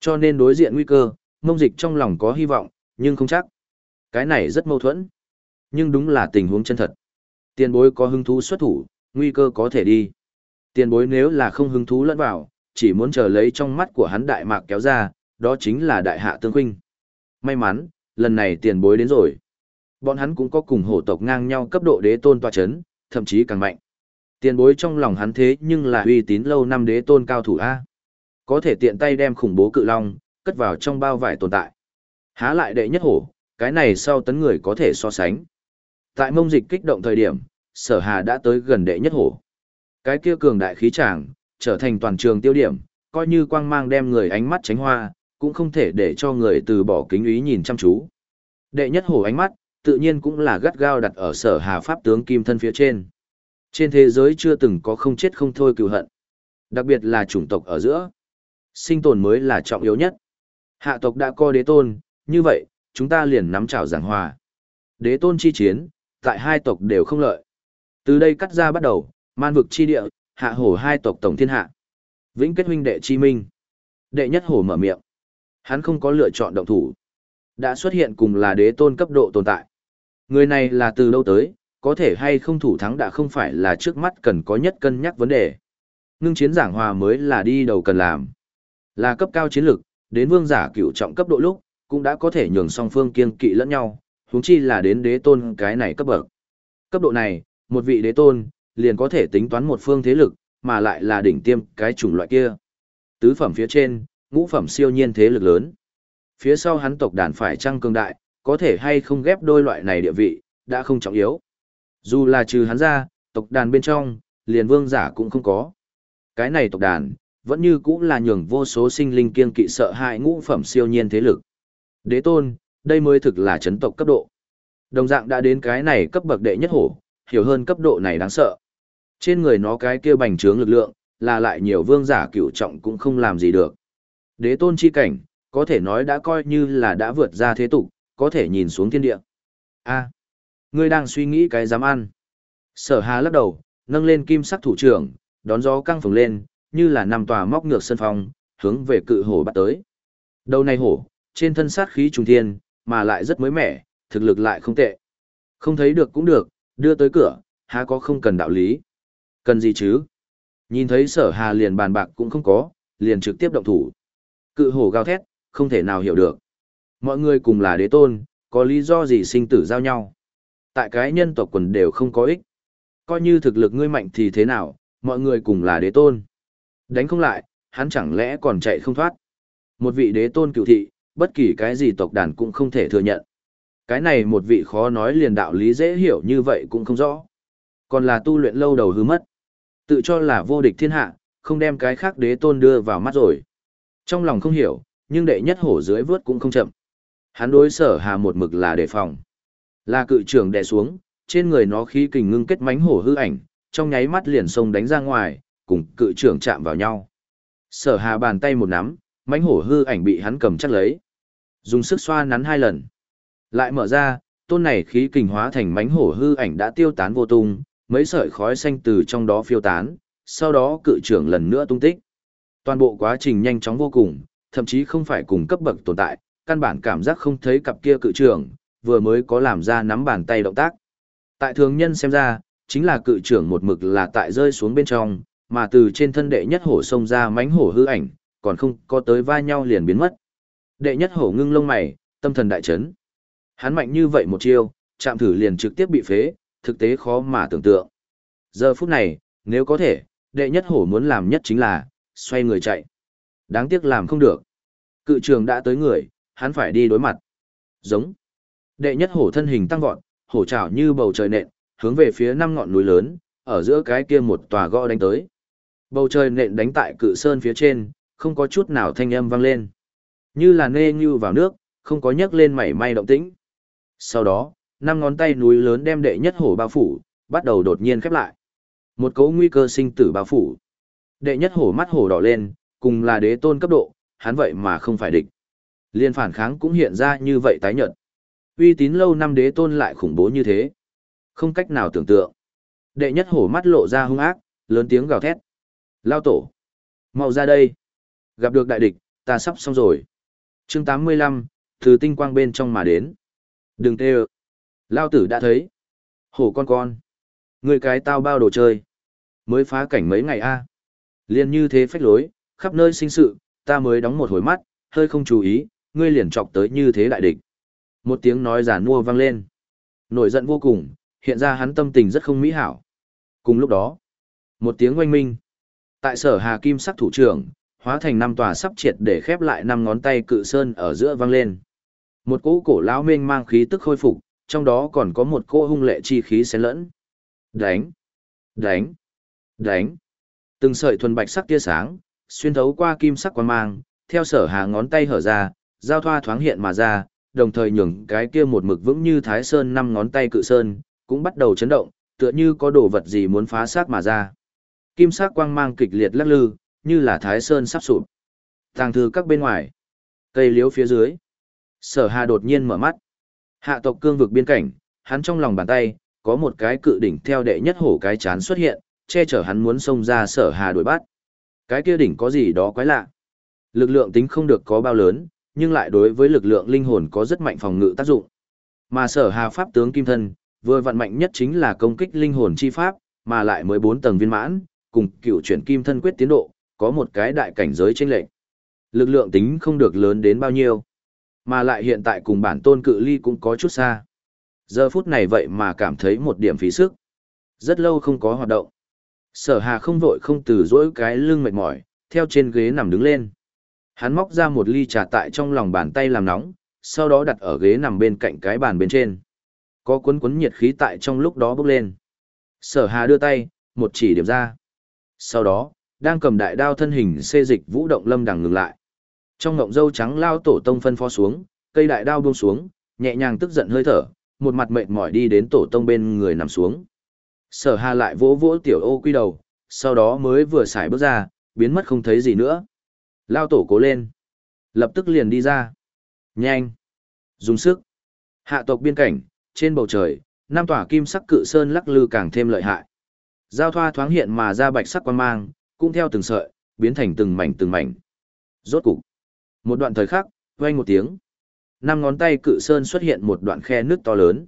Cho nên đối diện nguy cơ, mông dịch trong lòng có hy vọng, nhưng không chắc. Cái này rất mâu thuẫn. Nhưng đúng là tình huống chân thật. Tiền bối có hứng thú xuất thủ, nguy cơ có thể đi. Tiền bối nếu là không hứng thú lẫn vào, chỉ muốn chờ lấy trong mắt của hắn đại mạc kéo ra, đó chính là đại hạ tương huynh. May mắn, lần này tiền bối đến rồi. Bọn hắn cũng có cùng hổ tộc ngang nhau cấp độ đế tôn tòa chấn, thậm chí càng mạnh. Tiền bối trong lòng hắn thế nhưng là uy tín lâu năm đế tôn cao thủ A. Có thể tiện tay đem khủng bố cự long, cất vào trong bao vải tồn tại. Há lại đệ nhất hổ, cái này sau tấn người có thể so sánh. Tại mông dịch kích động thời điểm, sở hà đã tới gần đệ nhất hổ. Cái kia cường đại khí tràng, trở thành toàn trường tiêu điểm, coi như quang mang đem người ánh mắt tránh hoa, cũng không thể để cho người từ bỏ kính ý nhìn chăm chú. Đệ nhất hổ ánh mắt, tự nhiên cũng là gắt gao đặt ở sở hà pháp tướng kim thân phía trên. Trên thế giới chưa từng có không chết không thôi cựu hận. Đặc biệt là chủng tộc ở giữa. Sinh tồn mới là trọng yếu nhất. Hạ tộc đã co đế tôn, như vậy, chúng ta liền nắm chảo giảng hòa. Đế tôn chi chiến, tại hai tộc đều không lợi. Từ đây cắt ra bắt đầu, man vực chi địa, hạ hổ hai tộc tổng thiên hạ. Vĩnh kết huynh đệ chi minh. Đệ nhất hổ mở miệng. Hắn không có lựa chọn động thủ. Đã xuất hiện cùng là đế tôn cấp độ tồn tại. Người này là từ đâu tới, có thể hay không thủ thắng đã không phải là trước mắt cần có nhất cân nhắc vấn đề. Ngưng chiến giảng hòa mới là đi đầu cần làm. Là cấp cao chiến lược, đến vương giả cửu trọng cấp độ lúc, cũng đã có thể nhường song phương kiên kỵ lẫn nhau, huống chi là đến đế tôn cái này cấp bậc. Cấp độ này, một vị đế tôn, liền có thể tính toán một phương thế lực, mà lại là đỉnh tiêm cái chủng loại kia. Tứ phẩm phía trên, ngũ phẩm siêu nhiên thế lực lớn. Phía sau hắn tộc đàn phải trăng cường đại, có thể hay không ghép đôi loại này địa vị, đã không trọng yếu. Dù là trừ hắn ra, tộc đàn bên trong, liền vương giả cũng không có. Cái này tộc đàn, vẫn như cũng là nhường vô số sinh linh kiên kỵ sợ hại ngũ phẩm siêu nhiên thế lực. Đế tôn, đây mới thực là chấn tộc cấp độ. Đồng dạng đã đến cái này cấp bậc đệ nhất hổ, hiểu hơn cấp độ này đáng sợ. Trên người nó cái kia bành trướng lực lượng, là lại nhiều vương giả cửu trọng cũng không làm gì được. Đế tôn chi cảnh, có thể nói đã coi như là đã vượt ra thế tục, có thể nhìn xuống thiên địa. A, ngươi đang suy nghĩ cái dám ăn. Sở Hà lắc đầu, nâng lên kim sắc thủ trưởng, đón gió căng phồng lên, như là năm tòa móc ngược sân phong, hướng về cự hổ bắt tới. Đầu này hổ, trên thân sát khí trùng thiên, mà lại rất mới mẻ, thực lực lại không tệ. Không thấy được cũng được, đưa tới cửa, há có không cần đạo lý. Cần gì chứ? Nhìn thấy sở hà liền bàn bạc cũng không có, liền trực tiếp động thủ. Cự hổ gào thét, không thể nào hiểu được. Mọi người cùng là đế tôn, có lý do gì sinh tử giao nhau. Tại cái nhân tộc quần đều không có ích. Coi như thực lực ngươi mạnh thì thế nào, mọi người cùng là đế tôn. Đánh không lại, hắn chẳng lẽ còn chạy không thoát. Một vị đế tôn cựu thị, bất kỳ cái gì tộc đàn cũng không thể thừa nhận. Cái này một vị khó nói liền đạo lý dễ hiểu như vậy cũng không rõ. Còn là tu luyện lâu đầu hư mất. Tự cho là vô địch thiên hạ, không đem cái khác đế tôn đưa vào mắt rồi. Trong lòng không hiểu, nhưng đệ nhất hổ dưới vớt cũng không chậm. Hắn đối sở hà một mực là đề phòng. Là cự trưởng đè xuống, trên người nó khí kình ngưng kết mánh hổ hư ảnh, trong nháy mắt liền xông đánh ra ngoài, cùng cự trưởng chạm vào nhau. Sở hà bàn tay một nắm, mãnh hổ hư ảnh bị hắn cầm chắc lấy. Dùng sức xoa nắn hai lần. Lại mở ra, tôn này khí kình hóa thành mãnh hổ hư ảnh đã tiêu tán vô tung, mấy sợi khói xanh từ trong đó phiêu tán, sau đó cự trưởng lần nữa tung tích. Toàn bộ quá trình nhanh chóng vô cùng, thậm chí không phải cùng cấp bậc tồn tại, căn bản cảm giác không thấy cặp kia cự trưởng, vừa mới có làm ra nắm bàn tay động tác. Tại thường nhân xem ra, chính là cự trưởng một mực là tại rơi xuống bên trong, mà từ trên thân đệ nhất hổ xông ra mánh hổ hư ảnh, còn không có tới vai nhau liền biến mất. Đệ nhất hổ ngưng lông mày, tâm thần đại chấn. Hắn mạnh như vậy một chiêu, chạm thử liền trực tiếp bị phế, thực tế khó mà tưởng tượng. Giờ phút này, nếu có thể, đệ nhất hổ muốn làm nhất chính là, xoay người chạy. Đáng tiếc làm không được. Cự trường đã tới người, hắn phải đi đối mặt. Giống. Đệ nhất hổ thân hình tăng vọt, hổ trảo như bầu trời nện, hướng về phía năm ngọn núi lớn, ở giữa cái kia một tòa gõ đánh tới. Bầu trời nện đánh tại cự sơn phía trên, không có chút nào thanh âm vang lên. Như là nê như vào nước, không có nhấc lên mảy may động tĩnh. Sau đó, năm ngón tay núi lớn đem đệ nhất hổ bao phủ, bắt đầu đột nhiên khép lại. Một cấu nguy cơ sinh tử bao phủ. Đệ nhất hổ mắt hổ đỏ lên, cùng là đế tôn cấp độ, hắn vậy mà không phải địch. Liên phản kháng cũng hiện ra như vậy tái nhợt. Uy tín lâu năm đế tôn lại khủng bố như thế. Không cách nào tưởng tượng. Đệ nhất hổ mắt lộ ra hung ác, lớn tiếng gào thét. Lao tổ. mau ra đây. Gặp được đại địch, ta sắp xong rồi. chương 85, từ tinh quang bên trong mà đến. Đừng tê ơ. Lao tử đã thấy. Hổ con con. Người cái tao bao đồ chơi. Mới phá cảnh mấy ngày a Liên như thế phách lối, khắp nơi sinh sự, ta mới đóng một hồi mắt, hơi không chú ý, ngươi liền chọc tới như thế đại địch. Một tiếng nói giả mua vang lên. Nổi giận vô cùng, hiện ra hắn tâm tình rất không mỹ hảo. Cùng lúc đó, một tiếng oanh minh. Tại sở Hà Kim sắc thủ trưởng, hóa thành năm tòa sắp triệt để khép lại năm ngón tay cự sơn ở giữa vang lên. Một cỗ cổ lão mênh mang khí tức khôi phục, trong đó còn có một cỗ hung lệ chi khí xen lẫn. Đánh, đánh, đánh. Từng sợi thuần bạch sắc tia sáng, xuyên thấu qua kim sắc quang mang, theo sở hà ngón tay hở ra, giao thoa thoáng hiện mà ra, đồng thời nhường cái kia một mực vững như thái sơn năm ngón tay cự sơn, cũng bắt đầu chấn động, tựa như có đồ vật gì muốn phá xác mà ra. Kim sắc quang mang kịch liệt lắc lư, như là thái sơn sắp sụp. Tàng thư các bên ngoài, cây liếu phía dưới. Sở Hà đột nhiên mở mắt. Hạ tộc cương vực biên cảnh, hắn trong lòng bàn tay, có một cái cự đỉnh theo đệ nhất hổ cái chán xuất hiện, che chở hắn muốn xông ra sở Hà đuổi bắt. Cái kia đỉnh có gì đó quái lạ. Lực lượng tính không được có bao lớn, nhưng lại đối với lực lượng linh hồn có rất mạnh phòng ngự tác dụng. Mà sở Hà pháp tướng kim thân, vừa vận mạnh nhất chính là công kích linh hồn chi pháp, mà lại mới 4 tầng viên mãn, cùng cựu chuyển kim thân quyết tiến độ, có một cái đại cảnh giới chênh lệch. Lực lượng tính không được lớn đến bao nhiêu, mà lại hiện tại cùng bản tôn cự ly cũng có chút xa. Giờ phút này vậy mà cảm thấy một điểm phí sức. Rất lâu không có hoạt động. Sở Hà không vội không từ dỗi cái lưng mệt mỏi, theo trên ghế nằm đứng lên. Hắn móc ra một ly trà tại trong lòng bàn tay làm nóng, sau đó đặt ở ghế nằm bên cạnh cái bàn bên trên. Có cuốn cuốn nhiệt khí tại trong lúc đó bốc lên. Sở Hà đưa tay, một chỉ điểm ra. Sau đó, đang cầm đại đao thân hình xê dịch vũ động lâm đằng ngừng lại. Trong ngộng dâu trắng lao tổ tông phân phó xuống, cây đại đao buông xuống, nhẹ nhàng tức giận hơi thở, một mặt mệt mỏi đi đến tổ tông bên người nằm xuống. Sở Hà lại vỗ vỗ tiểu ô quy đầu, sau đó mới vừa xài bước ra, biến mất không thấy gì nữa. Lao tổ cố lên. Lập tức liền đi ra. Nhanh. Dùng sức. Hạ tộc biên cảnh, trên bầu trời, năm tỏa kim sắc cự sơn lắc lư càng thêm lợi hại. Giao thoa thoáng hiện mà ra bạch sắc quan mang, cũng theo từng sợi, biến thành từng mảnh từng mảnh. Rốt cục. Một đoạn thời khắc, vang một tiếng. Năm ngón tay cự sơn xuất hiện một đoạn khe nước to lớn.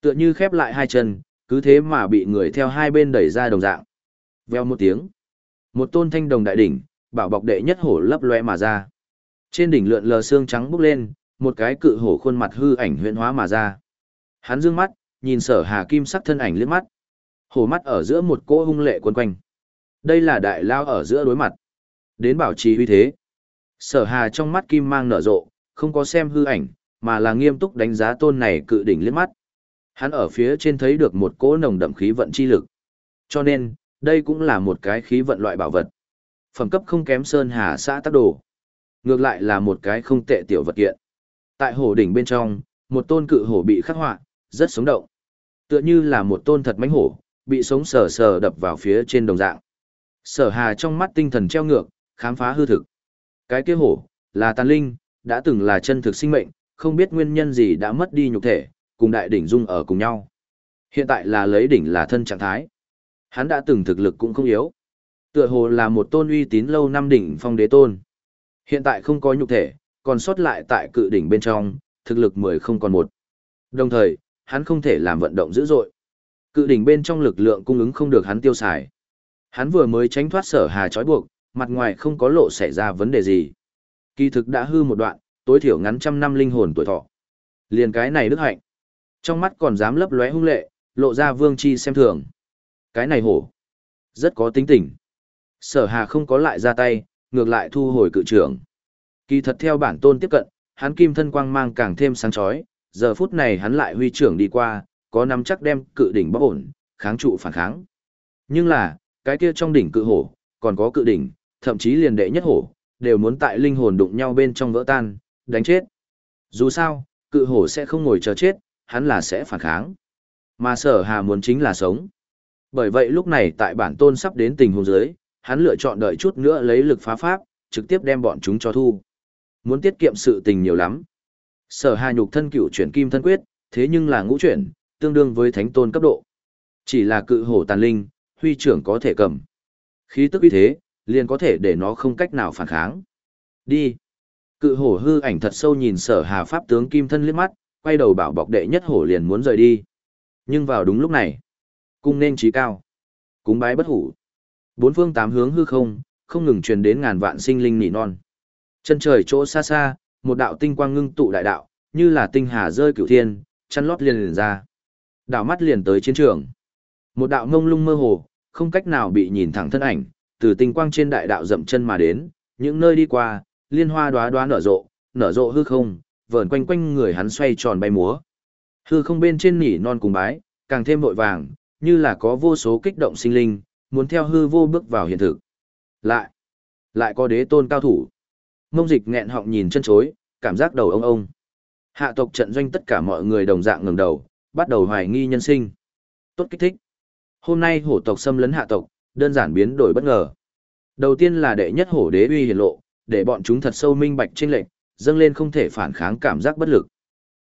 Tựa như khép lại hai chân, cứ thế mà bị người theo hai bên đẩy ra đồng dạng. Veo một tiếng. Một tôn thanh đồng đại đỉnh, bảo bọc đệ nhất hổ lấp loe mà ra. Trên đỉnh lượn lờ xương trắng bốc lên, một cái cự hổ khuôn mặt hư ảnh huyễn hóa mà ra. Hắn dương mắt, nhìn sở hà kim sắc thân ảnh liếc mắt. Hổ mắt ở giữa một cỗ hung lệ quấn quanh. Đây là đại lao ở giữa đối mặt. Đến bảo trì uy thế. Sở hà trong mắt kim mang nở rộ, không có xem hư ảnh, mà là nghiêm túc đánh giá tôn này cự đỉnh liếc mắt. Hắn ở phía trên thấy được một cỗ nồng đậm khí vận chi lực. Cho nên, đây cũng là một cái khí vận loại bảo vật. Phẩm cấp không kém sơn hà xã tác đồ. Ngược lại là một cái không tệ tiểu vật kiện. Tại hồ đỉnh bên trong, một tôn cự hổ bị khắc họa, rất sống động. Tựa như là một tôn thật mánh hổ, bị sống sờ sờ đập vào phía trên đồng dạng. Sở hà trong mắt tinh thần treo ngược, khám phá hư thực. Cái kia hổ, là tàn linh, đã từng là chân thực sinh mệnh, không biết nguyên nhân gì đã mất đi nhục thể, cùng đại đỉnh dung ở cùng nhau. Hiện tại là lấy đỉnh là thân trạng thái. Hắn đã từng thực lực cũng không yếu. Tựa hồ là một tôn uy tín lâu năm đỉnh phong đế tôn. Hiện tại không có nhục thể, còn sót lại tại cự đỉnh bên trong, thực lực mười không còn một. Đồng thời, hắn không thể làm vận động dữ dội. Cự đỉnh bên trong lực lượng cung ứng không được hắn tiêu xài. Hắn vừa mới tránh thoát sở hà trói buộc, mặt ngoài không có lộ xảy ra vấn đề gì. Kỳ thực đã hư một đoạn, tối thiểu ngắn trăm năm linh hồn tuổi thọ. Liền cái này đức hạnh. Trong mắt còn dám lấp lóe hung lệ, lộ ra vương chi xem thường. Cái này hổ. Rất có tính tình. Sở hà không có lại ra tay, ngược lại thu hồi cự trưởng. Kỳ thật theo bản tôn tiếp cận, hắn kim thân quang mang càng thêm sáng chói, giờ phút này hắn lại huy trưởng đi qua, có nắm chắc đem cự đỉnh bóc ổn, kháng trụ phản kháng. Nhưng là, cái kia trong đỉnh cự hổ, còn có cự đỉnh, thậm chí liền đệ nhất hổ, đều muốn tại linh hồn đụng nhau bên trong vỡ tan, đánh chết. Dù sao, cự hổ sẽ không ngồi chờ chết, hắn là sẽ phản kháng. Mà sở hà muốn chính là sống. Bởi vậy lúc này tại bản tôn sắp đến tình huống dưới, hắn lựa chọn đợi chút nữa lấy lực phá pháp, trực tiếp đem bọn chúng cho thu. Muốn tiết kiệm sự tình nhiều lắm. Sở hà nhục thân cựu chuyển kim thân quyết, thế nhưng là ngũ chuyển, tương đương với thánh tôn cấp độ. Chỉ là cự hổ tàn linh, huy trưởng có thể cầm. Khí tức uy thế, liền có thể để nó không cách nào phản kháng. Đi. Cự hổ hư ảnh thật sâu nhìn sở hà pháp tướng kim thân liếc mắt, quay đầu bảo bọc đệ nhất hổ liền muốn rời đi. Nhưng vào đúng lúc này, cung nên trí cao, cúng bái bất hủ. Bốn phương tám hướng hư không, không ngừng truyền đến ngàn vạn sinh linh nỉ non. Chân trời chỗ xa xa, một đạo tinh quang ngưng tụ đại đạo, như là tinh hà rơi cửu thiên, chăn lót liền liền ra. Đạo mắt liền tới chiến trường. Một đạo ngông lung mơ hồ, không cách nào bị nhìn thẳng thân ảnh, từ tinh quang trên đại đạo dậm chân mà đến, những nơi đi qua, liên hoa đóa đóa nở rộ, nở rộ hư không, vờn quanh quanh người hắn xoay tròn bay múa. Hư không bên trên nỉ non cùng bái, càng thêm vội vàng, như là có vô số kích động sinh linh, muốn theo hư vô bước vào hiện thực. Lại, lại có đế tôn cao thủ. Mông dịch nghẹn họng nhìn chân chối, cảm giác đầu ông ông. Hạ tộc trận doanh tất cả mọi người đồng dạng ngẩng đầu, bắt đầu hoài nghi nhân sinh. Tốt kích thích. Hôm nay hổ tộc xâm lấn hạ tộc, đơn giản biến đổi bất ngờ. Đầu tiên là đệ nhất hổ đế uy hiển lộ, để bọn chúng thật sâu minh bạch chênh lệnh, dâng lên không thể phản kháng cảm giác bất lực.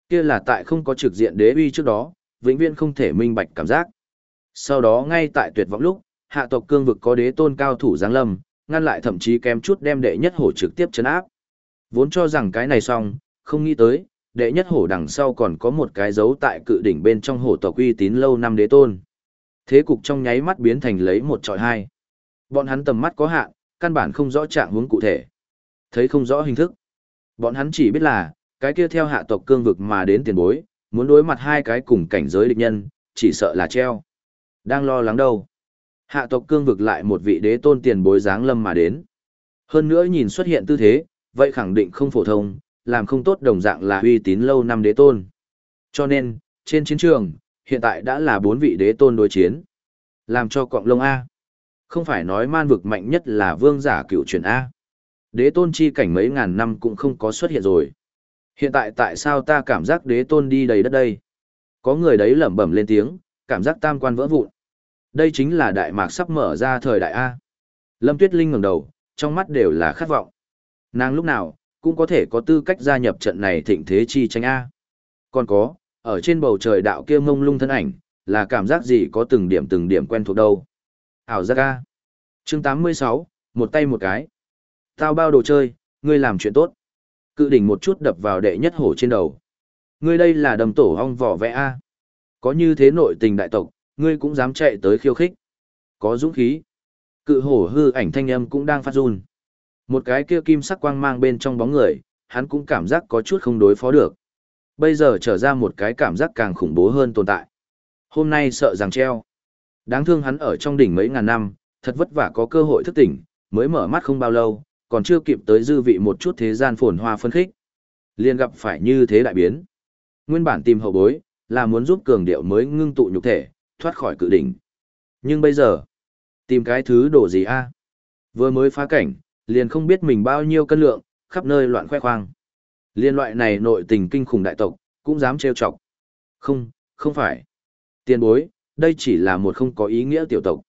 Kia là tại không có trực diện đế uy trước đó, vĩnh viễn không thể minh bạch cảm giác. Sau đó ngay tại tuyệt vọng lúc, hạ tộc cương vực có đế tôn cao thủ giáng lâm, ngăn lại thậm chí kém chút đem đệ nhất hổ trực tiếp chấn áp. Vốn cho rằng cái này xong, không nghĩ tới, đệ nhất hổ đằng sau còn có một cái dấu tại cự đỉnh bên trong hổ tộc uy tín lâu năm đế tôn. Thế cục trong nháy mắt biến thành lấy một trọi hai. Bọn hắn tầm mắt có hạn, căn bản không rõ trạng huống cụ thể. Thấy không rõ hình thức. Bọn hắn chỉ biết là, cái kia theo hạ tộc cương vực mà đến tiền bối, muốn đối mặt hai cái cùng cảnh giới địch nhân, chỉ sợ là treo. Đang lo lắng đâu. Hạ tộc cương vực lại một vị đế tôn tiền bối dáng lâm mà đến. Hơn nữa nhìn xuất hiện tư thế, vậy khẳng định không phổ thông, làm không tốt đồng dạng là uy tín lâu năm đế tôn. Cho nên, trên chiến trường, hiện tại đã là bốn vị đế tôn đối chiến. Làm cho cọng lông A. Không phải nói man vực mạnh nhất là vương giả cựu truyền A. Đế tôn chi cảnh mấy ngàn năm cũng không có xuất hiện rồi. Hiện tại tại sao ta cảm giác đế tôn đi đầy đất đây? Có người đấy lẩm bẩm lên tiếng, cảm giác tam quan vỡ vụn. Đây chính là đại mạc sắp mở ra thời đại A. Lâm Tuyết Linh ngẩng đầu, trong mắt đều là khát vọng. Nàng lúc nào, cũng có thể có tư cách gia nhập trận này thịnh thế chi tranh A. Còn có, ở trên bầu trời đạo kia mông lung thân ảnh, là cảm giác gì có từng điểm từng điểm quen thuộc đâu. Ảo giác A. chương 86, một tay một cái. Tao bao đồ chơi, ngươi làm chuyện tốt. Cự đỉnh một chút đập vào đệ nhất hổ trên đầu. Ngươi đây là đầm tổ hong vỏ vẽ A. Có như thế nội tình đại tộc, ngươi cũng dám chạy tới khiêu khích. Có dũng khí. Cự hổ hư ảnh thanh âm cũng đang phát run. Một cái kia kim sắc quang mang bên trong bóng người, hắn cũng cảm giác có chút không đối phó được. Bây giờ trở ra một cái cảm giác càng khủng bố hơn tồn tại. Hôm nay sợ rằng treo. Đáng thương hắn ở trong đỉnh mấy ngàn năm, thật vất vả có cơ hội thức tỉnh, mới mở mắt không bao lâu, còn chưa kịp tới dư vị một chút thế gian phồn hoa phân khích. liền gặp phải như thế đại biến. Nguyên bản tìm hậu bối, là muốn giúp cường điệu mới ngưng tụ nhục thể, thoát khỏi cự đỉnh. Nhưng bây giờ, tìm cái thứ đồ gì a? Vừa mới phá cảnh, liền không biết mình bao nhiêu cân lượng, khắp nơi loạn khoe khoang. Liên loại này nội tình kinh khủng đại tộc, cũng dám trêu chọc. Không, không phải. Tiền bối, đây chỉ là một không có ý nghĩa tiểu tộc.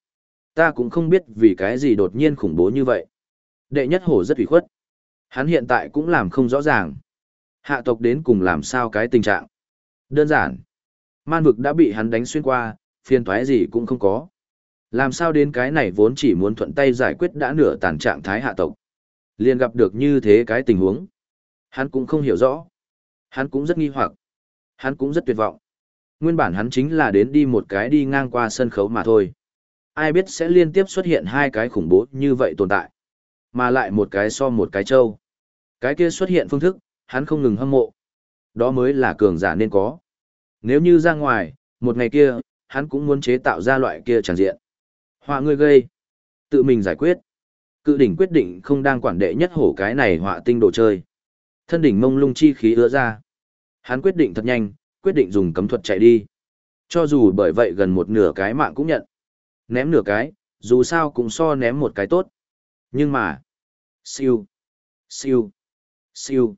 Ta cũng không biết vì cái gì đột nhiên khủng bố như vậy. Đệ nhất hổ rất ủy khuất. Hắn hiện tại cũng làm không rõ ràng. Hạ tộc đến cùng làm sao cái tình trạng. Đơn giản. Man vực đã bị hắn đánh xuyên qua, phiền toái gì cũng không có. Làm sao đến cái này vốn chỉ muốn thuận tay giải quyết đã nửa tàn trạng thái hạ tộc. liền gặp được như thế cái tình huống. Hắn cũng không hiểu rõ. Hắn cũng rất nghi hoặc. Hắn cũng rất tuyệt vọng. Nguyên bản hắn chính là đến đi một cái đi ngang qua sân khấu mà thôi. Ai biết sẽ liên tiếp xuất hiện hai cái khủng bố như vậy tồn tại. Mà lại một cái so một cái trâu. Cái kia xuất hiện phương thức, hắn không ngừng hâm mộ. Đó mới là cường giả nên có. Nếu như ra ngoài, một ngày kia, hắn cũng muốn chế tạo ra loại kia tràn diện. Họa ngươi gây. Tự mình giải quyết. Cự đỉnh quyết định không đang quản đệ nhất hổ cái này họa tinh đồ chơi. Thân đỉnh mông lung chi khí ứa ra. Hắn quyết định thật nhanh, quyết định dùng cấm thuật chạy đi. Cho dù bởi vậy gần một nửa cái mạng cũng nhận. Ném nửa cái, dù sao cũng so ném một cái tốt. Nhưng mà, siêu, siêu, siêu.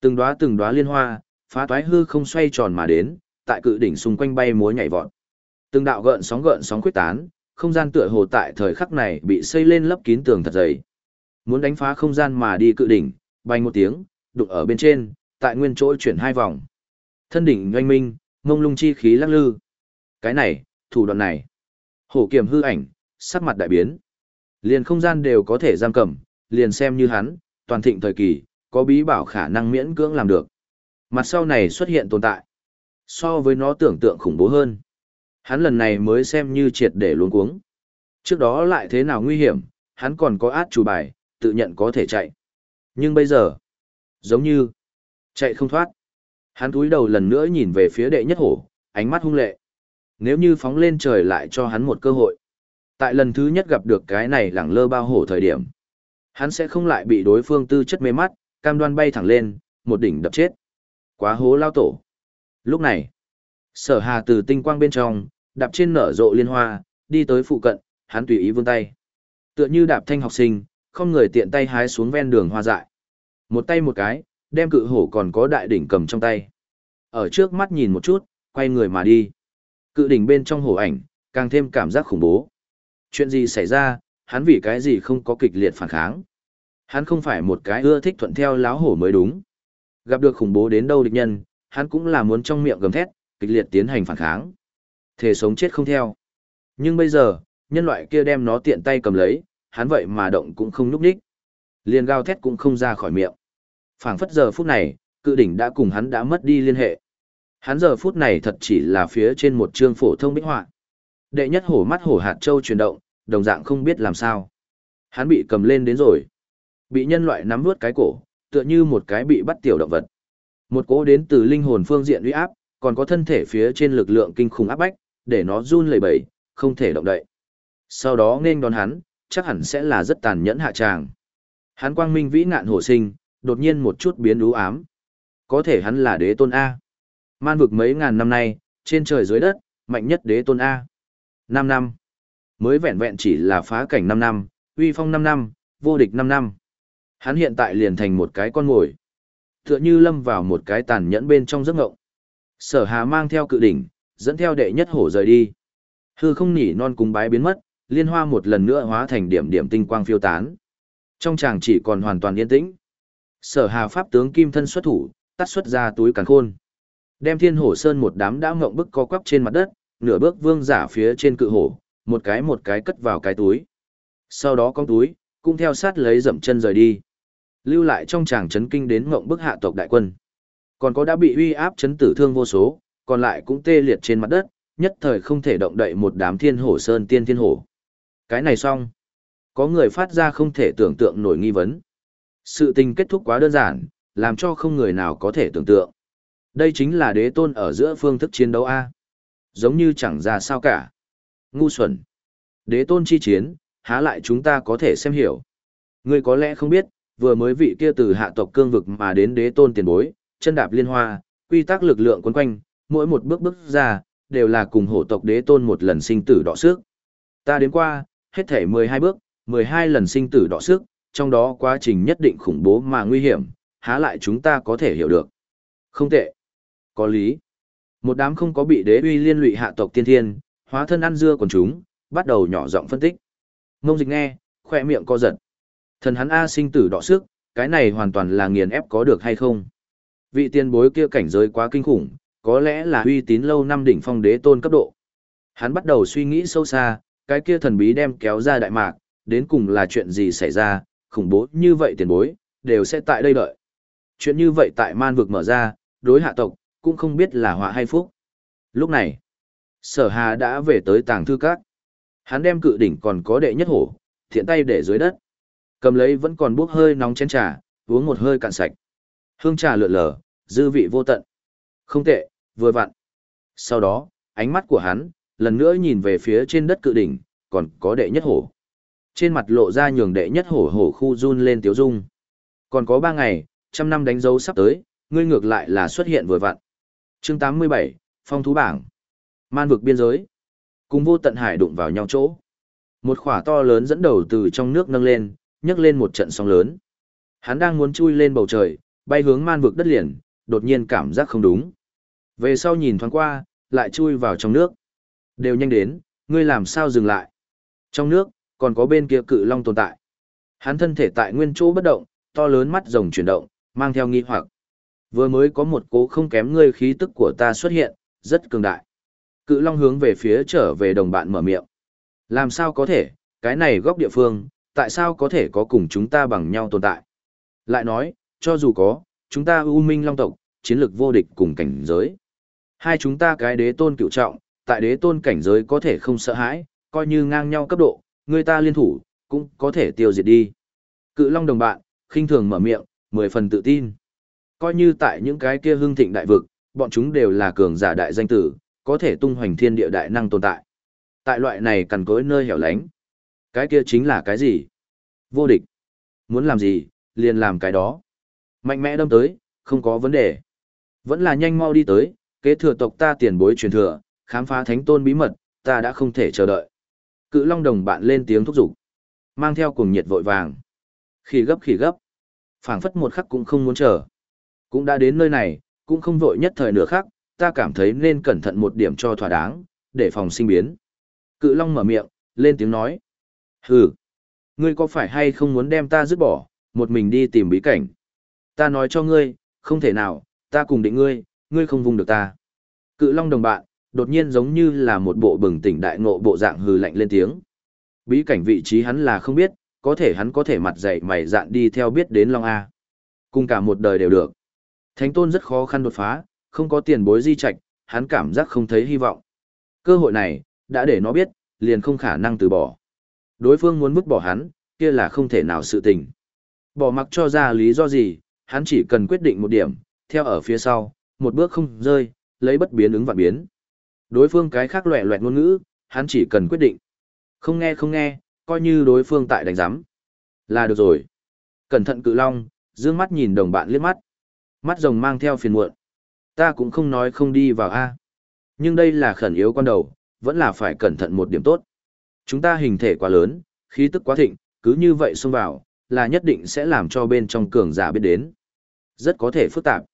Từng đóa từng đóa liên hoa, phá toái hư không xoay tròn mà đến, tại cự đỉnh xung quanh bay múa nhảy vọt. Từng đạo gợn sóng gợn sóng quyết tán, không gian tựa hồ tại thời khắc này bị xây lên lấp kín tường thật dày. Muốn đánh phá không gian mà đi cự đỉnh, bay một tiếng, đụng ở bên trên, tại nguyên chỗ chuyển hai vòng. Thân đỉnh doanh minh, ngông lung chi khí lắc lư. Cái này, thủ đoạn này. Hổ kiểm hư ảnh, sắc mặt đại biến. Liền không gian đều có thể giam cầm, liền xem như hắn, toàn thịnh thời kỳ, có bí bảo khả năng miễn cưỡng làm được. Mặt sau này xuất hiện tồn tại. So với nó tưởng tượng khủng bố hơn. Hắn lần này mới xem như triệt để luống cuống. Trước đó lại thế nào nguy hiểm, hắn còn có át chủ bài, tự nhận có thể chạy. Nhưng bây giờ, giống như, chạy không thoát. Hắn cúi đầu lần nữa nhìn về phía đệ nhất hổ, ánh mắt hung lệ. Nếu như phóng lên trời lại cho hắn một cơ hội. Tại lần thứ nhất gặp được cái này lẳng lơ bao hổ thời điểm. Hắn sẽ không lại bị đối phương tư chất mê mắt, cam đoan bay thẳng lên, một đỉnh đập chết. Quá hố lao tổ. Lúc này, sở hà từ tinh quang bên trong, đạp trên nở rộ liên hoa, đi tới phụ cận, hắn tùy ý vươn tay. Tựa như đạp thanh học sinh, không người tiện tay hái xuống ven đường hoa dại. Một tay một cái, đem cự hổ còn có đại đỉnh cầm trong tay. Ở trước mắt nhìn một chút, quay người mà đi. Cự đỉnh bên trong hổ ảnh, càng thêm cảm giác khủng bố. Chuyện gì xảy ra, hắn vì cái gì không có kịch liệt phản kháng. Hắn không phải một cái ưa thích thuận theo láo hổ mới đúng. Gặp được khủng bố đến đâu địch nhân, hắn cũng là muốn trong miệng gầm thét, kịch liệt tiến hành phản kháng. Thể sống chết không theo. Nhưng bây giờ, nhân loại kia đem nó tiện tay cầm lấy, hắn vậy mà động cũng không núp đích. Liền gào thét cũng không ra khỏi miệng. phảng phất giờ phút này, cự đỉnh đã cùng hắn đã mất đi liên hệ. Hắn giờ phút này thật chỉ là phía trên một chương phổ thông bích họa. Đệ nhất hổ mắt hổ hạt châu chuyển động, đồng dạng không biết làm sao. Hắn bị cầm lên đến rồi. Bị nhân loại nắm nuốt cái cổ, tựa như một cái bị bắt tiểu động vật. Một cỗ đến từ linh hồn phương diện uy áp, còn có thân thể phía trên lực lượng kinh khủng áp bách, để nó run lẩy bẩy, không thể động đậy. Sau đó nên đón hắn, chắc hẳn sẽ là rất tàn nhẫn hạ tràng. Hắn quang minh vĩ ngạn hổ sinh, đột nhiên một chút biến ú ám. Có thể hắn là đế tôn A. Man vực mấy ngàn năm nay, trên trời dưới đất, mạnh nhất đế tôn A. Năm năm. Mới vẹn vẹn chỉ là phá cảnh năm năm, uy phong năm năm, vô địch năm năm. Hắn hiện tại liền thành một cái con ngồi. Tựa như lâm vào một cái tàn nhẫn bên trong giấc ngộng. Sở hà mang theo cự đỉnh, dẫn theo đệ nhất hổ rời đi. Hư không nỉ non cúng bái biến mất, liên hoa một lần nữa hóa thành điểm điểm tinh quang phiêu tán. Trong chàng chỉ còn hoàn toàn yên tĩnh. Sở hà pháp tướng kim thân xuất thủ, tắt xuất ra túi càn khôn. Đem thiên hổ sơn một đám đã ngộng bức co quắp trên mặt đất, nửa bước vương giả phía trên cự hổ, một cái một cái cất vào cái túi. Sau đó con túi, cũng theo sát lấy dậm chân rời đi. Lưu lại trong chàng chấn kinh đến ngộng bức hạ tộc đại quân. Còn có đã bị uy áp chấn tử thương vô số, còn lại cũng tê liệt trên mặt đất, nhất thời không thể động đậy một đám thiên hổ sơn tiên thiên hổ. Cái này xong. Có người phát ra không thể tưởng tượng nổi nghi vấn. Sự tình kết thúc quá đơn giản, làm cho không người nào có thể tưởng tượng. Đây chính là đế tôn ở giữa phương thức chiến đấu A. Giống như chẳng ra sao cả. Ngu xuẩn. Đế tôn chi chiến, há lại chúng ta có thể xem hiểu. người có lẽ không biết, vừa mới vị kia từ hạ tộc cương vực mà đến đế tôn tiền bối, chân đạp liên hoa, quy tắc lực lượng quấn quanh, mỗi một bước bước ra, đều là cùng hổ tộc đế tôn một lần sinh tử đọ sức. Ta đến qua, hết thể 12 bước, 12 lần sinh tử đọ sức, trong đó quá trình nhất định khủng bố mà nguy hiểm, há lại chúng ta có thể hiểu được. Không tệ. Có lý. Một đám không có bị đế uy liên lụy hạ tộc tiên thiên, hóa thân ăn dưa còn chúng, bắt đầu nhỏ giọng phân tích. Ngông dịch nghe, khoe miệng co giật. Thần hắn A sinh tử đọ sức, cái này hoàn toàn là nghiền ép có được hay không. Vị tiên bối kia cảnh giới quá kinh khủng, có lẽ là uy tín lâu năm đỉnh phong đế tôn cấp độ. Hắn bắt đầu suy nghĩ sâu xa, cái kia thần bí đem kéo ra đại mạc, đến cùng là chuyện gì xảy ra, khủng bố như vậy tiền bối, đều sẽ tại đây đợi. Chuyện như vậy tại man vực mở ra, đối hạ tộc, cũng không biết là họa hay phúc. Lúc này, sở hà đã về tới tàng thư các. Hắn đem cự đỉnh còn có đệ nhất hổ, thiện tay để dưới đất. Cầm lấy vẫn còn bốc hơi nóng chén trà, uống một hơi cạn sạch. Hương trà lượn lờ, dư vị vô tận. Không tệ, vừa vặn. Sau đó, ánh mắt của hắn, lần nữa nhìn về phía trên đất cự đỉnh, còn có đệ nhất hổ. Trên mặt lộ ra nhường đệ nhất hổ hổ khu run lên tiếu dung. Còn có ba ngày, trăm năm đánh dấu sắp tới, ngươi ngược lại là xuất hiện vừa vặn. chương 87, Phong thú bảng. Man vực biên giới. Cùng vô tận hải đụng vào nhau chỗ. Một khỏa to lớn dẫn đầu từ trong nước nâng lên, nhấc lên một trận sóng lớn. Hắn đang muốn chui lên bầu trời, bay hướng man vực đất liền, đột nhiên cảm giác không đúng. Về sau nhìn thoáng qua, lại chui vào trong nước. Đều nhanh đến, ngươi làm sao dừng lại. Trong nước, còn có bên kia cự long tồn tại. Hắn thân thể tại nguyên chỗ bất động, to lớn mắt rồng chuyển động, mang theo nghi hoặc. Vừa mới có một cố không kém ngươi khí tức của ta xuất hiện, rất cường đại. Cự long hướng về phía trở về đồng bạn mở miệng. Làm sao có thể, cái này góc địa phương, tại sao có thể có cùng chúng ta bằng nhau tồn tại? Lại nói, cho dù có, chúng ta ưu minh long tộc, chiến lược vô địch cùng cảnh giới. Hai chúng ta cái đế tôn cựu trọng, tại đế tôn cảnh giới có thể không sợ hãi, coi như ngang nhau cấp độ, người ta liên thủ, cũng có thể tiêu diệt đi. Cự long đồng bạn, khinh thường mở miệng, mười phần tự tin. Coi như tại những cái kia hưng thịnh đại vực, bọn chúng đều là cường giả đại danh tử, có thể tung hoành thiên địa đại năng tồn tại. Tại loại này cằn cối nơi hẻo lánh. Cái kia chính là cái gì? Vô địch. Muốn làm gì, liền làm cái đó. Mạnh mẽ đâm tới, không có vấn đề. Vẫn là nhanh mau đi tới, kế thừa tộc ta tiền bối truyền thừa, khám phá thánh tôn bí mật, ta đã không thể chờ đợi. Cự long đồng bạn lên tiếng thúc giục, mang theo cùng nhiệt vội vàng. Khi gấp khi gấp, phảng phất một khắc cũng không muốn chờ. Cũng đã đến nơi này, cũng không vội nhất thời nửa khắc, ta cảm thấy nên cẩn thận một điểm cho thỏa đáng, để phòng sinh biến. Cự long mở miệng, lên tiếng nói. Hừ, ngươi có phải hay không muốn đem ta dứt bỏ, một mình đi tìm bí cảnh? Ta nói cho ngươi, không thể nào, ta cùng định ngươi, ngươi không vùng được ta. Cự long đồng bạn, đột nhiên giống như là một bộ bừng tỉnh đại ngộ bộ dạng hừ lạnh lên tiếng. Bí cảnh vị trí hắn là không biết, có thể hắn có thể mặt dày mày dạn đi theo biết đến Long A. Cùng cả một đời đều được. Thánh tôn rất khó khăn đột phá, không có tiền bối di trạch, hắn cảm giác không thấy hy vọng. Cơ hội này, đã để nó biết, liền không khả năng từ bỏ. Đối phương muốn vứt bỏ hắn, kia là không thể nào sự tình. Bỏ mặc cho ra lý do gì, hắn chỉ cần quyết định một điểm, theo ở phía sau, một bước không rơi, lấy bất biến ứng vạn biến. Đối phương cái khác loẹ loẹt ngôn ngữ, hắn chỉ cần quyết định. Không nghe không nghe, coi như đối phương tại đánh giám. Là được rồi. Cẩn thận cự long, dương mắt nhìn đồng bạn liếc mắt. Mắt rồng mang theo phiền muộn. Ta cũng không nói không đi vào A. Nhưng đây là khẩn yếu con đầu, vẫn là phải cẩn thận một điểm tốt. Chúng ta hình thể quá lớn, khí tức quá thịnh, cứ như vậy xông vào, là nhất định sẽ làm cho bên trong cường giả biết đến. Rất có thể phức tạp.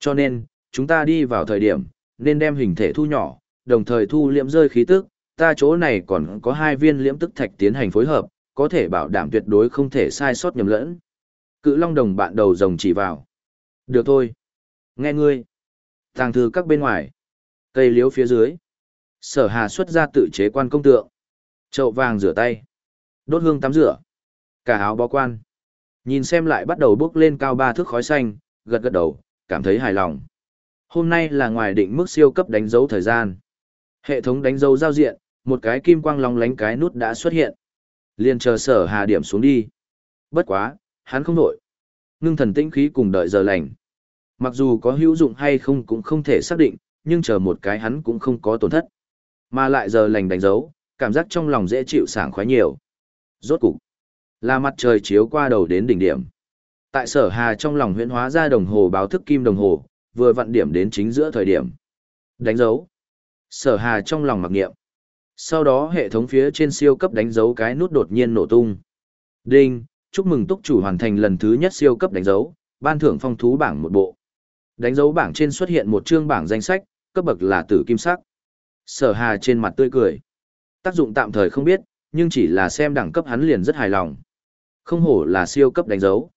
Cho nên, chúng ta đi vào thời điểm, nên đem hình thể thu nhỏ, đồng thời thu liễm rơi khí tức, ta chỗ này còn có hai viên liễm tức thạch tiến hành phối hợp, có thể bảo đảm tuyệt đối không thể sai sót nhầm lẫn. Cự Long đồng bạn đầu rồng chỉ vào. Được thôi. Nghe ngươi. Tàng thư các bên ngoài. Cây liễu phía dưới. Sở Hà xuất ra tự chế quan công tượng. Chậu vàng rửa tay. Đốt hương tắm rửa. Cả áo bó quan. Nhìn xem lại bắt đầu bước lên cao ba thước khói xanh, gật gật đầu, cảm thấy hài lòng. Hôm nay là ngoài định mức siêu cấp đánh dấu thời gian. Hệ thống đánh dấu giao diện, một cái kim quang long lánh cái nút đã xuất hiện. Liền chờ sở hà điểm xuống đi. Bất quá, hắn không nổi. Ngưng thần tĩnh khí cùng đợi giờ lành. Mặc dù có hữu dụng hay không cũng không thể xác định, nhưng chờ một cái hắn cũng không có tổn thất. Mà lại giờ lành đánh dấu, cảm giác trong lòng dễ chịu sảng khoái nhiều. Rốt cục, là mặt trời chiếu qua đầu đến đỉnh điểm. Tại sở hà trong lòng huyễn hóa ra đồng hồ báo thức kim đồng hồ, vừa vặn điểm đến chính giữa thời điểm. Đánh dấu. Sở hà trong lòng mặc niệm. Sau đó hệ thống phía trên siêu cấp đánh dấu cái nút đột nhiên nổ tung. Đinh, chúc mừng túc chủ hoàn thành lần thứ nhất siêu cấp đánh dấu, ban thưởng phong thú bảng một bộ. Đánh dấu bảng trên xuất hiện một chương bảng danh sách, cấp bậc là tử kim sắc. Sở hà trên mặt tươi cười. Tác dụng tạm thời không biết, nhưng chỉ là xem đẳng cấp hắn liền rất hài lòng. Không hổ là siêu cấp đánh dấu.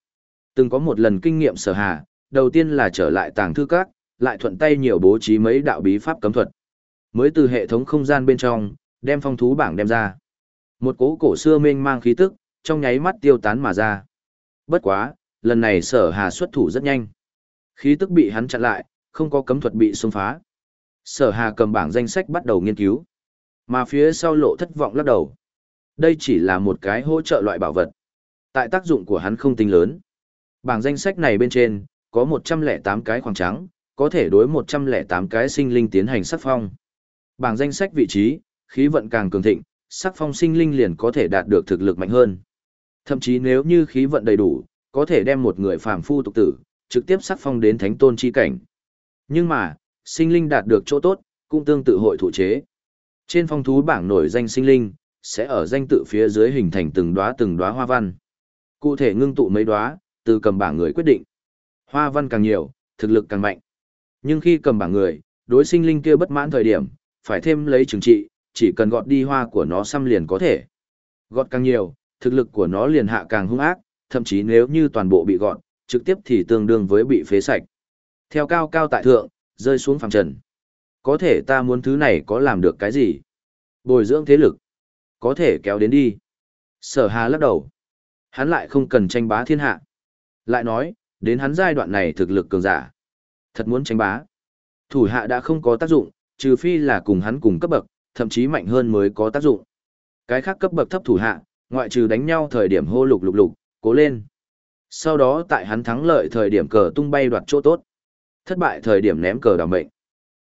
Từng có một lần kinh nghiệm sở hà, đầu tiên là trở lại tàng thư các, lại thuận tay nhiều bố trí mấy đạo bí pháp cấm thuật. Mới từ hệ thống không gian bên trong, đem phong thú bảng đem ra. Một cố cổ xưa mênh mang khí tức, trong nháy mắt tiêu tán mà ra. Bất quá, lần này sở hà xuất thủ rất nhanh. Khí tức bị hắn chặn lại, không có cấm thuật bị xông phá. Sở hà cầm bảng danh sách bắt đầu nghiên cứu. Mà phía sau lộ thất vọng lắc đầu. Đây chỉ là một cái hỗ trợ loại bảo vật. Tại tác dụng của hắn không tính lớn. Bảng danh sách này bên trên, có 108 cái khoảng trắng, có thể đối 108 cái sinh linh tiến hành sắc phong. Bảng danh sách vị trí, khí vận càng cường thịnh, sắc phong sinh linh liền có thể đạt được thực lực mạnh hơn. Thậm chí nếu như khí vận đầy đủ, có thể đem một người phàm phu tục tử, trực tiếp sắc phong đến thánh tôn chi cảnh. Nhưng mà, sinh linh đạt được chỗ tốt, cũng tương tự hội thụ chế. Trên phong thú bảng nổi danh sinh linh, sẽ ở danh tự phía dưới hình thành từng đóa từng đóa hoa văn. Cụ thể ngưng tụ mấy đóa, từ cầm bảng người quyết định. Hoa văn càng nhiều, thực lực càng mạnh. Nhưng khi cầm bảng người, đối sinh linh kia bất mãn thời điểm, phải thêm lấy trừng trị, chỉ cần gọt đi hoa của nó xăm liền có thể. Gọt càng nhiều, thực lực của nó liền hạ càng hung ác, thậm chí nếu như toàn bộ bị gọt, trực tiếp thì tương đương với bị phế sạch. Theo cao cao tại thượng, rơi xuống phẳng trần. Có thể ta muốn thứ này có làm được cái gì? Bồi dưỡng thế lực. Có thể kéo đến đi. Sở hà lắc đầu. Hắn lại không cần tranh bá thiên hạ. Lại nói, đến hắn giai đoạn này thực lực cường giả. Thật muốn tránh bá. Thủ hạ đã không có tác dụng, trừ phi là cùng hắn cùng cấp bậc, thậm chí mạnh hơn mới có tác dụng. Cái khác cấp bậc thấp thủ hạ, ngoại trừ đánh nhau thời điểm hô lục lục lục, cố lên. Sau đó tại hắn thắng lợi thời điểm cờ tung bay đoạt chỗ tốt. Thất bại thời điểm ném cờ đảm mệnh.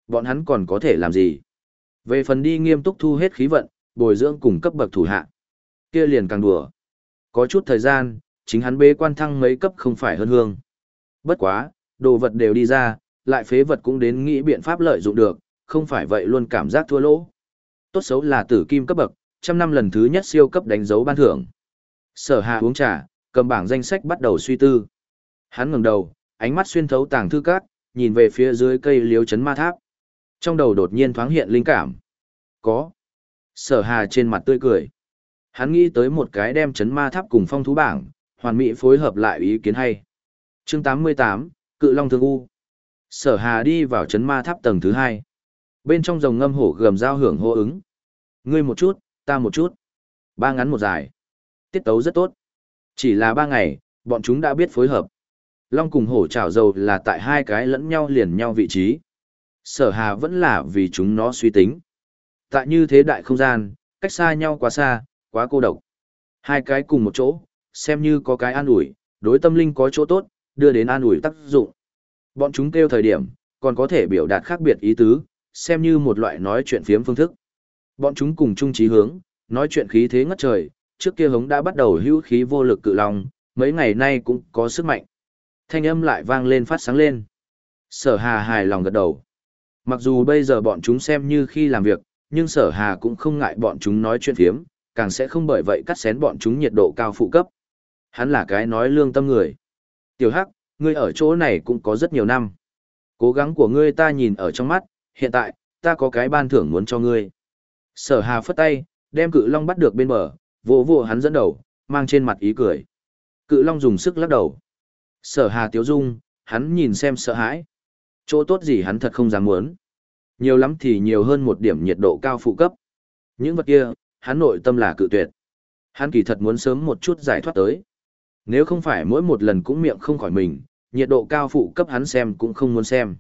Bọn hắn còn có thể làm gì? Về phần đi nghiêm túc thu hết khí vận, bồi dưỡng cùng cấp bậc thủ hạ. Kia liền càng đùa. Có chút thời gian, chính hắn bế quan thăng mấy cấp không phải hơn hương. Bất quá, đồ vật đều đi ra, lại phế vật cũng đến nghĩ biện pháp lợi dụng được, không phải vậy luôn cảm giác thua lỗ. Tốt xấu là tử kim cấp bậc, trăm năm lần thứ nhất siêu cấp đánh dấu ban thưởng. Sở Hà uống trà, cầm bảng danh sách bắt đầu suy tư. Hắn ngẩng đầu, ánh mắt xuyên thấu tàng thư cát, nhìn về phía dưới cây liếu chấn ma tháp. Trong đầu đột nhiên thoáng hiện linh cảm. Có. Sở Hà trên mặt tươi cười. Hắn nghĩ tới một cái đem chấn ma tháp cùng phong thú bảng, hoàn mỹ phối hợp lại ý kiến hay. Chương 88, Cự Long Thương U. Sở Hà đi vào chấn ma tháp tầng thứ hai. Bên trong rồng ngâm hổ gầm giao hưởng hô ứng. Ngươi một chút, ta một chút. Ba ngắn một dài. Tiết tấu rất tốt. Chỉ là ba ngày, bọn chúng đã biết phối hợp. Long cùng hổ chảo dầu là tại hai cái lẫn nhau liền nhau vị trí. Sở hà vẫn là vì chúng nó suy tính. Tại như thế đại không gian, cách xa nhau quá xa, quá cô độc. Hai cái cùng một chỗ, xem như có cái an ủi, đối tâm linh có chỗ tốt, đưa đến an ủi tác dụng. Bọn chúng kêu thời điểm, còn có thể biểu đạt khác biệt ý tứ, xem như một loại nói chuyện phiếm phương thức. Bọn chúng cùng chung chí hướng, nói chuyện khí thế ngất trời, trước kia hống đã bắt đầu hữu khí vô lực cự lòng, mấy ngày nay cũng có sức mạnh. Thanh âm lại vang lên phát sáng lên. Sở hà hài lòng gật đầu. Mặc dù bây giờ bọn chúng xem như khi làm việc, nhưng sở hà cũng không ngại bọn chúng nói chuyện phiếm, càng sẽ không bởi vậy cắt xén bọn chúng nhiệt độ cao phụ cấp. Hắn là cái nói lương tâm người. Tiểu Hắc, ngươi ở chỗ này cũng có rất nhiều năm. Cố gắng của ngươi ta nhìn ở trong mắt, hiện tại, ta có cái ban thưởng muốn cho ngươi. Sở hà phất tay, đem cự long bắt được bên bờ, vỗ vỗ hắn dẫn đầu, mang trên mặt ý cười. Cự long dùng sức lắc đầu. Sở hà tiếu dung, hắn nhìn xem sợ hãi. Chỗ tốt gì hắn thật không dám muốn. Nhiều lắm thì nhiều hơn một điểm nhiệt độ cao phụ cấp. Những vật kia, hắn nội tâm là cự tuyệt. Hắn kỳ thật muốn sớm một chút giải thoát tới. Nếu không phải mỗi một lần cũng miệng không khỏi mình, nhiệt độ cao phụ cấp hắn xem cũng không muốn xem.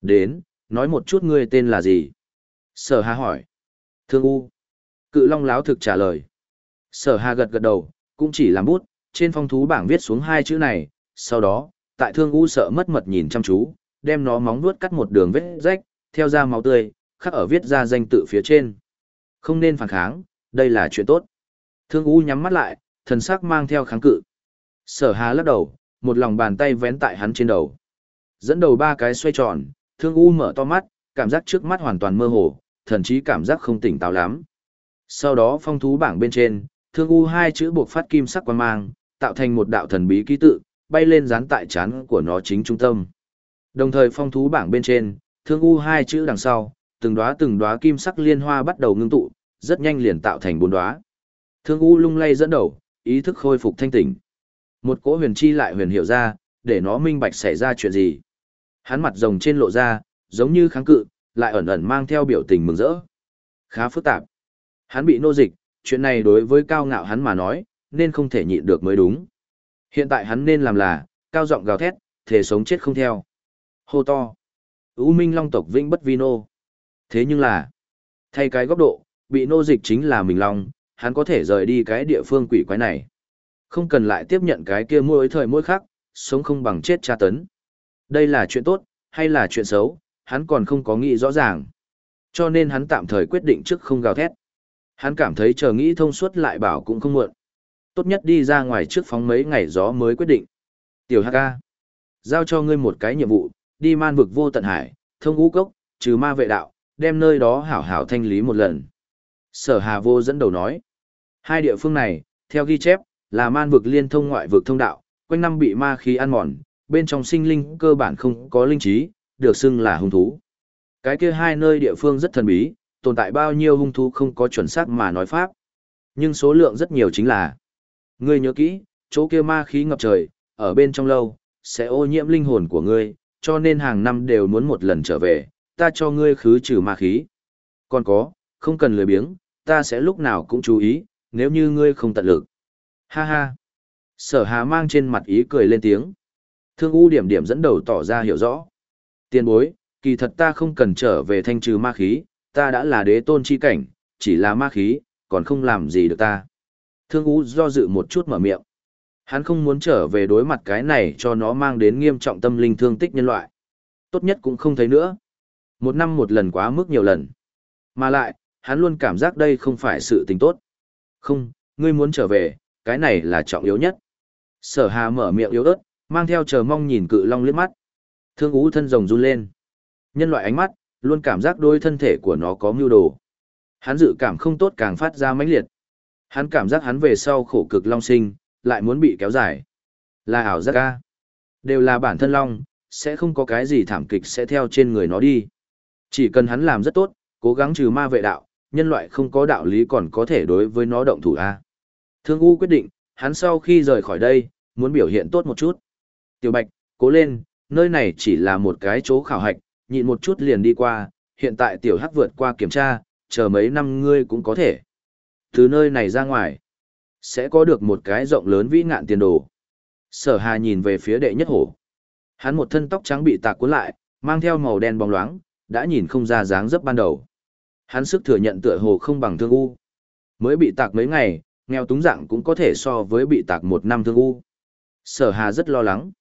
Đến, nói một chút ngươi tên là gì? Sở Hà hỏi. Thương U. Cự Long láo thực trả lời. Sở Hà gật gật đầu, cũng chỉ làm bút, trên phong thú bảng viết xuống hai chữ này, sau đó, tại Thương U sợ mất mật nhìn chăm chú, đem nó móng vuốt cắt một đường vết rách, theo ra máu tươi, khắc ở viết ra danh tự phía trên. Không nên phản kháng, đây là chuyện tốt. Thương U nhắm mắt lại, thần sắc mang theo kháng cự. Sở Hà lắc đầu, một lòng bàn tay vén tại hắn trên đầu. Dẫn đầu ba cái xoay tròn, Thương U mở to mắt, cảm giác trước mắt hoàn toàn mơ hồ, thần chí cảm giác không tỉnh táo lắm. Sau đó phong thú bảng bên trên, Thương U hai chữ buộc phát kim sắc quan mang, tạo thành một đạo thần bí ký tự, bay lên dán tại chán của nó chính trung tâm. Đồng thời phong thú bảng bên trên, Thương U hai chữ đằng sau, từng đóa từng đóa kim sắc liên hoa bắt đầu ngưng tụ, rất nhanh liền tạo thành bốn đóa. Thương U lung lay dẫn đầu, ý thức khôi phục thanh tỉnh. Một cỗ huyền chi lại huyền hiểu ra, để nó minh bạch xảy ra chuyện gì. Hắn mặt rồng trên lộ ra, giống như kháng cự, lại ẩn ẩn mang theo biểu tình mừng rỡ. Khá phức tạp. Hắn bị nô dịch, chuyện này đối với cao ngạo hắn mà nói, nên không thể nhịn được mới đúng. Hiện tại hắn nên làm là, cao giọng gào thét, thể sống chết không theo. Hô to. U Minh Long tộc vĩnh bất vi nô. Thế nhưng là, thay cái góc độ, bị nô dịch chính là mình Long, hắn có thể rời đi cái địa phương quỷ quái này. Không cần lại tiếp nhận cái kia mỗi thời mỗi khác, sống không bằng chết tra tấn. Đây là chuyện tốt, hay là chuyện xấu, hắn còn không có nghĩ rõ ràng. Cho nên hắn tạm thời quyết định trước không gào thét. Hắn cảm thấy chờ nghĩ thông suốt lại bảo cũng không muộn. Tốt nhất đi ra ngoài trước phóng mấy ngày gió mới quyết định. Tiểu hạc ca, giao cho ngươi một cái nhiệm vụ, đi man vực vô tận hải, thông ngũ cốc, trừ ma vệ đạo, đem nơi đó hảo hảo thanh lý một lần. Sở Hà vô dẫn đầu nói. Hai địa phương này, theo ghi chép, là man vực liên thông ngoại vực thông đạo, quanh năm bị ma khí ăn mòn, bên trong sinh linh cơ bản không có linh trí, được xưng là hung thú. Cái kia hai nơi địa phương rất thần bí, tồn tại bao nhiêu hung thú không có chuẩn xác mà nói pháp. Nhưng số lượng rất nhiều chính là. Ngươi nhớ kỹ, chỗ kia ma khí ngập trời, ở bên trong lâu, sẽ ô nhiễm linh hồn của ngươi, cho nên hàng năm đều muốn một lần trở về, ta cho ngươi khứ trừ ma khí. Còn có, không cần lười biếng, ta sẽ lúc nào cũng chú ý, nếu như ngươi không tận lực. Ha ha. Sở hà mang trên mặt ý cười lên tiếng. Thương U điểm điểm dẫn đầu tỏ ra hiểu rõ. Tiền bối, kỳ thật ta không cần trở về thanh trừ ma khí, ta đã là đế tôn chi cảnh, chỉ là ma khí, còn không làm gì được ta. Thương U do dự một chút mở miệng. Hắn không muốn trở về đối mặt cái này cho nó mang đến nghiêm trọng tâm linh thương tích nhân loại. Tốt nhất cũng không thấy nữa. Một năm một lần quá mức nhiều lần. Mà lại, hắn luôn cảm giác đây không phải sự tình tốt. Không, ngươi muốn trở về, cái này là trọng yếu nhất. Sở hà mở miệng yếu ớt, mang theo chờ mong nhìn cự long liếc mắt. Thương ú thân rồng run lên. Nhân loại ánh mắt, luôn cảm giác đôi thân thể của nó có mưu đồ. Hắn dự cảm không tốt càng phát ra mãnh liệt. Hắn cảm giác hắn về sau khổ cực long sinh, lại muốn bị kéo dài. Là ảo giác ca. Đều là bản thân long, sẽ không có cái gì thảm kịch sẽ theo trên người nó đi. Chỉ cần hắn làm rất tốt, cố gắng trừ ma vệ đạo, nhân loại không có đạo lý còn có thể đối với nó động thủ A. Thương U quyết định, hắn sau khi rời khỏi đây, muốn biểu hiện tốt một chút. Tiểu Bạch, cố lên, nơi này chỉ là một cái chỗ khảo hạch, nhịn một chút liền đi qua, hiện tại Tiểu Hắc vượt qua kiểm tra, chờ mấy năm ngươi cũng có thể. Từ nơi này ra ngoài, sẽ có được một cái rộng lớn vĩ ngạn tiền đồ. Sở Hà nhìn về phía đệ nhất hổ. Hắn một thân tóc trắng bị tạc cuốn lại, mang theo màu đen bóng loáng, đã nhìn không ra dáng dấp ban đầu. Hắn sức thừa nhận tựa hồ không bằng thương u. Mới bị tạc mấy ngày, nghèo túng dạng cũng có thể so với bị tạc một năm thương u. Sở Hà rất lo lắng.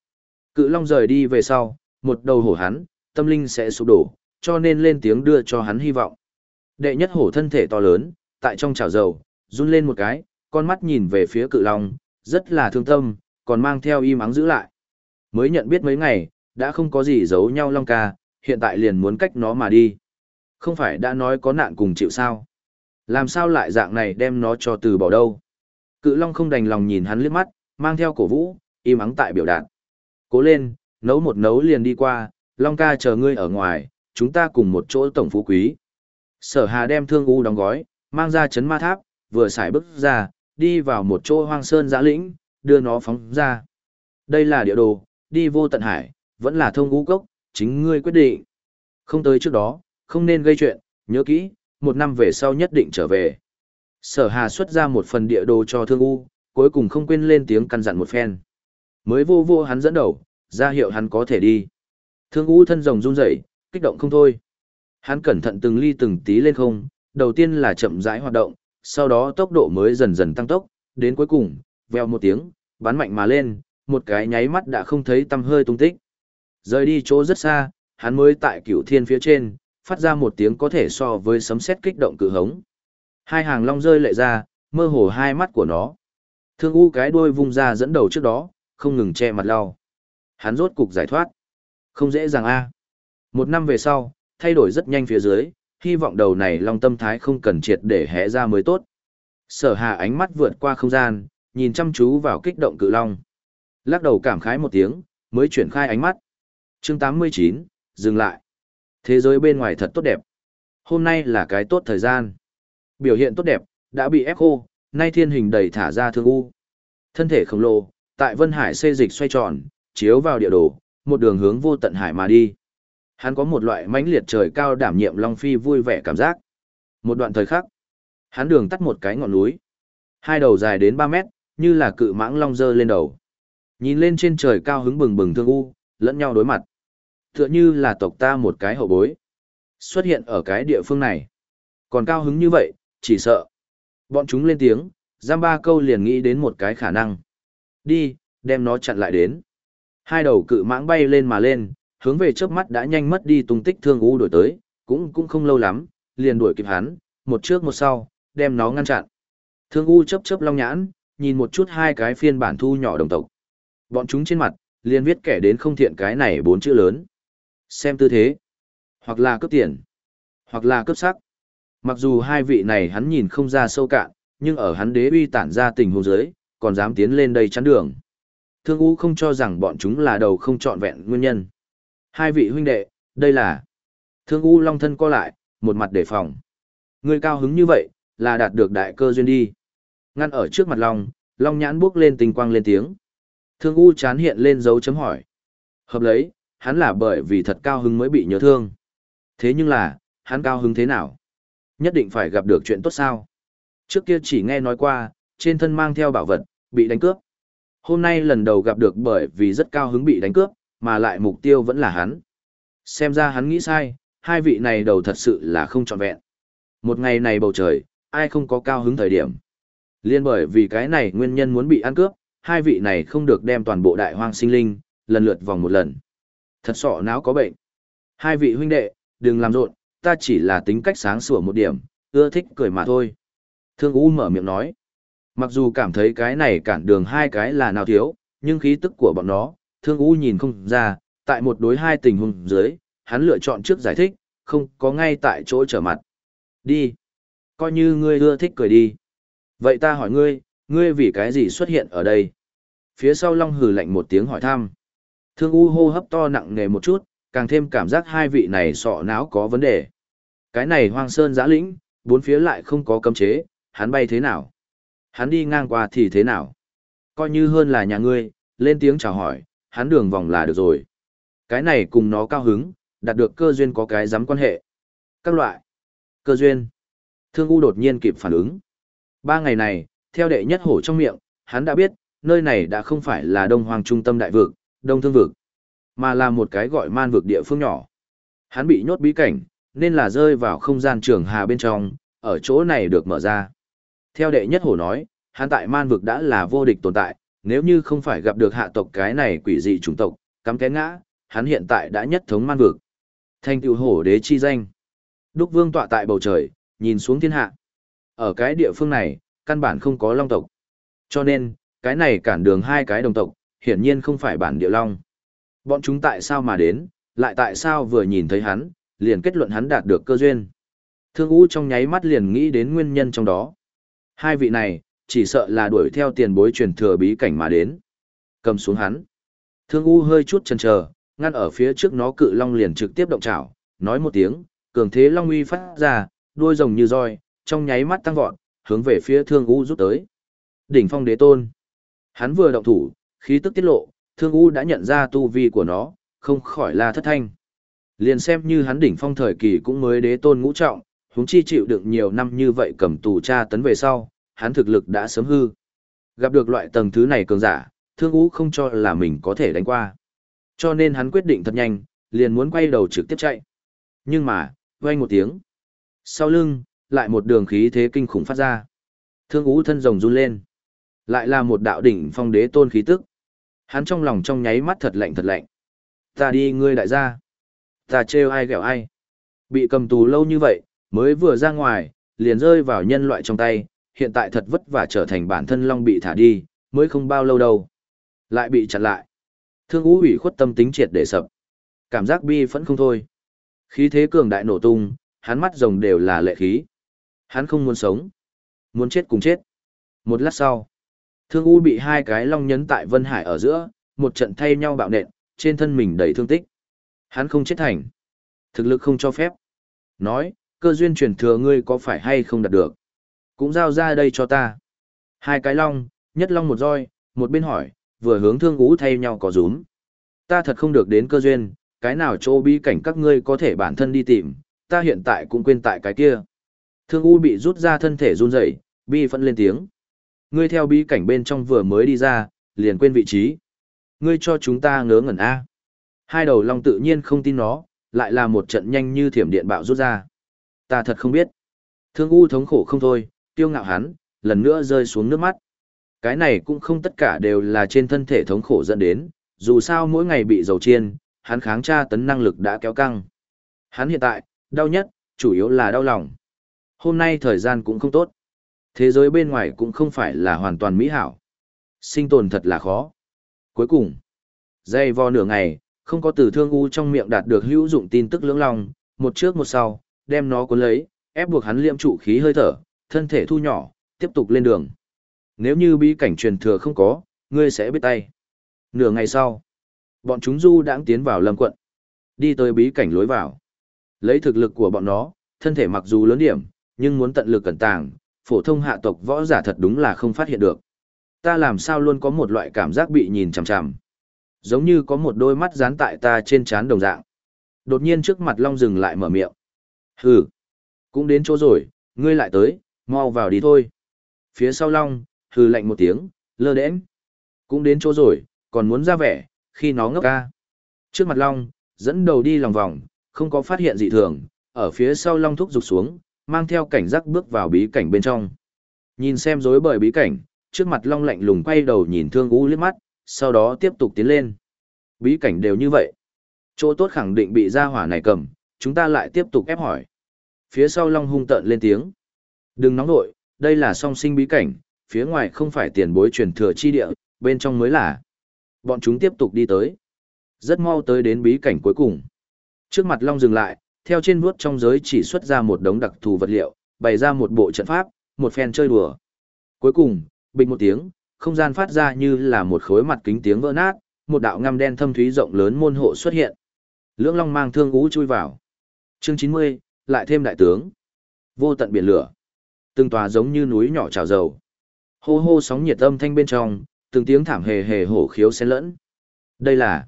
Cự Long rời đi về sau, một đầu hổ hắn, tâm linh sẽ sụp đổ, cho nên lên tiếng đưa cho hắn hy vọng. Đệ nhất hổ thân thể to lớn, tại trong chảo dầu, run lên một cái, con mắt nhìn về phía cự long, rất là thương tâm, còn mang theo im ắng giữ lại. Mới nhận biết mấy ngày, đã không có gì giấu nhau long ca, hiện tại liền muốn cách nó mà đi. Không phải đã nói có nạn cùng chịu sao? Làm sao lại dạng này đem nó cho từ bỏ đâu? Cự long không đành lòng nhìn hắn liếc mắt, mang theo cổ vũ, im ắng tại biểu đạt. Cố lên, nấu một nấu liền đi qua, long ca chờ ngươi ở ngoài, chúng ta cùng một chỗ tổng phú quý. Sở hà đem thương u đóng gói, mang ra chấn ma tháp, vừa xài bước ra, đi vào một chỗ hoang sơn giã lĩnh, đưa nó phóng ra. Đây là địa đồ, đi vô tận hải, vẫn là thông u cốc, chính ngươi quyết định. Không tới trước đó, không nên gây chuyện, nhớ kỹ, một năm về sau nhất định trở về. Sở Hà xuất ra một phần địa đồ cho Thương U, cuối cùng không quên lên tiếng căn dặn một phen. Mới vô vô hắn dẫn đầu, ra hiệu hắn có thể đi. Thương U thân rồng run rẩy, kích động không thôi. Hắn cẩn thận từng ly từng tí lên không, đầu tiên là chậm rãi hoạt động, sau đó tốc độ mới dần dần tăng tốc, đến cuối cùng, veo một tiếng, bắn mạnh mà lên, một cái nháy mắt đã không thấy tăm hơi tung tích. Rời đi chỗ rất xa, hắn mới tại cửu thiên phía trên, phát ra một tiếng có thể so với sấm sét kích động cự hống. Hai hàng long rơi lệ ra, mơ hồ hai mắt của nó. Thương u cái đuôi vung ra dẫn đầu trước đó, không ngừng che mặt lau. Hắn rốt cục giải thoát. Không dễ dàng a. Một năm về sau, thay đổi rất nhanh phía dưới, hy vọng đầu này long tâm thái không cần triệt để hé ra mới tốt. Sở hà ánh mắt vượt qua không gian, nhìn chăm chú vào kích động cự long. Lắc đầu cảm khái một tiếng, mới chuyển khai ánh mắt. chương 89, dừng lại. Thế giới bên ngoài thật tốt đẹp. Hôm nay là cái tốt thời gian. Biểu hiện tốt đẹp, đã bị ép khô, nay thiên hình đầy thả ra thương u. Thân thể khổng lồ, tại Vân Hải xê dịch xoay tròn, chiếu vào địa đồ, một đường hướng vô tận hải mà đi. Hắn có một loại mãnh liệt trời cao đảm nhiệm Long Phi vui vẻ cảm giác. Một đoạn thời khắc, hắn đường tắt một cái ngọn núi. Hai đầu dài đến 3 mét, như là cự mãng long dơ lên đầu. Nhìn lên trên trời cao hứng bừng bừng thương u, lẫn nhau đối mặt. Tựa như là tộc ta một cái hậu bối. Xuất hiện ở cái địa phương này. Còn cao hứng như vậy, chỉ sợ. Bọn chúng lên tiếng, giam ba câu liền nghĩ đến một cái khả năng. Đi, đem nó chặn lại đến. Hai đầu cự mãng bay lên mà lên, hướng về trước mắt đã nhanh mất đi tung tích thương u đổi tới, cũng cũng không lâu lắm, liền đuổi kịp hắn, một trước một sau, đem nó ngăn chặn. Thương u chớp chớp long nhãn, nhìn một chút hai cái phiên bản thu nhỏ đồng tộc. Bọn chúng trên mặt, liền viết kẻ đến không thiện cái này bốn chữ lớn. Xem tư thế, hoặc là cướp tiền, hoặc là cướp sắc. Mặc dù hai vị này hắn nhìn không ra sâu cạn, nhưng ở hắn đế uy tản ra tình huống giới, còn dám tiến lên đây chắn đường. Thương U không cho rằng bọn chúng là đầu không trọn vẹn nguyên nhân. Hai vị huynh đệ, đây là... Thương U long thân co lại, một mặt đề phòng. Người cao hứng như vậy, là đạt được đại cơ duyên đi. Ngăn ở trước mặt long, long nhãn bước lên tình quang lên tiếng. Thương U chán hiện lên dấu chấm hỏi. Hợp lấy, hắn là bởi vì thật cao hứng mới bị nhớ thương. Thế nhưng là, hắn cao hứng thế nào? Nhất định phải gặp được chuyện tốt sao? Trước kia chỉ nghe nói qua, trên thân mang theo bảo vật, bị đánh cướp. Hôm nay lần đầu gặp được bởi vì rất cao hứng bị đánh cướp, mà lại mục tiêu vẫn là hắn. Xem ra hắn nghĩ sai, hai vị này đầu thật sự là không trọn vẹn. Một ngày này bầu trời, ai không có cao hứng thời điểm. Liên bởi vì cái này nguyên nhân muốn bị ăn cướp, hai vị này không được đem toàn bộ đại hoang sinh linh, lần lượt vòng một lần. Thật sọ não có bệnh. Hai vị huynh đệ, đừng làm rộn, ta chỉ là tính cách sáng sủa một điểm, ưa thích cười mà thôi. Thương U mở miệng nói. Mặc dù cảm thấy cái này cản đường hai cái là nào thiếu, nhưng khí tức của bọn nó, Thương U nhìn không ra, tại một đối hai tình huống dưới, hắn lựa chọn trước giải thích, không có ngay tại chỗ trở mặt. Đi. Coi như ngươi ưa thích cười đi. Vậy ta hỏi ngươi, ngươi vì cái gì xuất hiện ở đây? Phía sau Long hừ lạnh một tiếng hỏi thăm. Thương U hô hấp to nặng nề một chút, càng thêm cảm giác hai vị này sọ não có vấn đề. Cái này hoang sơn giã lĩnh, bốn phía lại không có cấm chế, hắn bay thế nào? Hắn đi ngang qua thì thế nào? Coi như hơn là nhà ngươi, lên tiếng chào hỏi, hắn đường vòng là được rồi. Cái này cùng nó cao hứng, đạt được cơ duyên có cái dám quan hệ. Các loại. Cơ duyên. Thương U đột nhiên kịp phản ứng. Ba ngày này, theo đệ nhất hổ trong miệng, hắn đã biết, nơi này đã không phải là đông hoàng trung tâm đại vực, đông thương vực, mà là một cái gọi man vực địa phương nhỏ. Hắn bị nhốt bí cảnh, nên là rơi vào không gian trường hà bên trong, ở chỗ này được mở ra. Theo đệ nhất hổ nói, hắn tại man vực đã là vô địch tồn tại, nếu như không phải gặp được hạ tộc cái này quỷ dị chủng tộc, cắm cái ngã, hắn hiện tại đã nhất thống man vực. Thanh tựu hổ đế chi danh. Đúc vương tọa tại bầu trời, nhìn xuống thiên hạ. Ở cái địa phương này, căn bản không có long tộc. Cho nên, cái này cản đường hai cái đồng tộc, hiển nhiên không phải bản địa long. Bọn chúng tại sao mà đến, lại tại sao vừa nhìn thấy hắn, liền kết luận hắn đạt được cơ duyên. Thương U trong nháy mắt liền nghĩ đến nguyên nhân trong đó. Hai vị này, chỉ sợ là đuổi theo tiền bối truyền thừa bí cảnh mà đến. Cầm xuống hắn. Thương U hơi chút chần chờ, ngăn ở phía trước nó cự long liền trực tiếp động chảo, nói một tiếng, cường thế long uy phát ra, đuôi rồng như roi, trong nháy mắt tăng vọt, hướng về phía Thương U rút tới. Đỉnh phong đế tôn. Hắn vừa động thủ, khí tức tiết lộ, Thương U đã nhận ra tu vi của nó, không khỏi la thất thanh. Liền xem như hắn đỉnh phong thời kỳ cũng mới đế tôn ngũ trọng, huống chi chịu đựng nhiều năm như vậy cầm tù tra tấn về sau, hắn thực lực đã sớm hư. Gặp được loại tầng thứ này cường giả, Thương U không cho là mình có thể đánh qua. Cho nên hắn quyết định thật nhanh, liền muốn quay đầu trực tiếp chạy. Nhưng mà, vang một tiếng. Sau lưng, lại một đường khí thế kinh khủng phát ra. Thương U thân rồng run lên. Lại là một đạo đỉnh phong đế tôn khí tức. Hắn trong lòng trong nháy mắt thật lạnh thật lạnh. Ta đi ngươi đại gia. Ta trêu ai ghẹo ai. Bị cầm tù lâu như vậy, mới vừa ra ngoài, liền rơi vào nhân loại trong tay, hiện tại thật vất vả trở thành bản thân long bị thả đi, mới không bao lâu đâu. Lại bị chặn lại. Thương ú ủy khuất tâm tính triệt để sập. Cảm giác bi phẫn không thôi. Khí thế cường đại nổ tung, hắn mắt rồng đều là lệ khí. Hắn không muốn sống. Muốn chết cùng chết. Một lát sau, Thương U bị hai cái long nhấn tại Vân Hải ở giữa, một trận thay nhau bạo nện, trên thân mình đầy thương tích. Hắn không chết thành. Thực lực không cho phép. Nói, cơ duyên truyền thừa ngươi có phải hay không đạt được. Cũng giao ra đây cho ta. Hai cái long, nhất long một roi, một bên hỏi, vừa hướng thương U thay nhau có rúm. Ta thật không được đến cơ duyên, cái nào chỗ bí cảnh các ngươi có thể bản thân đi tìm, ta hiện tại cũng quên tại cái kia. Thương u bị rút ra thân thể run rẩy, bi phẫn lên tiếng. Ngươi theo bí cảnh bên trong vừa mới đi ra, liền quên vị trí. Ngươi cho chúng ta ngớ ngẩn A. Hai đầu long tự nhiên không tin nó, lại là một trận nhanh như thiểm điện bạo rút ra. Ta thật không biết. Thương U thống khổ không thôi, tiêu ngạo hắn, lần nữa rơi xuống nước mắt. Cái này cũng không tất cả đều là trên thân thể thống khổ dẫn đến, dù sao mỗi ngày bị dầu chiên, hắn kháng tra tấn năng lực đã kéo căng. Hắn hiện tại, đau nhất, chủ yếu là đau lòng. Hôm nay thời gian cũng không tốt. Thế giới bên ngoài cũng không phải là hoàn toàn mỹ hảo. Sinh tồn thật là khó. Cuối cùng, dây vo nửa ngày, không có từ thương u trong miệng đạt được hữu dụng tin tức lưỡng lòng, một trước một sau, đem nó cuốn lấy, ép buộc hắn liệm trụ khí hơi thở, thân thể thu nhỏ, tiếp tục lên đường. Nếu như bí cảnh truyền thừa không có, ngươi sẽ biết tay. Nửa ngày sau, bọn chúng du đãng tiến vào lâm quận. Đi tới bí cảnh lối vào. Lấy thực lực của bọn nó, thân thể mặc dù lớn điểm, nhưng muốn tận lực cẩn tàng, phổ thông hạ tộc võ giả thật đúng là không phát hiện được. Ta làm sao luôn có một loại cảm giác bị nhìn chằm chằm. Giống như có một đôi mắt dán tại ta trên trán đồng dạng. Đột nhiên trước mặt Long dừng lại mở miệng. Hừ, cũng đến chỗ rồi, ngươi lại tới, mau vào đi thôi. Phía sau Long, hừ lạnh một tiếng, lơ đễnh. Cũng đến chỗ rồi, còn muốn ra vẻ, khi nó ngốc ca. Trước mặt Long, dẫn đầu đi lòng vòng, không có phát hiện dị thường, ở phía sau Long thúc rục xuống, mang theo cảnh giác bước vào bí cảnh bên trong. Nhìn xem rối bời bí cảnh, trước mặt Long lạnh lùng quay đầu nhìn Thương U liếc mắt, sau đó tiếp tục tiến lên. Bí cảnh đều như vậy. Chỗ tốt khẳng định bị gia hỏa này cầm, chúng ta lại tiếp tục ép hỏi. Phía sau Long hung tợn lên tiếng. Đừng nóng nội, đây là song sinh bí cảnh, phía ngoài không phải tiền bối truyền thừa chi địa, bên trong mới là. Bọn chúng tiếp tục đi tới. Rất mau tới đến bí cảnh cuối cùng. Trước mặt Long dừng lại, theo trên vuốt trong giới chỉ xuất ra một đống đặc thù vật liệu, bày ra một bộ trận pháp, một phen chơi đùa. Cuối cùng, bình một tiếng, không gian phát ra như là một khối mặt kính tiếng vỡ nát, một đạo ngăm đen thâm thúy rộng lớn môn hộ xuất hiện. Lưỡng Long mang thương ú chui vào. Chương 90, lại thêm đại tướng. Vô tận biển lửa. Từng tòa giống như núi nhỏ trào dầu. Hô hô sóng nhiệt âm thanh bên trong, từng tiếng thảm hề hề hổ khiếu xen lẫn. Đây là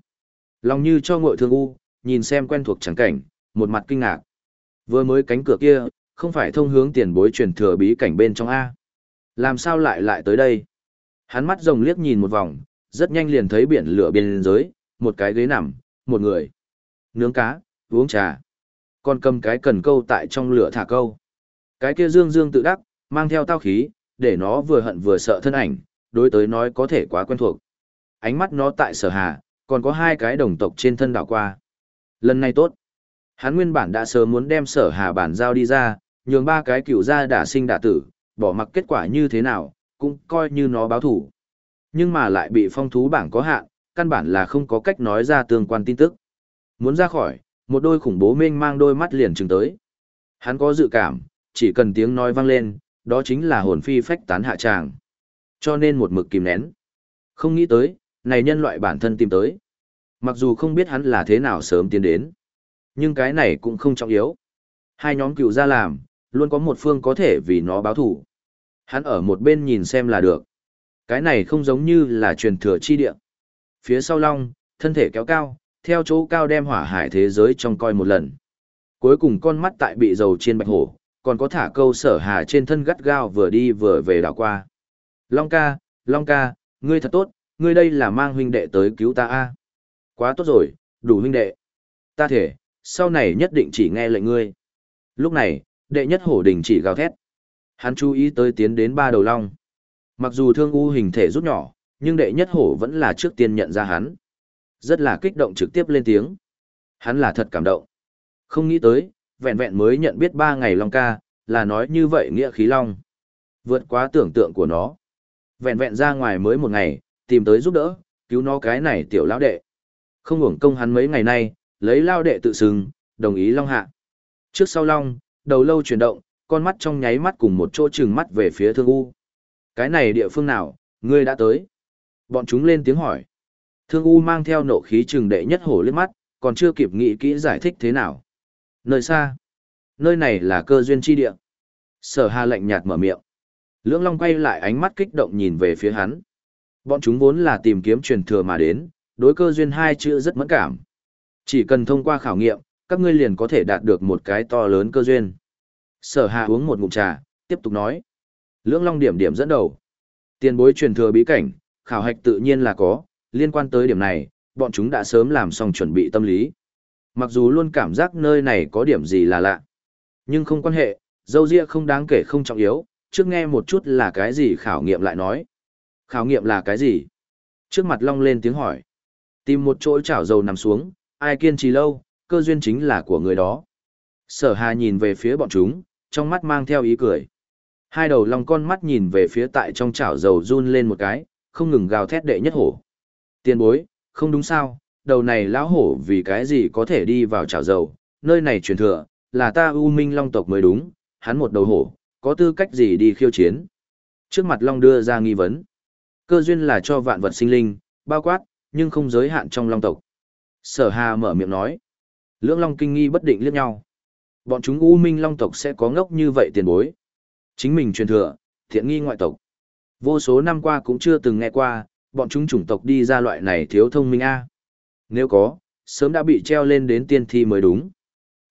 long như cho ngội thương u, nhìn xem quen thuộc chẳng cảnh, một mặt kinh ngạc. Vừa mới cánh cửa kia, không phải thông hướng tiền bối truyền thừa bí cảnh bên trong A. Làm sao lại lại tới đây? Hắn mắt rồng liếc nhìn một vòng, rất nhanh liền thấy biển lửa biên giới, một cái ghế nằm, một người. Nướng cá, uống trà. Còn cầm cái cần câu tại trong lửa thả câu. Cái kia dương dương tự đắc, mang theo tao khí, để nó vừa hận vừa sợ thân ảnh, đối tới nói có thể quá quen thuộc. Ánh mắt nó tại sở hà, còn có hai cái đồng tộc trên thân đảo qua. Lần này tốt. Hắn nguyên bản đã sớm muốn đem sở hà bản giao đi ra, nhường ba cái cựu gia đả sinh đả tử, bỏ mặc kết quả như thế nào, cũng coi như nó báo thủ. Nhưng mà lại bị phong thú bảng có hạn, căn bản là không có cách nói ra tương quan tin tức. Muốn ra khỏi, một đôi khủng bố mênh mang đôi mắt liền trừng tới. Hắn có dự cảm, chỉ cần tiếng nói vang lên, đó chính là hồn phi phách tán hạ tràng. Cho nên một mực kìm nén. Không nghĩ tới, này nhân loại bản thân tìm tới. Mặc dù không biết hắn là thế nào sớm tiến đến. Nhưng cái này cũng không trọng yếu. Hai nhóm cựu ra làm, luôn có một phương có thể vì nó báo thủ. Hắn ở một bên nhìn xem là được. Cái này không giống như là truyền thừa chi địa. Phía sau long, thân thể kéo cao, theo chỗ cao đem hỏa hải thế giới trong coi một lần. Cuối cùng con mắt tại bị dầu trên bạch hổ, còn có thả câu sở hà trên thân gắt gao vừa đi vừa về đảo qua. Long ca, Long ca, ngươi thật tốt, ngươi đây là mang huynh đệ tới cứu ta a. Quá tốt rồi, đủ huynh đệ. Ta thể, sau này nhất định chỉ nghe lệnh ngươi. Lúc này, đệ nhất hổ đình chỉ gào thét. Hắn chú ý tới tiến đến ba đầu long. Mặc dù thương u hình thể rút nhỏ, nhưng đệ nhất hổ vẫn là trước tiên nhận ra hắn. Rất là kích động trực tiếp lên tiếng. Hắn là thật cảm động. Không nghĩ tới, vẹn vẹn mới nhận biết ba ngày long ca, là nói như vậy nghĩa khí long. Vượt quá tưởng tượng của nó. Vẹn vẹn ra ngoài mới một ngày, tìm tới giúp đỡ, cứu nó cái này tiểu lão đệ. Không hưởng công hắn mấy ngày nay, lấy lao đệ tự xưng, đồng ý long hạ. Trước sau long, đầu lâu chuyển động, con mắt trong nháy mắt cùng một chỗ trừng mắt về phía thương u. Cái này địa phương nào, ngươi đã tới. Bọn chúng lên tiếng hỏi. Thương u mang theo nộ khí trừng đệ nhất hổ liếc mắt, còn chưa kịp nghĩ kỹ giải thích thế nào. Nơi xa. Nơi này là cơ duyên chi địa. Sở hà lạnh nhạt mở miệng. Lưỡng Long quay lại ánh mắt kích động nhìn về phía hắn. Bọn chúng vốn là tìm kiếm truyền thừa mà đến, đối cơ duyên hai chữ rất mẫn cảm. Chỉ cần thông qua khảo nghiệm, các ngươi liền có thể đạt được một cái to lớn cơ duyên. Sở Hà uống một ngụm trà, tiếp tục nói. Lưỡng Long điểm điểm dẫn đầu. Tiền bối truyền thừa bí cảnh, khảo hạch tự nhiên là có, liên quan tới điểm này, bọn chúng đã sớm làm xong chuẩn bị tâm lý. Mặc dù luôn cảm giác nơi này có điểm gì là lạ, nhưng không quan hệ, dâu ria không đáng kể không trọng yếu, trước nghe một chút là cái gì khảo nghiệm lại nói. Khảo nghiệm là cái gì? Trước mặt Long lên tiếng hỏi. Tìm một chỗ chảo dầu nằm xuống, ai kiên trì lâu, cơ duyên chính là của người đó. Sở hà nhìn về phía bọn chúng, trong mắt mang theo ý cười. Hai đầu lòng con mắt nhìn về phía tại trong chảo dầu run lên một cái, không ngừng gào thét đệ nhất hổ. Tiền bối, không đúng sao, đầu này lão hổ vì cái gì có thể đi vào chảo dầu, nơi này truyền thừa, là ta U Minh Long tộc mới đúng, hắn một đầu hổ, có tư cách gì đi khiêu chiến. Trước mặt Long đưa ra nghi vấn. Cơ duyên là cho vạn vật sinh linh, bao quát, nhưng không giới hạn trong Long tộc. Sở Hà mở miệng nói. Lưỡng Long kinh nghi bất định liếc nhau. Bọn chúng U Minh Long tộc sẽ có ngốc như vậy tiền bối. Chính mình truyền thừa, thiện nghi ngoại tộc. Vô số năm qua cũng chưa từng nghe qua, bọn chúng chủng tộc đi ra loại này thiếu thông minh a. Nếu có, sớm đã bị treo lên đến tiên thi mới đúng.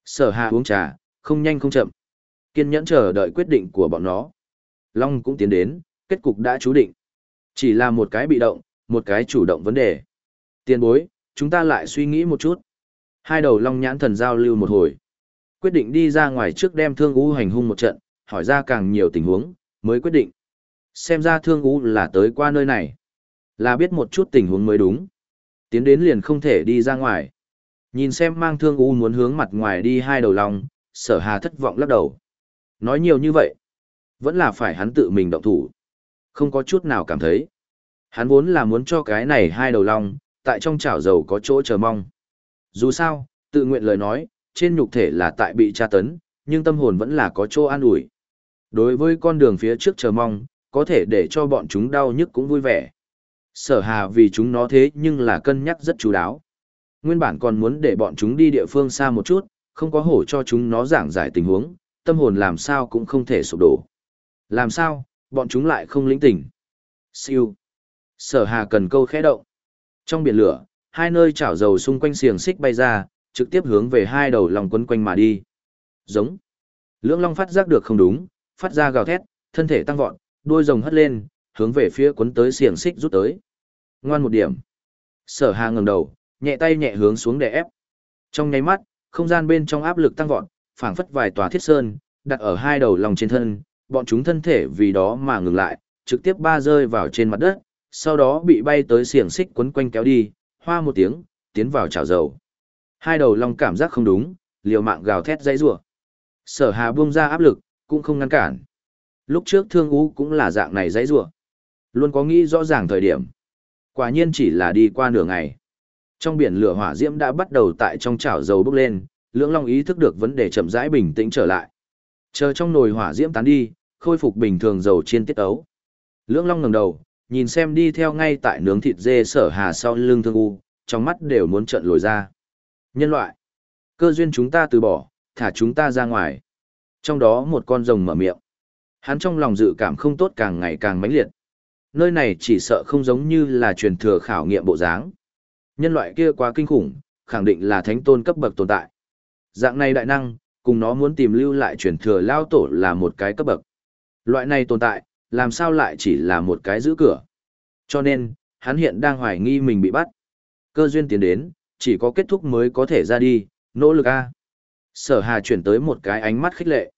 Sở Hà uống trà, không nhanh không chậm. Kiên nhẫn chờ đợi quyết định của bọn nó. Long cũng tiến đến, kết cục đã chú định. Chỉ là một cái bị động, một cái chủ động vấn đề. Tiền bối, chúng ta lại suy nghĩ một chút. Hai đầu long nhãn thần giao lưu một hồi. Quyết định đi ra ngoài trước đem thương ú hành hung một trận, hỏi ra càng nhiều tình huống, mới quyết định. Xem ra thương ú là tới qua nơi này. Là biết một chút tình huống mới đúng. Tiến đến liền không thể đi ra ngoài. Nhìn xem mang thương ú muốn hướng mặt ngoài đi hai đầu long, sở hà thất vọng lắc đầu. Nói nhiều như vậy, vẫn là phải hắn tự mình động thủ. Không có chút nào cảm thấy. Hắn vốn là muốn cho cái này hai đầu long, tại trong chảo dầu có chỗ chờ mong. Dù sao, tự nguyện lời nói, trên nhục thể là tại bị tra tấn, nhưng tâm hồn vẫn là có chỗ an ủi. Đối với con đường phía trước chờ mong, có thể để cho bọn chúng đau nhức cũng vui vẻ. Sở hà vì chúng nó thế nhưng là cân nhắc rất chú đáo. Nguyên bản còn muốn để bọn chúng đi địa phương xa một chút, không có hổ cho chúng nó giảng giải tình huống, tâm hồn làm sao cũng không thể sụp đổ. Làm sao, bọn chúng lại không lĩnh tỉnh. Siêu. Sở hà cần câu khẽ động. Trong biển lửa, hai nơi chảo dầu xung quanh xiềng xích bay ra, trực tiếp hướng về hai đầu lòng quấn quanh mà đi. Giống. Lưỡng long phát giác được không đúng, phát ra gào thét, thân thể tăng vọt, đuôi rồng hất lên, hướng về phía quấn tới xiềng xích rút tới. Ngoan một điểm. Sở Hà ngẩng đầu, nhẹ tay nhẹ hướng xuống để ép. Trong nháy mắt, không gian bên trong áp lực tăng vọt, phảng phất vài tòa thiết sơn, đặt ở hai đầu lòng trên thân, bọn chúng thân thể vì đó mà ngừng lại, trực tiếp ba rơi vào trên mặt đất, sau đó bị bay tới xiềng xích quấn quanh kéo đi, hoa một tiếng, tiến vào chảo dầu. Hai đầu long cảm giác không đúng, liều mạng gào thét dãy rủa. Sở Hà buông ra áp lực, cũng không ngăn cản. Lúc trước Thương Ú cũng là dạng này dãy rủa. Luôn có nghĩ rõ ràng thời điểm. Quả nhiên chỉ là đi qua nửa ngày. Trong biển lửa hỏa diễm đã bắt đầu tại trong chảo dầu bốc lên, Lưỡng Long ý thức được vấn đề chậm rãi bình tĩnh trở lại. Chờ trong nồi hỏa diễm tán đi, khôi phục bình thường dầu chiên tiết ấu. Lưỡng Long ngẩng đầu, nhìn xem đi theo ngay tại nướng thịt dê sở hà sau lưng thương u, trong mắt đều muốn trợn lồi ra. Nhân loại, cơ duyên chúng ta từ bỏ, thả chúng ta ra ngoài. Trong đó một con rồng mở miệng. Hắn trong lòng dự cảm không tốt càng ngày càng mãnh liệt. Nơi này chỉ sợ không giống như là truyền thừa khảo nghiệm bộ dáng. Nhân loại kia quá kinh khủng, khẳng định là thánh tôn cấp bậc tồn tại. Dạng này đại năng, cùng nó muốn tìm lưu lại truyền thừa lao tổ là một cái cấp bậc. Loại này tồn tại, làm sao lại chỉ là một cái giữ cửa. Cho nên, hắn hiện đang hoài nghi mình bị bắt. Cơ duyên tiến đến, chỉ có kết thúc mới có thể ra đi, nỗ lực A. Sở hà chuyển tới một cái ánh mắt khích lệ.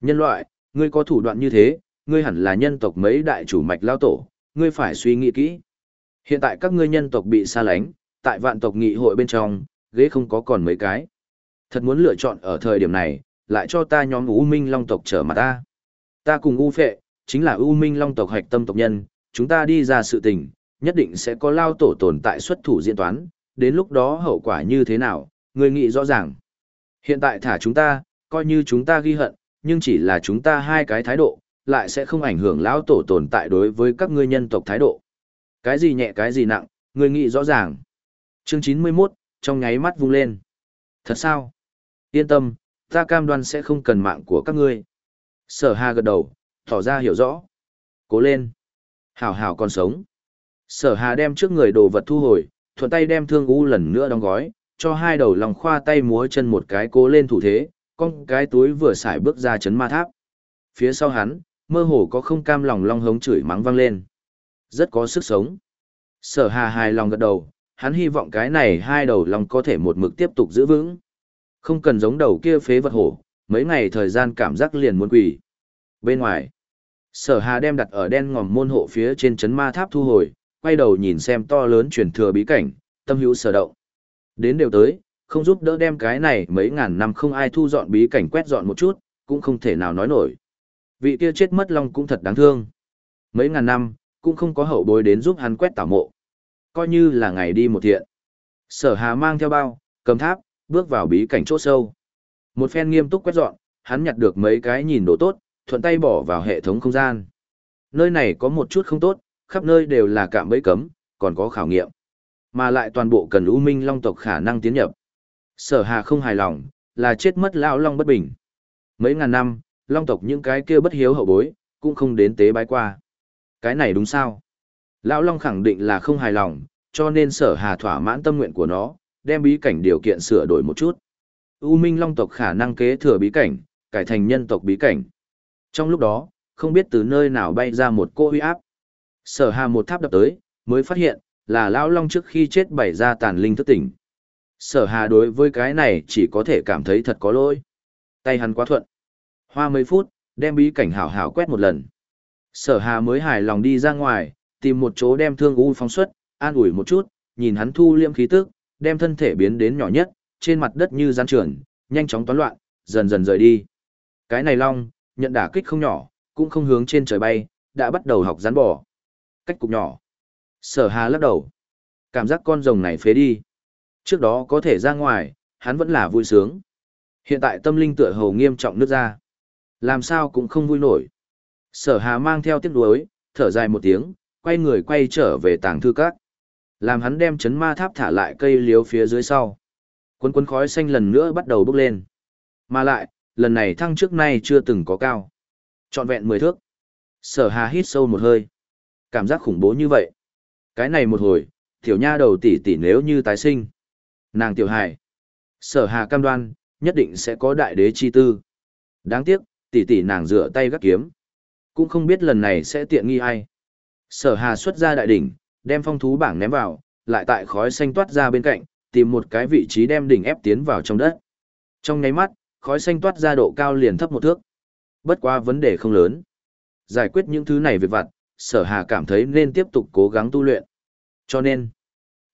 Nhân loại, ngươi có thủ đoạn như thế, ngươi hẳn là nhân tộc mấy đại chủ mạch lao tổ, ngươi phải suy nghĩ kỹ. Hiện tại các ngươi nhân tộc bị xa lánh, tại vạn tộc nghị hội bên trong, ghế không có còn mấy cái. Thật muốn lựa chọn ở thời điểm này, lại cho ta nhóm U Minh Long tộc trở mặt ta. Ta cùng U Phệ, chính là U Minh Long tộc hạch tâm tộc nhân, chúng ta đi ra sự tình, nhất định sẽ có lao tổ tồn tại xuất thủ diễn toán, đến lúc đó hậu quả như thế nào, người nghĩ rõ ràng. Hiện tại thả chúng ta, coi như chúng ta ghi hận, nhưng chỉ là chúng ta hai cái thái độ, lại sẽ không ảnh hưởng lão tổ tồn tại đối với các ngươi nhân tộc thái độ. Cái gì nhẹ cái gì nặng, người nghĩ rõ ràng. Chương 91, trong nháy mắt vung lên. Thật sao? Yên tâm, ta cam đoan sẽ không cần mạng của các ngươi. Sở Hà gật đầu, tỏ ra hiểu rõ. Cố lên. Hảo hảo còn sống. Sở Hà đem trước người đồ vật thu hồi, thuận tay đem thương u lần nữa đóng gói, cho hai đầu lòng khoa tay múa chân một cái cố lên thủ thế, con cái túi vừa xài bước ra chấn ma tháp. Phía sau hắn, mơ hồ có không cam lòng long hống chửi mắng vang lên. Rất có sức sống. Sở Hà hài lòng gật đầu, hắn hy vọng cái này hai đầu lòng có thể một mực tiếp tục giữ vững. Không cần giống đầu kia phế vật hổ, mấy ngày thời gian cảm giác liền muốn quỳ. Bên ngoài, sở hà đem đặt ở đen ngòm môn hộ phía trên chấn ma tháp thu hồi, quay đầu nhìn xem to lớn truyền thừa bí cảnh, tâm hữu sở động. Đến đều tới, không giúp đỡ đem cái này mấy ngàn năm không ai thu dọn bí cảnh quét dọn một chút, cũng không thể nào nói nổi. Vị kia chết mất long cũng thật đáng thương. Mấy ngàn năm, cũng không có hậu bối đến giúp hắn quét tảo mộ. Coi như là ngày đi một thiện. Sở hà mang theo bao, cầm tháp, bước vào bí cảnh chỗ sâu. Một phen nghiêm túc quét dọn, hắn nhặt được mấy cái nhìn đồ tốt, thuận tay bỏ vào hệ thống không gian. Nơi này có một chút không tốt, khắp nơi đều là cạm bẫy cấm, còn có khảo nghiệm. Mà lại toàn bộ cần U Minh Long tộc khả năng tiến nhập. Sở Hà không hài lòng, là chết mất lão long bất bình. Mấy ngàn năm, Long tộc những cái kia bất hiếu hậu bối, cũng không đến tế bái qua. Cái này đúng sao? Lão Long khẳng định là không hài lòng, cho nên Sở Hà thỏa mãn tâm nguyện của nó, đem bí cảnh điều kiện sửa đổi một chút. U Minh Long tộc khả năng kế thừa bí cảnh, cải thành nhân tộc bí cảnh. Trong lúc đó, không biết từ nơi nào bay ra một cô huy áp. Sở hà một tháp đập tới, mới phát hiện, là lão long trước khi chết bày ra tàn linh thức tỉnh. Sở hà đối với cái này chỉ có thể cảm thấy thật có lỗi. Tay hắn quá thuận. Hoa mấy phút, đem bí cảnh hảo hảo quét một lần. Sở hà mới hài lòng đi ra ngoài, tìm một chỗ đem thương u phóng xuất, an ủi một chút, nhìn hắn thu liêm khí tức, đem thân thể biến đến nhỏ nhất, trên mặt đất như gian trưởng, nhanh chóng toán loạn, dần dần rời đi. Cái này long, nhận đả kích không nhỏ, cũng không hướng trên trời bay, đã bắt đầu học rắn bò. Cách cục nhỏ. Sở hà lắc đầu. Cảm giác con rồng này phế đi. Trước đó có thể ra ngoài, hắn vẫn là vui sướng. Hiện tại tâm linh tựa hồ nghiêm trọng nước ra. Làm sao cũng không vui nổi. Sở hà mang theo tiếc nuối, thở dài một tiếng, quay người quay trở về tàng thư các. Làm hắn đem chấn ma tháp thả lại cây liếu phía dưới sau. Quấn quấn khói xanh lần nữa bắt đầu bốc lên. Mà lại, lần này thăng trước nay chưa từng có cao. Trọn vẹn mười thước. Sở hà hít sâu một hơi. Cảm giác khủng bố như vậy. Cái này một hồi, tiểu nha đầu tỷ tỷ nếu như tái sinh. Nàng tiểu hài. Sở hà cam đoan, nhất định sẽ có đại đế chi tư. Đáng tiếc, tỷ tỷ nàng rửa tay gắt kiếm. Cũng không biết lần này sẽ tiện nghi ai. Sở hà xuất ra đại đỉnh, đem phong thú bảng ném vào, lại tại khói xanh toát ra bên cạnh, tìm một cái vị trí đem đỉnh ép tiến vào trong đất. Trong nháy mắt, khói xanh toát ra độ cao liền thấp một thước. Bất qua vấn đề không lớn. Giải quyết những thứ này việc vặt, sở hà cảm thấy nên tiếp tục cố gắng tu luyện. Cho nên,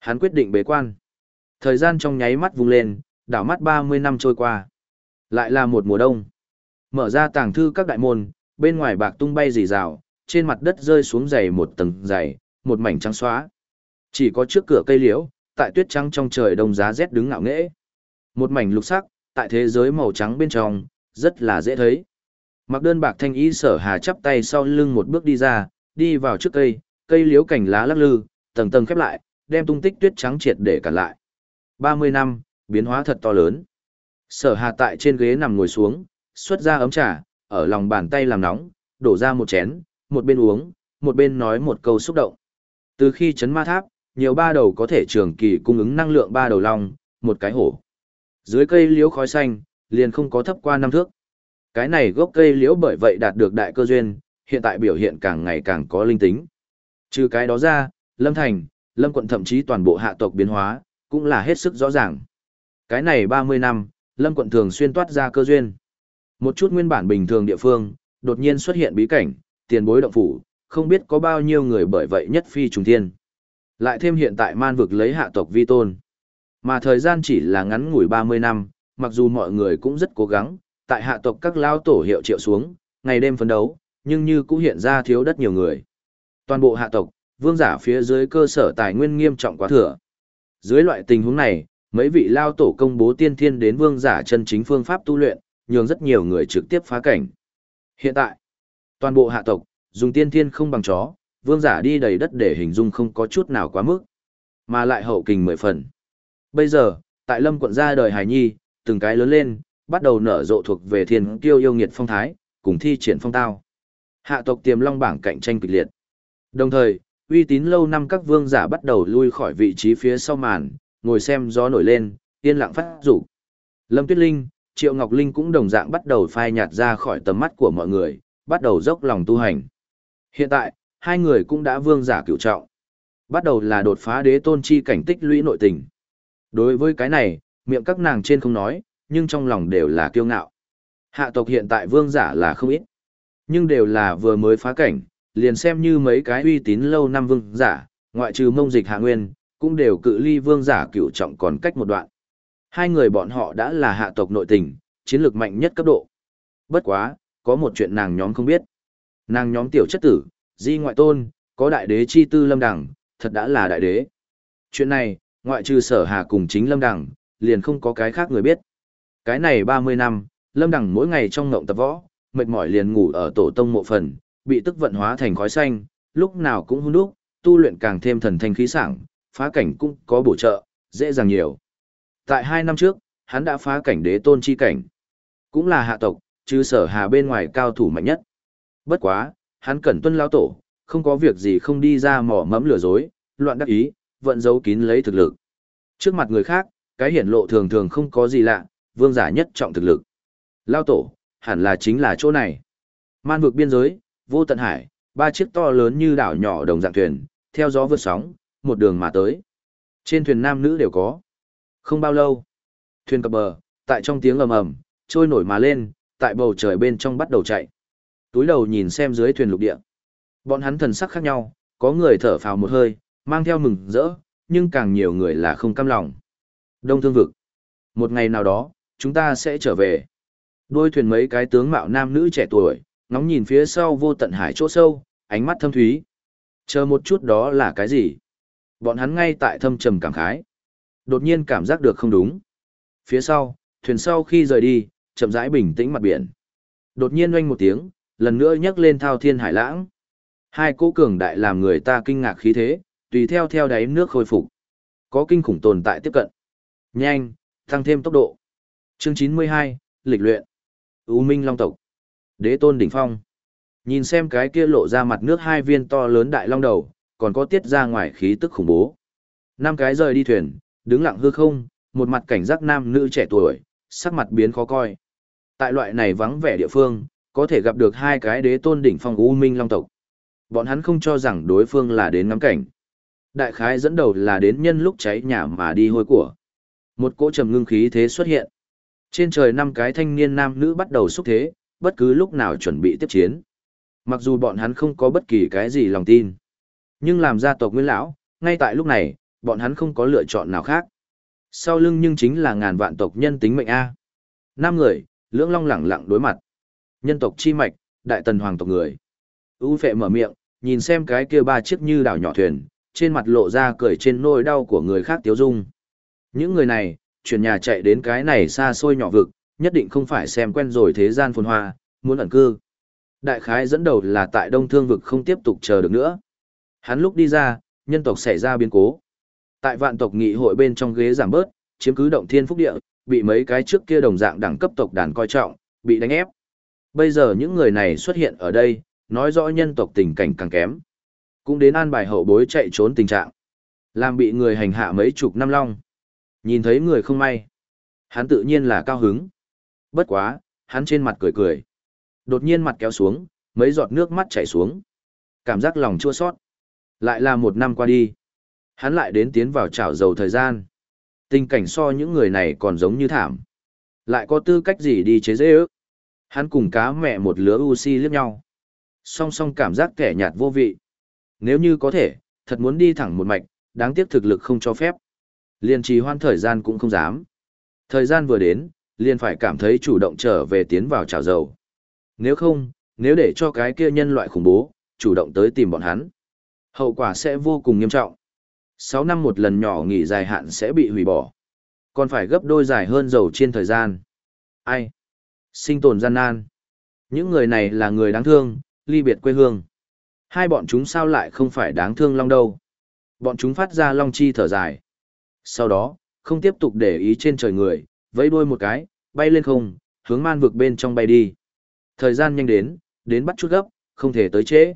hắn quyết định bế quan. Thời gian trong nháy mắt vung lên, đảo mắt 30 năm trôi qua. Lại là một mùa đông. Mở ra tàng thư các đại môn, bên ngoài bạc tung bay rì rào, trên mặt đất rơi xuống dày một tầng dày, một mảnh trắng xóa. Chỉ có trước cửa cây liễu, tại tuyết trắng trong trời đông giá rét đứng ngạo nghễ. Một mảnh lục sắc, tại thế giới màu trắng bên trong, rất là dễ thấy. Mặc đơn bạc thanh y sở hà chắp tay sau lưng một bước đi ra, đi vào trước cây, cây liễu cảnh lá lắc lư, tầng tầng khép lại, đem tung tích tuyết trắng triệt để cản lại. 30 năm, biến hóa thật to lớn. Sở hà tại trên ghế nằm ngồi xuống, xuất ra ấm trà, ở lòng bàn tay làm nóng, đổ ra một chén, một bên uống, một bên nói một câu xúc động. Từ khi chấn ma tháp, nhiều ba đầu có thể trường kỳ cung ứng năng lượng ba đầu long, một cái hổ. Dưới cây liễu khói xanh, liền không có thấp qua năm thước. Cái này gốc cây liễu bởi vậy đạt được đại cơ duyên, hiện tại biểu hiện càng ngày càng có linh tính. Trừ cái đó ra, Lâm Thành, Lâm quận thậm chí toàn bộ hạ tộc biến hóa, cũng là hết sức rõ ràng. Cái này 30 năm, Lâm quận thường xuyên toát ra cơ duyên. Một chút nguyên bản bình thường địa phương, đột nhiên xuất hiện bí cảnh, tiền bối động phủ, không biết có bao nhiêu người bởi vậy nhất phi trùng thiên. Lại thêm hiện tại man vực lấy hạ tộc vi tôn. Mà thời gian chỉ là ngắn ngủi 30 năm, mặc dù mọi người cũng rất cố gắng, tại hạ tộc các lao tổ hiệu triệu xuống, ngày đêm phấn đấu, nhưng như cũng hiện ra thiếu đất nhiều người. Toàn bộ hạ tộc, vương giả phía dưới cơ sở tài nguyên nghiêm trọng quá thừa. Dưới loại tình huống này, mấy vị lao tổ công bố tiên thiên đến vương giả chân chính phương pháp tu luyện, nhường rất nhiều người trực tiếp phá cảnh. Hiện tại, toàn bộ hạ tộc, dùng tiên thiên không bằng chó, vương giả đi đầy đất để hình dung không có chút nào quá mức, mà lại hậu kình mười phần. Bây giờ, tại lâm quận ra đời hải nhi, từng cái lớn lên, bắt đầu nở rộ thuộc về thiên kiêu yêu nghiệt phong thái, cùng thi triển phong tao. Hạ tộc tiềm long bảng cạnh tranh kịch liệt. Đồng thời, uy tín lâu năm các vương giả bắt đầu lui khỏi vị trí phía sau màn, ngồi xem gió nổi lên, yên lặng phát rủ. Lâm Tuyết Linh, Triệu Ngọc Linh cũng đồng dạng bắt đầu phai nhạt ra khỏi tầm mắt của mọi người, bắt đầu dốc lòng tu hành. Hiện tại, hai người cũng đã vương giả cửu trọng. Bắt đầu là đột phá đế tôn chi cảnh tích lũy nội tình. Đối với cái này, miệng các nàng trên không nói, nhưng trong lòng đều là kiêu ngạo. Hạ tộc hiện tại vương giả là không ít, nhưng đều là vừa mới phá cảnh, liền xem như mấy cái uy tín lâu năm vương giả, ngoại trừ mông dịch hạ nguyên, cũng đều cự ly vương giả cựu trọng còn cách một đoạn. Hai người bọn họ đã là hạ tộc nội tình, chiến lược mạnh nhất cấp độ. Bất quá, có một chuyện nàng nhóm không biết. Nàng nhóm tiểu chất tử, di ngoại tôn, có đại đế chi tư lâm đẳng, thật đã là đại đế. Chuyện này, ngoại trừ sở hà cùng chính lâm đẳng, liền không có cái khác người biết. Cái này 30 năm, lâm đẳng mỗi ngày trong ngộng tập võ, mệt mỏi liền ngủ ở tổ tông mộ phần, bị tức vận hóa thành khói xanh, lúc nào cũng hung đúc, tu luyện càng thêm thần thanh khí sảng, phá cảnh cũng có bổ trợ, dễ dàng nhiều. Tại hai năm trước, hắn đã phá cảnh đế tôn chi cảnh. Cũng là hạ tộc, chứ sở hà bên ngoài cao thủ mạnh nhất. Bất quá, hắn cẩn tuân lao tổ, không có việc gì không đi ra mỏ mẫm lừa dối, loạn đắc ý, vận giấu kín lấy thực lực. Trước mặt người khác, cái hiển lộ thường thường không có gì lạ, vương giả nhất trọng thực lực. Lao tổ, hẳn là chính là chỗ này. Man vực biên giới, vô tận hải, ba chiếc to lớn như đảo nhỏ đồng dạng thuyền, theo gió vượt sóng, một đường mà tới. Trên thuyền nam nữ đều có. Không bao lâu, thuyền cập bờ, tại trong tiếng ầm ầm, trôi nổi mà lên, tại bầu trời bên trong bắt đầu chạy. Túi đầu nhìn xem dưới thuyền lục địa. Bọn hắn thần sắc khác nhau, có người thở phào một hơi, mang theo mừng rỡ, nhưng càng nhiều người là không cam lòng. Đông thương vực. Một ngày nào đó, chúng ta sẽ trở về. Đôi thuyền mấy cái tướng mạo nam nữ trẻ tuổi, ngóng nhìn phía sau vô tận hải chỗ sâu, ánh mắt thâm thúy. Chờ một chút đó là cái gì? Bọn hắn ngay tại thâm trầm cảm khái. Đột nhiên cảm giác được không đúng. Phía sau, thuyền sau khi rời đi, chậm rãi bình tĩnh mặt biển. Đột nhiên oanh một tiếng, lần nữa nhấc lên thao thiên hải lãng. Hai cỗ cường đại làm người ta kinh ngạc khí thế, tùy theo theo đáy nước khôi phục. Có kinh khủng tồn tại tiếp cận. Nhanh, tăng thêm tốc độ. Chương 92, lịch luyện. U Minh Long tộc. Đế tôn đỉnh phong. Nhìn xem cái kia lộ ra mặt nước hai viên to lớn đại long đầu, còn có tiết ra ngoài khí tức khủng bố. Năm cái rời đi thuyền, đứng lặng hư không, một mặt cảnh giác nam nữ trẻ tuổi, sắc mặt biến khó coi. Tại loại này vắng vẻ địa phương, có thể gặp được hai cái đế tôn đỉnh phong U Minh Long tộc. Bọn hắn không cho rằng đối phương là đến ngắm cảnh. Đại khái dẫn đầu là đến nhân lúc cháy nhà mà đi hôi của. Một cỗ trầm ngưng khí thế xuất hiện. Trên trời năm cái thanh niên nam nữ bắt đầu xúc thế, bất cứ lúc nào chuẩn bị tiếp chiến. Mặc dù bọn hắn không có bất kỳ cái gì lòng tin. Nhưng làm gia tộc nguyên lão, ngay tại lúc này, bọn hắn không có lựa chọn nào khác. Sau lưng nhưng chính là ngàn vạn tộc nhân tính mệnh A. Năm người, lưỡng long lẳng lặng đối mặt. Nhân tộc chi mạch, đại tần hoàng tộc người. U phệ mở miệng, nhìn xem cái kia ba chiếc như đảo nhỏ thuyền, trên mặt lộ ra cười trên nỗi đau của người khác tiếu dung. Những người này, chuyển nhà chạy đến cái này xa xôi nhỏ vực, nhất định không phải xem quen rồi thế gian phồn hoa, muốn ẩn cư. Đại khái dẫn đầu là tại đông thương vực không tiếp tục chờ được nữa. Hắn lúc đi ra, nhân tộc xảy ra biến cố. Tại vạn tộc nghị hội bên trong ghế giảm bớt, chiếm cứ động thiên phúc địa, bị mấy cái trước kia đồng dạng đẳng cấp tộc đàn coi trọng, bị đánh ép. Bây giờ những người này xuất hiện ở đây, nói rõ nhân tộc tình cảnh càng kém. Cũng đến an bài hậu bối chạy trốn tình trạng. Làm bị người hành hạ mấy chục năm long. Nhìn thấy người không may. Hắn tự nhiên là cao hứng. Bất quá, hắn trên mặt cười cười. Đột nhiên mặt kéo xuống, mấy giọt nước mắt chảy xuống. Cảm giác lòng chua sót. Lại là một năm qua đi. Hắn lại đến tiến vào chảo dầu thời gian. Tình cảnh so những người này còn giống như thảm. Lại có tư cách gì đi chế dễ ước. Hắn cùng cá mẹ một lứa UC liếc nhau. Song song cảm giác kẻ nhạt vô vị. Nếu như có thể, thật muốn đi thẳng một mạch, đáng tiếc thực lực không cho phép. Liên trì hoan thời gian cũng không dám. Thời gian vừa đến, liền phải cảm thấy chủ động trở về tiến vào trào dầu. Nếu không, nếu để cho cái kia nhân loại khủng bố, chủ động tới tìm bọn hắn, hậu quả sẽ vô cùng nghiêm trọng. 6 năm một lần nhỏ nghỉ dài hạn sẽ bị hủy bỏ. Còn phải gấp đôi dài hơn dầu trên thời gian. Ai? Sinh tồn gian nan. Những người này là người đáng thương, ly biệt quê hương. Hai bọn chúng sao lại không phải đáng thương long đâu. Bọn chúng phát ra long chi thở dài. Sau đó, không tiếp tục để ý trên trời người, vẫy đuôi một cái, bay lên không, hướng man vực bên trong bay đi. Thời gian nhanh đến, đến bắt chút gấp, không thể tới trễ.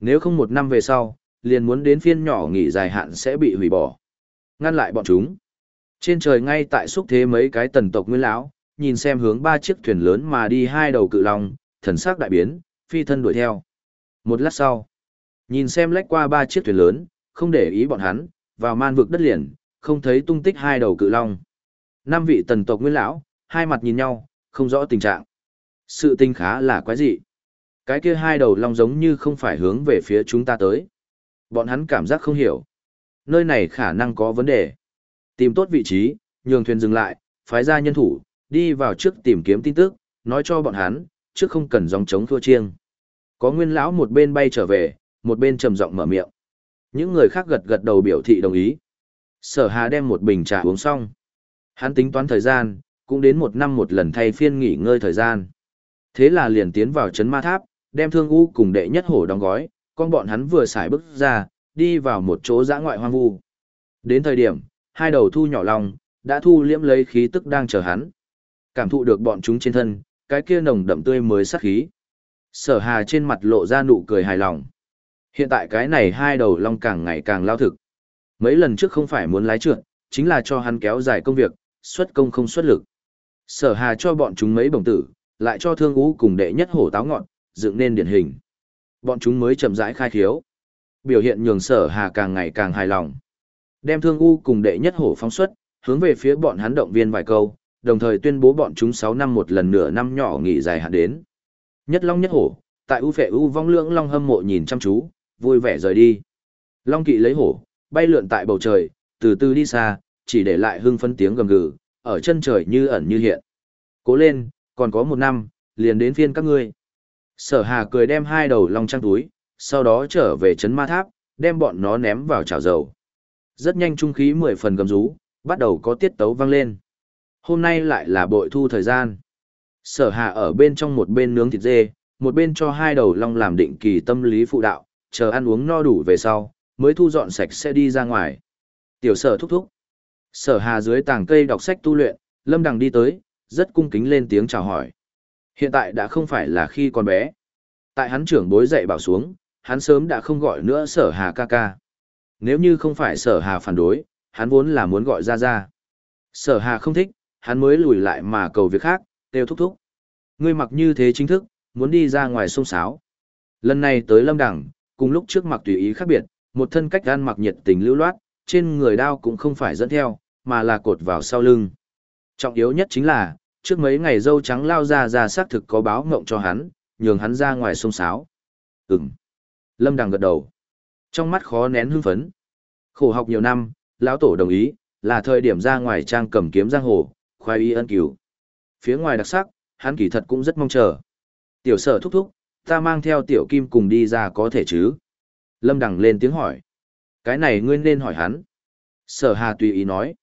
Nếu không một năm về sau, liền muốn đến phiên nhỏ nghỉ dài hạn sẽ bị hủy bỏ. Ngăn lại bọn chúng. Trên trời ngay tại xúc thế mấy cái tần tộc nguyên lão, nhìn xem hướng ba chiếc thuyền lớn mà đi hai đầu cự long, thần sắc đại biến, phi thân đuổi theo. Một lát sau, nhìn xem lách qua ba chiếc thuyền lớn, không để ý bọn hắn, vào man vực đất liền, không thấy tung tích hai đầu cự long. Năm vị tần tộc nguyên lão, hai mặt nhìn nhau, không rõ tình trạng. Sự tình khá là quái dị. Cái kia hai đầu long giống như không phải hướng về phía chúng ta tới. Bọn hắn cảm giác không hiểu. Nơi này khả năng có vấn đề. Tìm tốt vị trí, nhường thuyền dừng lại, phái ra nhân thủ, đi vào trước tìm kiếm tin tức, nói cho bọn hắn, trước không cần dòng chống thua chiêng. Có nguyên lão một bên bay trở về, một bên trầm giọng mở miệng. Những người khác gật gật đầu biểu thị đồng ý. Sở Hà đem một bình trà uống xong. Hắn tính toán thời gian, cũng đến một năm một lần thay phiên nghỉ ngơi thời gian. Thế là liền tiến vào chấn ma tháp, đem thương u cùng đệ nhất hổ đóng gói, con bọn hắn vừa xài bước ra, đi vào một chỗ giã ngoại hoang vu. Đến thời điểm, hai đầu thu nhỏ lòng, đã thu liễm lấy khí tức đang chờ hắn. Cảm thụ được bọn chúng trên thân, cái kia nồng đậm tươi mới sắc khí. Sở hà trên mặt lộ ra nụ cười hài lòng. Hiện tại cái này hai đầu long càng ngày càng lao thực. Mấy lần trước không phải muốn lái trượt, chính là cho hắn kéo dài công việc, xuất công không xuất lực. Sở hà cho bọn chúng mấy bổng tử, lại cho thương ú cùng đệ nhất hổ táo ngọn, dựng nên điển hình. Bọn chúng mới chậm rãi khai khiếu. Biểu hiện nhường sở hà càng ngày càng hài lòng. Đem thương u cùng đệ nhất hổ phóng xuất, hướng về phía bọn hắn động viên vài câu, đồng thời tuyên bố bọn chúng 6 năm một lần nửa năm nhỏ nghỉ dài hạn đến. Nhất long nhất hổ, tại ưu phệ ưu vong lưỡng long hâm mộ nhìn chăm chú, vui vẻ rời đi. Long kỵ lấy hổ, bay lượn tại bầu trời, từ từ đi xa, chỉ để lại hưng phân tiếng gầm gừ, ở chân trời như ẩn như hiện. Cố lên, còn có một năm, liền đến phiên các ngươi. Sở hà cười đem hai đầu long trang túi, sau đó trở về chấn ma tháp, đem bọn nó ném vào chảo dầu. Rất nhanh trung khí mười phần gầm rú, bắt đầu có tiết tấu vang lên. Hôm nay lại là bội thu thời gian. Sở hà ở bên trong một bên nướng thịt dê, một bên cho hai đầu long làm định kỳ tâm lý phụ đạo, chờ ăn uống no đủ về sau, mới thu dọn sạch sẽ đi ra ngoài. Tiểu sở thúc thúc. Sở hà dưới tàng cây đọc sách tu luyện, lâm đằng đi tới, rất cung kính lên tiếng chào hỏi. Hiện tại đã không phải là khi còn bé. Tại hắn trưởng bối dạy bảo xuống, hắn sớm đã không gọi nữa sở hà ca ca. Nếu như không phải sở hà phản đối, hắn vốn là muốn gọi ra ra. Sở hà không thích, hắn mới lùi lại mà cầu việc khác, kêu thúc thúc. Ngươi mặc như thế chính thức, muốn đi ra ngoài sông sáo. Lần này tới lâm đẳng, cùng lúc trước mặc tùy ý khác biệt, một thân cách ăn mặc nhiệt tình lưu loát, trên người đao cũng không phải dẫn theo, mà là cột vào sau lưng. Trọng yếu nhất chính là, trước mấy ngày dâu trắng lao ra ra xác thực có báo ngộng cho hắn, nhường hắn ra ngoài sông sáo. Ừm. Lâm Đằng gật đầu. Trong mắt khó nén hưng phấn. Khổ học nhiều năm, lão tổ đồng ý, là thời điểm ra ngoài trang cầm kiếm giang hồ, khoai y ân cứu. Phía ngoài đặc sắc, hắn kỳ thật cũng rất mong chờ. Tiểu sở thúc thúc, ta mang theo tiểu kim cùng đi ra có thể chứ? Lâm Đằng lên tiếng hỏi. Cái này ngươi nên hỏi hắn. Sở hà tùy ý nói.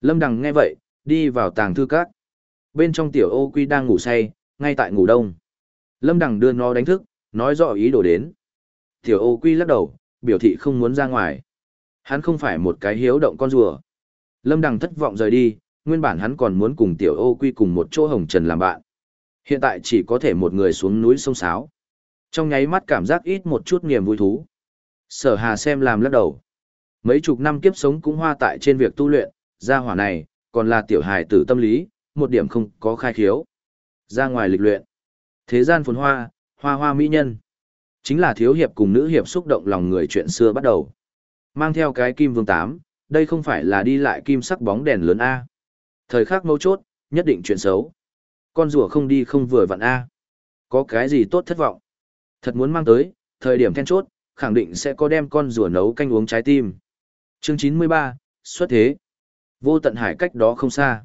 Lâm Đằng nghe vậy, đi vào tàng thư các. Bên trong tiểu ô quy đang ngủ say, ngay tại ngủ đông. Lâm Đằng đưa nó đánh thức, nói rõ ý đồ đến. Tiểu ô quy lắc đầu, biểu thị không muốn ra ngoài. Hắn không phải một cái hiếu động con rùa. Lâm Đằng thất vọng rời đi, nguyên bản hắn còn muốn cùng tiểu ô quy cùng một chỗ hồng trần làm bạn. Hiện tại chỉ có thể một người xuống núi sông sáo. Trong nháy mắt cảm giác ít một chút niềm vui thú. Sở hà xem làm lắc đầu. Mấy chục năm kiếp sống cũng hoa tại trên việc tu luyện, gia hỏa này, còn là tiểu hài tử tâm lý, một điểm không có khai khiếu. Ra ngoài lịch luyện. Thế gian phồn hoa, hoa hoa mỹ nhân. Chính là thiếu hiệp cùng nữ hiệp xúc động lòng người chuyện xưa bắt đầu. Mang theo cái kim vương tám, đây không phải là đi lại kim sắc bóng đèn lớn A. Thời khắc mấu chốt, nhất định chuyện xấu. Con rùa không đi không vừa vặn A. Có cái gì tốt thất vọng. Thật muốn mang tới, thời điểm then chốt, khẳng định sẽ có đem con rùa nấu canh uống trái tim. Chương 93, xuất thế. Vô tận hải cách đó không xa.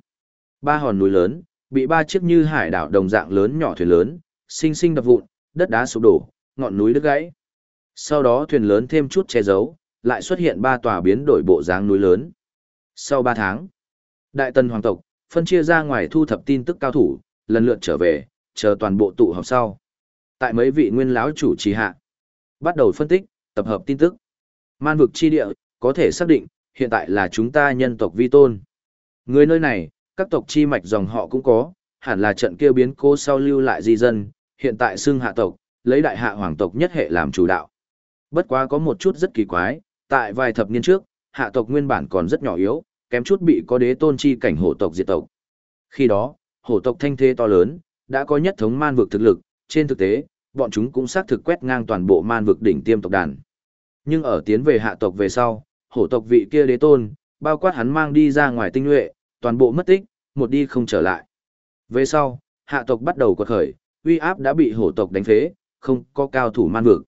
Ba hòn núi lớn, bị ba chiếc như hải đảo đồng dạng lớn nhỏ thuyền lớn, sinh sinh đập vụn, đất đá sụp đổ, ngọn núi đứt gãy. Sau đó thuyền lớn thêm chút che giấu, lại xuất hiện ba tòa biến đổi bộ dáng núi lớn. Sau ba tháng, Đại Tần Hoàng tộc, phân chia ra ngoài thu thập tin tức cao thủ, lần lượt trở về, chờ toàn bộ tụ họp sau. Tại mấy vị nguyên lão chủ trì hạ, bắt đầu phân tích, tập hợp tin tức. Man vực chi địa, có thể xác định, hiện tại là chúng ta nhân tộc vi tôn. Người nơi này, các tộc chi mạch dòng họ cũng có, hẳn là trận kia biến cố sau lưu lại di dân, hiện tại xưng hạ tộc, lấy đại hạ hoàng tộc nhất hệ làm chủ đạo. Bất quá có một chút rất kỳ quái, tại vài thập niên trước, hạ tộc nguyên bản còn rất nhỏ yếu, kém chút bị có đế tôn chi cảnh hổ tộc diệt tộc. Khi đó, hổ tộc thanh thế to lớn, đã có nhất thống man vực thực lực, trên thực tế, bọn chúng cũng xác thực quét ngang toàn bộ man vực đỉnh tiêm tộc đàn. Nhưng ở tiến về hạ tộc về sau, hổ tộc vị kia đế tôn, bao quát hắn mang đi ra ngoài tinh nhuệ, toàn bộ mất tích, một đi không trở lại. Về sau, hạ tộc bắt đầu quật khởi, uy áp đã bị hổ tộc đánh phế, không có cao thủ man vực.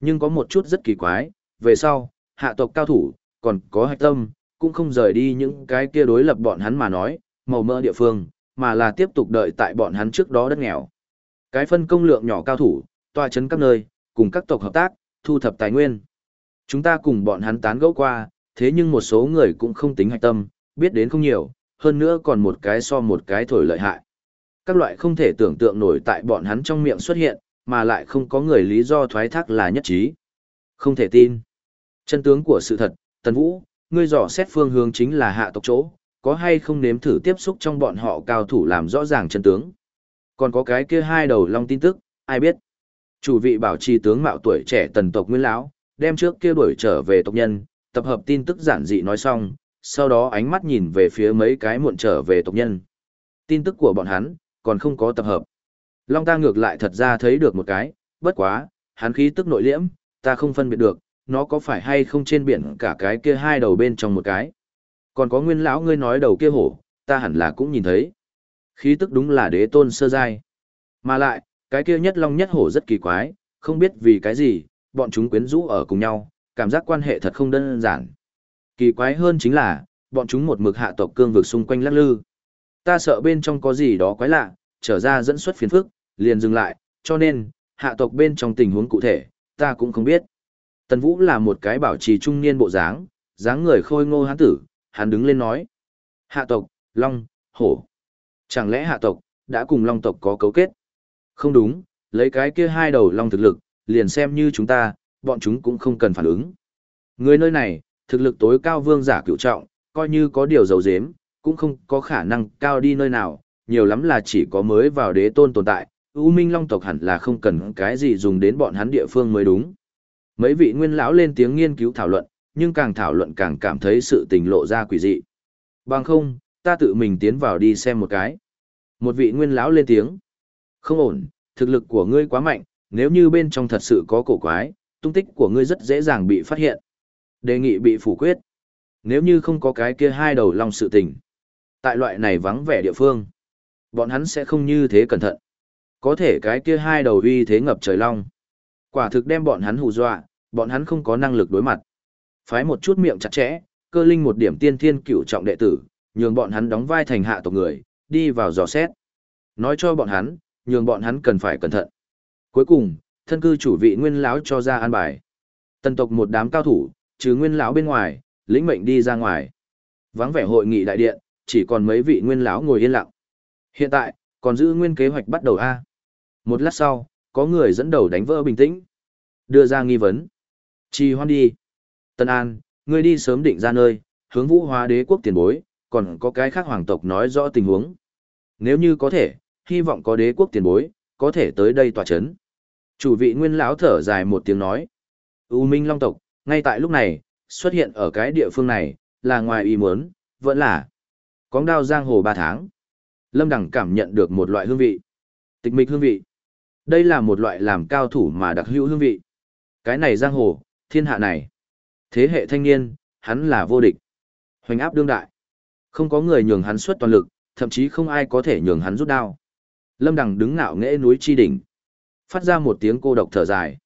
Nhưng có một chút rất kỳ quái, về sau, hạ tộc cao thủ, còn có hạch tâm, cũng không rời đi những cái kia đối lập bọn hắn mà nói, màu mỡ địa phương, mà là tiếp tục đợi tại bọn hắn trước đó đất nghèo. Cái phân công lượng nhỏ cao thủ, tòa chấn các nơi, cùng các tộc hợp tác, thu thập tài nguyên. Chúng ta cùng bọn hắn tán gẫu qua, thế nhưng một số người cũng không tính hạch tâm, biết đến không nhiều, hơn nữa còn một cái so một cái thổi lợi hại. Các loại không thể tưởng tượng nổi tại bọn hắn trong miệng xuất hiện, mà lại không có người lý do thoái thác là nhất trí. Không thể tin. Chân tướng của sự thật, Tần Vũ, ngươi dò xét phương hướng chính là hạ tộc chỗ, có hay không nếm thử tiếp xúc trong bọn họ cao thủ làm rõ ràng chân tướng. Còn có cái kia hai đầu long tin tức, ai biết. Chủ vị bảo trì tướng mạo tuổi trẻ tần tộc Nguyên lão, đem trước kia đuổi trở về tộc nhân, tập hợp tin tức giản dị nói xong, sau đó ánh mắt nhìn về phía mấy cái muộn trở về tộc nhân. Tin tức của bọn hắn, còn không có tập hợp. Long ta ngược lại thật ra thấy được một cái, bất quá, hắn khí tức nội liễm, ta không phân biệt được, nó có phải hay không trên biển cả cái kia hai đầu bên trong một cái. Còn có nguyên lão ngươi nói đầu kia hổ, ta hẳn là cũng nhìn thấy. Khí tức đúng là đế tôn sơ giai. Mà lại, cái kia nhất long nhất hổ rất kỳ quái, không biết vì cái gì, bọn chúng quyến rũ ở cùng nhau, cảm giác quan hệ thật không đơn giản. Kỳ quái hơn chính là, bọn chúng một mực hạ tộc cương vực xung quanh lắc lư. Ta sợ bên trong có gì đó quái lạ, trở ra dẫn xuất phiền phức, liền dừng lại, cho nên, hạ tộc bên trong tình huống cụ thể, ta cũng không biết. Tần Vũ là một cái bảo trì trung niên bộ dáng, dáng người khôi ngô hán tử, hắn đứng lên nói. Hạ tộc, Long, Hổ. Chẳng lẽ hạ tộc, đã cùng Long tộc có cấu kết? Không đúng, lấy cái kia hai đầu Long thực lực, liền xem như chúng ta, bọn chúng cũng không cần phản ứng. Người nơi này, thực lực tối cao vương giả cựu trọng, coi như có điều dấu dếm, cũng không có khả năng cao đi nơi nào, nhiều lắm là chỉ có mới vào đế tôn tồn tại, U Minh Long tộc hẳn là không cần cái gì dùng đến bọn hắn địa phương mới đúng. Mấy vị nguyên lão lên tiếng nghiên cứu thảo luận, nhưng càng thảo luận càng cảm thấy sự tình lộ ra quỷ dị. Bằng không, ta tự mình tiến vào đi xem một cái. Một vị nguyên lão lên tiếng. Không ổn, thực lực của ngươi quá mạnh, nếu như bên trong thật sự có cổ quái, tung tích của ngươi rất dễ dàng bị phát hiện. Đề nghị bị phủ quyết. Nếu như không có cái kia hai đầu long sự tình. Tại loại này vắng vẻ địa phương, bọn hắn sẽ không như thế cẩn thận. Có thể cái kia hai đầu uy thế ngập trời long. Quả thực đem bọn hắn hù dọa, bọn hắn không có năng lực đối mặt. Phái một chút miệng chặt chẽ, cơ linh một điểm tiên thiên cửu trọng đệ tử, nhường bọn hắn đóng vai thành hạ tộc người, đi vào dò xét. Nói cho bọn hắn, nhường bọn hắn cần phải cẩn thận. Cuối cùng, thân cư chủ vị nguyên lão cho ra an bài. Tần tộc một đám cao thủ, trừ nguyên lão bên ngoài, lĩnh mệnh đi ra ngoài. Vắng vẻ hội nghị đại điện, chỉ còn mấy vị nguyên lão ngồi yên lặng. Hiện tại, còn giữ nguyên kế hoạch bắt đầu A. Một lát sau, có người dẫn đầu đánh vỡ bình tĩnh. Đưa ra nghi vấn. Chi hoan đi. Tân An, ngươi đi sớm định ra nơi, hướng vũ hóa đế quốc tiền bối, còn có cái khác hoàng tộc nói rõ tình huống. Nếu như có thể, hy vọng có đế quốc tiền bối, có thể tới đây tòa chấn. Chủ vị nguyên lão thở dài một tiếng nói. U Minh Long tộc, ngay tại lúc này, xuất hiện ở cái địa phương này, là ngoài ý muốn, vẫn là cóng đao giang hồ ba tháng. Lâm Đằng cảm nhận được một loại hương vị. Tịch mịch hương vị. Đây là một loại làm cao thủ mà đặc hữu hương vị. Cái này giang hồ, thiên hạ này. Thế hệ thanh niên, hắn là vô địch. Hoành áp đương đại. Không có người nhường hắn xuất toàn lực, thậm chí không ai có thể nhường hắn rút đao. Lâm Đằng đứng ngạo nghễ núi chi đỉnh. Phát ra một tiếng cô độc thở dài.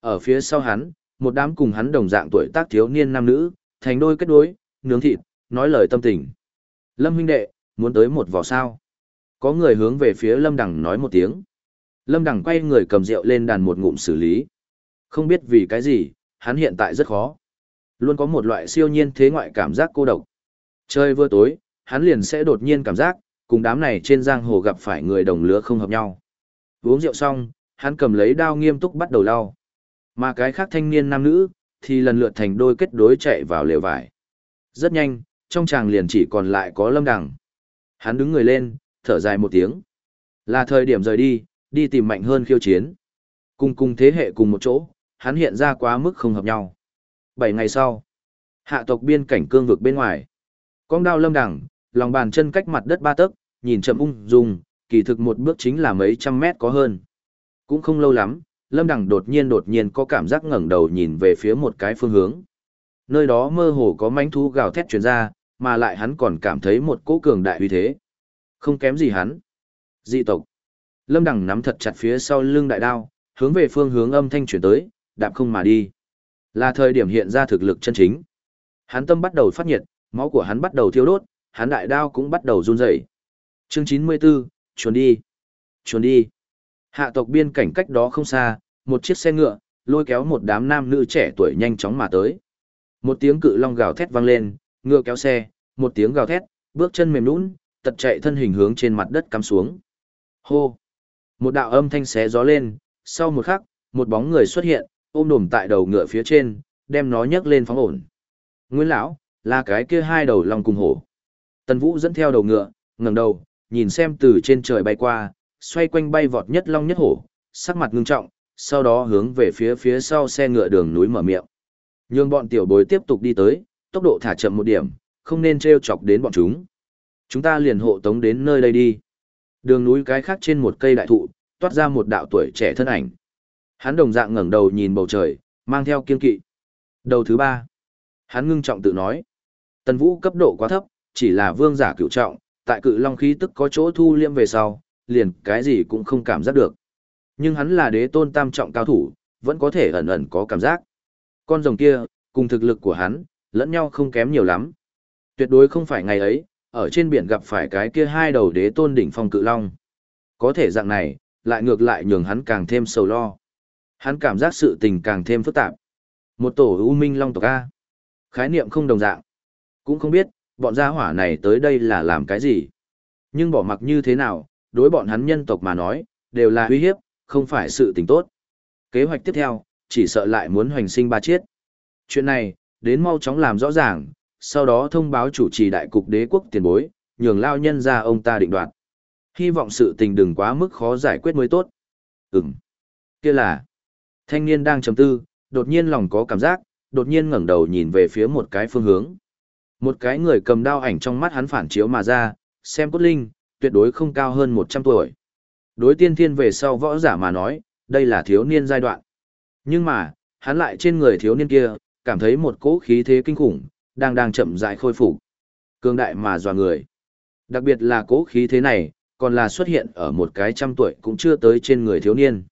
Ở phía sau hắn, một đám cùng hắn đồng dạng tuổi tác thiếu niên nam nữ, thành đôi kết đối, nướng thịt, nói lời tâm tình. Lâm huynh đệ, muốn tới một vỏ sao. Có người hướng về phía Lâm Đằng nói một tiếng. Lâm Đằng quay người cầm rượu lên đàn một ngụm xử lý. Không biết vì cái gì, hắn hiện tại rất khó. Luôn có một loại siêu nhiên thế ngoại cảm giác cô độc. Chơi vừa tối, hắn liền sẽ đột nhiên cảm giác, cùng đám này trên giang hồ gặp phải người đồng lứa không hợp nhau. Uống rượu xong, hắn cầm lấy đao nghiêm túc bắt đầu lau. Mà cái khác thanh niên nam nữ, thì lần lượt thành đôi kết đối chạy vào lều vải. Rất nhanh, trong chàng liền chỉ còn lại có lâm đằng. Hắn đứng người lên, thở dài một tiếng. Là thời điểm rời đi, đi tìm mạnh hơn khiêu chiến. Cùng cùng thế hệ cùng một chỗ, hắn hiện ra quá mức không hợp nhau. Bảy ngày sau, hạ tộc biên cảnh cương vực bên ngoài. Con đao lâm đẳng lòng bàn chân cách mặt đất ba tấc, nhìn chậm ung dung, kỳ thực một bước chính là mấy trăm mét có hơn. Cũng không lâu lắm, lâm đẳng đột nhiên đột nhiên có cảm giác ngẩng đầu nhìn về phía một cái phương hướng. Nơi đó mơ hồ có mánh thú gào thét truyền ra, mà lại hắn còn cảm thấy một cỗ cường đại uy thế. Không kém gì hắn. Dị tộc. Lâm Đằng nắm thật chặt phía sau lưng đại đao, hướng về phương hướng âm thanh chuyển tới, đạp không mà đi. Là thời điểm hiện ra thực lực chân chính. Hắn tâm bắt đầu phát nhiệt, máu của hắn bắt đầu thiêu đốt, hắn đại đao cũng bắt đầu run rẩy. Chương 94, chuồn đi. Chuồn đi. Hạ tộc biên cảnh cách đó không xa, một chiếc xe ngựa, lôi kéo một đám nam nữ trẻ tuổi nhanh chóng mà tới. Một tiếng cự long gào thét vang lên, ngựa kéo xe, một tiếng gào thét, bước chân mềm nhũn, tật chạy thân hình hướng trên mặt đất cắm xuống. Hô! Một đạo âm thanh xé gió lên, sau một khắc, một bóng người xuất hiện, ôm đồm tại đầu ngựa phía trên, đem nó nhấc lên phóng ổn. Nguyên lão, là cái kia hai đầu long cùng hổ. Tần Vũ dẫn theo đầu ngựa, ngẩng đầu, nhìn xem từ trên trời bay qua, xoay quanh bay vọt nhất long nhất hổ, sắc mặt ngưng trọng, sau đó hướng về phía phía sau xe ngựa đường núi mở miệng. Nhưng bọn tiểu bối tiếp tục đi tới, tốc độ thả chậm một điểm, không nên treo chọc đến bọn chúng. Chúng ta liền hộ tống đến nơi đây đi. Đường núi cái khác trên một cây đại thụ, toát ra một đạo tuổi trẻ thân ảnh. Hắn đồng dạng ngẩng đầu nhìn bầu trời, mang theo kiên kỵ. Đầu thứ ba. Hắn ngưng trọng tự nói. Tần Vũ cấp độ quá thấp, chỉ là vương giả cựu trọng, tại cự long khí tức có chỗ thu liêm về sau, liền cái gì cũng không cảm giác được. Nhưng hắn là đế tôn tam trọng cao thủ, vẫn có thể ẩn ẩn có cảm giác. Con rồng kia, cùng thực lực của hắn, lẫn nhau không kém nhiều lắm. Tuyệt đối không phải ngày ấy, ở trên biển gặp phải cái kia hai đầu đế tôn đỉnh phong cự long. Có thể dạng này, lại ngược lại nhường hắn càng thêm sầu lo. Hắn cảm giác sự tình càng thêm phức tạp. Một tổ U Minh Long tộc A. Khái niệm không đồng dạng. Cũng không biết, bọn gia hỏa này tới đây là làm cái gì. Nhưng bỏ mặc như thế nào, đối bọn hắn nhân tộc mà nói, đều là uy hiếp, không phải sự tình tốt. Kế hoạch tiếp theo, chỉ sợ lại muốn hoành sinh ba chiết. Chuyện này, đến mau chóng làm rõ ràng, sau đó thông báo chủ trì đại cục đế quốc tiền bối, nhường lao nhân ra ông ta định đoạt. Hy vọng sự tình đừng quá mức khó giải quyết mới tốt. Ừm. Kia là, thanh niên đang trầm tư, đột nhiên lòng có cảm giác, đột nhiên ngẩng đầu nhìn về phía một cái phương hướng. Một cái người cầm đao ảnh trong mắt hắn phản chiếu mà ra, xem cốt linh, tuyệt đối không cao hơn 100 tuổi. Đối tiên thiên về sau võ giả mà nói, đây là thiếu niên giai đoạn. Nhưng mà, hắn lại trên người thiếu niên kia, cảm thấy một cỗ khí thế kinh khủng, đang đang chậm rãi khôi phục. Cương đại mà dọa người. Đặc biệt là cỗ khí thế này, còn là xuất hiện ở một cái trăm tuổi cũng chưa tới trên người thiếu niên.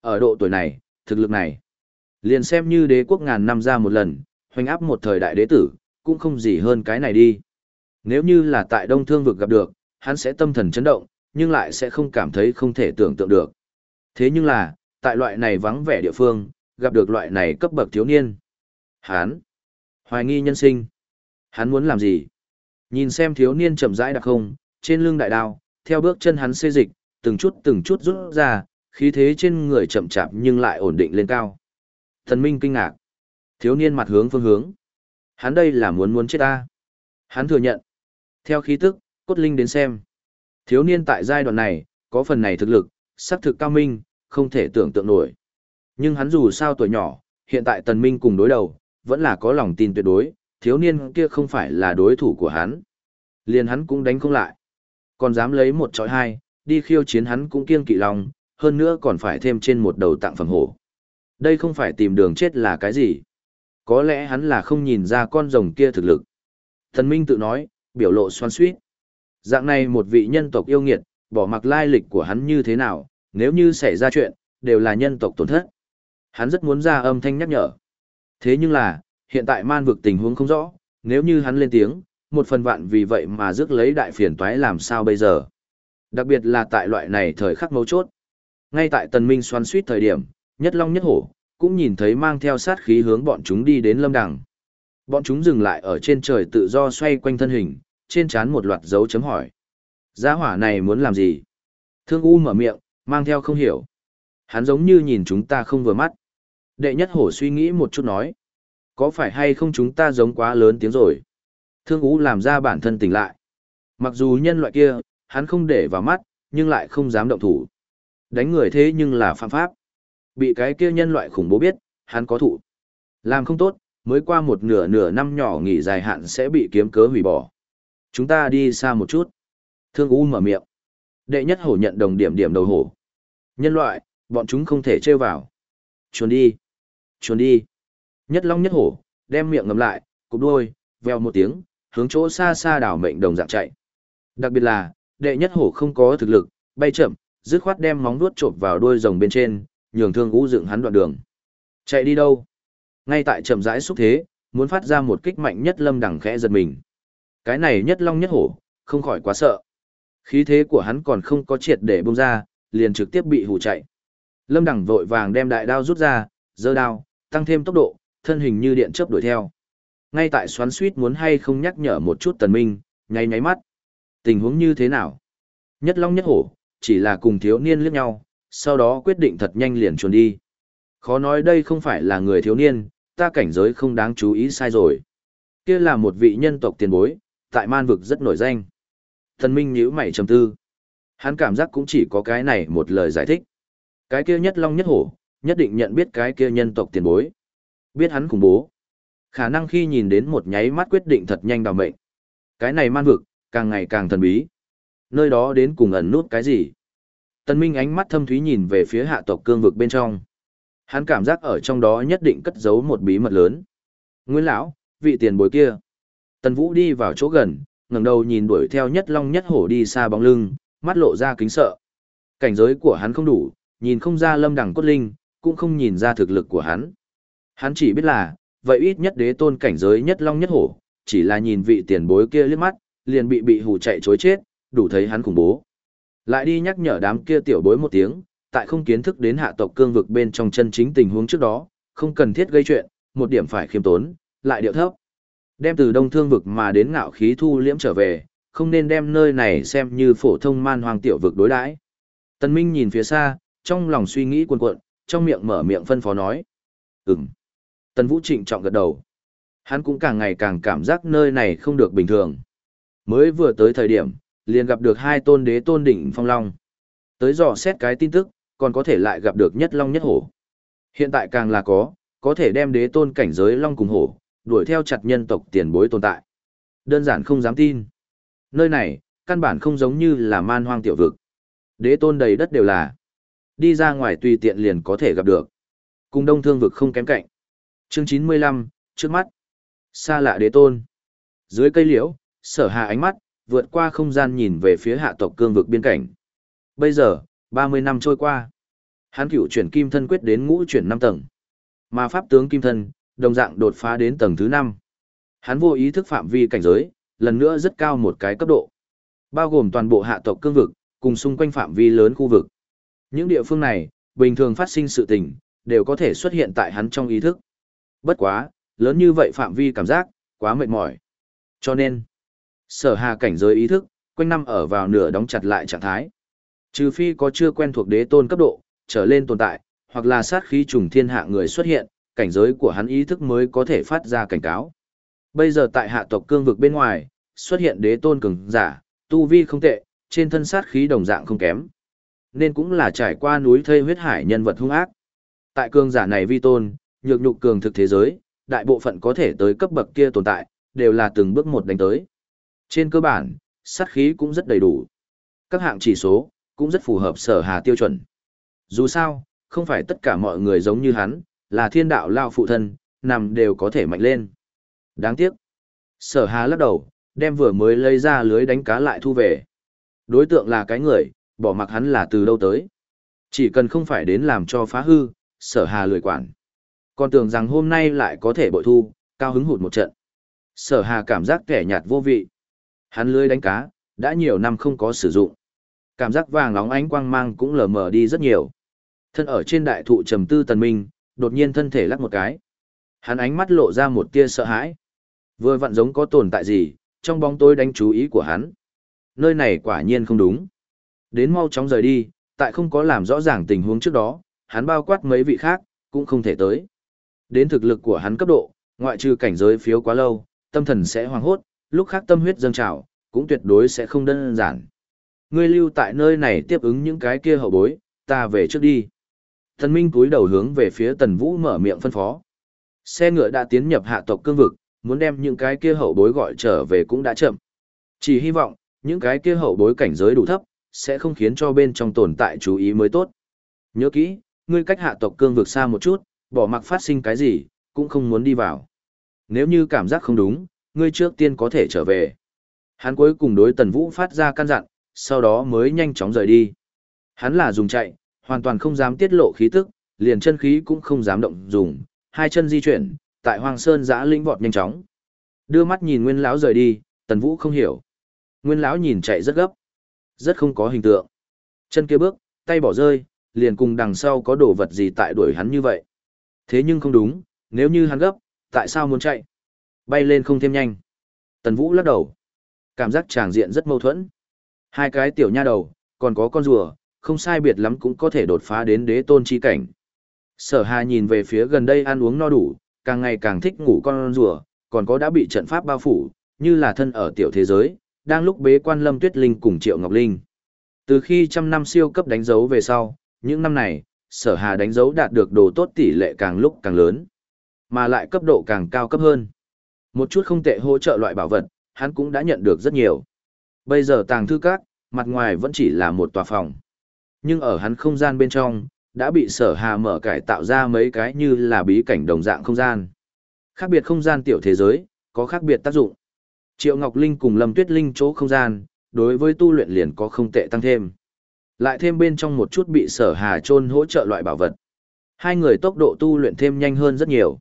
Ở độ tuổi này, thực lực này, liền xem như đế quốc ngàn năm ra một lần, hoành áp một thời đại đế tử, cũng không gì hơn cái này đi. Nếu như là tại Đông Thương vực gặp được, hắn sẽ tâm thần chấn động, nhưng lại sẽ không cảm thấy không thể tưởng tượng được. Thế nhưng là, tại loại này vắng vẻ địa phương, gặp được loại này cấp bậc thiếu niên. Hắn, hoài nghi nhân sinh. Hắn muốn làm gì? Nhìn xem thiếu niên chậm rãi đặc không, trên lưng đại đao, theo bước chân hắn xê dịch, từng chút từng chút rút ra, khí thế trên người chậm chạp nhưng lại ổn định lên cao. Thần Minh kinh ngạc. Thiếu niên mặt hướng phương hướng. Hắn đây là muốn muốn chết ta. Hắn thừa nhận. Theo khí tức, cốt linh đến xem. Thiếu niên tại giai đoạn này, có phần này thực lực, sắc thực cao minh, không thể tưởng tượng nổi. Nhưng hắn dù sao tuổi nhỏ, hiện tại tần minh cùng đối đầu, vẫn là có lòng tin tuyệt đối, thiếu niên kia không phải là đối thủ của hắn. Liền hắn cũng đánh không lại. Còn dám lấy một chọi hai, đi khiêu chiến hắn cũng kiêng kỵ lòng, hơn nữa còn phải thêm trên một đầu tặng phẩm hổ. Đây không phải tìm đường chết là cái gì. Có lẽ hắn là không nhìn ra con rồng kia thực lực. Thần Minh tự nói, biểu lộ xoan suýt. Dạng này một vị nhân tộc yêu nghiệt, bỏ mặc lai lịch của hắn như thế nào, nếu như xảy ra chuyện, đều là nhân tộc tổn thất. Hắn rất muốn ra âm thanh nhắc nhở. Thế nhưng là, hiện tại man vực tình huống không rõ, nếu như hắn lên tiếng, một phần vạn vì vậy mà rước lấy đại phiền toái làm sao bây giờ. Đặc biệt là tại loại này thời khắc mấu chốt. Ngay tại tần minh xoan suýt thời điểm, nhất long nhất hổ, cũng nhìn thấy mang theo sát khí hướng bọn chúng đi đến lâm đằng. Bọn chúng dừng lại ở trên trời tự do xoay quanh thân hình, trên trán một loạt dấu chấm hỏi. Gia hỏa này muốn làm gì? Thương U mở miệng, mang theo không hiểu. Hắn giống như nhìn chúng ta không vừa mắt. Đệ nhất hổ suy nghĩ một chút nói. Có phải hay không chúng ta giống quá lớn tiếng rồi? Thương U làm ra bản thân tỉnh lại. Mặc dù nhân loại kia, hắn không để vào mắt, nhưng lại không dám động thủ. Đánh người thế nhưng là phạm pháp. Bị cái kia nhân loại khủng bố biết, hắn có thụ. Làm không tốt, mới qua một nửa nửa năm nhỏ nghỉ dài hạn sẽ bị kiếm cớ hủy bỏ. Chúng ta đi xa một chút. Thương U mở miệng. Đệ nhất hổ nhận đồng điểm điểm đầu hổ. Nhân loại, bọn chúng không thể trêu vào. Chuồn đi. Chuồn đi. Nhất long nhất hổ, đem miệng ngầm lại, cục đuôi, veo một tiếng, hướng chỗ xa xa đảo mệnh đồng dạng chạy. Đặc biệt là, đệ nhất hổ không có thực lực, bay chậm, dứt khoát đem móng vuốt chộp vào đuôi rồng bên trên, nhường thương U dựng hắn đoạn đường. Chạy đi đâu? Ngay tại chậm rãi xúc thế, muốn phát ra một kích mạnh nhất lâm đẳng khẽ giật mình. Cái này nhất long nhất hổ, không khỏi quá sợ. Khí thế của hắn còn không có triệt để bung ra, liền trực tiếp bị hù chạy. Lâm đẳng vội vàng đem đại đao rút ra, giơ đao, tăng thêm tốc độ, thân hình như điện chớp đuổi theo. Ngay tại xoắn suýt muốn hay không nhắc nhở một chút tần minh, nháy nháy mắt. Tình huống như thế nào? Nhất long nhất hổ, chỉ là cùng thiếu niên liếc nhau, sau đó quyết định thật nhanh liền chuồn đi. Khó nói đây không phải là người thiếu niên, ta cảnh giới không đáng chú ý sai rồi. Kia là một vị nhân tộc tiền bối, tại man vực rất nổi danh. Thần Minh nhíu mày trầm tư. Hắn cảm giác cũng chỉ có cái này một lời giải thích. Cái kia nhất long nhất hổ, nhất định nhận biết cái kia nhân tộc tiền bối. Biết hắn khủng bố. Khả năng khi nhìn đến một nháy mắt quyết định thật nhanh đào mệnh. Cái này man vực, càng ngày càng thần bí. Nơi đó đến cùng ẩn nút cái gì? Tân Minh ánh mắt thâm thúy nhìn về phía hạ tộc cương vực bên trong. Hắn cảm giác ở trong đó nhất định cất giấu một bí mật lớn. Nguyên lão, vị tiền bối kia. Tần Vũ đi vào chỗ gần, ngẩng đầu nhìn đuổi theo nhất long nhất hổ đi xa bóng lưng, mắt lộ ra kính sợ. Cảnh giới của hắn không đủ, nhìn không ra lâm đẳng cốt linh, cũng không nhìn ra thực lực của hắn. Hắn chỉ biết là, vậy ít nhất đế tôn cảnh giới nhất long nhất hổ, chỉ là nhìn vị tiền bối kia liếc mắt, liền bị bị hù chạy chối chết, đủ thấy hắn khủng bố. Lại đi nhắc nhở đám kia tiểu bối một tiếng, tại không kiến thức đến hạ tộc cương vực bên trong chân chính tình huống trước đó, không cần thiết gây chuyện, một điểm phải khiêm tốn, lại điệu thấp. Đem từ đông thương vực mà đến ngạo khí thu liễm trở về, không nên đem nơi này xem như phổ thông man hoàng tiểu vực đối đãi. Tân Minh nhìn phía xa, trong lòng suy nghĩ cuồn cuộn, trong miệng mở miệng phân phó nói. Ừm. Tần Vũ trịnh trọng gật đầu. Hắn cũng càng ngày càng cảm giác nơi này không được bình thường. Mới vừa tới thời điểm, liền gặp được hai tôn đế tôn đỉnh phong long. Tới dò xét cái tin tức, còn có thể lại gặp được nhất long nhất hổ. Hiện tại càng là có, có thể đem đế tôn cảnh giới long cùng hổ, đuổi theo chặt nhân tộc tiền bối tồn tại. Đơn giản không dám tin. Nơi này, căn bản không giống như là man hoang tiểu vực. Đế tôn đầy đất đều là. Đi ra ngoài tùy tiện liền có thể gặp được. Cùng đông thương vực không kém cạnh. Chương 95, trước mắt. Xa lạ đế tôn. Dưới cây liễu, sở hà ánh mắt, vượt qua không gian nhìn về phía hạ tộc cương vực biên cảnh. Bây giờ, 30 năm trôi qua. Hắn cựu chuyển kim thân quyết đến ngũ chuyển 5 tầng. Mà pháp tướng kim thân, đồng dạng đột phá đến tầng thứ 5. Hắn vô ý thức phạm vi cảnh giới, lần nữa rất cao một cái cấp độ. Bao gồm toàn bộ hạ tộc cương vực, cùng xung quanh phạm vi lớn khu vực. Những địa phương này, bình thường phát sinh sự tình, đều có thể xuất hiện tại hắn trong ý thức. Bất quá, lớn như vậy phạm vi cảm giác, quá mệt mỏi. Cho nên, sở hà cảnh giới ý thức, quanh năm ở vào nửa đóng chặt lại trạng thái. Trừ phi có chưa quen thuộc đế tôn cấp độ, trở lên tồn tại, hoặc là sát khí trùng thiên hạ người xuất hiện, cảnh giới của hắn ý thức mới có thể phát ra cảnh cáo. Bây giờ tại hạ tộc cương vực bên ngoài, xuất hiện đế tôn cường giả, tu vi không tệ, trên thân sát khí đồng dạng không kém. Nên cũng là trải qua núi thây huyết hải nhân vật hung ác. Tại cương giả này vi tôn, nhược nhục cường thực thế giới, đại bộ phận có thể tới cấp bậc kia tồn tại, đều là từng bước một đánh tới. Trên cơ bản, sát khí cũng rất đầy đủ. Các hạng chỉ số, cũng rất phù hợp sở hà tiêu chuẩn. Dù sao, không phải tất cả mọi người giống như hắn, là thiên đạo lao phụ thân, nằm đều có thể mạnh lên. Đáng tiếc. Sở hà lắc đầu, đem vừa mới lấy ra lưới đánh cá lại thu về. Đối tượng là cái người, bỏ mặc hắn là từ đâu tới. Chỉ cần không phải đến làm cho phá hư, sở hà lười quản. Còn tưởng rằng hôm nay lại có thể bội thu, cao hứng hụt một trận. Sở hà cảm giác kẻ nhạt vô vị. Hắn lưới đánh cá, đã nhiều năm không có sử dụng. Cảm giác vàng nóng ánh quang mang cũng lờ mờ đi rất nhiều. Thân ở trên đại thụ trầm tư tần minh, đột nhiên thân thể lắc một cái. Hắn ánh mắt lộ ra một tia sợ hãi. Vừa vặn giống có tồn tại gì, trong bóng tối đánh chú ý của hắn. Nơi này quả nhiên không đúng. Đến mau chóng rời đi, tại không có làm rõ ràng tình huống trước đó, hắn bao quát mấy vị khác, cũng không thể tới. Đến thực lực của hắn cấp độ, ngoại trừ cảnh giới phiếu quá lâu, tâm thần sẽ hoang hốt, lúc khác tâm huyết dâng trào, cũng tuyệt đối sẽ không đơn giản. Ngươi lưu tại nơi này tiếp ứng những cái kia hậu bối, ta về trước đi. Thần Minh cúi đầu hướng về phía Tần Vũ mở miệng phân phó. Xe ngựa đã tiến nhập hạ tộc cương vực, muốn đem những cái kia hậu bối gọi trở về cũng đã chậm. Chỉ hy vọng, những cái kia hậu bối cảnh giới đủ thấp, sẽ không khiến cho bên trong tồn tại chú ý mới tốt. Nhớ kỹ, ngươi cách hạ tộc cương vực xa một chút, bỏ mặc phát sinh cái gì, cũng không muốn đi vào. Nếu như cảm giác không đúng, ngươi trước tiên có thể trở về. Hắn cuối cùng đối Tần Vũ phát ra căn dặn, sau đó mới nhanh chóng rời đi. Hắn là dùng chạy, hoàn toàn không dám tiết lộ khí tức, liền chân khí cũng không dám động dùng, hai chân di chuyển, tại Hoàng Sơn giã lĩnh vọt nhanh chóng. Đưa mắt nhìn Nguyên lão rời đi, Tần Vũ không hiểu. Nguyên lão nhìn chạy rất gấp, rất không có hình tượng. Chân kia bước, tay bỏ rơi, liền cùng đằng sau có đồ vật gì tại đuổi hắn như vậy. Thế nhưng không đúng, nếu như hắn gấp, tại sao muốn chạy? Bay lên không thêm nhanh. Tần Vũ lắc đầu. Cảm giác tràng diện rất mâu thuẫn. Hai cái tiểu nha đầu, còn có con rùa, không sai biệt lắm cũng có thể đột phá đến đế tôn chi cảnh. Sở Hà nhìn về phía gần đây ăn uống no đủ, càng ngày càng thích ngủ con rùa, còn có đã bị trận pháp bao phủ, như là thân ở tiểu thế giới, đang lúc bế quan Lâm Tuyết Linh cùng Triệu Ngọc Linh. Từ khi trăm năm siêu cấp đánh dấu về sau, những năm này, sở hà đánh dấu đạt được đồ tốt tỷ lệ càng lúc càng lớn, mà lại cấp độ càng cao cấp hơn. Một chút không tệ hỗ trợ loại bảo vật, hắn cũng đã nhận được rất nhiều. Bây giờ tàng thư các, mặt ngoài vẫn chỉ là một tòa phòng. Nhưng ở hắn không gian bên trong, đã bị sở hà mở cải tạo ra mấy cái như là bí cảnh đồng dạng không gian. Khác biệt không gian tiểu thế giới, có khác biệt tác dụng. Triệu Ngọc Linh cùng Lâm Tuyết Linh chỗ không gian, đối với tu luyện liền có không tệ tăng thêm. Lại thêm bên trong một chút bị sở hà trôn hỗ trợ loại bảo vật. Hai người tốc độ tu luyện thêm nhanh hơn rất nhiều.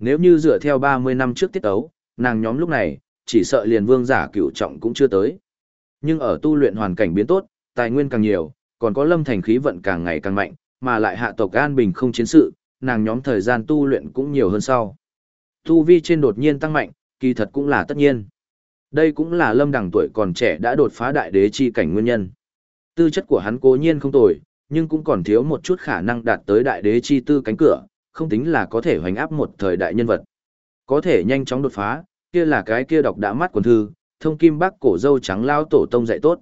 Nếu như dựa theo 30 năm trước tiết ấu, nàng nhóm lúc này, chỉ sợ liền vương giả cửu trọng cũng chưa tới. Nhưng ở tu luyện hoàn cảnh biến tốt, tài nguyên càng nhiều, còn có lâm thành khí vận càng ngày càng mạnh, mà lại hạ tộc an bình không chiến sự, nàng nhóm thời gian tu luyện cũng nhiều hơn sau. Tu vi trên đột nhiên tăng mạnh, kỳ thật cũng là tất nhiên. Đây cũng là lâm đẳng tuổi còn trẻ đã đột phá đại đế chi cảnh nguyên nhân. Tư chất của hắn cố nhiên không tồi, nhưng cũng còn thiếu một chút khả năng đạt tới đại đế chi tư cánh cửa, không tính là có thể hoành áp một thời đại nhân vật. Có thể nhanh chóng đột phá, kia là cái kia đọc đã mắt quần thư, thông kim bác cổ dâu trắng lao tổ tông dạy tốt.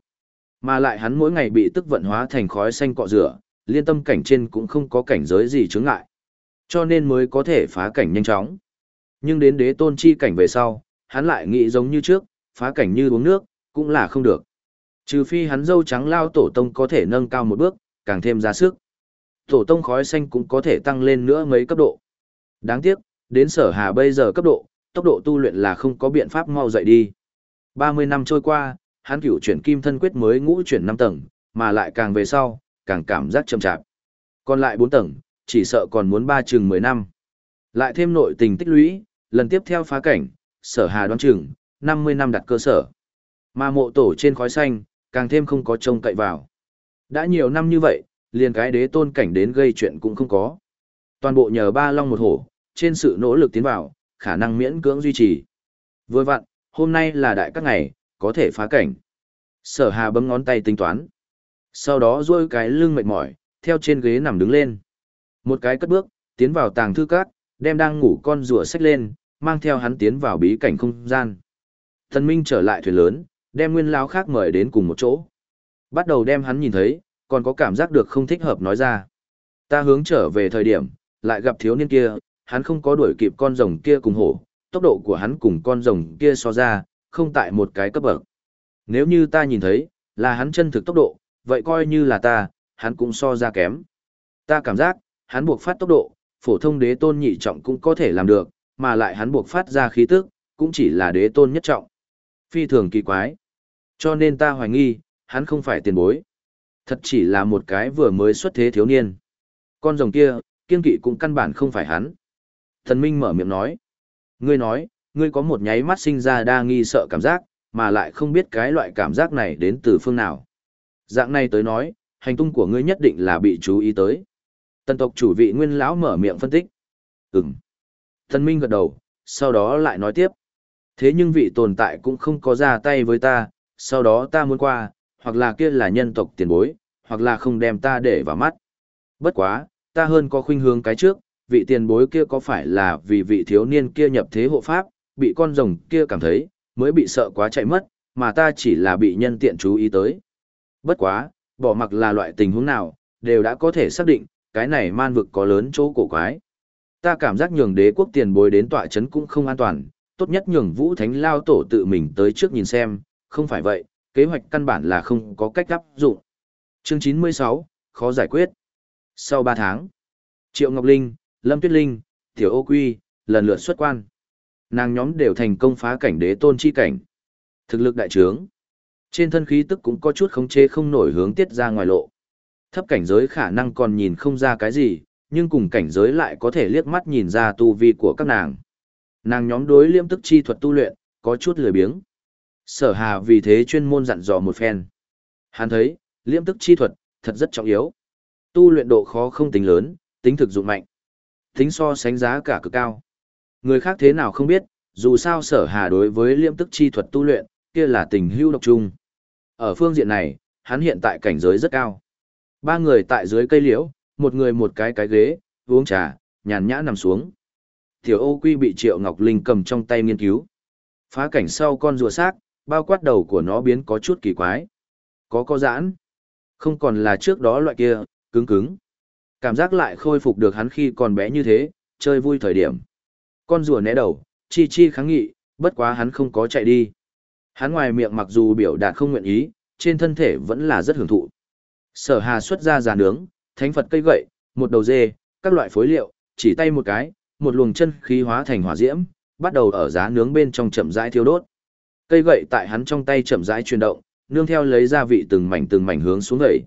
Mà lại hắn mỗi ngày bị tức vận hóa thành khói xanh cọ rửa, liên tâm cảnh trên cũng không có cảnh giới gì chướng ngại. Cho nên mới có thể phá cảnh nhanh chóng. Nhưng đến đế tôn chi cảnh về sau, hắn lại nghĩ giống như trước, phá cảnh như uống nước, cũng là không được. Trừ phi hắn dâu trắng lao tổ tông có thể nâng cao một bước, càng thêm ra sức. Tổ tông khói xanh cũng có thể tăng lên nữa mấy cấp độ. Đáng tiếc, đến sở hà bây giờ cấp độ, tốc độ tu luyện là không có biện pháp mau dậy đi. 30 năm trôi qua, hắn cửu chuyển kim thân quyết mới ngũ chuyển 5 tầng, mà lại càng về sau, càng cảm giác chậm chạp. Còn lại 4 tầng, chỉ sợ còn muốn ba chừng 10 năm. Lại thêm nội tình tích lũy, lần tiếp theo phá cảnh, sở hà đoán chừng, 50 năm đặt cơ sở. Mà mộ tổ trên khói xanh, càng thêm không có trông cậy vào. Đã nhiều năm như vậy, liền cái đế tôn cảnh đến gây chuyện cũng không có. Toàn bộ nhờ ba long một hổ, trên sự nỗ lực tiến vào, khả năng miễn cưỡng duy trì. Vừa vặn, hôm nay là đại các ngày, có thể phá cảnh. Sở hà bấm ngón tay tính toán. Sau đó duỗi cái lưng mệt mỏi, theo trên ghế nằm đứng lên. Một cái cất bước, tiến vào tàng thư cát, đem đang ngủ con rùa sách lên, mang theo hắn tiến vào bí cảnh không gian. Thần Minh trở lại thuyền lớn, đem nguyên lão khác mời đến cùng một chỗ. Bắt đầu đem hắn nhìn thấy, còn có cảm giác được không thích hợp nói ra. Ta hướng trở về thời điểm, lại gặp thiếu niên kia, hắn không có đuổi kịp con rồng kia cùng hổ, tốc độ của hắn cùng con rồng kia so ra, không tại một cái cấp bậc. Nếu như ta nhìn thấy, là hắn chân thực tốc độ, vậy coi như là ta, hắn cũng so ra kém. Ta cảm giác, hắn buộc phát tốc độ, phổ thông đế tôn nhị trọng cũng có thể làm được, mà lại hắn buộc phát ra khí tức, cũng chỉ là đế tôn nhất trọng. Phi thường kỳ quái. Cho nên ta hoài nghi, hắn không phải tiền bối. Thật chỉ là một cái vừa mới xuất thế thiếu niên. Con rồng kia, kiên kỵ cũng căn bản không phải hắn. Thần Minh mở miệng nói. Ngươi nói, ngươi có một nháy mắt sinh ra đa nghi sợ cảm giác, mà lại không biết cái loại cảm giác này đến từ phương nào. Dạng này tới nói, hành tung của ngươi nhất định là bị chú ý tới. Tần tộc chủ vị nguyên lão mở miệng phân tích. Ừm. Thần Minh gật đầu, sau đó lại nói tiếp. Thế nhưng vị tồn tại cũng không có ra tay với ta, sau đó ta muốn qua, hoặc là kia là nhân tộc tiền bối, hoặc là không đem ta để vào mắt. Bất quá, ta hơn có khuynh hướng cái trước, vị tiền bối kia có phải là vì vị thiếu niên kia nhập thế hộ pháp, bị con rồng kia cảm thấy, mới bị sợ quá chạy mất, mà ta chỉ là bị nhân tiện chú ý tới. Bất quá, bỏ mặc là loại tình huống nào, đều đã có thể xác định, cái này man vực có lớn chỗ cổ quái. Ta cảm giác nhường đế quốc tiền bối đến tọa chấn cũng không an toàn, tốt nhất nhường vũ thánh lao tổ tự mình tới trước nhìn xem, không phải vậy, kế hoạch căn bản là không có cách áp dụng. Chương 96, khó giải quyết. Sau 3 tháng, Triệu Ngọc Linh, Lâm Tuyết Linh, Tiểu Ô Quy, lần lượt xuất quan. Nàng nhóm đều thành công phá cảnh đế tôn chi cảnh. Thực lực đại trướng. Trên thân khí tức cũng có chút khống chế không nổi hướng tiết ra ngoài lộ. Thấp cảnh giới khả năng còn nhìn không ra cái gì, nhưng cùng cảnh giới lại có thể liếc mắt nhìn ra tu vi của các nàng. Nàng nhóm đối liêm tức chi thuật tu luyện, có chút lười biếng. Sở hà vì thế chuyên môn dặn dò một phen. Hắn thấy, liễm tức chi thuật, thật rất trọng yếu. Tu luyện độ khó không tính lớn, tính thực dụng mạnh. Tính so sánh giá cả cực cao. Người khác thế nào không biết, dù sao sở hà đối với liễm tức chi thuật tu luyện, kia là tình hưu độc trung. Ở phương diện này, hắn hiện tại cảnh giới rất cao. Ba người tại dưới cây liễu, một người một cái cái ghế, uống trà, nhàn nhã nằm xuống. Tiểu ô quy bị Triệu Ngọc Linh cầm trong tay nghiên cứu. Phá cảnh sau con rùa xác, bao quát đầu của nó biến có chút kỳ quái. Có có giãn. Không còn là trước đó loại kia, cứng cứng. Cảm giác lại khôi phục được hắn khi còn bé như thế, chơi vui thời điểm. Con rùa né đầu, chi chi kháng nghị, bất quá hắn không có chạy đi. Hắn ngoài miệng mặc dù biểu đạt không nguyện ý, trên thân thể vẫn là rất hưởng thụ. Sở hà xuất ra già nướng, thánh Phật cây gậy, một đầu dê, các loại phối liệu, chỉ tay một cái, một luồng chân khí hóa thành hỏa diễm, bắt đầu ở giá nướng bên trong chậm rãi thiêu đốt. Cây gậy tại hắn trong tay chậm rãi chuyển động, nương theo lấy gia vị từng mảnh từng mảnh hướng xuống gậy.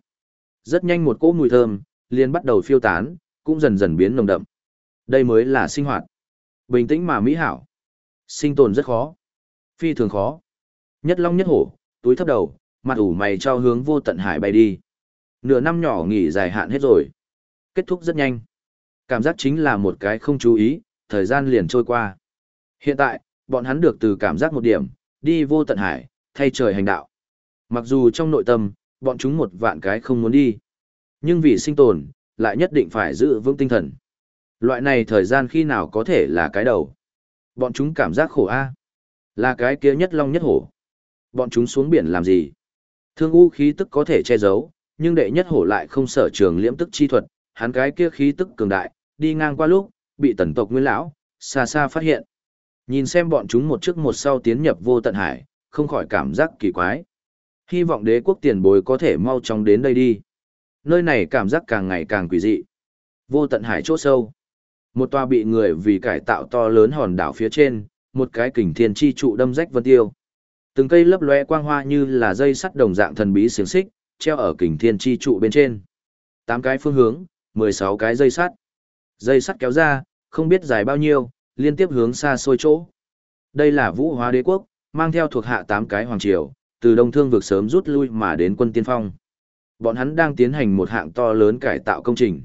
Rất nhanh một cỗ mùi thơm liền bắt đầu phiêu tán, cũng dần dần biến nồng đậm. Đây mới là sinh hoạt. Bình tĩnh mà mỹ hảo. Sinh tồn rất khó. Phi thường khó. Nhất long nhất hổ, túi thấp đầu, mặt ủ mày trao hướng vô tận hải bay đi. Nửa năm nhỏ nghỉ dài hạn hết rồi. Kết thúc rất nhanh. Cảm giác chính là một cái không chú ý, thời gian liền trôi qua. Hiện tại, bọn hắn được từ cảm giác một điểm, đi vô tận hải, thay trời hành đạo. Mặc dù trong nội tâm, bọn chúng một vạn cái không muốn đi. Nhưng vì sinh tồn, lại nhất định phải giữ vững tinh thần. Loại này thời gian khi nào có thể là cái đầu. Bọn chúng cảm giác khổ a Là cái kia nhất long nhất hổ. Bọn chúng xuống biển làm gì? Thương u khí tức có thể che giấu, nhưng đệ nhất hổ lại không sở trường liễm tức chi thuật, hắn cái kia khí tức cường đại, đi ngang qua lúc, bị tần tộc nguyên lão, xa xa phát hiện. Nhìn xem bọn chúng một trước một sau tiến nhập vô tận hải, không khỏi cảm giác kỳ quái. Hy vọng đế quốc tiền bối có thể mau chóng đến đây đi. Nơi này cảm giác càng ngày càng quỷ dị. Vô tận hải chỗ sâu. Một tòa bị người vì cải tạo to lớn hòn đảo phía trên, một cái kình thiên chi trụ đâm rách vân tiêu. Từng cây lấp lóe quang hoa như là dây sắt đồng dạng thần bí xiềng xích, treo ở kình thiên chi trụ bên trên. Tám cái phương hướng, mười sáu cái dây sắt. Dây sắt kéo ra, không biết dài bao nhiêu, liên tiếp hướng xa xôi chỗ. Đây là vũ hóa đế quốc, mang theo thuộc hạ tám cái hoàng triều, từ đông thương vực sớm rút lui mà đến quân tiên phong. Bọn hắn đang tiến hành một hạng to lớn cải tạo công trình.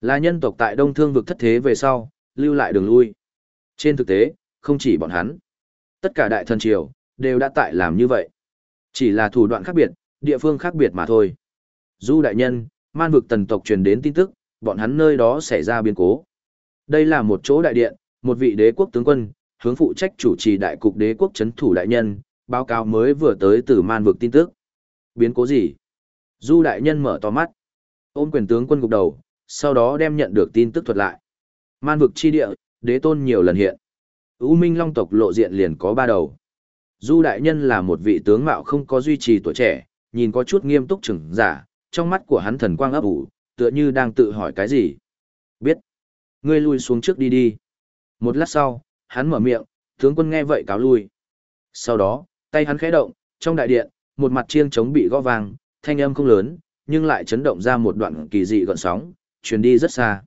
Là nhân tộc tại đông thương vực thất thế về sau, lưu lại đường lui. Trên thực tế, không chỉ bọn hắn. Tất cả đại thần triều, đều đã tại làm như vậy. Chỉ là thủ đoạn khác biệt, địa phương khác biệt mà thôi. Du đại nhân, man vực tần tộc truyền đến tin tức, bọn hắn nơi đó xảy ra biến cố. Đây là một chỗ đại điện, một vị đế quốc tướng quân, hướng phụ trách chủ trì đại cục đế quốc chấn thủ đại nhân, báo cáo mới vừa tới từ man vực tin tức. Biến cố gì? Du đại nhân mở to mắt. Ôm quyền tướng quân gục đầu, sau đó đem nhận được tin tức thuật lại. Man vực chi địa, đế tôn nhiều lần hiện. U Minh Long tộc lộ diện liền có ba đầu. Du đại nhân là một vị tướng mạo không có duy trì tuổi trẻ, nhìn có chút nghiêm túc chừng giả, trong mắt của hắn thần quang ấp ủ, tựa như đang tự hỏi cái gì. Biết. Ngươi lui xuống trước đi đi. Một lát sau, hắn mở miệng, tướng quân nghe vậy cáo lui. Sau đó, tay hắn khẽ động, trong đại điện, một mặt chiêng chống bị gõ vàng, thanh âm không lớn, nhưng lại chấn động ra một đoạn kỳ dị gọn sóng, truyền đi rất xa.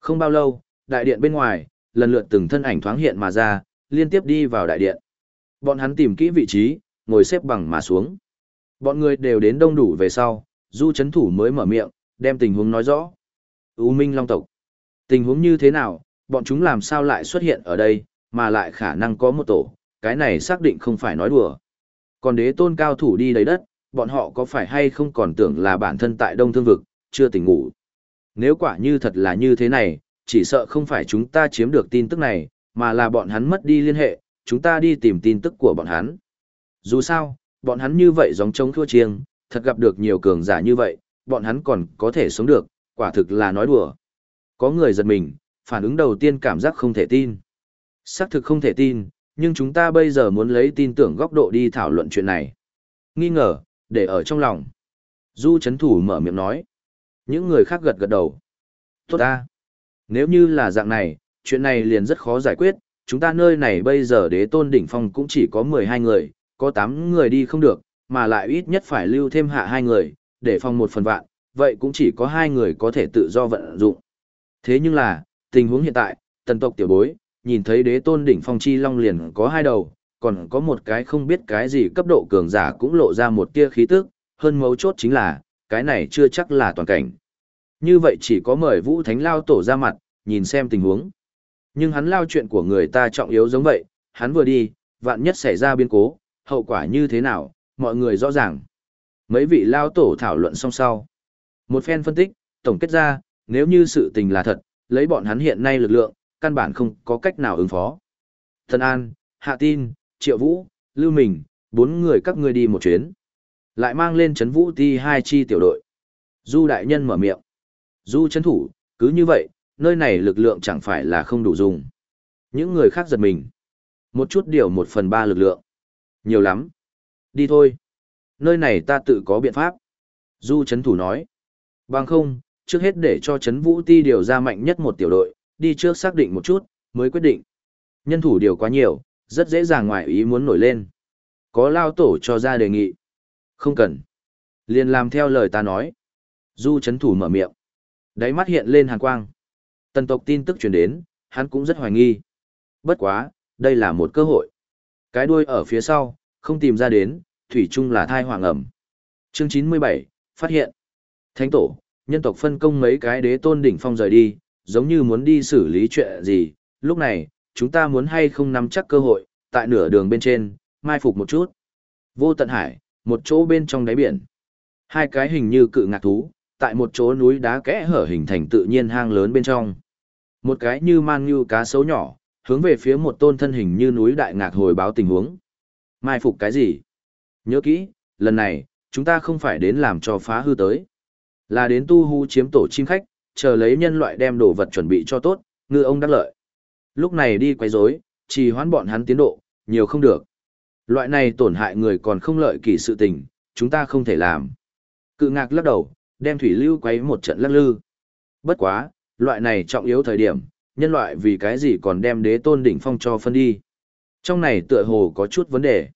Không bao lâu, đại điện bên ngoài, lần lượt từng thân ảnh thoáng hiện mà ra, liên tiếp đi vào đại điện. Bọn hắn tìm kỹ vị trí, ngồi xếp bằng mà xuống. Bọn người đều đến đông đủ về sau, du chấn thủ mới mở miệng, đem tình huống nói rõ. U Minh Long tộc. Tình huống như thế nào, bọn chúng làm sao lại xuất hiện ở đây, mà lại khả năng có một tổ, cái này xác định không phải nói đùa. Còn đế tôn cao thủ đi đấy đất, bọn họ có phải hay không còn tưởng là bản thân tại Đông Thương Vực, chưa tỉnh ngủ. Nếu quả như thật là như thế này, chỉ sợ không phải chúng ta chiếm được tin tức này, mà là bọn hắn mất đi liên hệ, chúng ta đi tìm tin tức của bọn hắn. Dù sao, bọn hắn như vậy giống trống thua chiêng, thật gặp được nhiều cường giả như vậy, bọn hắn còn có thể sống được, quả thực là nói đùa. Có người giật mình, phản ứng đầu tiên cảm giác không thể tin. Xác thực không thể tin, nhưng chúng ta bây giờ muốn lấy tin tưởng góc độ đi thảo luận chuyện này. Nghi ngờ, để ở trong lòng. Du chấn thủ mở miệng nói. Những người khác gật gật đầu. Tốt ta. Nếu như là dạng này, chuyện này liền rất khó giải quyết. Chúng ta nơi này bây giờ đế tôn đỉnh phong cũng chỉ có 12 người, có 8 người đi không được, mà lại ít nhất phải lưu thêm hạ hai người, để phòng một phần vạn, vậy cũng chỉ có hai người có thể tự do vận dụng. Thế nhưng là, tình huống hiện tại, tần tộc tiểu bối, nhìn thấy đế tôn đỉnh phong chi long liền có hai đầu, còn có một cái không biết cái gì cấp độ cường giả cũng lộ ra một tia khí tức, hơn mấu chốt chính là, cái này chưa chắc là toàn cảnh. Như vậy chỉ có mời Vũ Thánh Lao tổ ra mặt, nhìn xem tình huống. Nhưng hắn lao chuyện của người ta trọng yếu giống vậy, hắn vừa đi, vạn nhất xảy ra biến cố, hậu quả như thế nào, mọi người rõ ràng. Mấy vị lao tổ thảo luận xong sau. Một phen phân tích, tổng kết ra, nếu như sự tình là thật, lấy bọn hắn hiện nay lực lượng, căn bản không có cách nào ứng phó. Thần An, Hạ Tin, Triệu Vũ, Lưu Mình, bốn người các ngươi đi một chuyến. Lại mang lên chấn vũ ti hai chi tiểu đội. Du đại nhân mở miệng. Du chấn thủ, cứ như vậy, nơi này lực lượng chẳng phải là không đủ dùng. Những người khác giật mình. Một chút điều một phần ba lực lượng. Nhiều lắm. Đi thôi. Nơi này ta tự có biện pháp. Du chấn thủ nói. Bằng không, trước hết để cho Trấn vũ ti điều ra mạnh nhất một tiểu đội, đi trước xác định một chút, mới quyết định. Nhân thủ điều quá nhiều, rất dễ dàng ngoại ý muốn nổi lên. Có lao tổ cho ra đề nghị. Không cần. Liền làm theo lời ta nói. Du Trấn thủ mở miệng. Đáy mắt hiện lên hàn quang. Tần tộc tin tức truyền đến, hắn cũng rất hoài nghi. Bất quá, đây là một cơ hội. Cái đuôi ở phía sau, không tìm ra đến, thủy chung là thai hoàng ẩm. Chương 97, phát hiện. Thánh tổ, nhân tộc phân công mấy cái đế tôn đỉnh phong rời đi, giống như muốn đi xử lý chuyện gì. Lúc này, chúng ta muốn hay không nắm chắc cơ hội, tại nửa đường bên trên, mai phục một chút. Vô tận hải, một chỗ bên trong đáy biển. Hai cái hình như cự ngạc thú, tại một chỗ núi đá kẽ hở hình thành tự nhiên hang lớn bên trong. Một cái như man như cá sấu nhỏ, hướng về phía một tôn thân hình như núi đại ngạc hồi báo tình huống. Mai phục cái gì? Nhớ kỹ, lần này, chúng ta không phải đến làm cho phá hư tới. Là đến tu hú chiếm tổ chim khách, chờ lấy nhân loại đem đồ vật chuẩn bị cho tốt, ngư ông đắc lợi. Lúc này đi quấy rối, chỉ hoãn bọn hắn tiến độ, nhiều không được. Loại này tổn hại người còn không lợi kỳ sự tình, chúng ta không thể làm. Cự ngạc lắc đầu, đem thủy lưu quấy một trận lắc lư. Bất quá, loại này trọng yếu thời điểm, nhân loại vì cái gì còn đem đế tôn đỉnh phong cho phân đi. Trong này tựa hồ có chút vấn đề.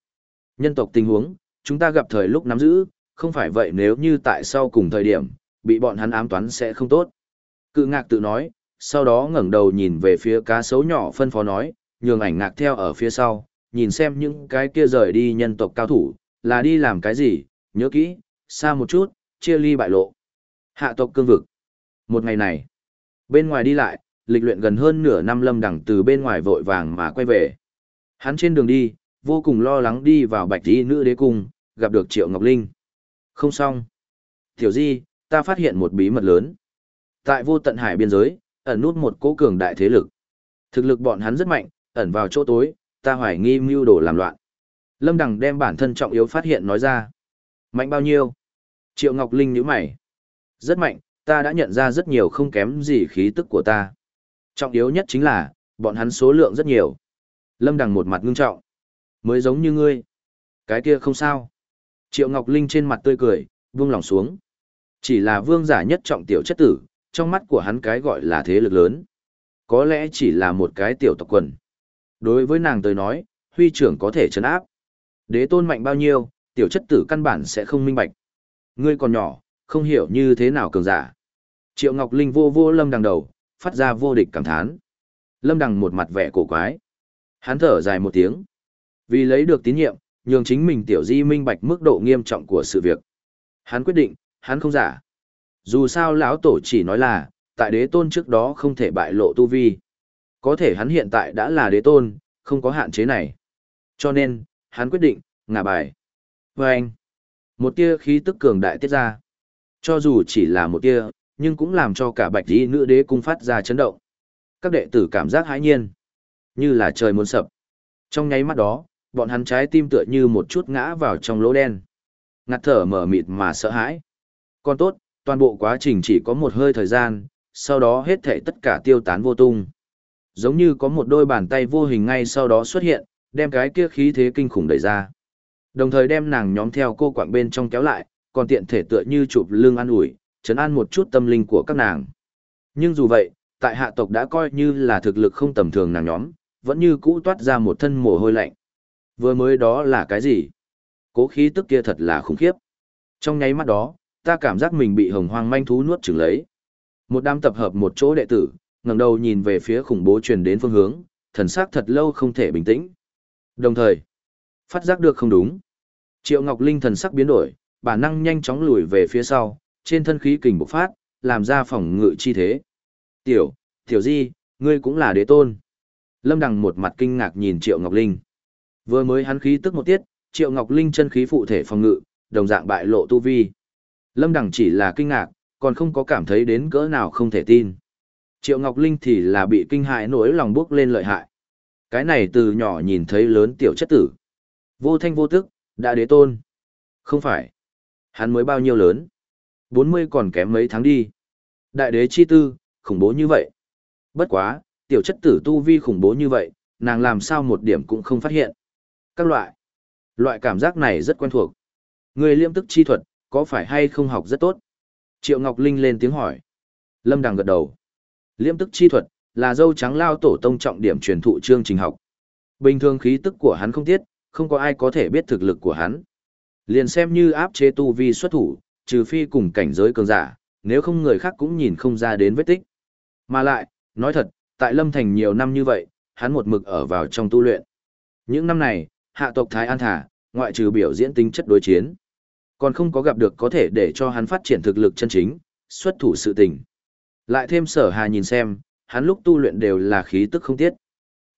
Nhân tộc tình huống, chúng ta gặp thời lúc nắm giữ, không phải vậy nếu như tại sau cùng thời điểm, bị bọn hắn ám toán sẽ không tốt. Cự ngạc tự nói, sau đó ngẩng đầu nhìn về phía cá sấu nhỏ phân phó nói, nhường ảnh ngạc theo ở phía sau, nhìn xem những cái kia rời đi nhân tộc cao thủ, là đi làm cái gì, nhớ kỹ, xa một chút, chia ly bại lộ. Hạ tộc cương vực. Một ngày này, bên ngoài đi lại, lịch luyện gần hơn nửa năm lâm đẳng từ bên ngoài vội vàng mà quay về. Hắn trên đường đi, vô cùng lo lắng đi vào bạch tí nữ đế cung, gặp được Triệu Ngọc Linh. Không xong. Tiểu di, ta phát hiện một bí mật lớn. Tại vô tận hải biên giới, ẩn nút một cố cường đại thế lực. Thực lực bọn hắn rất mạnh, ẩn vào chỗ tối, ta hoài nghi mưu đồ làm loạn. Lâm Đằng đem bản thân trọng yếu phát hiện nói ra. Mạnh bao nhiêu? Triệu Ngọc Linh nhíu mày. Rất mạnh, ta đã nhận ra rất nhiều không kém gì khí tức của ta. Trọng yếu nhất chính là, bọn hắn số lượng rất nhiều. Lâm Đằng một mặt ngưng trọng. Mới giống như ngươi. Cái kia không sao. Triệu Ngọc Linh trên mặt tươi cười, buông lòng xuống. Chỉ là vương giả nhất trọng tiểu chất tử, trong mắt của hắn cái gọi là thế lực lớn. Có lẽ chỉ là một cái tiểu tộc quần. Đối với nàng tới nói, huy trưởng có thể chấn áp. Đế tôn mạnh bao nhiêu, tiểu chất tử căn bản sẽ không minh bạch. Ngươi còn nhỏ, không hiểu như thế nào cường giả. Triệu Ngọc Linh vô vô lâm đằng đầu, phát ra vô địch cảm thán. Lâm đằng một mặt vẻ cổ quái. Hắn thở dài một tiếng. Vì lấy được tín nhiệm, nhường chính mình tiểu di minh bạch mức độ nghiêm trọng của sự việc. Hắn quyết định, hắn không giả. Dù sao lão tổ chỉ nói là, tại đế tôn trước đó không thể bại lộ tu vi. Có thể hắn hiện tại đã là đế tôn, không có hạn chế này. Cho nên, hắn quyết định, ngả bài. Và anh, một tia khí tức cường đại tiết ra. Cho dù chỉ là một tia, nhưng cũng làm cho cả bạch y nữ đế cung phát ra chấn động. Các đệ tử cảm giác hãi nhiên, như là trời muốn sập. Trong nháy mắt đó, bọn hắn trái tim tựa như một chút ngã vào trong lỗ đen. Ngạt thở mở mịt mà sợ hãi. Còn tốt, toàn bộ quá trình chỉ có một hơi thời gian, sau đó hết thảy tất cả tiêu tán vô tung. Giống như có một đôi bàn tay vô hình ngay sau đó xuất hiện, đem cái kia khí thế kinh khủng đẩy ra. Đồng thời đem nàng nhóm theo cô quạng bên trong kéo lại, còn tiện thể tựa như chụp lưng an ủi, chấn an một chút tâm linh của các nàng. Nhưng dù vậy, tại hạ tộc đã coi như là thực lực không tầm thường nàng nhóm, vẫn như cũ toát ra một thân mồ hôi lạnh. Vừa mới đó là cái gì? Cố khí tức kia thật là khủng khiếp. Trong nháy mắt đó, ta cảm giác mình bị hồng hoang manh thú nuốt chửng lấy. Một đám tập hợp một chỗ đệ tử, ngẩng đầu nhìn về phía khủng bố truyền đến phương hướng, thần sắc thật lâu không thể bình tĩnh. Đồng thời, phát giác được không đúng. Triệu Ngọc Linh thần sắc biến đổi, bản năng nhanh chóng lùi về phía sau, trên thân khí kình bộc phát, làm ra phòng ngự chi thế. Tiểu, tiểu di, ngươi cũng là đế tôn. Lâm Đằng một mặt kinh ngạc nhìn Triệu Ngọc Linh. Vừa mới hắn khí tức một tiết, Triệu Ngọc Linh chân khí phụ thể phòng ngự, đồng dạng bại lộ tu vi. Lâm Đằng chỉ là kinh ngạc, còn không có cảm thấy đến cỡ nào không thể tin. Triệu Ngọc Linh thì là bị kinh hại nỗi lòng bước lên lợi hại. Cái này từ nhỏ nhìn thấy lớn tiểu chất tử. Vô thanh vô tức, đã đế tôn. Không phải. Hắn mới bao nhiêu lớn. 40 còn kém mấy tháng đi. Đại đế chi tư, khủng bố như vậy. Bất quá, tiểu chất tử tu vi khủng bố như vậy, nàng làm sao một điểm cũng không phát hiện. Các loại. Loại cảm giác này rất quen thuộc. Người liêm tức chi thuật, có phải hay không học rất tốt? Triệu Ngọc Linh lên tiếng hỏi. Lâm Đằng gật đầu. Liêm tức chi thuật, là dâu trắng lao tổ tông trọng điểm truyền thụ chương trình học. Bình thường khí tức của hắn không tiết, không có ai có thể biết thực lực của hắn. Liền xem như áp chế tu vi xuất thủ, trừ phi cùng cảnh giới cường giả, nếu không người khác cũng nhìn không ra đến vết tích. Mà lại, nói thật, tại Lâm Thành nhiều năm như vậy, hắn một mực ở vào trong tu luyện. Những năm này, hạ tộc Thái An thả, ngoại trừ biểu diễn tính chất đối chiến, còn không có gặp được có thể để cho hắn phát triển thực lực chân chính, xuất thủ sự tình. Lại thêm sở hà nhìn xem, hắn lúc tu luyện đều là khí tức không tiết.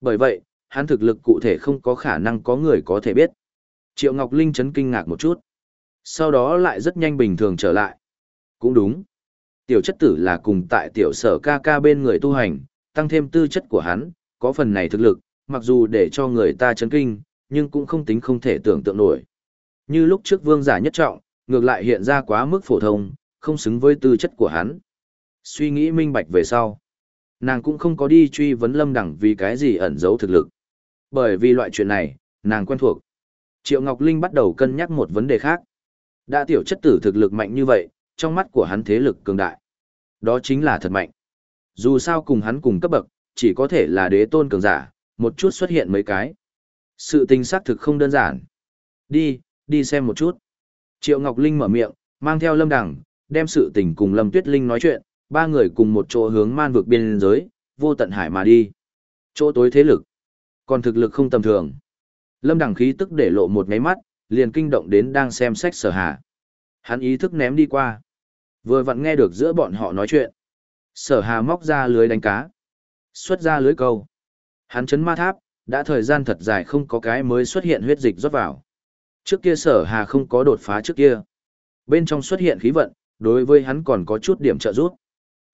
Bởi vậy, hắn thực lực cụ thể không có khả năng có người có thể biết. Triệu Ngọc Linh chấn kinh ngạc một chút. Sau đó lại rất nhanh bình thường trở lại. Cũng đúng. Tiểu chất tử là cùng tại tiểu sở ca ca bên người tu hành, tăng thêm tư chất của hắn, có phần này thực lực, mặc dù để cho người ta chấn kinh, nhưng cũng không tính không thể tưởng tượng nổi. Như lúc trước vương giả nhất trọng, ngược lại hiện ra quá mức phổ thông, không xứng với tư chất của hắn. Suy nghĩ minh bạch về sau. Nàng cũng không có đi truy vấn lâm đẳng vì cái gì ẩn giấu thực lực. Bởi vì loại chuyện này, nàng quen thuộc. Triệu Ngọc Linh bắt đầu cân nhắc một vấn đề khác. Đã tiểu chất tử thực lực mạnh như vậy, trong mắt của hắn thế lực cường đại. Đó chính là thật mạnh. Dù sao cùng hắn cùng cấp bậc, chỉ có thể là đế tôn cường giả, một chút xuất hiện mấy cái. Sự tình xác thực không đơn giản. Đi, đi xem một chút. Triệu Ngọc Linh mở miệng, mang theo Lâm Đằng, đem sự tình cùng Lâm Tuyết Linh nói chuyện, ba người cùng một chỗ hướng man vực biên giới, vô tận hải mà đi. Chỗ tối thế lực, còn thực lực không tầm thường. Lâm Đằng khí tức để lộ một ngáy mắt, liền kinh động đến đang xem sách sở hạ. Hắn ý thức ném đi qua. Vừa vặn nghe được giữa bọn họ nói chuyện. Sở hà móc ra lưới đánh cá. Xuất ra lưới câu. Hắn chấn ma tháp, đã thời gian thật dài không có cái mới xuất hiện huyết dịch rót vào. Trước kia sở hà không có đột phá trước kia. Bên trong xuất hiện khí vận, đối với hắn còn có chút điểm trợ giúp.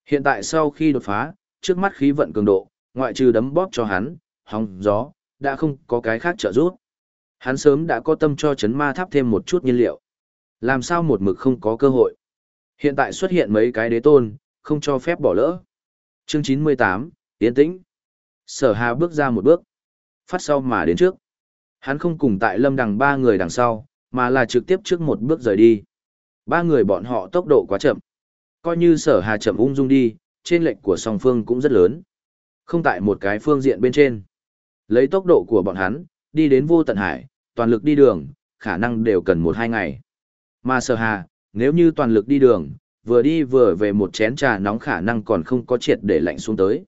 Hiện tại sau khi đột phá, trước mắt khí vận cường độ, ngoại trừ đấm bóp cho hắn, hóng gió, đã không có cái khác trợ giúp. Hắn sớm đã có tâm cho chấn ma tháp thêm một chút nhiên liệu. Làm sao một mực không có cơ hội. Hiện tại xuất hiện mấy cái đế tôn, không cho phép bỏ lỡ. Chương 98, Tiến tĩnh. Sở Hà bước ra một bước. Phát sau mà đến trước. Hắn không cùng tại lâm đằng ba người đằng sau, mà là trực tiếp trước một bước rời đi. Ba người bọn họ tốc độ quá chậm. Coi như sở hà chậm ung dung đi, trên lệnh của song phương cũng rất lớn. Không tại một cái phương diện bên trên. Lấy tốc độ của bọn hắn, đi đến vô tận hải, toàn lực đi đường, khả năng đều cần một hai ngày. Mà sở hà, nếu như toàn lực đi đường, vừa đi vừa về một chén trà nóng khả năng còn không có triệt để lạnh xuống tới.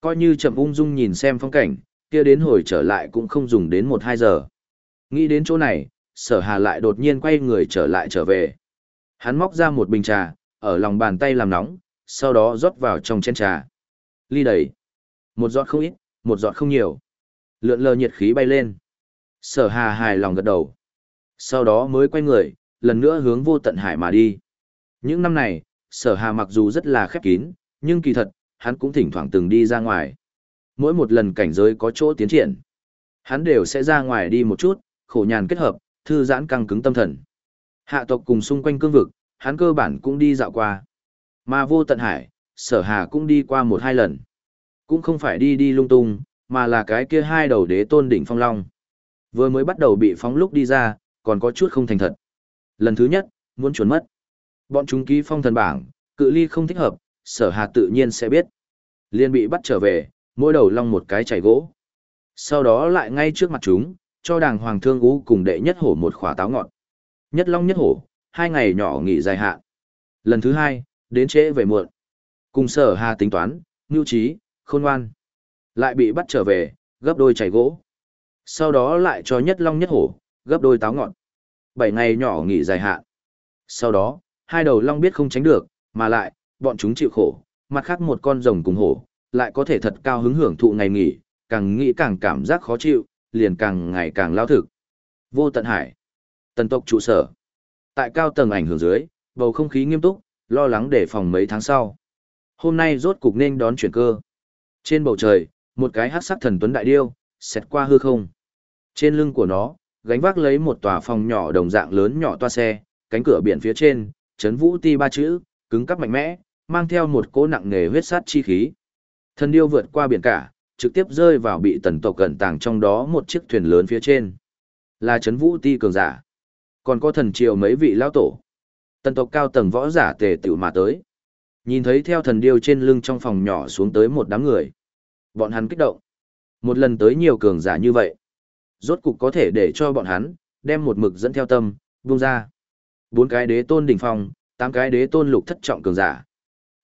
Coi như chậm ung dung nhìn xem phong cảnh, kia đến hồi trở lại cũng không dùng đến một hai giờ. Nghĩ đến chỗ này, sở hà lại đột nhiên quay người trở lại trở về. Hắn móc ra một bình trà, ở lòng bàn tay làm nóng, sau đó rót vào trong chén trà. Ly đầy. Một giọt không ít, một giọt không nhiều. Lượn lờ nhiệt khí bay lên. Sở hà hài lòng gật đầu. Sau đó mới quay người, lần nữa hướng vô tận hải mà đi. Những năm này, sở hà mặc dù rất là khép kín, nhưng kỳ thật, hắn cũng thỉnh thoảng từng đi ra ngoài. Mỗi một lần cảnh giới có chỗ tiến triển, hắn đều sẽ ra ngoài đi một chút, khổ nhàn kết hợp, thư giãn căng cứng tâm thần. Hạ tộc cùng xung quanh cương vực, hắn cơ bản cũng đi dạo qua. Mà vô tận hải, sở hà cũng đi qua một hai lần. Cũng không phải đi đi lung tung, mà là cái kia hai đầu đế tôn đỉnh phong long. Vừa mới bắt đầu bị phóng lúc đi ra, còn có chút không thành thật. Lần thứ nhất, muốn chuẩn mất. Bọn chúng ký phong thần bảng, cự ly không thích hợp, sở hà tự nhiên sẽ biết. Liên bị bắt trở về, mỗi đầu long một cái chảy gỗ. Sau đó lại ngay trước mặt chúng, cho đàng hoàng thương ú cùng đệ nhất hổ một khỏa táo ngọt. Nhất long nhất hổ, hai ngày nhỏ nghỉ dài hạn. Lần thứ hai, đến trễ về muộn. Cùng sở hà tính toán, ngưu trí, khôn ngoan. Lại bị bắt trở về, gấp đôi chảy gỗ. Sau đó lại cho nhất long nhất hổ, gấp đôi táo ngọt. Bảy ngày nhỏ nghỉ dài hạn. Sau đó, hai đầu long biết không tránh được, mà lại, bọn chúng chịu khổ, mặt khác một con rồng cùng hổ, lại có thể thật cao hứng hưởng thụ ngày nghỉ, càng nghĩ càng cảm giác khó chịu, liền càng ngày càng lao thực. Vô tận hải. Tần tộc trụ sở. Tại cao tầng ảnh hưởng dưới, bầu không khí nghiêm túc, lo lắng để phòng mấy tháng sau. Hôm nay rốt cục nên đón chuyển cơ. Trên bầu trời, một cái hắc sắc thần tuấn đại điêu, xẹt qua hư không. Trên lưng của nó, gánh vác lấy một tòa phòng nhỏ đồng dạng lớn nhỏ toa xe, cánh cửa biển phía trên, chấn vũ ti ba chữ, cứng cắp mạnh mẽ, mang theo một cỗ nặng nghề huyết sát chi khí. Thần điêu vượt qua biển cả, trực tiếp rơi vào bị tần tộc cẩn tàng trong đó một chiếc thuyền lớn phía trên. Là chấn vũ ti cường giả. Còn có thần triều mấy vị lão tổ. Tần tộc cao tầng võ giả tề tiểu mà tới. Nhìn thấy theo thần điêu trên lưng trong phòng nhỏ xuống tới một đám người. Bọn hắn kích động. Một lần tới nhiều cường giả như vậy. Rốt cục có thể để cho bọn hắn, đem một mực dẫn theo tâm, buông ra. Bốn cái đế tôn đỉnh phong, tám cái đế tôn lục thất trọng cường giả.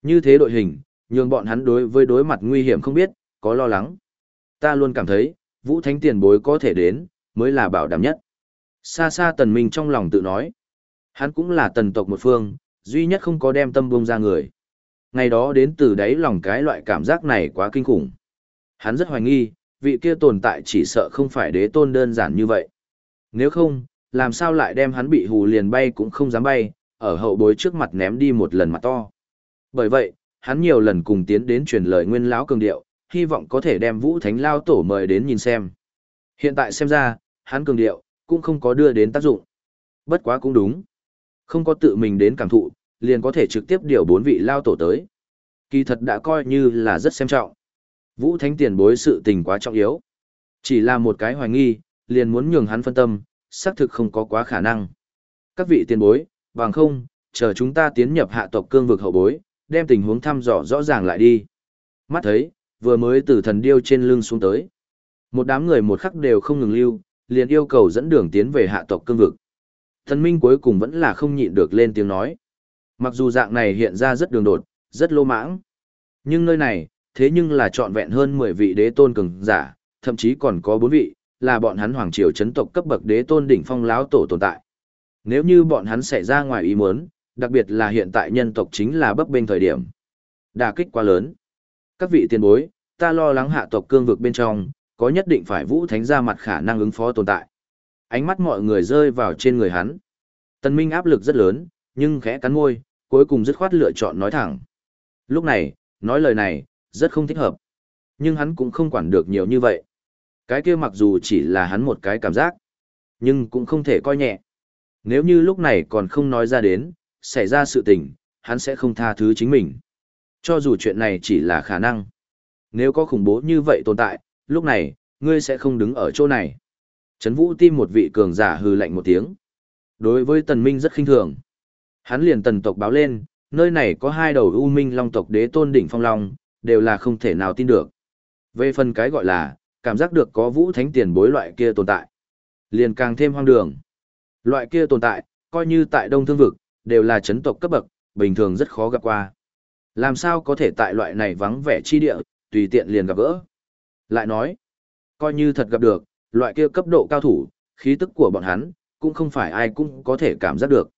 Như thế đội hình, nhường bọn hắn đối với đối mặt nguy hiểm không biết, có lo lắng. Ta luôn cảm thấy, Vũ Thánh tiền bối có thể đến, mới là bảo đảm nhất. Xa xa tần minh trong lòng tự nói. Hắn cũng là tần tộc một phương, duy nhất không có đem tâm buông ra người. Ngày đó đến từ đáy lòng cái loại cảm giác này quá kinh khủng. Hắn rất hoài nghi, vị kia tồn tại chỉ sợ không phải đế tôn đơn giản như vậy. Nếu không, làm sao lại đem hắn bị hù liền bay cũng không dám bay, ở hậu bối trước mặt ném đi một lần mặt to. Bởi vậy, hắn nhiều lần cùng tiến đến truyền lời nguyên lão cường điệu, hy vọng có thể đem Vũ Thánh Lao Tổ mời đến nhìn xem. Hiện tại xem ra, hắn cường điệu, cũng không có đưa đến tác dụng. Bất quá cũng đúng. Không có tự mình đến cảm thụ, liền có thể trực tiếp điều bốn vị Lao Tổ tới. Kỳ thật đã coi như là rất xem trọng. Vũ Thánh tiền bối sự tình quá trọng yếu. Chỉ là một cái hoài nghi, liền muốn nhường hắn phân tâm, xác thực không có quá khả năng. Các vị tiền bối, bằng không, chờ chúng ta tiến nhập hạ tộc cương vực hậu bối, đem tình huống thăm dò rõ ràng lại đi. Mắt thấy, vừa mới từ thần điêu trên lưng xuống tới. Một đám người một khắc đều không ngừng lưu, liền yêu cầu dẫn đường tiến về hạ tộc cương vực. Thần minh cuối cùng vẫn là không nhịn được lên tiếng nói. Mặc dù dạng này hiện ra rất đường đột, rất lô mãng. Nhưng nơi này, thế nhưng là trọn vẹn hơn 10 vị đế tôn cường giả, thậm chí còn có 4 vị, là bọn hắn hoàng triều chấn tộc cấp bậc đế tôn đỉnh phong láo tổ tồn tại. Nếu như bọn hắn xảy ra ngoài ý muốn, đặc biệt là hiện tại nhân tộc chính là bấp bênh thời điểm. Đả kích quá lớn. Các vị tiền bối, ta lo lắng hạ tộc cương vực bên trong, có nhất định phải vũ thánh ra mặt khả năng ứng phó tồn tại. Ánh mắt mọi người rơi vào trên người hắn. Tân Minh áp lực rất lớn, nhưng khẽ cắn môi, cuối cùng dứt khoát lựa chọn nói thẳng. Lúc này, nói lời này, rất không thích hợp. Nhưng hắn cũng không quản được nhiều như vậy. Cái kia mặc dù chỉ là hắn một cái cảm giác, nhưng cũng không thể coi nhẹ. Nếu như lúc này còn không nói ra đến, xảy ra sự tình, hắn sẽ không tha thứ chính mình. Cho dù chuyện này chỉ là khả năng. Nếu có khủng bố như vậy tồn tại, lúc này, ngươi sẽ không đứng ở chỗ này. Trấn Vũ tim một vị cường giả hừ lạnh một tiếng. Đối với Tần Minh rất khinh thường. Hắn liền tần tộc báo lên, nơi này có hai đầu U Minh Long tộc đế tôn đỉnh phong long, đều là không thể nào tin được. Về phần cái gọi là, cảm giác được có vũ thánh tiền bối loại kia tồn tại. Liền càng thêm hoang đường. Loại kia tồn tại, coi như tại Đông Thương Vực, đều là chấn tộc cấp bậc, bình thường rất khó gặp qua. Làm sao có thể tại loại này vắng vẻ chi địa, tùy tiện liền gặp gỡ. Lại nói, coi như thật gặp được, loại kia cấp độ cao thủ, khí tức của bọn hắn, cũng không phải ai cũng có thể cảm giác được.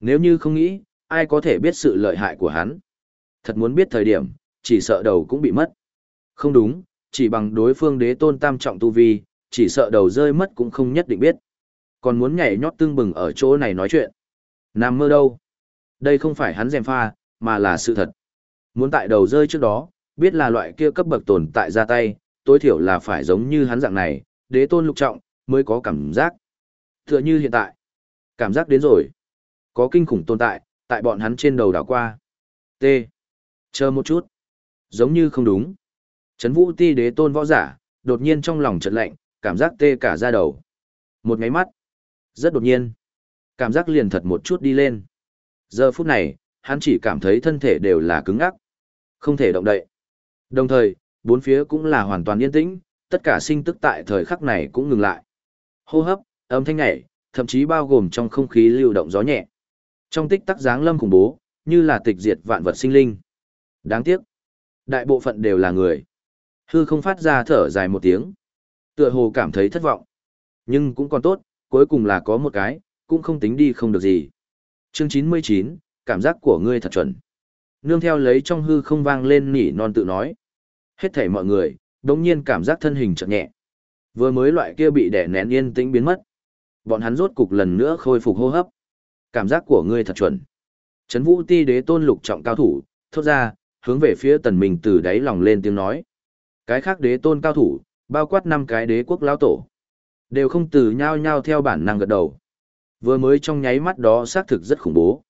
Nếu như không nghĩ, ai có thể biết sự lợi hại của hắn. Thật muốn biết thời điểm, chỉ sợ đầu cũng bị mất. Không đúng, chỉ bằng đối phương đế tôn tam trọng tu vi, chỉ sợ đầu rơi mất cũng không nhất định biết. Còn muốn nhảy nhót tương bừng ở chỗ này nói chuyện nam mơ đâu? Đây không phải hắn dèm pha, mà là sự thật. Muốn tại đầu rơi trước đó, biết là loại kia cấp bậc tồn tại ra tay, tối thiểu là phải giống như hắn dạng này, đế tôn lục trọng, mới có cảm giác. Tựa như hiện tại. Cảm giác đến rồi. Có kinh khủng tồn tại, tại bọn hắn trên đầu đảo qua. T. Chờ một chút. Giống như không đúng. Trấn vũ ti đế tôn võ giả, đột nhiên trong lòng chợt lạnh, cảm giác tê cả da đầu. Một ngáy mắt. Rất đột nhiên. Cảm giác liền thật một chút đi lên. Giờ phút này, hắn chỉ cảm thấy thân thể đều là cứng ngắc. Không thể động đậy. Đồng thời, bốn phía cũng là hoàn toàn yên tĩnh, tất cả sinh tức tại thời khắc này cũng ngừng lại. Hô hấp, âm thanh nhảy, thậm chí bao gồm trong không khí lưu động gió nhẹ. Trong tích tắc dáng lâm khủng bố, như là tịch diệt vạn vật sinh linh. Đáng tiếc, đại bộ phận đều là người. Hư không phát ra thở dài một tiếng. Tựa hồ cảm thấy thất vọng. Nhưng cũng còn tốt, cuối cùng là có một cái, cũng không tính đi không được gì. Chương 99, cảm giác của ngươi thật chuẩn. Nương theo lấy trong hư không vang lên nỉ non tự nói. Hết thảy mọi người, đống nhiên cảm giác thân hình chợt nhẹ. Vừa mới loại kia bị đè nén yên tĩnh biến mất. Bọn hắn rốt cục lần nữa khôi phục hô hấp. Cảm giác của ngươi thật chuẩn. Trấn Vũ Ti đế tôn lục trọng cao thủ, thốt ra, hướng về phía tần mình từ đáy lòng lên tiếng nói. Cái khác đế tôn cao thủ, bao quát năm cái đế quốc lão tổ, đều không từ nhau nhau theo bản năng gật đầu. Vừa mới trong nháy mắt đó xác thực rất khủng bố.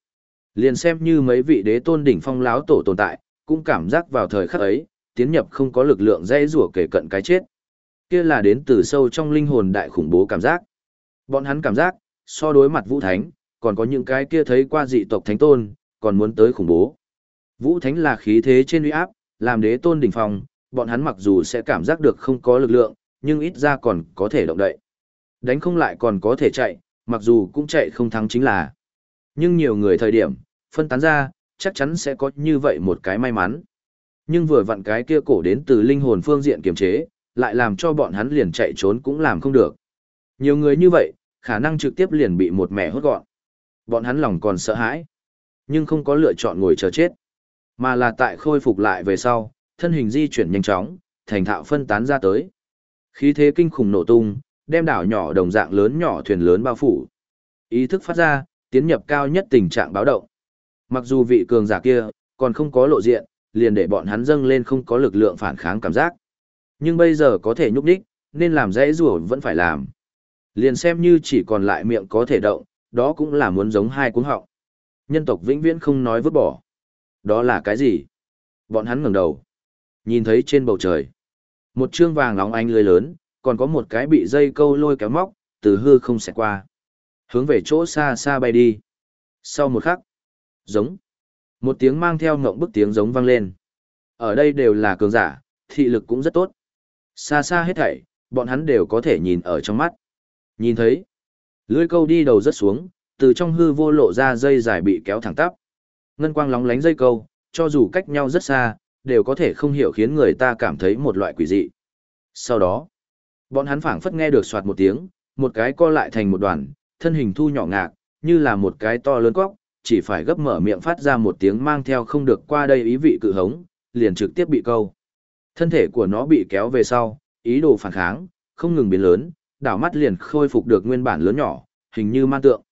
Liền xem như mấy vị đế tôn đỉnh phong láo tổ tồn tại, cũng cảm giác vào thời khắc ấy, tiến nhập không có lực lượng dây rủa kể cận cái chết. Kia là đến từ sâu trong linh hồn đại khủng bố cảm giác. Bọn hắn cảm giác, so đối mặt Vũ Thánh, còn có những cái kia thấy qua dị tộc thánh tôn, còn muốn tới khủng bố. Vũ Thánh là khí thế trên uy áp, làm đế tôn đỉnh phong, bọn hắn mặc dù sẽ cảm giác được không có lực lượng, nhưng ít ra còn có thể động đậy. Đánh không lại còn có thể chạy, mặc dù cũng chạy không thắng chính là. Nhưng nhiều người thời điểm, phân tán ra, chắc chắn sẽ có như vậy một cái may mắn. Nhưng vừa vặn cái kia cổ đến từ linh hồn phương diện kiềm chế, lại làm cho bọn hắn liền chạy trốn cũng làm không được. Nhiều người như vậy, khả năng trực tiếp liền bị một mẹ hốt gọn. Bọn hắn lòng còn sợ hãi, nhưng không có lựa chọn ngồi chờ chết, mà là tại khôi phục lại về sau, thân hình di chuyển nhanh chóng, thành thạo phân tán ra tới. Khí thế kinh khủng nổ tung, đem đảo nhỏ đồng dạng lớn nhỏ thuyền lớn bao phủ. Ý thức phát ra, tiến nhập cao nhất tình trạng báo động. Mặc dù vị cường giả kia còn không có lộ diện, liền để bọn hắn dâng lên không có lực lượng phản kháng cảm giác. Nhưng bây giờ có thể nhúc đích, nên làm dễ rủa vẫn phải làm. Liền xem như chỉ còn lại miệng có thể động, đó cũng là muốn giống hai cuống họng. Nhân tộc vĩnh viễn không nói vứt bỏ. Đó là cái gì? Bọn hắn ngẩng đầu. Nhìn thấy trên bầu trời. Một chương vàng óng ánh lưới lớn, còn có một cái bị dây câu lôi kéo móc, từ hư không xẹt qua. Hướng về chỗ xa xa bay đi. Sau một khắc. Giống. Một tiếng mang theo ngộng bức tiếng giống vang lên. Ở đây đều là cường giả, thị lực cũng rất tốt. Xa xa hết thảy, bọn hắn đều có thể nhìn ở trong mắt. Nhìn thấy, lưỡi câu đi đầu rất xuống, từ trong hư vô lộ ra dây dài bị kéo thẳng tắp. Ngân quang lóng lánh dây câu, cho dù cách nhau rất xa, đều có thể không hiểu khiến người ta cảm thấy một loại quỷ dị. Sau đó, bọn hắn phảng phất nghe được soạt một tiếng, một cái co lại thành một đoàn, thân hình thu nhỏ ngạc, như là một cái to lớn quóc, chỉ phải gấp mở miệng phát ra một tiếng mang theo không được qua đây ý vị cự hống, liền trực tiếp bị câu. Thân thể của nó bị kéo về sau, ý đồ phản kháng, không ngừng biến lớn, đảo mắt liền khôi phục được nguyên bản lớn nhỏ, hình như man tượng.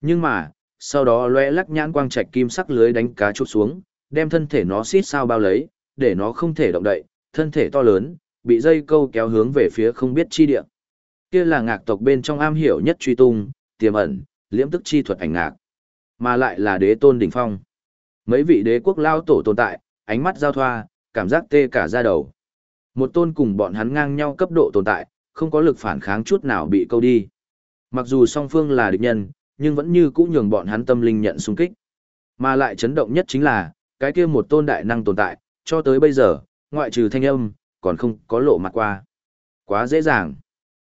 Nhưng mà, sau đó lóe lắc nhãn quang trạch kim sắc lưới đánh cá chốt xuống, đem thân thể nó xít sao bao lấy, để nó không thể động đậy, thân thể to lớn, bị dây câu kéo hướng về phía không biết chi địa. Kia là ngạc tộc bên trong am hiểu nhất truy tung, tiềm ẩn, liễm tức chi thuật ảnh ngạc, mà lại là đế tôn đỉnh phong. Mấy vị đế quốc lao tổ tồn tại, ánh mắt giao thoa, cảm giác tê cả da đầu. Một tôn cùng bọn hắn ngang nhau cấp độ tồn tại, không có lực phản kháng chút nào bị câu đi. Mặc dù song phương là địch nhân, nhưng vẫn như cũ nhường bọn hắn tâm linh nhận xung kích. Mà lại chấn động nhất chính là, cái kia một tôn đại năng tồn tại, cho tới bây giờ, ngoại trừ thanh âm, còn không có lộ mặt qua. Quá dễ dàng.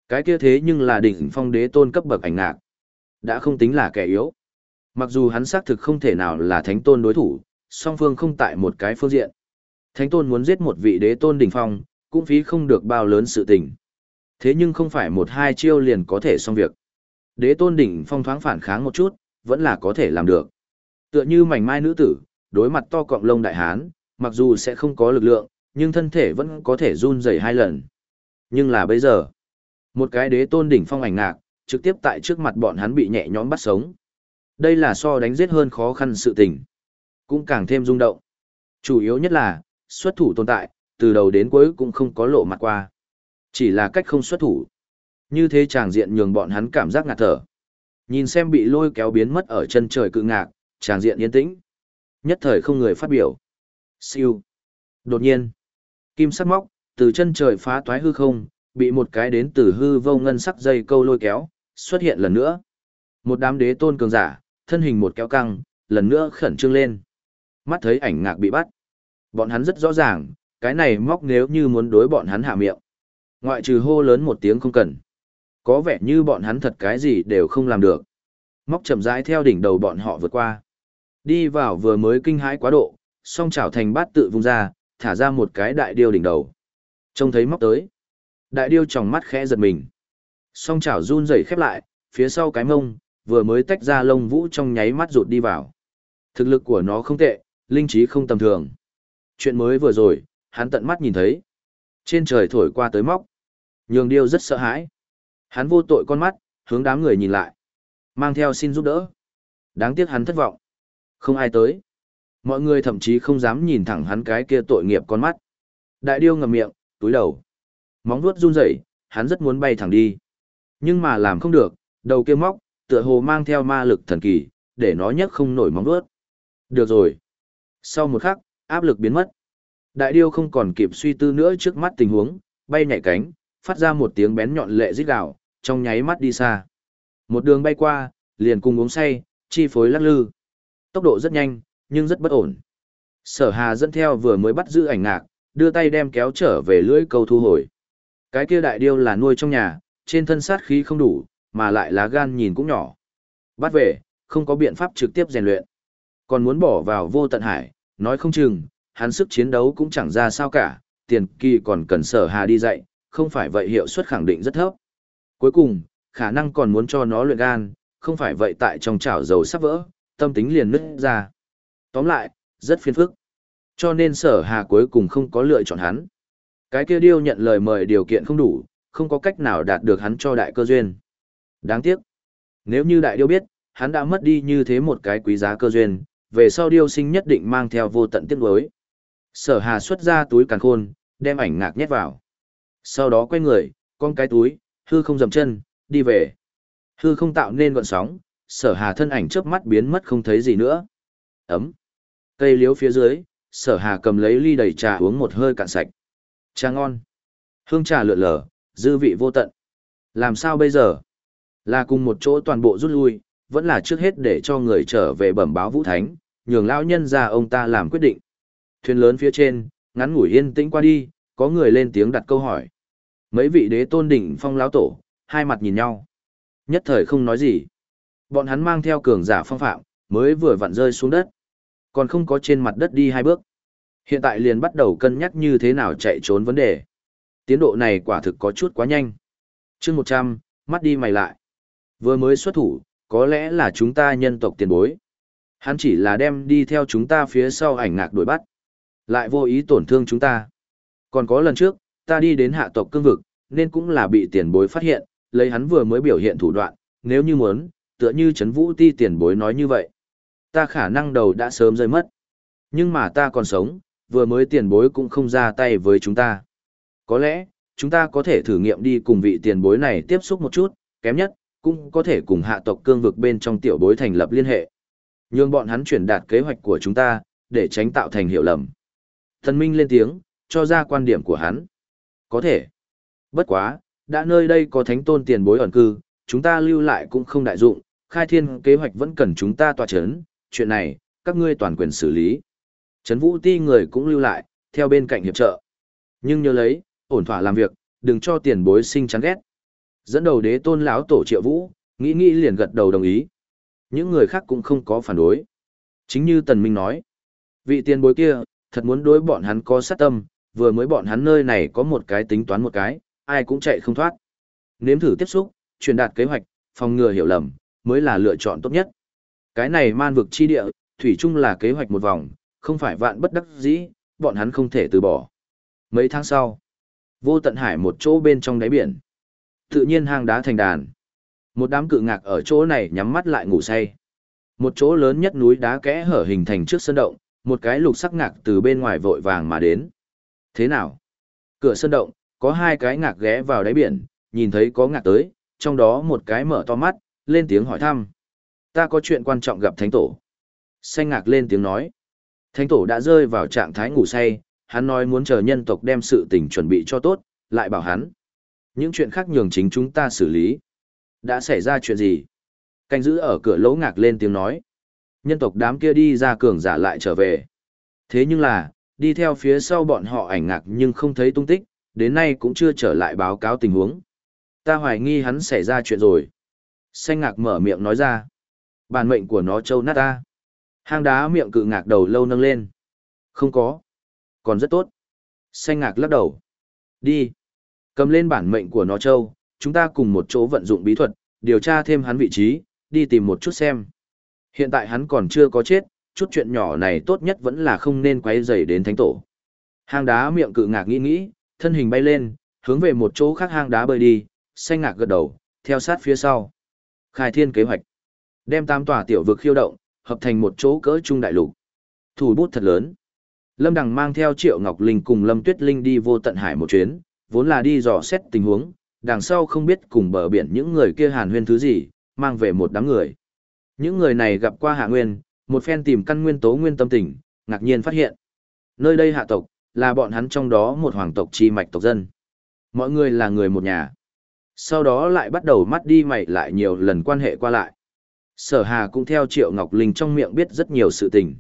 Cái kia thế nhưng là đỉnh phong đế tôn cấp bậc ảnh ngạc. Đã không tính là kẻ yếu. Mặc dù hắn xác thực không thể nào là thánh tôn đối thủ, song phương không tại một cái phương diện. Thánh tôn muốn giết một vị đế tôn đỉnh phong, cũng phí không được bao lớn sự tình. Thế nhưng không phải một hai chiêu liền có thể xong việc. Đế tôn đỉnh phong thoáng phản kháng một chút, vẫn là có thể làm được. Tựa như mảnh mai nữ tử, đối mặt to cọng lông đại hán, mặc dù sẽ không có lực lượng, nhưng thân thể vẫn có thể run rẩy hai lần. Nhưng là bây giờ, một cái đế tôn đỉnh phong ảnh ngạc, trực tiếp tại trước mặt bọn hắn bị nhẹ nhõm bắt sống. Đây là so đánh giết hơn khó khăn sự tình. Cũng càng thêm rung động. Chủ yếu nhất là, xuất thủ tồn tại, từ đầu đến cuối cũng không có lộ mặt qua. Chỉ là cách không xuất thủ. Như thế chàng diện nhường bọn hắn cảm giác ngạt thở. Nhìn xem bị lôi kéo biến mất ở chân trời cự ngạc, chàng diện yên tĩnh. Nhất thời không người phát biểu. Siêu. Đột nhiên, kim sắc móc, từ chân trời phá toái hư không, bị một cái đến từ hư vô ngân sắc dây câu lôi kéo, xuất hiện lần nữa. Một đám đế tôn cường giả, thân hình một kéo căng, lần nữa khẩn trương lên. Mắt thấy ảnh ngạc bị bắt. Bọn hắn rất rõ ràng, cái này móc nếu như muốn đối bọn hắn hạ miệng. Ngoại trừ hô lớn một tiếng không cần. Có vẻ như bọn hắn thật cái gì đều không làm được. Móc chậm rãi theo đỉnh đầu bọn họ vượt qua. Đi vào vừa mới kinh hãi quá độ, song chảo thành bát tự vung ra, thả ra một cái đại điêu đỉnh đầu. Trông thấy móc tới. Đại điêu tròng mắt khẽ giật mình. Song chảo run rẩy khép lại, phía sau cái mông, vừa mới tách ra lông vũ trong nháy mắt rụt đi vào. Thực lực của nó không tệ, linh trí không tầm thường. Chuyện mới vừa rồi, hắn tận mắt nhìn thấy. Trên trời thổi qua tới móc. Nhường điêu rất sợ hãi. Hắn vô tội con mắt, hướng đám người nhìn lại. Mang theo xin giúp đỡ. Đáng tiếc hắn thất vọng. Không ai tới. Mọi người thậm chí không dám nhìn thẳng hắn cái kia tội nghiệp con mắt. Đại điêu ngậm miệng, túi đầu. Móng vuốt run rẩy, hắn rất muốn bay thẳng đi. Nhưng mà làm không được, đầu kia móc, tựa hồ mang theo ma lực thần kỳ, để nó nhấc không nổi móng vuốt. Được rồi. Sau một khắc, áp lực biến mất. Đại điêu không còn kịp suy tư nữa trước mắt tình huống, bay nhảy cánh, phát ra một tiếng bén nhọn lệ rít gào, trong nháy mắt đi xa. Một đường bay qua, liền cùng uống say, chi phối lắc lư. Tốc độ rất nhanh, nhưng rất bất ổn. Sở Hà dẫn theo vừa mới bắt giữ ảnh ngạc, đưa tay đem kéo trở về lưỡi câu thu hồi. Cái kia đại điêu là nuôi trong nhà, trên thân sát khí không đủ, mà lại lá gan nhìn cũng nhỏ. Bắt về, không có biện pháp trực tiếp rèn luyện. Còn muốn bỏ vào vô tận hải, nói không chừng, hắn sức chiến đấu cũng chẳng ra sao cả, tiền kỳ còn cần sở hà đi dạy, không phải vậy hiệu suất khẳng định rất thấp. Cuối cùng, khả năng còn muốn cho nó luyện gan, không phải vậy tại trong chảo dầu sắp vỡ, tâm tính liền nứt ra. Tóm lại, rất phiền phức. Cho nên sở hà cuối cùng không có lựa chọn hắn. Cái kia điêu nhận lời mời điều kiện không đủ, không có cách nào đạt được hắn cho đại cơ duyên. Đáng tiếc. Nếu như đại điêu biết, hắn đã mất đi như thế một cái quý giá cơ duyên, về sau điêu sinh nhất định mang theo vô tận tiếc nuối. Sở hà xuất ra túi càn khôn, đem ảnh ngạc nhét vào. Sau đó quay người, con cái túi, hư không dầm chân, đi về. Hư không tạo nên gọn sóng, sở hà thân ảnh trước mắt biến mất không thấy gì nữa. Ấm. Cây liếu phía dưới, sở hà cầm lấy ly đầy trà uống một hơi cạn sạch. Trà ngon. Hương trà lượn lờ, dư vị vô tận. Làm sao bây giờ? Là cùng một chỗ toàn bộ rút lui, vẫn là trước hết để cho người trở về bẩm báo vũ thánh, nhường lão nhân ra ông ta làm quyết định. Thuyền lớn phía trên, ngắn ngủi yên tĩnh qua đi, có người lên tiếng đặt câu hỏi. Mấy vị đế tôn đỉnh phong lão tổ, hai mặt nhìn nhau. Nhất thời không nói gì. Bọn hắn mang theo cường giả phong phạm, mới vừa vặn rơi xuống đất. Còn không có trên mặt đất đi hai bước. Hiện tại liền bắt đầu cân nhắc như thế nào chạy trốn vấn đề. Tiến độ này quả thực có chút quá nhanh. chương 100, mắt đi mày lại. Vừa mới xuất thủ, có lẽ là chúng ta nhân tộc tiền bối. Hắn chỉ là đem đi theo chúng ta phía sau ảnh ngạc đuổi bắt. Lại vô ý tổn thương chúng ta. Còn có lần trước, ta đi đến hạ tộc cương vực, nên cũng là bị tiền bối phát hiện, lấy hắn vừa mới biểu hiện thủ đoạn, nếu như muốn, tựa như chấn vũ ti tiền bối nói như vậy. Ta khả năng đầu đã sớm rơi mất. Nhưng mà ta còn sống, vừa mới tiền bối cũng không ra tay với chúng ta. Có lẽ, chúng ta có thể thử nghiệm đi cùng vị tiền bối này tiếp xúc một chút, kém nhất, cũng có thể cùng hạ tộc cương vực bên trong tiểu bối thành lập liên hệ. Nhưng bọn hắn chuyển đạt kế hoạch của chúng ta, để tránh tạo thành hiểu lầm. Thần Minh lên tiếng, cho ra quan điểm của hắn. Có thể. Bất quá, đã nơi đây có thánh tôn tiền bối ẩn cư, chúng ta lưu lại cũng không đại dụng, khai thiên kế hoạch vẫn cần chúng ta tòa chấn, chuyện này, các ngươi toàn quyền xử lý. Trấn vũ ti người cũng lưu lại, theo bên cạnh hiệp trợ. Nhưng nhớ lấy, ổn thỏa làm việc, đừng cho tiền bối sinh chán ghét. Dẫn đầu đế tôn lão tổ triệu vũ, nghĩ nghĩ liền gật đầu đồng ý. Những người khác cũng không có phản đối. Chính như Tần Minh nói, vị tiền bối kia, thật muốn đối bọn hắn có sát tâm, vừa mới bọn hắn nơi này có một cái tính toán một cái, ai cũng chạy không thoát. Nếm thử tiếp xúc, truyền đạt kế hoạch, phòng ngừa hiểu lầm, mới là lựa chọn tốt nhất. Cái này man vực chi địa, thủy chung là kế hoạch một vòng, không phải vạn bất đắc dĩ, bọn hắn không thể từ bỏ. Mấy tháng sau, vô tận hải một chỗ bên trong đáy biển. Tự nhiên hang đá thành đàn. Một đám cự ngạc ở chỗ này nhắm mắt lại ngủ say. Một chỗ lớn nhất núi đá kẽ hở hình thành trước sân động, một cái lục sắc ngạc từ bên ngoài vội vàng mà đến. Thế nào? Cửa sân động, có hai cái ngạc ghé vào đáy biển, nhìn thấy có ngạc tới, trong đó một cái mở to mắt, lên tiếng hỏi thăm. Ta có chuyện quan trọng gặp thánh tổ. Xanh ngạc lên tiếng nói. Thánh tổ đã rơi vào trạng thái ngủ say, hắn nói muốn chờ nhân tộc đem sự tình chuẩn bị cho tốt, lại bảo hắn. Những chuyện khác nhường chính chúng ta xử lý. Đã xảy ra chuyện gì? Canh giữ ở cửa lỗ ngạc lên tiếng nói. Nhân tộc đám kia đi ra cường giả lại trở về. Thế nhưng là, đi theo phía sau bọn họ ảnh ngạc nhưng không thấy tung tích, đến nay cũng chưa trở lại báo cáo tình huống. Ta hoài nghi hắn xảy ra chuyện rồi. Xanh ngạc mở miệng nói ra. Bản mệnh của nó trâu nát ta. Hang đá miệng cự ngạc đầu lâu nâng lên. Không có. Còn rất tốt. Xanh ngạc lắc đầu. Đi. Cầm lên bản mệnh của nó trâu, chúng ta cùng một chỗ vận dụng bí thuật, điều tra thêm hắn vị trí, đi tìm một chút xem. Hiện tại hắn còn chưa có chết, chút chuyện nhỏ này tốt nhất vẫn là không nên quấy rầy đến thánh tổ. Hang đá miệng cự ngạc nghĩ nghĩ, thân hình bay lên, hướng về một chỗ khác hang đá bơi đi, xanh ngạc gật đầu, theo sát phía sau. Khai thiên kế hoạch. Đem tam tòa tiểu vực khiêu động, hợp thành một chỗ cỡ trung đại lục. Thủ bút thật lớn. Lâm Đằng mang theo Triệu Ngọc Linh cùng Lâm Tuyết Linh đi vô tận hải một chuyến, vốn là đi dò xét tình huống, đằng sau không biết cùng bờ biển những người kia hàn huyên thứ gì, mang về một đám người. Những người này gặp qua Hạ Nguyên, một phen tìm căn nguyên tố nguyên tâm tình, ngạc nhiên phát hiện. Nơi đây hạ tộc, là bọn hắn trong đó một hoàng tộc chi mạch tộc dân. Mọi người là người một nhà. Sau đó lại bắt đầu mắt đi mày lại nhiều lần quan hệ qua lại. Sở Hà cũng theo Triệu Ngọc Linh trong miệng biết rất nhiều sự tình.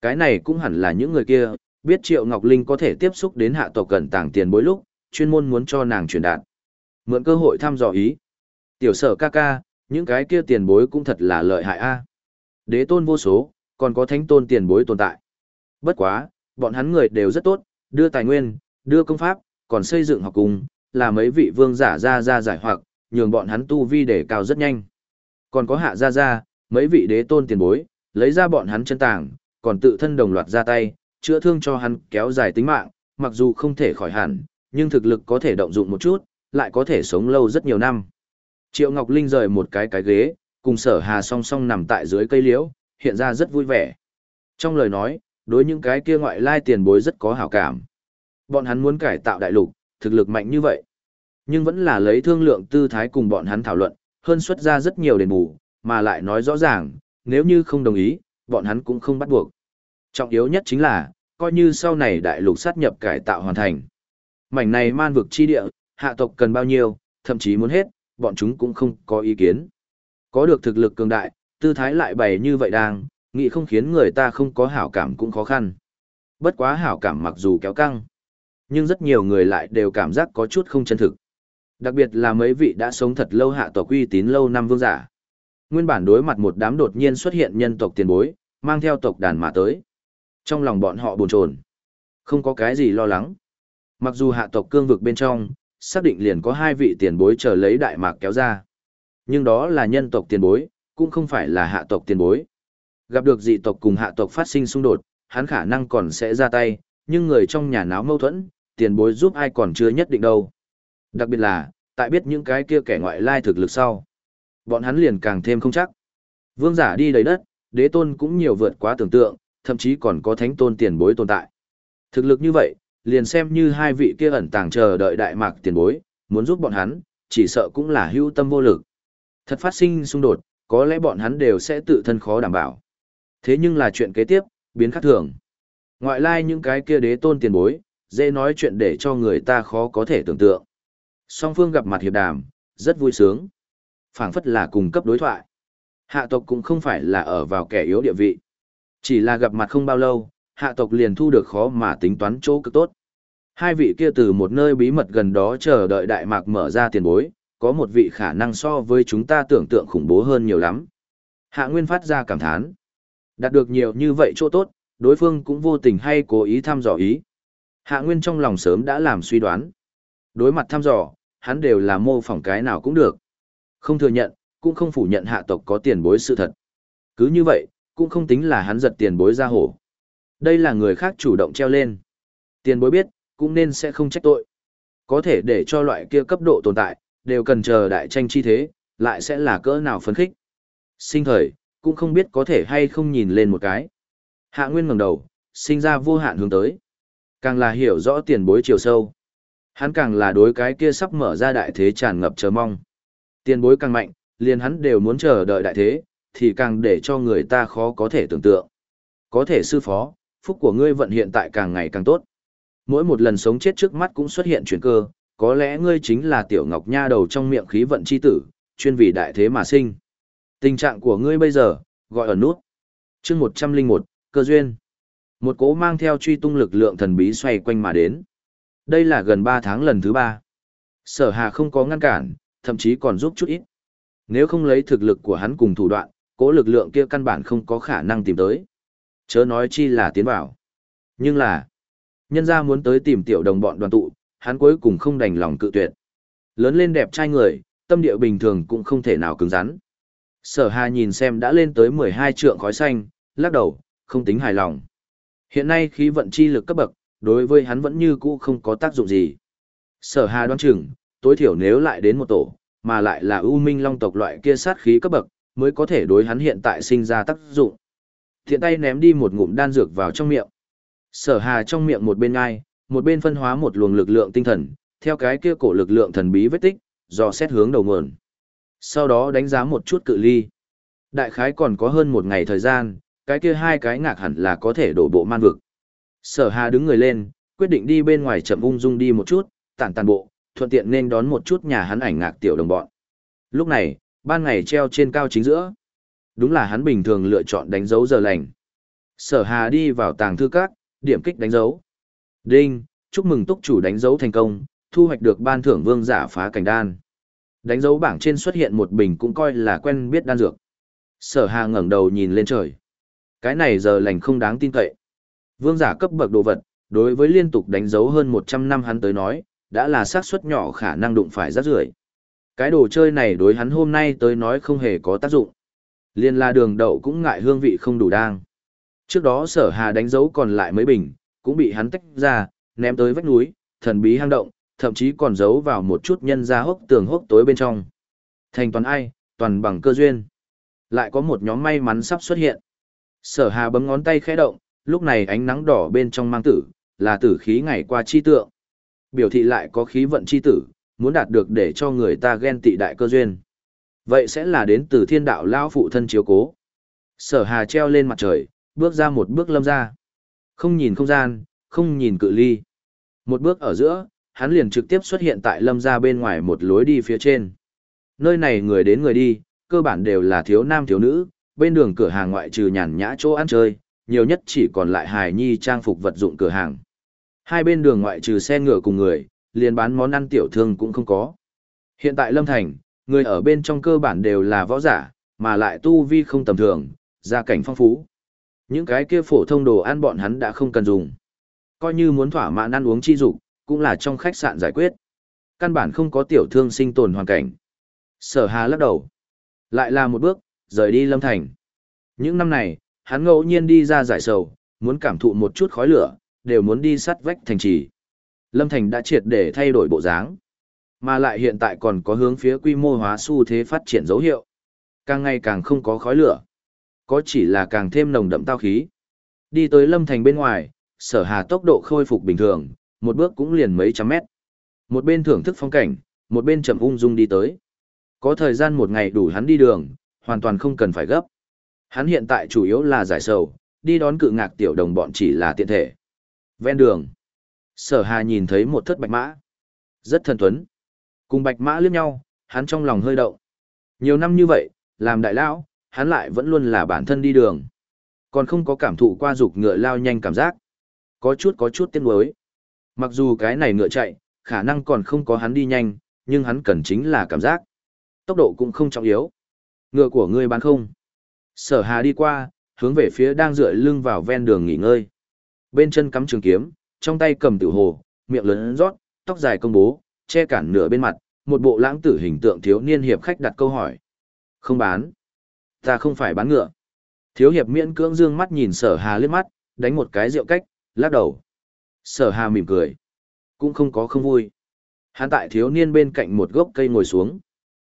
Cái này cũng hẳn là những người kia, Biết Triệu Ngọc Linh có thể tiếp xúc đến hạ tộc cẩn tàng tiền bối lúc, chuyên môn muốn cho nàng truyền đạt. Mượn cơ hội thăm dò ý. Tiểu sở ca ca, những cái kia tiền bối cũng thật là lợi hại a. Đế tôn vô số, còn có thánh tôn tiền bối tồn tại. Bất quá, bọn hắn người đều rất tốt, đưa tài nguyên, đưa công pháp, còn xây dựng học cùng, là mấy vị vương giả ra ra giải hoặc, nhường bọn hắn tu vi để cao rất nhanh. Còn có hạ gia gia, mấy vị đế tôn tiền bối, lấy ra bọn hắn chân tàng, còn tự thân đồng loạt ra tay, chữa thương cho hắn kéo dài tính mạng, mặc dù không thể khỏi hẳn, nhưng thực lực có thể động dụng một chút, lại có thể sống lâu rất nhiều năm. Triệu Ngọc Linh rời một cái cái ghế, cùng sở hà song song nằm tại dưới cây liễu, hiện ra rất vui vẻ. Trong lời nói, đối những cái kia ngoại lai tiền bối rất có hảo cảm. Bọn hắn muốn cải tạo đại lục, thực lực mạnh như vậy. Nhưng vẫn là lấy thương lượng tư thái cùng bọn hắn thảo luận, hơn xuất ra rất nhiều đền bù, mà lại nói rõ ràng, nếu như không đồng ý, bọn hắn cũng không bắt buộc. Trọng yếu nhất chính là, coi như sau này đại lục sát nhập cải tạo hoàn thành. Mảnh này man vực chi địa, hạ tộc cần bao nhiêu, thậm chí muốn hết, bọn chúng cũng không có ý kiến. Có được thực lực cường đại, tư thái lại bày như vậy đang, nghĩ không khiến người ta không có hảo cảm cũng khó khăn. Bất quá hảo cảm mặc dù kéo căng, nhưng rất nhiều người lại đều cảm giác có chút không chân thực. Đặc biệt là mấy vị đã sống thật lâu hạ tộc uy tín lâu năm vương giả. Nguyên bản đối mặt một đám đột nhiên xuất hiện nhân tộc tiền bối, mang theo tộc đàn mà tới. Trong lòng bọn họ buồn chồn, không có cái gì lo lắng. Mặc dù hạ tộc cương vực bên trong, xác định liền có hai vị tiền bối chờ lấy đại mạc kéo ra. Nhưng đó là nhân tộc tiền bối, cũng không phải là hạ tộc tiền bối. Gặp được dị tộc cùng hạ tộc phát sinh xung đột, hắn khả năng còn sẽ ra tay, nhưng người trong nhà náo mâu thuẫn, tiền bối giúp ai còn chưa nhất định đâu. Đặc biệt là, tại biết những cái kia kẻ ngoại lai thực lực sau. Bọn hắn liền càng thêm không chắc. Vương giả đi đầy đất, đế tôn cũng nhiều vượt quá tưởng tượng, thậm chí còn có thánh tôn tiền bối tồn tại. Thực lực như vậy, liền xem như hai vị kia ẩn tàng chờ đợi đại mạc tiền bối, muốn giúp bọn hắn, chỉ sợ cũng là hưu tâm vô lực. Thật phát sinh xung đột, có lẽ bọn hắn đều sẽ tự thân khó đảm bảo. Thế nhưng là chuyện kế tiếp, biến khác thường. Ngoại lai những cái kia đế tôn tiền bối, dễ nói chuyện để cho người ta khó có thể tưởng tượng. Song phương gặp mặt hiệp đàm, rất vui sướng. phảng phất là cùng cấp đối thoại. Hạ tộc cũng không phải là ở vào kẻ yếu địa vị. Chỉ là gặp mặt không bao lâu, hạ tộc liền thu được khó mà tính toán chỗ cực tốt. Hai vị kia từ một nơi bí mật gần đó chờ đợi Đại Mạc mở ra tiền bối, có một vị khả năng so với chúng ta tưởng tượng khủng bố hơn nhiều lắm. Hạ Nguyên phát ra cảm thán. Đạt được nhiều như vậy chỗ tốt, đối phương cũng vô tình hay cố ý thăm dò ý. Hạ Nguyên trong lòng sớm đã làm suy đoán. Đối mặt thăm dò, hắn đều là mô phỏng cái nào cũng được. Không thừa nhận, cũng không phủ nhận hạ tộc có tiền bối sự thật. Cứ như vậy, cũng không tính là hắn giật tiền bối ra hổ. Đây là người khác chủ động treo lên. Tiền bối biết, cũng nên sẽ không trách tội. Có thể để cho loại kia cấp độ tồn tại, đều cần chờ đại tranh chi thế, lại sẽ là cỡ nào phấn khích. Sinh thời, cũng không biết có thể hay không nhìn lên một cái. Hạ Nguyên ngẩng đầu, sinh ra vô hạn hướng tới. Càng là hiểu rõ tiền bối chiều sâu. Hắn càng là đối cái kia sắp mở ra đại thế tràn ngập chờ mong. Tiền bối càng mạnh, liền hắn đều muốn chờ đợi đại thế, thì càng để cho người ta khó có thể tưởng tượng. Có thể sư phó, phúc của ngươi vận hiện tại càng ngày càng tốt. Mỗi một lần sống chết trước mắt cũng xuất hiện chuyển cơ, có lẽ ngươi chính là tiểu ngọc nha đầu trong miệng khí vận chi tử, chuyên vì đại thế mà sinh. Tình trạng của ngươi bây giờ, gọi ở nút. chương 101, cơ duyên. Một cố mang theo truy tung lực lượng thần bí xoay quanh mà đến. Đây là gần 3 tháng lần thứ 3. Sở hà không có ngăn cản, thậm chí còn giúp chút ít. Nếu không lấy thực lực của hắn cùng thủ đoạn, cố lực lượng kia căn bản không có khả năng tìm tới. Chớ nói chi là tiến vào. Nhưng là, nhân ra muốn tới tìm tiểu đồng bọn đoàn tụ, hắn cuối cùng không đành lòng cự tuyệt. Lớn lên đẹp trai người, tâm địa bình thường cũng không thể nào cứng rắn. Sở Hà nhìn xem đã lên tới 12 trượng khói xanh, lắc đầu, không tính hài lòng. Hiện nay khí vận chi lực cấp bậc, đối với hắn vẫn như cũ không có tác dụng gì. Sở Hà đoán chừng, tối thiểu nếu lại đến một tổ, mà lại là ưu minh long tộc loại kia sát khí cấp bậc, mới có thể đối hắn hiện tại sinh ra tác dụng. Thiện tay ném đi một ngụm đan dược vào trong miệng. Sở Hà trong miệng một bên ngai, một bên phân hóa một luồng lực lượng tinh thần, theo cái kia cổ lực lượng thần bí vết tích, dò xét hướng đầu nguồn. Sau đó đánh giá một chút cự ly. Đại khái còn có hơn một ngày thời gian, cái kia hai cái ngạc hẳn là có thể đổ bộ man vực. Sở Hà đứng người lên, quyết định đi bên ngoài chậm ung dung đi một chút, tản tàn bộ, thuận tiện nên đón một chút nhà hắn ảnh ngạc tiểu đồng bọn. Lúc này, ban ngày treo trên cao chính giữa. Đúng là hắn bình thường lựa chọn đánh dấu giờ lành. Sở Hà đi vào tàng thư các, điểm kích đánh dấu. Đinh, chúc mừng túc chủ đánh dấu thành công, thu hoạch được ban thưởng vương giả phá cảnh đan. Đánh dấu bảng trên xuất hiện một bình cũng coi là quen biết đan dược. Sở Hà ngẩng đầu nhìn lên trời. Cái này giờ lành không đáng tin cậy. Vương giả cấp bậc đồ vật, đối với liên tục đánh dấu hơn 100 năm hắn tới nói, đã là xác suất nhỏ khả năng đụng phải rác rưởi. Cái đồ chơi này đối hắn hôm nay tới nói không hề có tác dụng. Liên la đường đậu cũng ngại hương vị không đủ đang. Trước đó sở hà đánh dấu còn lại mấy bình, cũng bị hắn tách ra, ném tới vách núi, thần bí hang động, thậm chí còn giấu vào một chút nhân ra hốc tường hốc tối bên trong. Thành toàn ai, toàn bằng cơ duyên. Lại có một nhóm may mắn sắp xuất hiện. Sở hà bấm ngón tay khẽ động, lúc này ánh nắng đỏ bên trong mang tử, là tử khí ngày qua chi tượng. Biểu thị lại có khí vận chi tử, muốn đạt được để cho người ta ghen tị đại cơ duyên. Vậy sẽ là đến từ thiên đạo lao phụ thân chiếu cố. Sở hà treo lên mặt trời, bước ra một bước lâm ra. Không nhìn không gian, không nhìn cự ly. Một bước ở giữa, hắn liền trực tiếp xuất hiện tại lâm ra bên ngoài một lối đi phía trên. Nơi này người đến người đi, cơ bản đều là thiếu nam thiếu nữ, bên đường cửa hàng ngoại trừ nhàn nhã chỗ ăn chơi, nhiều nhất chỉ còn lại hài nhi trang phục vật dụng cửa hàng. Hai bên đường ngoại trừ xe ngựa cùng người, liền bán món ăn tiểu thương cũng không có. Hiện tại Lâm Thành, người ở bên trong cơ bản đều là võ giả, mà lại tu vi không tầm thường, gia cảnh phong phú. Những cái kia phổ thông đồ ăn bọn hắn đã không cần dùng. Coi như muốn thỏa mãn ăn uống chi dục, cũng là trong khách sạn giải quyết. Căn bản không có tiểu thương sinh tồn hoàn cảnh. Sở Hà lắc đầu. Lại là một bước, rời đi Lâm Thành. Những năm này, hắn ngẫu nhiên đi ra giải sầu, muốn cảm thụ một chút khói lửa, đều muốn đi sắt vách thành trì. Lâm Thành đã triệt để thay đổi bộ dáng, mà lại hiện tại còn có hướng phía quy mô hóa xu thế phát triển dấu hiệu. Càng ngày càng không có khói lửa, có chỉ là càng thêm nồng đậm tao khí. Đi tới Lâm Thành bên ngoài, sở hà tốc độ khôi phục bình thường, một bước cũng liền mấy trăm mét. Một bên thưởng thức phong cảnh, một bên chậm ung dung đi tới. Có thời gian một ngày đủ hắn đi đường, hoàn toàn không cần phải gấp. Hắn hiện tại chủ yếu là giải sầu, đi đón cự ngạc tiểu đồng bọn chỉ là tiện thể. Ven đường, sở hà nhìn thấy một thất bạch mã. Rất thần tuấn. Cùng bạch mã liếc nhau, hắn trong lòng hơi động. Nhiều năm như vậy, làm đại lão, hắn lại vẫn luôn là bản thân đi đường. Còn không có cảm thụ qua dục ngựa lao nhanh cảm giác. Có chút có chút tiếc nuối. Mặc dù cái này ngựa chạy, khả năng còn không có hắn đi nhanh, nhưng hắn cần chính là cảm giác. Tốc độ cũng không trọng yếu. Ngựa của ngươi bán không. Sở hà đi qua, hướng về phía đang dựa lưng vào ven đường nghỉ ngơi. Bên chân cắm trường kiếm, trong tay cầm tiểu hồ, miệng lớn rót, tóc dài công bố, che cản nửa bên mặt, một bộ lãng tử hình tượng thiếu niên hiệp khách đặt câu hỏi. Không bán. Ta không phải bán ngựa. Thiếu hiệp miễn cưỡng dương mắt nhìn sở hà liếc mắt, đánh một cái rượu cách, lắc đầu. Sở hà mỉm cười. Cũng không có không vui. Hắn tại thiếu niên bên cạnh một gốc cây ngồi xuống.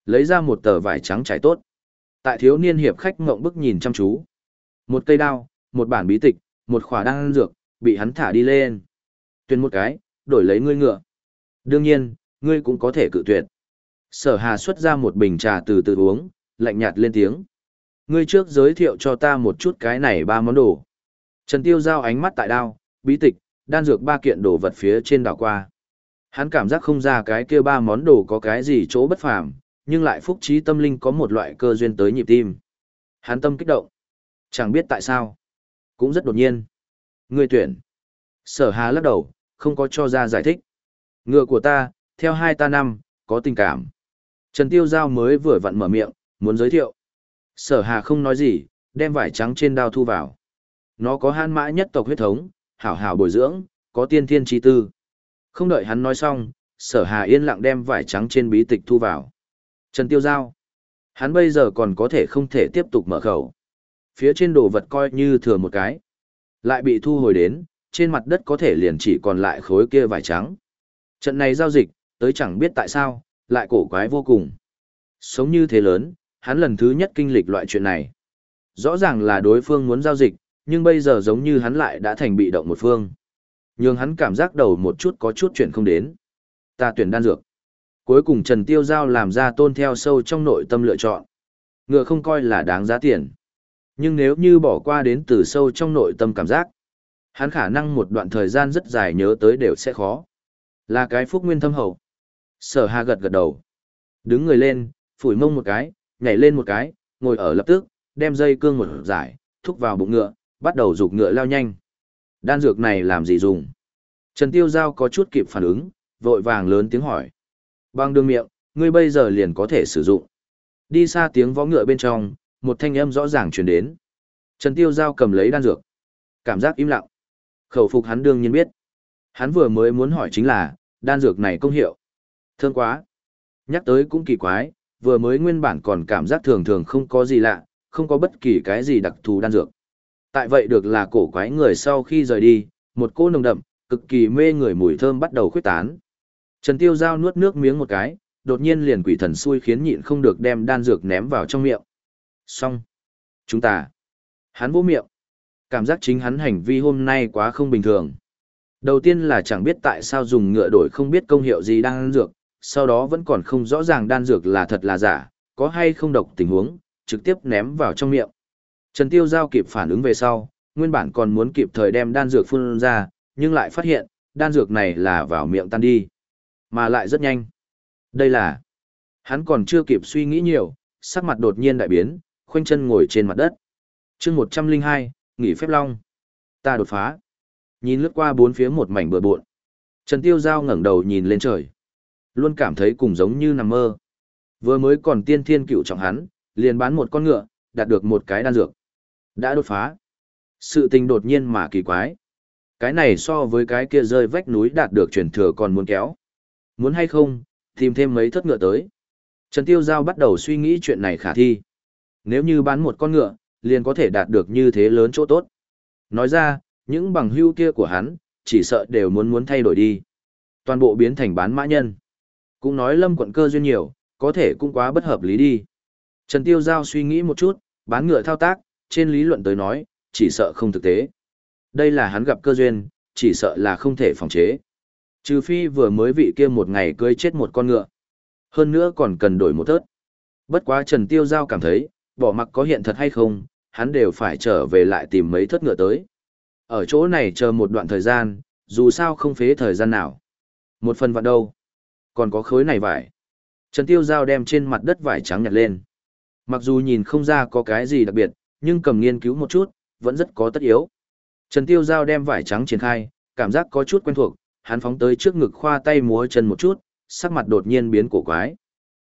Lấy ra một tờ vải trắng trải tốt. Tại thiếu niên hiệp khách ngộng bức nhìn chăm chú. Một cây đao, một bản bí tịch, một khỏa đan dược, bị hắn thả đi lên. Tuyên một cái, đổi lấy ngươi ngựa. Đương nhiên, ngươi cũng có thể cự tuyệt. Sở hà xuất ra một bình trà từ từ uống, lạnh nhạt lên tiếng. Ngươi trước giới thiệu cho ta một chút cái này ba món đồ. Trần Tiêu giao ánh mắt tại đao, bí tịch, đan dược ba kiện đồ vật phía trên đảo qua. Hắn cảm giác không ra cái kia ba món đồ có cái gì chỗ bất phàm, nhưng lại phúc trí tâm linh có một loại cơ duyên tới nhịp tim. Hắn tâm kích động. Chẳng biết tại sao. Cũng rất đột nhiên. Người tuyển. Sở hà lắc đầu, không có cho ra giải thích. Ngựa của ta, theo hai ta năm, có tình cảm. Trần Tiêu Giao mới vừa vặn mở miệng, muốn giới thiệu. Sở hà không nói gì, đem vải trắng trên đao thu vào. Nó có han mã nhất tộc huyết thống, hảo hảo bồi dưỡng, có tiên thiên chi tư. Không đợi hắn nói xong, sở hà yên lặng đem vải trắng trên bí tịch thu vào. Trần Tiêu Giao. Hắn bây giờ còn có thể không thể tiếp tục mở khẩu. Phía trên đồ vật coi như thừa một cái. Lại bị thu hồi đến, trên mặt đất có thể liền chỉ còn lại khối kia vải trắng. Trận này giao dịch, tới chẳng biết tại sao, lại cổ quái vô cùng. Sống như thế lớn, hắn lần thứ nhất kinh lịch loại chuyện này. Rõ ràng là đối phương muốn giao dịch, nhưng bây giờ giống như hắn lại đã thành bị động một phương. Nhưng hắn cảm giác đầu một chút có chút chuyện không đến. Ta tuyển đan dược. Cuối cùng Trần Tiêu Giao làm ra tôn theo sâu trong nội tâm lựa chọn. Ngựa không coi là đáng giá tiền. Nhưng nếu như bỏ qua đến từ sâu trong nội tâm cảm giác, hắn khả năng một đoạn thời gian rất dài nhớ tới đều sẽ khó. Là cái phúc nguyên thâm hậu. Sở Hà gật gật đầu. Đứng người lên, phủi mông một cái, nhảy lên một cái, ngồi ở lập tức, đem dây cương một giải, thúc vào bụng ngựa, bắt đầu dục ngựa lao nhanh. Đan dược này làm gì dùng? Trần Tiêu Giao có chút kịp phản ứng, vội vàng lớn tiếng hỏi. Bằng đường miệng, ngươi bây giờ liền có thể sử dụng. Đi xa tiếng võ ngựa bên trong, một thanh âm rõ ràng truyền đến. Trần Tiêu Giao cầm lấy đan dược. Cảm giác im lặng. Khẩu phục hắn đương nhiên biết. Hắn vừa mới muốn hỏi chính là, đan dược này công hiệu. Thương quá. Nhắc tới cũng kỳ quái, vừa mới nguyên bản còn cảm giác thường thường không có gì lạ, không có bất kỳ cái gì đặc thù đan dược. Tại vậy được là cổ quái người sau khi rời đi, một cô nồng đậm, cực kỳ mê người mùi thơm bắt đầu khuếch tán. Trần Tiêu Giao nuốt nước miếng một cái, đột nhiên liền quỷ thần xui khiến nhịn không được đem đan dược ném vào trong miệng. Xong. Chúng ta. Hắn vô miệng. Cảm giác chính hắn hành vi hôm nay quá không bình thường. Đầu tiên là chẳng biết tại sao dùng ngựa đổi không biết công hiệu gì đan dược, sau đó vẫn còn không rõ ràng đan dược là thật là giả, có hay không độc tình huống, trực tiếp ném vào trong miệng. Trần Tiêu Giao kịp phản ứng về sau, nguyên bản còn muốn kịp thời đem đan dược phun ra, nhưng lại phát hiện, đan dược này là vào miệng tan đi, mà lại rất nhanh. Đây là, hắn còn chưa kịp suy nghĩ nhiều, sắc mặt đột nhiên đại biến, khoanh chân ngồi trên mặt đất. chương 102, nghỉ phép long. Ta đột phá. Nhìn lướt qua bốn phía một mảnh bừa bộn. Trần Tiêu Giao ngẩng đầu nhìn lên trời. Luôn cảm thấy cùng giống như nằm mơ. Vừa mới còn tiên thiên cựu trọng hắn, liền bán một con ngựa, đạt được một cái đan dược. Đã đột phá. Sự tình đột nhiên mà kỳ quái. Cái này so với cái kia rơi vách núi đạt được truyền thừa còn muốn kéo. Muốn hay không, tìm thêm mấy thất ngựa tới. Trần Tiêu Giao bắt đầu suy nghĩ chuyện này khả thi. Nếu như bán một con ngựa, liền có thể đạt được như thế lớn chỗ tốt. Nói ra, những bằng hưu kia của hắn, chỉ sợ đều muốn muốn thay đổi đi. Toàn bộ biến thành bán mã nhân. Cũng nói lâm quận cơ duyên nhiều, có thể cũng quá bất hợp lý đi. Trần Tiêu Giao suy nghĩ một chút, bán ngựa thao tác, trên lý luận tới nói, chỉ sợ không thực tế. Đây là hắn gặp cơ duyên, chỉ sợ là không thể phòng chế. Trừ phi vừa mới vị kia một ngày cưới chết một con ngựa. Hơn nữa còn cần đổi một tớt. Bất quá Trần Tiêu Giao cảm thấy, bỏ mặc có hiện thật hay không, hắn đều phải trở về lại tìm mấy thớt ngựa tới. Ở chỗ này chờ một đoạn thời gian, dù sao không phế thời gian nào. Một phần vạn đâu. Còn có khối này vải. Trần Tiêu Giao đem trên mặt đất vải trắng nhặt lên. Mặc dù nhìn không ra có cái gì đặc biệt, nhưng cầm nghiên cứu một chút, vẫn rất có tất yếu. Trần Tiêu Giao đem vải trắng triển khai, cảm giác có chút quen thuộc, hắn phóng tới trước ngực khoa tay múa chân một chút, sắc mặt đột nhiên biến cổ quái.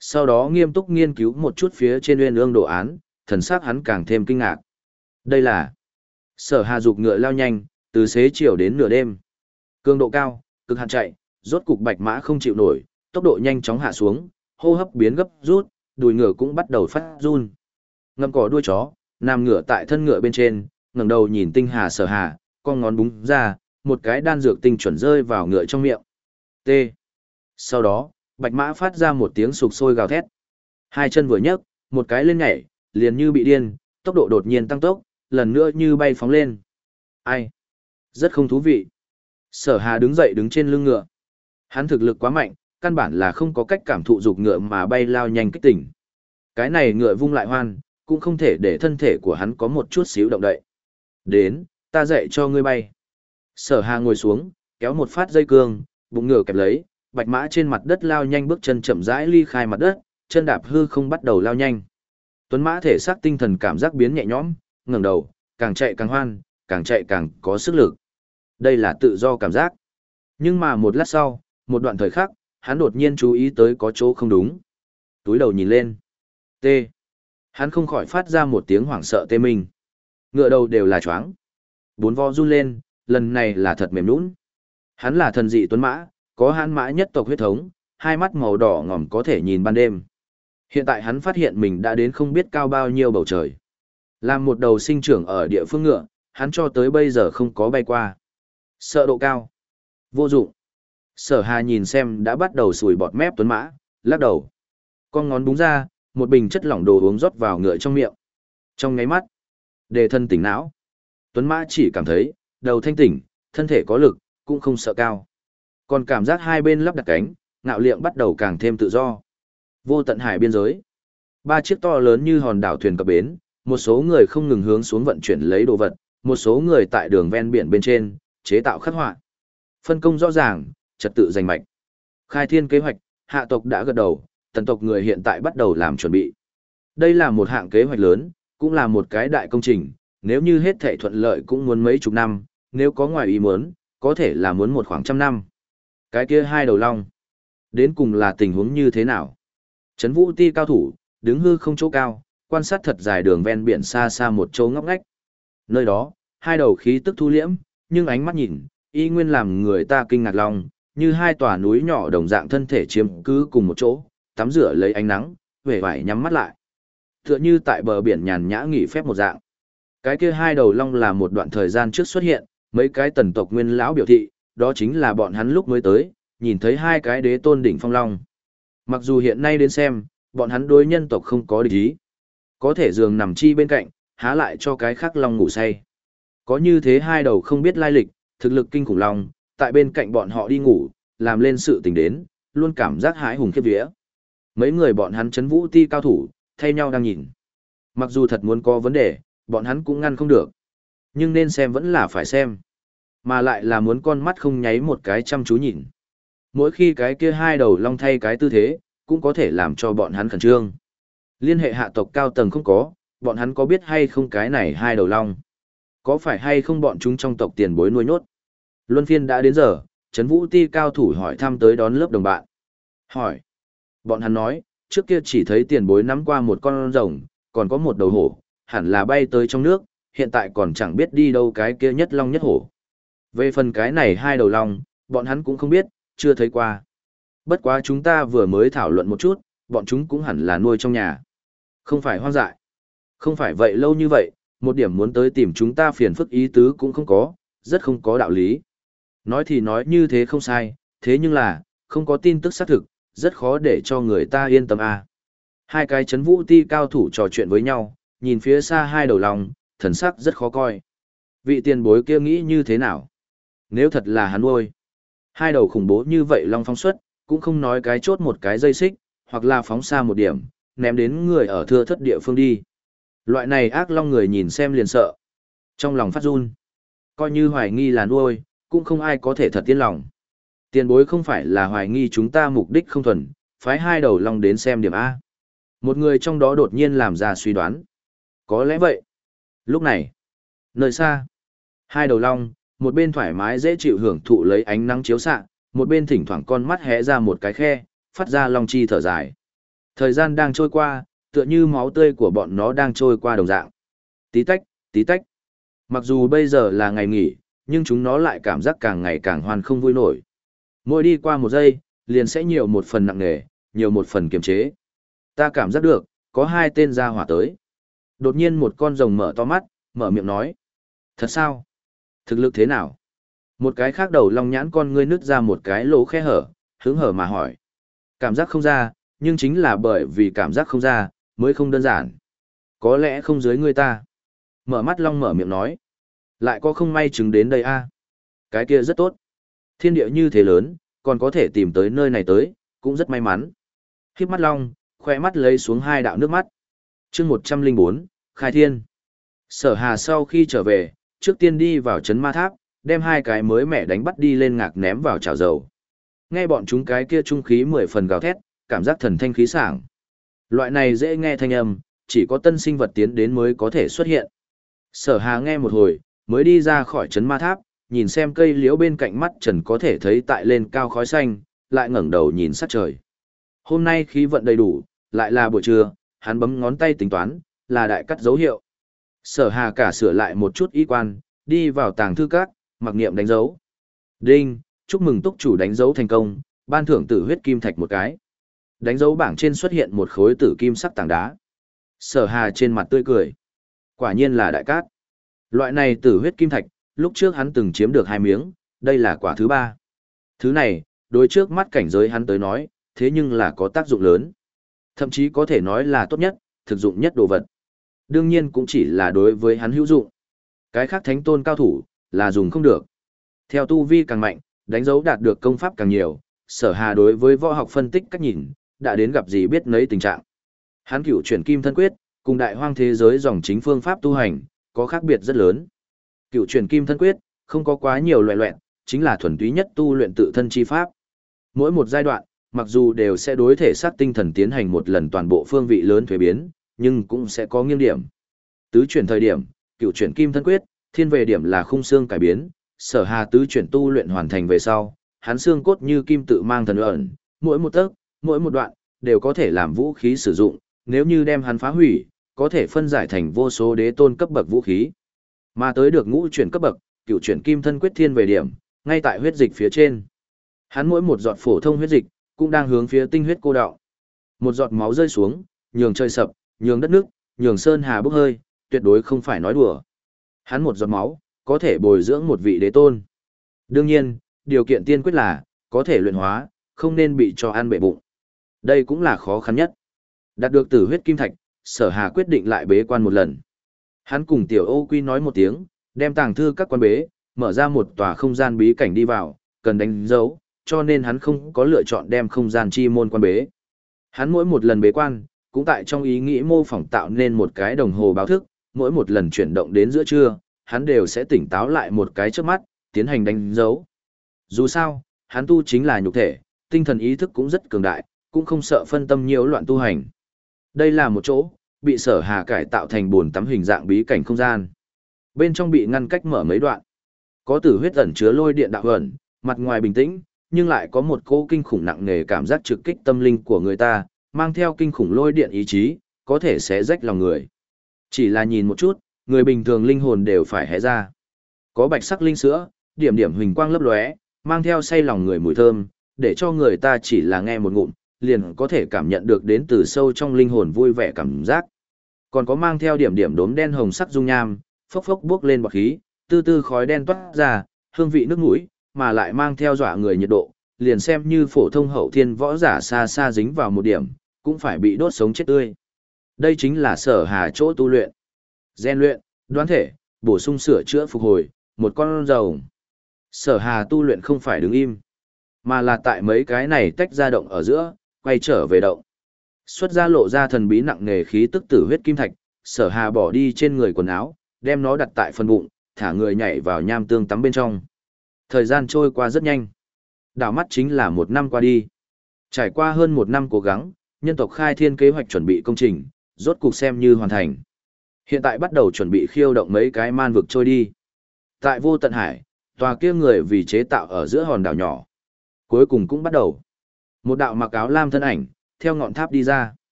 Sau đó nghiêm túc nghiên cứu một chút phía trên uyên ương đồ án, thần sắc hắn càng thêm kinh ngạc. Đây là sở hà dục ngựa lao nhanh, từ xế chiều đến nửa đêm. Cường độ cao, cực hạn chạy, rốt cục bạch mã không chịu nổi, tốc độ nhanh chóng hạ xuống, hô hấp biến gấp rút, đùi ngựa cũng bắt đầu phát run. Ngâm cỏ đuôi chó, nằm ngựa tại thân ngựa bên trên, ngẩng đầu nhìn tinh hà sở hà, con ngón búng ra, một cái đan dược tinh chuẩn rơi vào ngựa trong miệng. T. Sau đó, bạch mã phát ra một tiếng sục sôi gào thét. Hai chân vừa nhấc, một cái lên nhảy, liền như bị điên, tốc độ đột nhiên tăng tốc, lần nữa như bay phóng lên. Ai? Rất không thú vị. Sở Hà đứng dậy đứng trên lưng ngựa. Hắn thực lực quá mạnh, căn bản là không có cách cảm thụ dục ngựa mà bay lao nhanh kích tỉnh. Cái này ngựa vung lại hoan, cũng không thể để thân thể của hắn có một chút xíu động đậy. Đến, ta dạy cho ngươi bay. Sở Hà ngồi xuống, kéo một phát dây cương, bụng ngựa kẹp lấy, bạch mã trên mặt đất lao nhanh bước chân chậm rãi ly khai mặt đất, chân đạp hư không bắt đầu lao nhanh. Tuấn mã thể xác tinh thần cảm giác biến nhẹ nhõm, ngẩng đầu, càng chạy càng hoan, càng chạy càng có sức lực. Đây là tự do cảm giác. Nhưng mà một lát sau, một đoạn thời khắc, hắn đột nhiên chú ý tới có chỗ không đúng. Túi đầu nhìn lên. T. Hắn không khỏi phát ra một tiếng hoảng sợ tê mình. Ngựa đầu đều là choáng. Bốn vo run lên, lần này là thật mềm nhũn, Hắn là thần dị tuấn mã, có hãn mã nhất tộc huyết thống, hai mắt màu đỏ ngòm có thể nhìn ban đêm. Hiện tại hắn phát hiện mình đã đến không biết cao bao nhiêu bầu trời. Làm một đầu sinh trưởng ở địa phương ngựa, hắn cho tới bây giờ không có bay qua. Sợ độ cao. Vô dụng. Sở hà nhìn xem đã bắt đầu sùi bọt mép tuấn mã, lắc đầu. Con ngón búng ra, một bình chất lỏng đồ uống rót vào ngựa trong miệng. Trong ngáy mắt, đề thân tỉnh não. Tuấn mã chỉ cảm thấy, đầu thanh tỉnh, thân thể có lực, cũng không sợ cao. Còn cảm giác hai bên lắp đặt cánh, ngạo liệm bắt đầu càng thêm tự do. Vô tận hải biên giới. Ba chiếc to lớn như hòn đảo thuyền cập bến, một số người không ngừng hướng xuống vận chuyển lấy đồ vật, một số người tại đường ven biển bên trên, chế tạo khắc họa. Phân công rõ ràng, trật tự giành mạch. Khai thiên kế hoạch, hạ tộc đã gật đầu, tần tộc người hiện tại bắt đầu làm chuẩn bị. Đây là một hạng kế hoạch lớn, cũng là một cái đại công trình, nếu như hết thệ thuận lợi cũng muốn mấy chục năm, nếu có ngoài ý muốn, có thể là muốn một khoảng trăm năm. Cái kia hai đầu long, đến cùng là tình huống như thế nào? Trấn Vũ Ti cao thủ, đứng hư không chỗ cao, quan sát thật dài đường ven biển xa xa một chỗ ngóc ngách. Nơi đó, hai đầu khí tức thu liễm, nhưng ánh mắt nhìn, y nguyên làm người ta kinh ngạc lòng, như hai tòa núi nhỏ đồng dạng thân thể chiếm cứ cùng một chỗ, tắm rửa lấy ánh nắng, vẻ vải nhắm mắt lại. Tựa như tại bờ biển nhàn nhã nghỉ phép một dạng. Cái kia hai đầu long là một đoạn thời gian trước xuất hiện, mấy cái tần tộc nguyên lão biểu thị, đó chính là bọn hắn lúc mới tới, nhìn thấy hai cái đế tôn đỉnh phong long. Mặc dù hiện nay đến xem, bọn hắn đối nhân tộc không có địch ý. Có thể giường nằm chi bên cạnh, há lại cho cái khác long ngủ say. Có như thế hai đầu không biết lai lịch, thực lực kinh khủng long, tại bên cạnh bọn họ đi ngủ, làm lên sự tình đến, luôn cảm giác hãi hùng khiếp vía. Mấy người bọn hắn chấn vũ ti cao thủ, thay nhau đang nhìn. Mặc dù thật muốn có vấn đề, bọn hắn cũng ngăn không được. Nhưng nên xem vẫn là phải xem. Mà lại là muốn con mắt không nháy một cái chăm chú nhìn. Mỗi khi cái kia hai đầu long thay cái tư thế, cũng có thể làm cho bọn hắn khẩn trương. Liên hệ hạ tộc cao tầng không có, bọn hắn có biết hay không cái này hai đầu long. Có phải hay không bọn chúng trong tộc tiền bối nuôi nhốt. Luân phiên đã đến giờ, Trấn Vũ Ti cao thủ hỏi thăm tới đón lớp đồng bạn. Hỏi. Bọn hắn nói, trước kia chỉ thấy tiền bối nắm qua một con rồng, còn có một đầu hổ, hẳn là bay tới trong nước, hiện tại còn chẳng biết đi đâu cái kia nhất long nhất hổ. Về phần cái này hai đầu long, bọn hắn cũng không biết, chưa thấy qua. Bất quá chúng ta vừa mới thảo luận một chút, bọn chúng cũng hẳn là nuôi trong nhà. Không phải hoang dại. Không phải vậy lâu như vậy, một điểm muốn tới tìm chúng ta phiền phức ý tứ cũng không có, rất không có đạo lý. Nói thì nói như thế không sai, thế nhưng là, không có tin tức xác thực, rất khó để cho người ta yên tâm à. Hai cái chấn vũ ti cao thủ trò chuyện với nhau, nhìn phía xa hai đầu lòng, thần sắc rất khó coi. Vị tiền bối kia nghĩ như thế nào? Nếu thật là hắn nuôi, hai đầu khủng bố như vậy long phong xuất, cũng không nói cái chốt một cái dây xích, hoặc là phóng xa một điểm, ném đến người ở thưa thất địa phương đi. Loại này ác long người nhìn xem liền sợ. Trong lòng phát run. Coi như hoài nghi là nuôi, cũng không ai có thể thật tiên lòng. Tiền bối không phải là hoài nghi chúng ta mục đích không thuần, phái hai đầu long đến xem điểm A. Một người trong đó đột nhiên làm ra suy đoán. Có lẽ vậy. Lúc này, nơi xa, hai đầu long, một bên thoải mái dễ chịu hưởng thụ lấy ánh nắng chiếu xạ, một bên thỉnh thoảng con mắt hé ra một cái khe, phát ra long chi thở dài. Thời gian đang trôi qua, tựa như máu tươi của bọn nó đang trôi qua đồng dạng. Tí tách, tí tách. Mặc dù bây giờ là ngày nghỉ, nhưng chúng nó lại cảm giác càng ngày càng hoàn không vui nổi. Mỗi đi qua một giây, liền sẽ nhiều một phần nặng nề, nhiều một phần kiềm chế. Ta cảm giác được, có hai tên gia hỏa tới. Đột nhiên một con rồng mở to mắt, mở miệng nói. Thật sao? Thực lực thế nào? Một cái khác đầu long nhãn con ngươi nứt ra một cái lỗ khe hở, hướng hở mà hỏi. Cảm giác không ra, nhưng chính là bởi vì cảm giác không ra, mới không đơn giản. Có lẽ không dưới ngươi ta. Mở mắt long mở miệng nói. Lại có không may chứng đến đây a Cái kia rất tốt. Thiên địa như thế lớn, còn có thể tìm tới nơi này tới, cũng rất may mắn. Khiếp mắt long, khoe mắt lấy xuống hai đạo nước mắt chương 104, Khai Thiên. Sở Hà sau khi trở về, trước tiên đi vào chấn ma tháp, đem hai cái mới mẻ đánh bắt đi lên ngạc ném vào chảo dầu. Nghe bọn chúng cái kia trung khí mười phần gào thét, cảm giác thần thanh khí sảng. Loại này dễ nghe thanh âm, chỉ có tân sinh vật tiến đến mới có thể xuất hiện. Sở Hà nghe một hồi, mới đi ra khỏi chấn ma tháp, nhìn xem cây liễu bên cạnh mắt trần có thể thấy tại lên cao khói xanh, lại ngẩng đầu nhìn sát trời. Hôm nay khí vận đầy đủ, lại là buổi trưa, hắn bấm ngón tay tính toán, là đại cắt dấu hiệu. Sở Hà cả sửa lại một chút y quan, đi vào tàng thư các, mặc niệm đánh dấu. Đinh, chúc mừng túc chủ đánh dấu thành công, ban thưởng tử huyết kim thạch một cái. Đánh dấu bảng trên xuất hiện một khối tử kim sắc tảng đá. Sở Hà trên mặt tươi cười. Quả nhiên là đại cát. Loại này tử huyết kim thạch, lúc trước hắn từng chiếm được hai miếng, đây là quả thứ ba. Thứ này, đối trước mắt cảnh giới hắn tới nói, thế nhưng là có tác dụng lớn. Thậm chí có thể nói là tốt nhất, thực dụng nhất đồ vật. Đương nhiên cũng chỉ là đối với hắn hữu dụng. Cái khác thánh tôn cao thủ, là dùng không được. Theo tu vi càng mạnh, đánh dấu đạt được công pháp càng nhiều, sở hà đối với võ học phân tích cách nhìn, đã đến gặp gì biết nấy tình trạng. Hắn cửu chuyển kim thân quyết, cùng đại hoang thế giới dòng chính phương pháp tu hành, có khác biệt rất lớn. Cựu truyền kim thân quyết, không có quá nhiều loại loẹn, chính là thuần túy nhất tu luyện tự thân chi pháp. Mỗi một giai đoạn, mặc dù đều sẽ đối thể xác tinh thần tiến hành một lần toàn bộ phương vị lớn thuế biến, nhưng cũng sẽ có nghiêng điểm. Tứ chuyển thời điểm, cựu chuyển kim thân quyết, thiên về điểm là khung xương cải biến, sở hà tứ chuyển tu luyện hoàn thành về sau, hắn xương cốt như kim tự mang thần ẩn, mỗi một tấc, mỗi một đoạn, đều có thể làm vũ khí sử dụng, nếu như đem hắn phá hủy, có thể phân giải thành vô số đế tôn cấp bậc vũ khí. Mà tới được ngũ chuyển cấp bậc, cựu chuyển kim thân quyết thiên về điểm, ngay tại huyết dịch phía trên. Hắn mỗi một giọt phổ thông huyết dịch, cũng đang hướng phía tinh huyết cô đạo. Một giọt máu rơi xuống, nhường trời sập, nhường đất nước, nhường sơn hà bốc hơi, tuyệt đối không phải nói đùa. Hắn một giọt máu, có thể bồi dưỡng một vị đế tôn. Đương nhiên, điều kiện tiên quyết là, có thể luyện hóa, không nên bị cho ăn bệ bụng. Đây cũng là khó khăn nhất. Đạt được tử huyết kim thạch, sở hà quyết định lại bế quan một lần. Hắn cùng tiểu ô quy nói một tiếng, đem tàng thư các quan bế, mở ra một tòa không gian bí cảnh đi vào, cần đánh dấu, cho nên hắn không có lựa chọn đem không gian chi môn quan bế. Hắn mỗi một lần bế quan, cũng tại trong ý nghĩ mô phỏng tạo nên một cái đồng hồ báo thức, mỗi một lần chuyển động đến giữa trưa, hắn đều sẽ tỉnh táo lại một cái trước mắt, tiến hành đánh dấu. Dù sao, hắn tu chính là nhục thể, tinh thần ý thức cũng rất cường đại, cũng không sợ phân tâm nhiễu loạn tu hành. Đây là một chỗ, bị sở hà cải tạo thành buồn tắm hình dạng bí cảnh không gian. Bên trong bị ngăn cách mở mấy đoạn. Có tử huyết ẩn chứa lôi điện đạo ẩn, mặt ngoài bình tĩnh, nhưng lại có một cỗ kinh khủng nặng nề cảm giác trực kích tâm linh của người ta, mang theo kinh khủng lôi điện ý chí, có thể sẽ rách lòng người. Chỉ là nhìn một chút, người bình thường linh hồn đều phải hé ra. Có bạch sắc linh sữa, điểm điểm huỳnh quang lấp lóe, mang theo say lòng người mùi thơm, để cho người ta chỉ là nghe một ngụm, liền có thể cảm nhận được đến từ sâu trong linh hồn vui vẻ cảm giác. Còn có mang theo điểm điểm đốm đen hồng sắc dung nham, phốc phốc bước lên bọt khí, tư tư khói đen toát ra, hương vị nước mũi, mà lại mang theo dọa người nhiệt độ, liền xem như phổ thông hậu thiên võ giả xa xa dính vào một điểm, cũng phải bị đốt sống chết tươi. Đây chính là sở hà chỗ tu luyện. Gen luyện, đoán thể, bổ sung sửa chữa phục hồi, một con rồng. Sở hà tu luyện không phải đứng im, mà là tại mấy cái này tách ra động ở giữa, quay trở về động. Xuất ra lộ ra thần bí nặng nề khí tức tử huyết kim thạch, sở hà bỏ đi trên người quần áo, đem nó đặt tại phần bụng, thả người nhảy vào nham tương tắm bên trong. Thời gian trôi qua rất nhanh. Đảo mắt chính là một năm qua đi. Trải qua hơn một năm cố gắng, nhân tộc khai thiên kế hoạch chuẩn bị công trình, rốt cục xem như hoàn thành. Hiện tại bắt đầu chuẩn bị khiêu động mấy cái man vực trôi đi. Tại vô tận hải, tòa kia người vì chế tạo ở giữa hòn đảo nhỏ. Cuối cùng cũng bắt đầu. Một đạo mặc áo lam thân ảnh, theo ngọn tháp đi ra.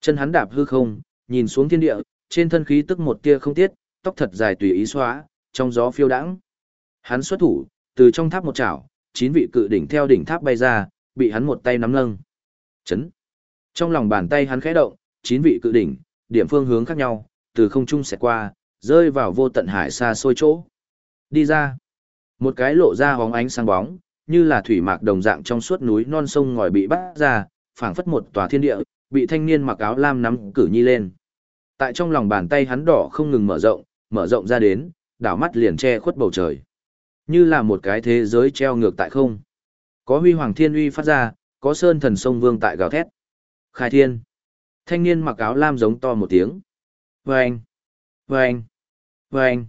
Chân hắn đạp hư không, nhìn xuống thiên địa, trên thân khí tức một tia không tiết, tóc thật dài tùy ý xóa, trong gió phiêu đãng. Hắn xuất thủ, từ trong tháp một chảo, chín vị cự đỉnh theo đỉnh tháp bay ra, bị hắn một tay nắm nâng. Chấn. Trong lòng bàn tay hắn khẽ động, chín vị cự đỉnh, điểm phương hướng khác nhau, từ không trung sẽ qua, rơi vào vô tận hải xa xôi chỗ. Đi ra. Một cái lộ ra hóng ánh sáng bóng, như là thủy mạc đồng dạng trong suốt núi non sông ngòi bị bắt ra, phảng phất một tòa thiên địa, bị thanh niên mặc áo lam nắm cử nhi lên. Tại trong lòng bàn tay hắn đỏ không ngừng mở rộng, mở rộng ra đến, đảo mắt liền che khuất bầu trời. Như là một cái thế giới treo ngược tại không. Có huy hoàng thiên uy phát ra, có sơn thần sông vương tại gào thét. Khai thiên. Thanh niên mặc áo lam giống to một tiếng. Vâng! Vâng! Vâng!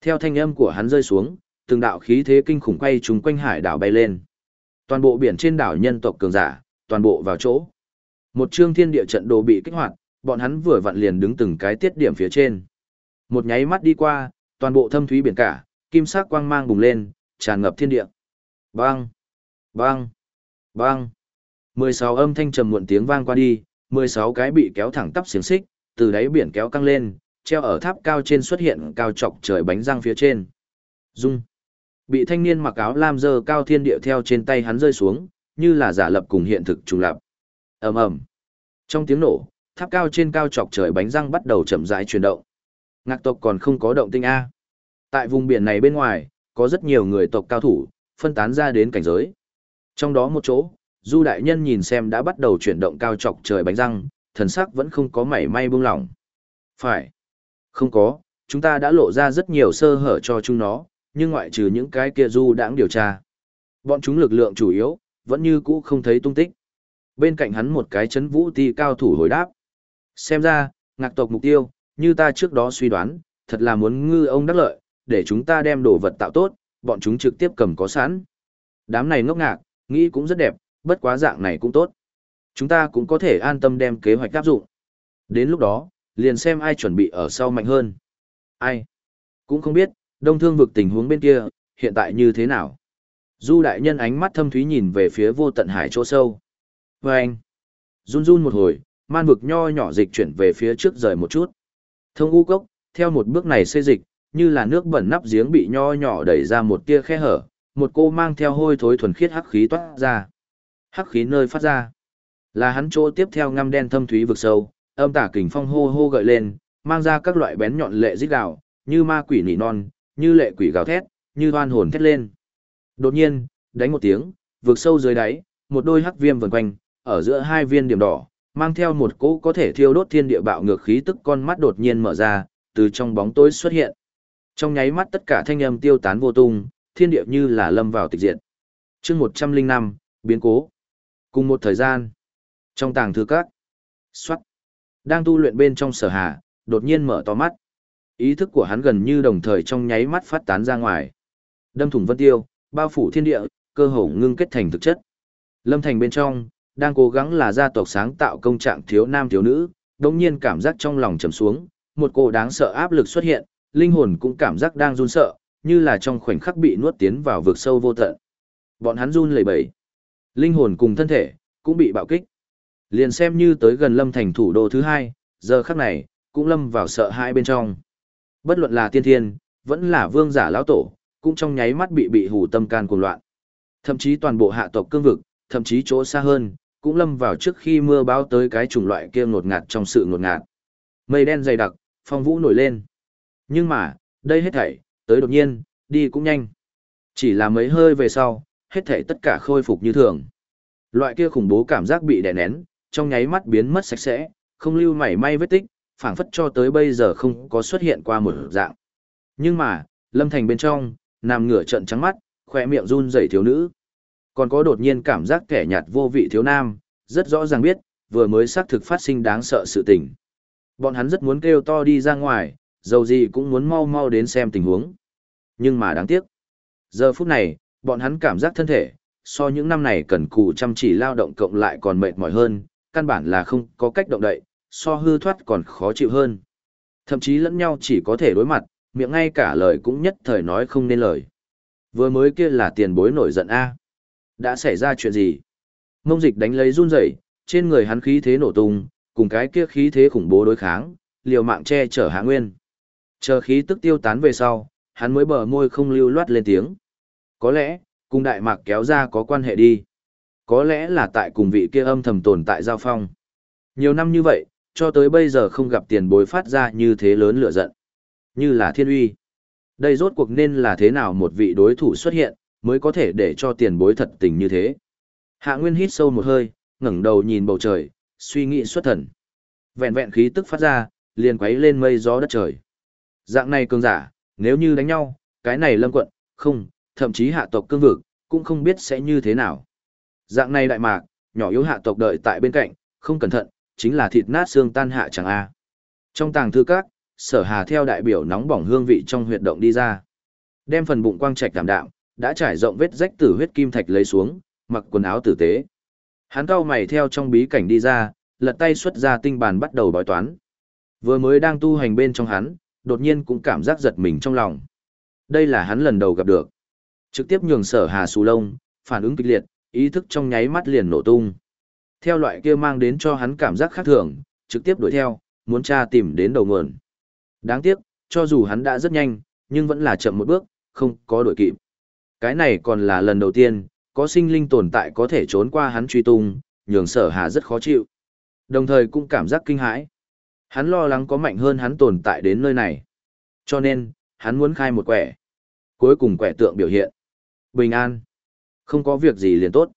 Theo thanh âm của hắn rơi xuống, từng đạo khí thế kinh khủng quay trúng quanh hải đảo bay lên. Toàn bộ biển trên đảo nhân tộc cường giả, toàn bộ vào chỗ. Một chương thiên địa trận đồ bị kích hoạt, bọn hắn vừa vặn liền đứng từng cái tiết điểm phía trên. Một nháy mắt đi qua, toàn bộ thâm thúy biển cả, kim sắc quang mang bùng lên, tràn ngập thiên địa. Bang! Bang! Bang! 16 âm thanh trầm muộn tiếng vang qua đi, 16 cái bị kéo thẳng tắp xiềng xích, từ đáy biển kéo căng lên, treo ở tháp cao trên xuất hiện cao chọc trời bánh răng phía trên. Dung! Bị thanh niên mặc áo lam dơ cao thiên địa theo trên tay hắn rơi xuống, như là giả lập cùng hiện thực trùng lập. ầm ầm Trong tiếng nổ, tháp cao trên cao chọc trời bánh răng bắt đầu chậm rãi chuyển động. Ngạc tộc còn không có động tinh A. Tại vùng biển này bên ngoài, có rất nhiều người tộc cao thủ, phân tán ra đến cảnh giới. Trong đó một chỗ, Du đại nhân nhìn xem đã bắt đầu chuyển động cao trọc trời bánh răng, thần sắc vẫn không có mảy may buông lỏng. Phải. Không có, chúng ta đã lộ ra rất nhiều sơ hở cho chúng nó, nhưng ngoại trừ những cái kia Du đãng điều tra. Bọn chúng lực lượng chủ yếu, vẫn như cũ không thấy tung tích. Bên cạnh hắn một cái chấn vũ ti cao thủ hồi đáp. Xem ra, ngạc tộc mục tiêu, như ta trước đó suy đoán, thật là muốn ngư ông đắc lợi, để chúng ta đem đồ vật tạo tốt, bọn chúng trực tiếp cầm có sẵn. Đám này ngốc ngạc, nghĩ cũng rất đẹp, bất quá dạng này cũng tốt. Chúng ta cũng có thể an tâm đem kế hoạch áp dụng. Đến lúc đó, liền xem ai chuẩn bị ở sau mạnh hơn. Ai? Cũng không biết, đông thương vực tình huống bên kia, hiện tại như thế nào? Du đại nhân ánh mắt thâm thúy nhìn về phía vô tận hải chỗ sâu. Và anh, run run một hồi, man vực nho nhỏ dịch chuyển về phía trước rời một chút. Thông u cốc, theo một bước này xây dịch, như là nước bẩn nắp giếng bị nho nhỏ đẩy ra một tia khe hở, một cô mang theo hôi thối thuần khiết hắc khí toát ra. Hắc khí nơi phát ra, là hắn chỗ tiếp theo ngăm đen thâm thúy vực sâu, âm tả kình phong hô hô gợi lên, mang ra các loại bén nhọn lệ rít gào, như ma quỷ nỉ non, như lệ quỷ gào thét, như oan hồn thét lên. Đột nhiên, đánh một tiếng, vực sâu dưới đáy, một đôi hắc viêm vần quanh, ở giữa hai viên điểm đỏ, mang theo một cỗ có thể thiêu đốt thiên địa bạo ngược khí tức con mắt đột nhiên mở ra, từ trong bóng tối xuất hiện. Trong nháy mắt tất cả thanh âm tiêu tán vô tung, thiên địa như là lâm vào tịch diện. chương 105, biến cố. Cùng một thời gian, trong tàng thư các, xoát, đang tu luyện bên trong sở hà, đột nhiên mở to mắt. Ý thức của hắn gần như đồng thời trong nháy mắt phát tán ra ngoài. Đâm thủng vân tiêu, bao phủ thiên địa, cơ hồ ngưng kết thành thực chất. Lâm thành bên trong, đang cố gắng là gia tộc sáng tạo công trạng thiếu nam thiếu nữ, đồng nhiên cảm giác trong lòng trầm xuống, một cô đáng sợ áp lực xuất hiện, linh hồn cũng cảm giác đang run sợ, như là trong khoảnh khắc bị nuốt tiến vào vực sâu vô tận. Bọn hắn run lẩy bẩy. Linh hồn cùng thân thể cũng bị bạo kích. Liền xem như tới gần Lâm thành thủ đô thứ hai, giờ khắc này cũng lâm vào sợ hãi bên trong. Bất luận là tiên thiên, vẫn là vương giả lão tổ, cũng trong nháy mắt bị bị hủ tâm can cuồng loạn. Thậm chí toàn bộ hạ tộc cương vực, thậm chí chỗ xa hơn, cũng lâm vào trước khi mưa báo tới cái chủng loại kia ngột ngạt trong sự ngột ngạt. Mây đen dày đặc, phong vũ nổi lên. Nhưng mà, đây hết thảy, tới đột nhiên, đi cũng nhanh. Chỉ là mấy hơi về sau, hết thảy tất cả khôi phục như thường. Loại kia khủng bố cảm giác bị đè nén, trong nháy mắt biến mất sạch sẽ, không lưu mảy may vết tích, phảng phất cho tới bây giờ không có xuất hiện qua một dạng. Nhưng mà, lâm thành bên trong, nằm ngửa trận trắng mắt, khỏe miệng run rẩy thiếu nữ. Còn có đột nhiên cảm giác kẻ nhạt vô vị thiếu nam, rất rõ ràng biết, vừa mới xác thực phát sinh đáng sợ sự tình. Bọn hắn rất muốn kêu to đi ra ngoài, dầu gì cũng muốn mau mau đến xem tình huống. Nhưng mà đáng tiếc. Giờ phút này, bọn hắn cảm giác thân thể, so những năm này cần cù chăm chỉ lao động cộng lại còn mệt mỏi hơn, căn bản là không có cách động đậy, so hư thoát còn khó chịu hơn. Thậm chí lẫn nhau chỉ có thể đối mặt, miệng ngay cả lời cũng nhất thời nói không nên lời. Vừa mới kia là tiền bối nổi giận A. Đã xảy ra chuyện gì? Mông dịch đánh lấy run rẩy, trên người hắn khí thế nổ tung, cùng cái kia khí thế khủng bố đối kháng, liều mạng che chở hạ nguyên. Chờ khí tức tiêu tán về sau, hắn mới bờ môi không lưu loát lên tiếng. Có lẽ, cùng đại mạc kéo ra có quan hệ đi. Có lẽ là tại cùng vị kia âm thầm tồn tại giao phong. Nhiều năm như vậy, cho tới bây giờ không gặp tiền bối phát ra như thế lớn lửa giận. Như là thiên uy. Đây rốt cuộc nên là thế nào một vị đối thủ xuất hiện, mới có thể để cho tiền bối thật tình như thế. Hạ Nguyên hít sâu một hơi, ngẩng đầu nhìn bầu trời, suy nghĩ xuất thần. Vẹn vẹn khí tức phát ra, liền quấy lên mây gió đất trời. Dạng này cường giả, nếu như đánh nhau, cái này lâm quận, không, thậm chí hạ tộc cương vực, cũng không biết sẽ như thế nào. Dạng này đại mạc, nhỏ yếu hạ tộc đợi tại bên cạnh, không cẩn thận, chính là thịt nát xương tan hạ chẳng a. Trong tàng thư các, sở hà theo đại biểu nóng bỏng hương vị trong huyệt động đi ra. Đem phần bụng quang trạch đảm đạm, đã trải rộng vết rách tử huyết kim thạch lấy xuống, mặc quần áo tử tế. Hắn cau mày theo trong bí cảnh đi ra, lật tay xuất ra tinh bàn bắt đầu bói toán. Vừa mới đang tu hành bên trong hắn, đột nhiên cũng cảm giác giật mình trong lòng. Đây là hắn lần đầu gặp được. Trực tiếp nhường sở hà xù lông, phản ứng kịch liệt, ý thức trong nháy mắt liền nổ tung. Theo loại kia mang đến cho hắn cảm giác khác thường, trực tiếp đuổi theo, muốn tra tìm đến đầu nguồn. Đáng tiếc, cho dù hắn đã rất nhanh, nhưng vẫn là chậm một bước, không có đuổi kịp. Cái này còn là lần đầu tiên, có sinh linh tồn tại có thể trốn qua hắn truy tung, nhường sở hà rất khó chịu. Đồng thời cũng cảm giác kinh hãi. Hắn lo lắng có mạnh hơn hắn tồn tại đến nơi này. Cho nên, hắn muốn khai một quẻ. Cuối cùng quẻ tượng biểu hiện. Bình an. Không có việc gì liền tốt.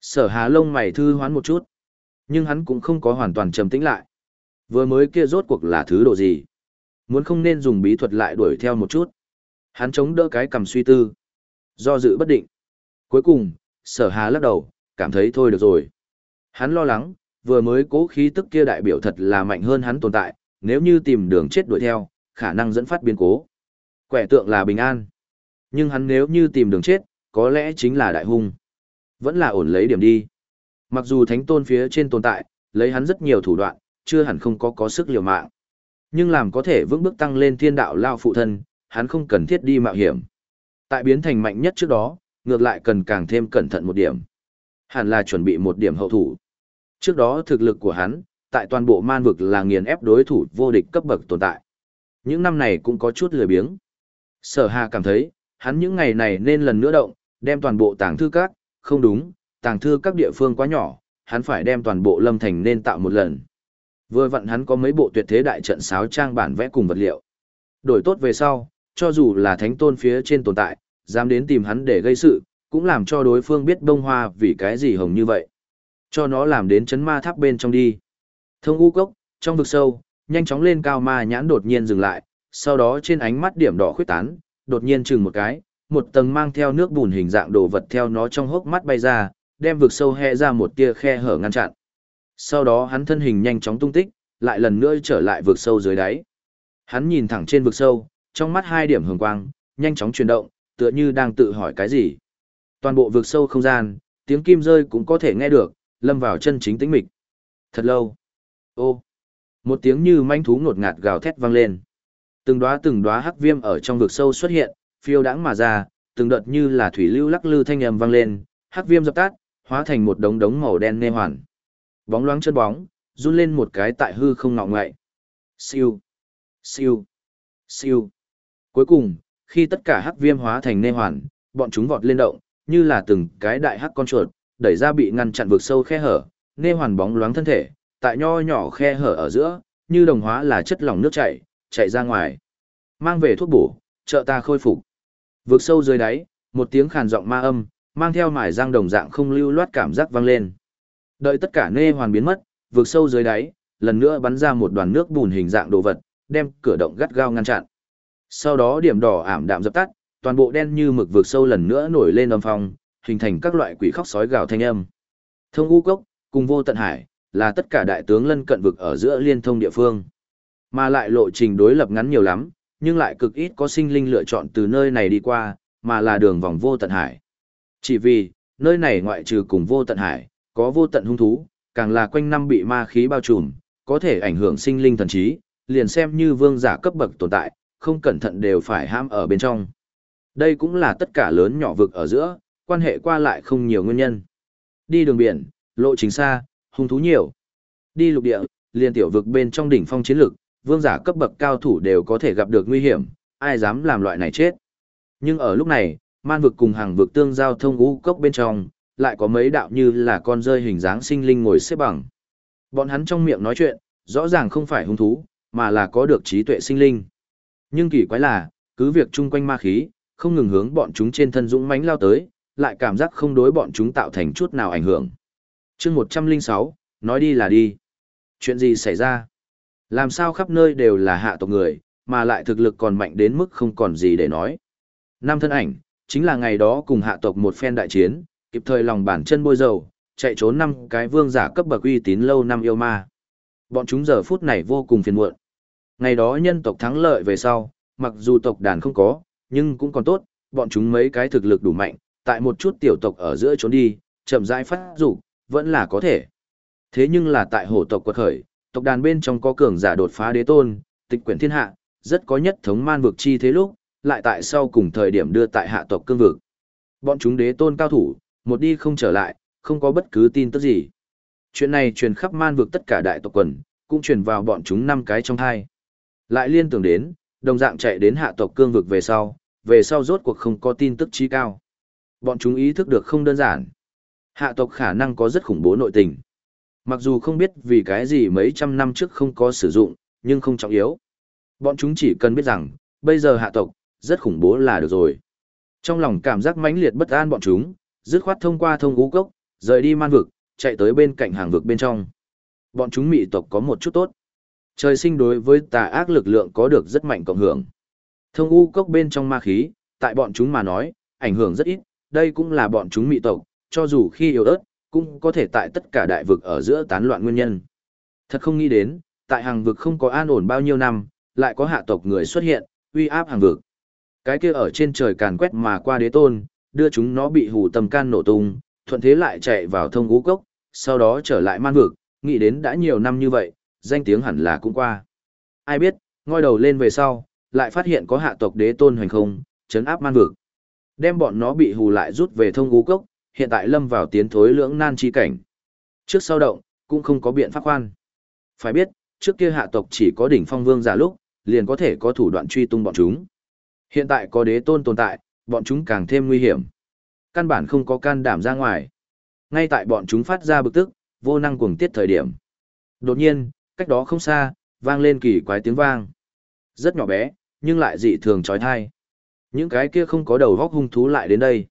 Sở hà lông mày thư hoán một chút. Nhưng hắn cũng không có hoàn toàn trầm tĩnh lại. Vừa mới kia rốt cuộc là thứ độ gì. Muốn không nên dùng bí thuật lại đuổi theo một chút. Hắn chống đỡ cái cầm suy tư. Do dự bất định. Cuối cùng, sở hà lắc đầu, cảm thấy thôi được rồi. Hắn lo lắng, vừa mới cố khí tức kia đại biểu thật là mạnh hơn hắn tồn tại, nếu như tìm đường chết đuổi theo, khả năng dẫn phát biến cố. Quẻ tượng là bình an. Nhưng hắn nếu như tìm đường chết, có lẽ chính là đại hung. Vẫn là ổn lấy điểm đi. Mặc dù thánh tôn phía trên tồn tại, lấy hắn rất nhiều thủ đoạn, chưa hẳn không có có sức liều mạng. Nhưng làm có thể vững bước tăng lên thiên đạo lao phụ thân, hắn không cần thiết đi mạo hiểm. Tại biến thành mạnh nhất trước đó, ngược lại cần càng thêm cẩn thận một điểm. Hẳn là chuẩn bị một điểm hậu thủ. Trước đó thực lực của hắn, tại toàn bộ man vực là nghiền ép đối thủ vô địch cấp bậc tồn tại. Những năm này cũng có chút lười biếng. Sở Hà cảm thấy, hắn những ngày này nên lần nữa động, đem toàn bộ tàng thư các, không đúng, tàng thư các địa phương quá nhỏ, hắn phải đem toàn bộ lâm thành nên tạo một lần. Vừa vặn hắn có mấy bộ tuyệt thế đại trận sáo trang bản vẽ cùng vật liệu. Đổi tốt về sau, cho dù là thánh tôn phía trên tồn tại, dám đến tìm hắn để gây sự, cũng làm cho đối phương biết bông hoa vì cái gì hồng như vậy. Cho nó làm đến chấn ma tháp bên trong đi. Thông u cốc, trong vực sâu, nhanh chóng lên cao ma nhãn đột nhiên dừng lại, sau đó trên ánh mắt điểm đỏ khuyết tán, đột nhiên chừng một cái, một tầng mang theo nước bùn hình dạng đồ vật theo nó trong hốc mắt bay ra, đem vực sâu hẹ ra một tia khe hở ngăn chặn. Sau đó hắn thân hình nhanh chóng tung tích, lại lần nữa trở lại vực sâu dưới đáy. Hắn nhìn thẳng trên vực sâu, trong mắt hai điểm hồng quang, nhanh chóng chuyển động, tựa như đang tự hỏi cái gì. Toàn bộ vực sâu không gian, tiếng kim rơi cũng có thể nghe được, lâm vào chân chính tĩnh mịch. Thật lâu. Ô. Một tiếng như manh thú ngột ngạt gào thét vang lên. Từng đóa từng đóa hắc viêm ở trong vực sâu xuất hiện, phiêu đãng mà ra, từng đợt như là thủy lưu lắc lư thanh âm vang lên, hắc viêm dập tắt, hóa thành một đống đống màu đen nê hoàn. Bóng loáng chân bóng, run lên một cái tại hư không ngọ ngậy. Siêu, siêu, siêu. Cuối cùng, khi tất cả hắc viêm hóa thành nê hoàn, bọn chúng vọt lên động, như là từng cái đại hắc con chuột, đẩy ra bị ngăn chặn vực sâu khe hở, nê hoàn bóng loáng thân thể, tại nho nhỏ khe hở ở giữa, như đồng hóa là chất lỏng nước chảy, chạy ra ngoài. Mang về thuốc bổ, trợ ta khôi phục. Vực sâu dưới đáy, một tiếng khàn giọng ma âm, mang theo mải răng đồng dạng không lưu loát cảm giác vang lên. Đợi tất cả nê hoàn biến mất, vực sâu dưới đáy, lần nữa bắn ra một đoàn nước bùn hình dạng đồ vật, đem cửa động gắt gao ngăn chặn. Sau đó điểm đỏ ảm đạm dập tắt, toàn bộ đen như mực vực sâu lần nữa nổi lên âm phong, hình thành các loại quỷ khóc sói gào thanh âm. Thông u cốc, cùng vô tận hải, là tất cả đại tướng lân cận vực ở giữa liên thông địa phương. Mà lại lộ trình đối lập ngắn nhiều lắm, nhưng lại cực ít có sinh linh lựa chọn từ nơi này đi qua, mà là đường vòng vô tận hải. Chỉ vì, nơi này ngoại trừ cùng vô tận hải, có vô tận hung thú, càng là quanh năm bị ma khí bao trùm, có thể ảnh hưởng sinh linh thần trí, liền xem như vương giả cấp bậc tồn tại, không cẩn thận đều phải ham ở bên trong. Đây cũng là tất cả lớn nhỏ vực ở giữa, quan hệ qua lại không nhiều nguyên nhân. Đi đường biển, lộ trình xa, hung thú nhiều. Đi lục địa, liên tiểu vực bên trong đỉnh phong chiến lực, vương giả cấp bậc cao thủ đều có thể gặp được nguy hiểm, ai dám làm loại này chết. Nhưng ở lúc này, man vực cùng hàng vực tương giao thông ngũ cốc bên trong, lại có mấy đạo như là con rơi hình dáng sinh linh ngồi xếp bằng. Bọn hắn trong miệng nói chuyện, rõ ràng không phải hung thú, mà là có được trí tuệ sinh linh. Nhưng kỳ quái là, cứ việc chung quanh ma khí, không ngừng hướng bọn chúng trên thân dũng mãnh lao tới, lại cảm giác không đối bọn chúng tạo thành chút nào ảnh hưởng. chương 106, nói đi là đi. Chuyện gì xảy ra? Làm sao khắp nơi đều là hạ tộc người, mà lại thực lực còn mạnh đến mức không còn gì để nói. Năm thân ảnh, chính là ngày đó cùng hạ tộc một phen đại chiến, kịp thời lòng bản chân bôi dầu, chạy trốn năm cái vương giả cấp bậc uy tín lâu năm yêu ma. Bọn chúng giờ phút này vô cùng phiền muộn. Ngày đó nhân tộc thắng lợi về sau, mặc dù tộc đàn không có, nhưng cũng còn tốt, bọn chúng mấy cái thực lực đủ mạnh, tại một chút tiểu tộc ở giữa trốn đi, chậm rãi phát dục vẫn là có thể. Thế nhưng là tại hổ tộc quật khởi, tộc đàn bên trong có cường giả đột phá đế tôn, tịch quyển thiên hạ, rất có nhất thống man vực chi thế lúc, lại tại sau cùng thời điểm đưa tại hạ tộc cương vực. Bọn chúng đế tôn cao thủ, một đi không trở lại, không có bất cứ tin tức gì. Chuyện này truyền khắp man vực tất cả đại tộc quần, cũng truyền vào bọn chúng năm cái trong hai. Lại liên tưởng đến, đồng dạng chạy đến hạ tộc cương vực về sau, về sau rốt cuộc không có tin tức chi cao. Bọn chúng ý thức được không đơn giản. Hạ tộc khả năng có rất khủng bố nội tình. Mặc dù không biết vì cái gì mấy trăm năm trước không có sử dụng, nhưng không trọng yếu. Bọn chúng chỉ cần biết rằng, bây giờ hạ tộc, rất khủng bố là được rồi. Trong lòng cảm giác mãnh liệt bất an bọn chúng, dứt khoát thông qua thông ngũ cốc, rời đi man vực, chạy tới bên cạnh hàng vực bên trong. Bọn chúng mị tộc có một chút tốt. Trời sinh đối với tà ác lực lượng có được rất mạnh cộng hưởng. Thông u cốc bên trong ma khí, tại bọn chúng mà nói, ảnh hưởng rất ít, đây cũng là bọn chúng mị tộc, cho dù khi yếu ớt, cũng có thể tại tất cả đại vực ở giữa tán loạn nguyên nhân. Thật không nghĩ đến, tại hàng vực không có an ổn bao nhiêu năm, lại có hạ tộc người xuất hiện, uy áp hàng vực. Cái kia ở trên trời càn quét mà qua đế tôn, đưa chúng nó bị hù tầm can nổ tung, thuận thế lại chạy vào thông ngũ cốc, sau đó trở lại man vực, nghĩ đến đã nhiều năm như vậy, danh tiếng hẳn là cũng qua. Ai biết, ngoi đầu lên về sau, lại phát hiện có hạ tộc đế tôn hoành không, chấn áp man vực. Đem bọn nó bị hù lại rút về thông gú cốc, hiện tại lâm vào tiến thối lưỡng nan chi cảnh. Trước sau động, cũng không có biện pháp khoan. Phải biết, trước kia hạ tộc chỉ có đỉnh phong vương giả lúc, liền có thể có thủ đoạn truy tung bọn chúng. Hiện tại có đế tôn tồn tại, bọn chúng càng thêm nguy hiểm. Căn bản không có can đảm ra ngoài. Ngay tại bọn chúng phát ra bực tức, vô năng cuồng tiết thời điểm. Đột nhiên, cách đó không xa, vang lên kỳ quái tiếng vang. Rất nhỏ bé, nhưng lại dị thường trói thai. Những cái kia không có đầu góc hung thú lại đến đây.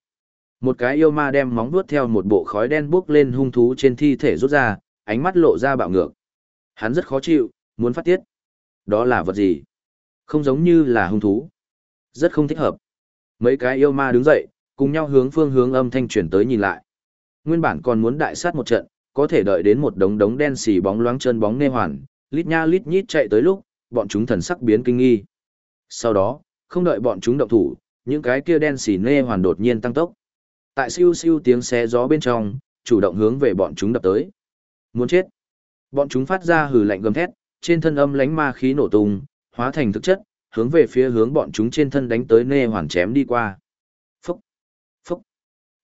Một cái yêu ma đem móng vuốt theo một bộ khói đen bốc lên hung thú trên thi thể rút ra, ánh mắt lộ ra bạo ngược. Hắn rất khó chịu, muốn phát tiết. Đó là vật gì? Không giống như là hung thú. Rất không thích hợp. Mấy cái yêu ma đứng dậy, cùng nhau hướng phương hướng âm thanh chuyển tới nhìn lại. Nguyên bản còn muốn đại sát một trận, có thể đợi đến một đống đống đen xì bóng loáng chân bóng nê hoàn, lít nha lít nhít chạy tới lúc, bọn chúng thần sắc biến kinh nghi. Sau đó, không đợi bọn chúng động thủ, những cái kia đen xì nê hoàn đột nhiên tăng tốc. Tại siêu siêu tiếng xé gió bên trong, chủ động hướng về bọn chúng đập tới. Muốn chết. Bọn chúng phát ra hừ lạnh gầm thét, trên thân âm lánh ma khí nổ tung, hóa thành thực chất, hướng về phía hướng bọn chúng trên thân đánh tới nê hoàn chém đi qua. Phúc, phúc,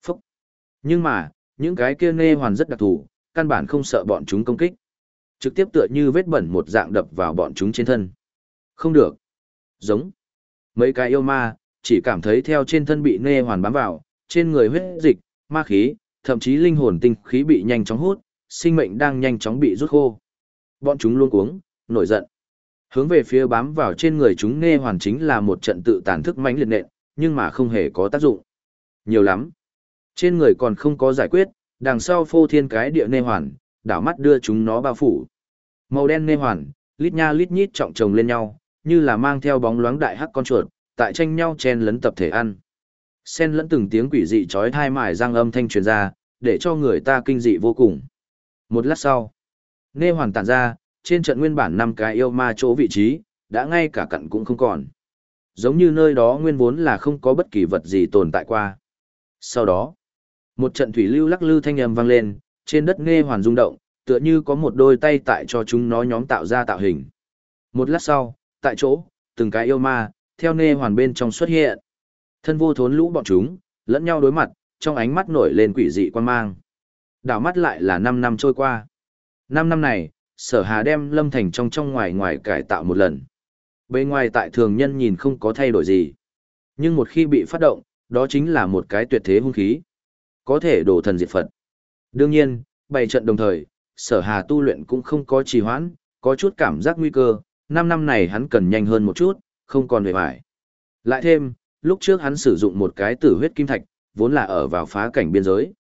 phúc. Nhưng mà, những cái kia nê hoàn rất đặc thù, căn bản không sợ bọn chúng công kích. Trực tiếp tựa như vết bẩn một dạng đập vào bọn chúng trên thân. Không được. Giống. Mấy cái yêu ma, chỉ cảm thấy theo trên thân bị nê hoàn bám vào, trên người huyết dịch, ma khí, thậm chí linh hồn tinh khí bị nhanh chóng hút, sinh mệnh đang nhanh chóng bị rút khô. Bọn chúng luôn cuống, nổi giận. Hướng về phía bám vào trên người chúng nghe hoàn chính là một trận tự tàn thức mãnh liệt nện, nhưng mà không hề có tác dụng. Nhiều lắm. Trên người còn không có giải quyết, đằng sau phô thiên cái địa nê hoàn, đảo mắt đưa chúng nó bao phủ. Màu đen nê hoàn, lít nha lít nhít trọng chồng lên nhau, như là mang theo bóng loáng đại hắc con chuột, tại tranh nhau chen lấn tập thể ăn. Xen lẫn từng tiếng quỷ dị chói thai mài răng âm thanh truyền ra, để cho người ta kinh dị vô cùng. Một lát sau, nê hoàn tản ra, trên trận nguyên bản năm cái yêu ma chỗ vị trí, đã ngay cả cặn cũng không còn. Giống như nơi đó nguyên vốn là không có bất kỳ vật gì tồn tại qua. Sau đó, một trận thủy lưu lắc lư thanh âm vang lên, trên đất nghe hoàn rung động, tựa như có một đôi tay tại cho chúng nó nhóm tạo ra tạo hình. Một lát sau, tại chỗ, từng cái yêu ma, theo nê hoàn bên trong xuất hiện. Thân vô thốn lũ bọn chúng, lẫn nhau đối mặt, trong ánh mắt nổi lên quỷ dị quan mang. Đảo mắt lại là 5 năm trôi qua. 5 năm này, sở hà đem lâm thành trong trong ngoài ngoài cải tạo một lần. Bên ngoài tại thường nhân nhìn không có thay đổi gì. Nhưng một khi bị phát động, đó chính là một cái tuyệt thế hung khí. Có thể đổ thần diệt Phật. Đương nhiên, bày trận đồng thời, sở hà tu luyện cũng không có trì hoãn, có chút cảm giác nguy cơ, 5 năm này hắn cần nhanh hơn một chút, không còn về vải. Lại thêm, lúc trước hắn sử dụng một cái tử huyết kim thạch, vốn là ở vào phá cảnh biên giới.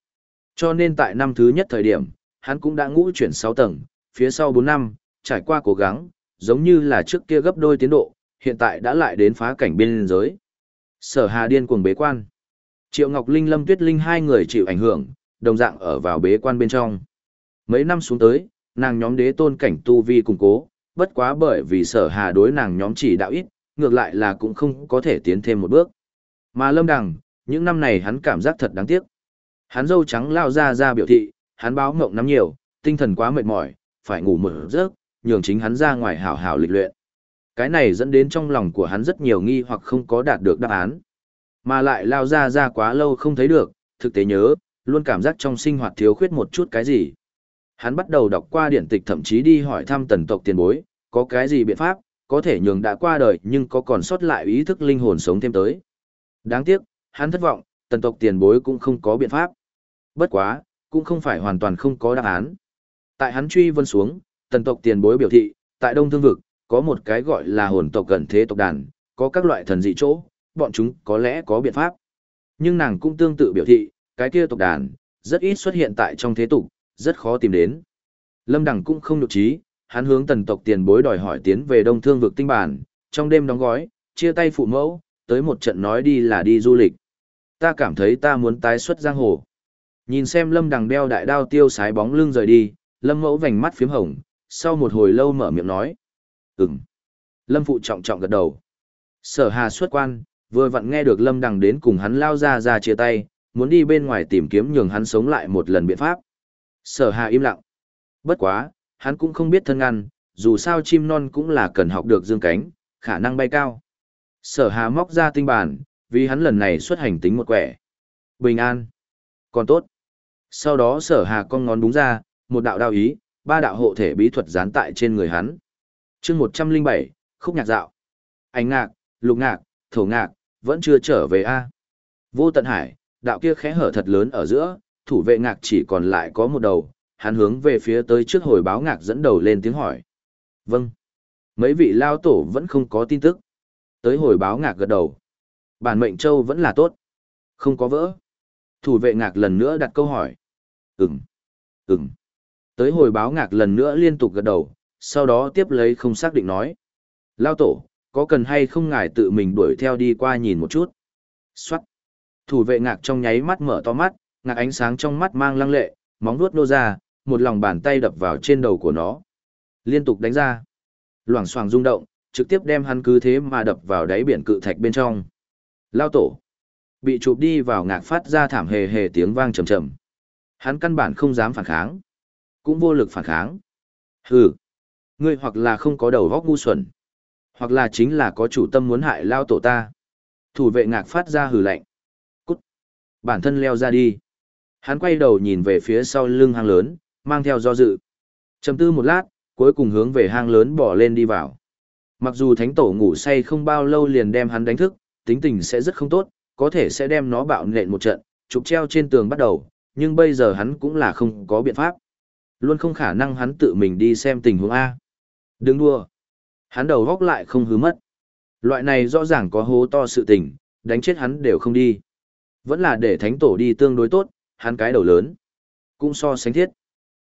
Cho nên tại năm thứ nhất thời điểm, hắn cũng đã ngũ chuyển 6 tầng, phía sau 4 năm, trải qua cố gắng, giống như là trước kia gấp đôi tiến độ, hiện tại đã lại đến phá cảnh biên giới. Sở Hà điên cuồng bế quan. Triệu Ngọc Linh Lâm Tuyết Linh hai người chịu ảnh hưởng, đồng dạng ở vào bế quan bên trong. Mấy năm xuống tới, nàng nhóm đế tôn cảnh tu vi củng cố, bất quá bởi vì sở hà đối nàng nhóm chỉ đạo ít, ngược lại là cũng không có thể tiến thêm một bước. Mà Lâm Đằng, những năm này hắn cảm giác thật đáng tiếc. Hắn dâu trắng lao ra ra biểu thị, hắn báo ngộng nắm nhiều, tinh thần quá mệt mỏi, phải ngủ một giấc, nhường chính hắn ra ngoài hảo hảo lịch luyện. Cái này dẫn đến trong lòng của hắn rất nhiều nghi hoặc không có đạt được đáp án. Mà lại lao ra ra quá lâu không thấy được, thực tế nhớ, luôn cảm giác trong sinh hoạt thiếu khuyết một chút cái gì. Hắn bắt đầu đọc qua điển tịch thậm chí đi hỏi thăm tần tộc tiền bối, có cái gì biện pháp, có thể nhường đã qua đời nhưng có còn sót lại ý thức linh hồn sống thêm tới. Đáng tiếc, hắn thất vọng, tần tộc tiền bối cũng không có biện pháp. Bất quá, cũng không phải hoàn toàn không có đáp án. Tại hắn truy vân xuống, tần tộc tiền bối biểu thị, tại Đông Thương Vực, có một cái gọi là hồn tộc gần thế tộc đàn, có các loại thần dị chỗ, bọn chúng có lẽ có biện pháp. Nhưng nàng cũng tương tự biểu thị, cái kia tộc đàn, rất ít xuất hiện tại trong thế tục, rất khó tìm đến. Lâm Đằng cũng không nhục trí, hắn hướng tần tộc tiền bối đòi hỏi tiến về Đông Thương Vực tinh bản, trong đêm đóng gói, chia tay phụ mẫu, tới một trận nói đi là đi du lịch. Ta cảm thấy ta muốn tái xuất giang hồ. Nhìn xem Lâm Đằng đeo đại đao tiêu sái bóng lưng rời đi, Lâm Mẫu vành mắt phím hồng, sau một hồi lâu mở miệng nói. Ừm. Lâm Phụ trọng trọng gật đầu. Sở Hà xuất quan, vừa vặn nghe được Lâm Đằng đến cùng hắn lao ra ra chia tay, muốn đi bên ngoài tìm kiếm nhường hắn sống lại một lần biện pháp. Sở Hà im lặng. Bất quá, hắn cũng không biết thân ngăn, dù sao chim non cũng là cần học được dương cánh, khả năng bay cao. Sở Hà móc ra tinh bản, vì hắn lần này xuất hành tính một quẻ. Bình an. Còn tốt. Sau đó sở hà con ngón đúng ra, một đạo đạo ý, ba đạo hộ thể bí thuật dán tại trên người hắn. chương 107, khúc nhạc dạo. Ánh ngạc, lục ngạc, thổ ngạc, vẫn chưa trở về a Vô tận hải, đạo kia khẽ hở thật lớn ở giữa, thủ vệ ngạc chỉ còn lại có một đầu, hắn hướng về phía tới trước hồi báo ngạc dẫn đầu lên tiếng hỏi. Vâng. Mấy vị lao tổ vẫn không có tin tức. Tới hồi báo ngạc gật đầu. Bản mệnh châu vẫn là tốt. Không có vỡ. Thủ vệ ngạc lần nữa đặt câu hỏi. Ừm. Ừm. Tới hồi báo ngạc lần nữa liên tục gật đầu, sau đó tiếp lấy không xác định nói. Lao tổ, có cần hay không ngài tự mình đuổi theo đi qua nhìn một chút? Xoát. Thủ vệ ngạc trong nháy mắt mở to mắt, ngạc ánh sáng trong mắt mang lăng lệ, móng vuốt nô ra, một lòng bàn tay đập vào trên đầu của nó. Liên tục đánh ra. Loảng xoảng rung động, trực tiếp đem hắn cứ thế mà đập vào đáy biển cự thạch bên trong. Lao tổ. Bị chụp đi vào ngạc phát ra thảm hề hề tiếng vang trầm trầm. Hắn căn bản không dám phản kháng. Cũng vô lực phản kháng. Hừ. Ngươi hoặc là không có đầu góc ngu xuẩn. Hoặc là chính là có chủ tâm muốn hại lao tổ ta. Thủ vệ ngạc phát ra hừ lạnh. Cút. Bản thân leo ra đi. Hắn quay đầu nhìn về phía sau lưng hang lớn, mang theo do dự. Chầm tư một lát, cuối cùng hướng về hang lớn bỏ lên đi vào. Mặc dù thánh tổ ngủ say không bao lâu liền đem hắn đánh thức, tính tình sẽ rất không tốt, có thể sẽ đem nó bạo nện một trận, trục treo trên tường bắt đầu, nhưng bây giờ hắn cũng là không có biện pháp. Luôn không khả năng hắn tự mình đi xem tình huống A. Đừng đua. Hắn đầu góc lại không hứa mất. Loại này rõ ràng có hố to sự tình, đánh chết hắn đều không đi. Vẫn là để thánh tổ đi tương đối tốt, hắn cái đầu lớn. Cũng so sánh thiết.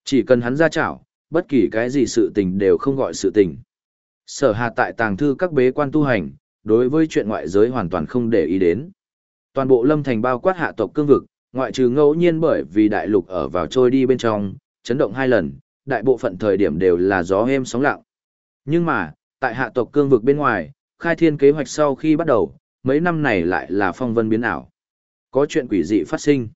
Chỉ cần hắn ra chảo, bất kỳ cái gì sự tình đều không gọi sự tình. Sở hà tại tàng thư các bế quan tu hành, đối với chuyện ngoại giới hoàn toàn không để ý đến. Toàn bộ lâm thành bao quát hạ tộc cương vực, ngoại trừ ngẫu nhiên bởi vì đại lục ở vào trôi đi bên trong, chấn động hai lần, đại bộ phận thời điểm đều là gió êm sóng lặng. Nhưng mà, tại hạ tộc cương vực bên ngoài, khai thiên kế hoạch sau khi bắt đầu, mấy năm này lại là phong vân biến ảo. Có chuyện quỷ dị phát sinh.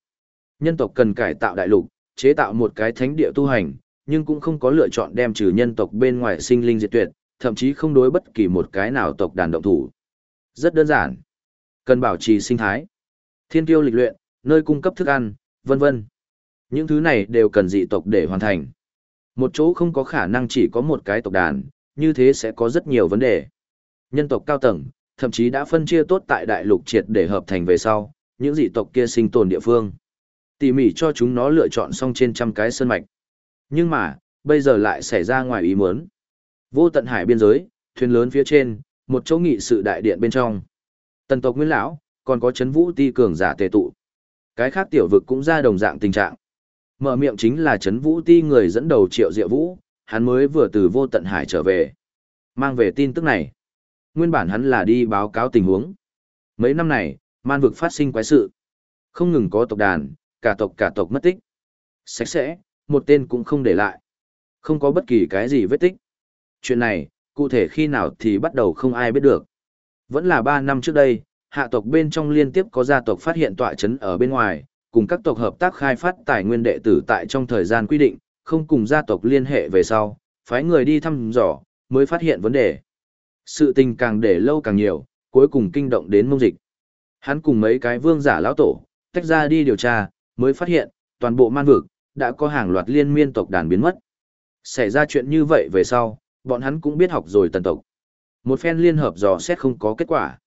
Nhân tộc cần cải tạo đại lục, chế tạo một cái thánh địa tu hành, nhưng cũng không có lựa chọn đem trừ nhân tộc bên ngoài sinh linh diệt tuyệt, thậm chí không đối bất kỳ một cái nào tộc đàn động thủ. Rất đơn giản. Cần bảo trì sinh thái, thiên tiêu lịch luyện, nơi cung cấp thức ăn, vân vân. Những thứ này đều cần dị tộc để hoàn thành. Một chỗ không có khả năng chỉ có một cái tộc đàn, như thế sẽ có rất nhiều vấn đề. Nhân tộc cao tầng, thậm chí đã phân chia tốt tại đại lục triệt để hợp thành về sau, những dị tộc kia sinh tồn địa phương. Tỉ mỉ cho chúng nó lựa chọn xong trên trăm cái sơn mạch. Nhưng mà, bây giờ lại xảy ra ngoài ý muốn. Vô tận hải biên giới, thuyền lớn phía trên, một chỗ nghị sự đại điện bên trong. Tần tộc Nguyên lão, còn có chấn vũ ti cường giả tề tụ. Cái khác tiểu vực cũng ra đồng dạng tình trạng. Mở miệng chính là chấn vũ ti người dẫn đầu triệu diệu vũ, hắn mới vừa từ vô tận hải trở về. Mang về tin tức này. Nguyên bản hắn là đi báo cáo tình huống. Mấy năm này, man vực phát sinh quái sự. Không ngừng có tộc đàn, cả tộc cả tộc mất tích. Sạch sẽ, một tên cũng không để lại. Không có bất kỳ cái gì vết tích. Chuyện này, cụ thể khi nào thì bắt đầu không ai biết được. Vẫn là ba năm trước đây, hạ tộc bên trong liên tiếp có gia tộc phát hiện tọa chấn ở bên ngoài, cùng các tộc hợp tác khai phát tài nguyên đệ tử tại trong thời gian quy định, không cùng gia tộc liên hệ về sau, phái người đi thăm dò, mới phát hiện vấn đề. Sự tình càng để lâu càng nhiều, cuối cùng kinh động đến mông dịch. Hắn cùng mấy cái vương giả lão tổ, tách ra đi điều tra, mới phát hiện, toàn bộ man vực, đã có hàng loạt liên miên tộc đàn biến mất. Xảy ra chuyện như vậy về sau, bọn hắn cũng biết học rồi tần tộc. Một phen liên hợp dò xét không có kết quả.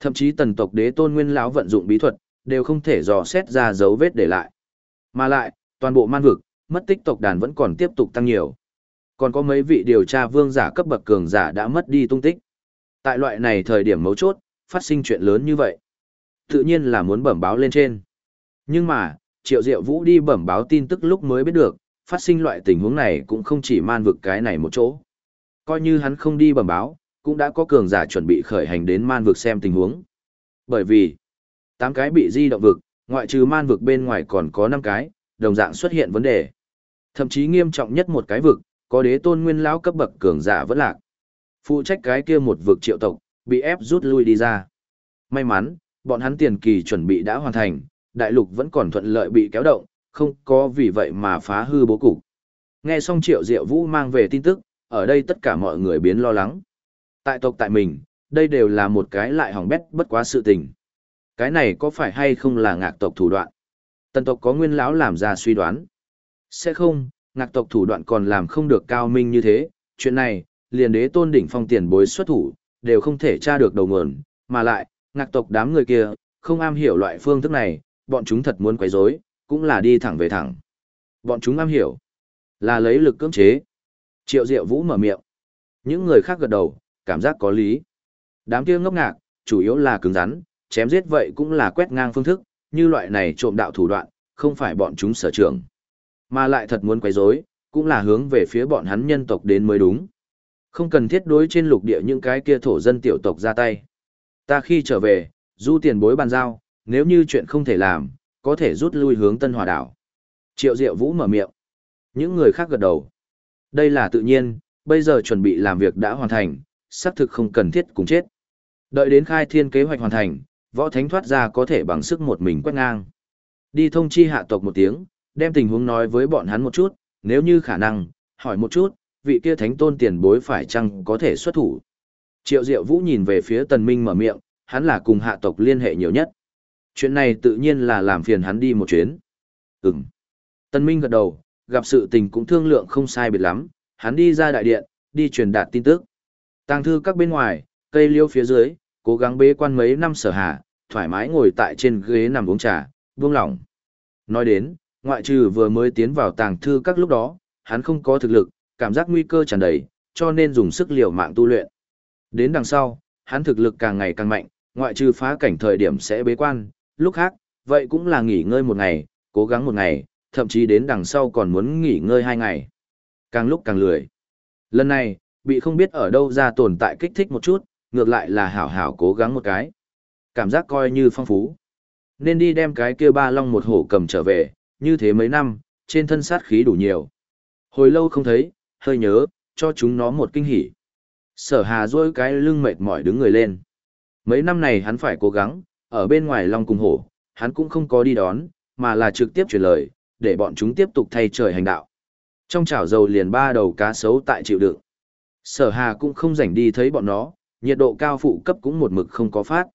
Thậm chí tần tộc đế tôn nguyên lão vận dụng bí thuật, đều không thể dò xét ra dấu vết để lại. Mà lại, toàn bộ man vực, mất tích tộc đàn vẫn còn tiếp tục tăng nhiều. Còn có mấy vị điều tra vương giả cấp bậc cường giả đã mất đi tung tích. Tại loại này thời điểm mấu chốt, phát sinh chuyện lớn như vậy. Tự nhiên là muốn bẩm báo lên trên. Nhưng mà, Triệu Diệu Vũ đi bẩm báo tin tức lúc mới biết được, phát sinh loại tình huống này cũng không chỉ man vực cái này một chỗ. Coi như hắn không đi bẩm báo, cũng đã có cường giả chuẩn bị khởi hành đến man vực xem tình huống. Bởi vì, tám cái bị di động vực, ngoại trừ man vực bên ngoài còn có năm cái, đồng dạng xuất hiện vấn đề. Thậm chí nghiêm trọng nhất một cái vực, có đế tôn nguyên lão cấp bậc cường giả vẫn lạc. Phụ trách cái kia một vực triệu tộc, bị ép rút lui đi ra. May mắn, bọn hắn tiền kỳ chuẩn bị đã hoàn thành, đại lục vẫn còn thuận lợi bị kéo động, không có vì vậy mà phá hư bố cục. Nghe xong triệu diệu vũ mang về tin tức, ở đây tất cả mọi người biến lo lắng. Tại tộc tại mình, đây đều là một cái lại hỏng bét bất quá sự tình. Cái này có phải hay không là ngạc tộc thủ đoạn? Tần tộc có nguyên lão làm ra suy đoán. Sẽ không, ngạc tộc thủ đoạn còn làm không được cao minh như thế, chuyện này, liền đế tôn đỉnh phong tiền bối xuất thủ, đều không thể tra được đầu nguồn, mà lại, ngạc tộc đám người kia, không am hiểu loại phương thức này, bọn chúng thật muốn quấy rối, cũng là đi thẳng về thẳng. Bọn chúng am hiểu, là lấy lực cưỡng chế. Triệu Diệu Vũ mở miệng. Những người khác gật đầu, cảm giác có lý. Đám kia ngốc ngạc, chủ yếu là cứng rắn, chém giết vậy cũng là quét ngang phương thức, như loại này trộm đạo thủ đoạn, không phải bọn chúng sở trường. Mà lại thật muốn quấy rối, cũng là hướng về phía bọn hắn nhân tộc đến mới đúng. Không cần thiết đối trên lục địa những cái kia thổ dân tiểu tộc ra tay. Ta khi trở về, du tiền bối bàn giao, nếu như chuyện không thể làm, có thể rút lui hướng Tân Hòa đảo. Triệu Diệu Vũ mở miệng. Những người khác gật đầu. Đây là tự nhiên, bây giờ chuẩn bị làm việc đã hoàn thành, xác thực không cần thiết cùng chết. Đợi đến khai thiên kế hoạch hoàn thành, võ thánh thoát ra có thể bằng sức một mình quét ngang. Đi thông chi hạ tộc một tiếng, đem tình huống nói với bọn hắn một chút, nếu như khả năng, hỏi một chút, vị kia thánh tôn tiền bối phải chăng có thể xuất thủ. Triệu Diệu Vũ nhìn về phía Tần Minh mở miệng, hắn là cùng hạ tộc liên hệ nhiều nhất. Chuyện này tự nhiên là làm phiền hắn đi một chuyến. Ừm. Tân Minh gật đầu, gặp sự tình cũng thương lượng không sai biệt lắm, hắn đi ra đại điện, đi truyền đạt tin tức. Tàng thư các bên ngoài, cây liêu phía dưới, cố gắng bế quan mấy năm sở hạ, thoải mái ngồi tại trên ghế nằm uống trà, buông lỏng. Nói đến, ngoại trừ vừa mới tiến vào tàng thư các lúc đó, hắn không có thực lực, cảm giác nguy cơ tràn đầy, cho nên dùng sức liều mạng tu luyện. Đến đằng sau, hắn thực lực càng ngày càng mạnh, ngoại trừ phá cảnh thời điểm sẽ bế quan, lúc khác, vậy cũng là nghỉ ngơi một ngày, cố gắng một ngày, thậm chí đến đằng sau còn muốn nghỉ ngơi hai ngày. Càng lúc càng lười. Lần này, bị không biết ở đâu ra tồn tại kích thích một chút, ngược lại là hảo hảo cố gắng một cái. Cảm giác coi như phong phú. Nên đi đem cái kia ba long một hổ cầm trở về, như thế mấy năm, trên thân sát khí đủ nhiều. Hồi lâu không thấy, hơi nhớ, cho chúng nó một kinh hỉ. Sở hà duỗi cái lưng mệt mỏi đứng người lên. Mấy năm này hắn phải cố gắng, ở bên ngoài long cùng hổ, hắn cũng không có đi đón, mà là trực tiếp truyền lời, để bọn chúng tiếp tục thay trời hành đạo. Trong chảo dầu liền ba đầu cá sấu tại chịu đựng. Sở hà cũng không rảnh đi thấy bọn nó, nhiệt độ cao phụ cấp cũng một mực không có phát.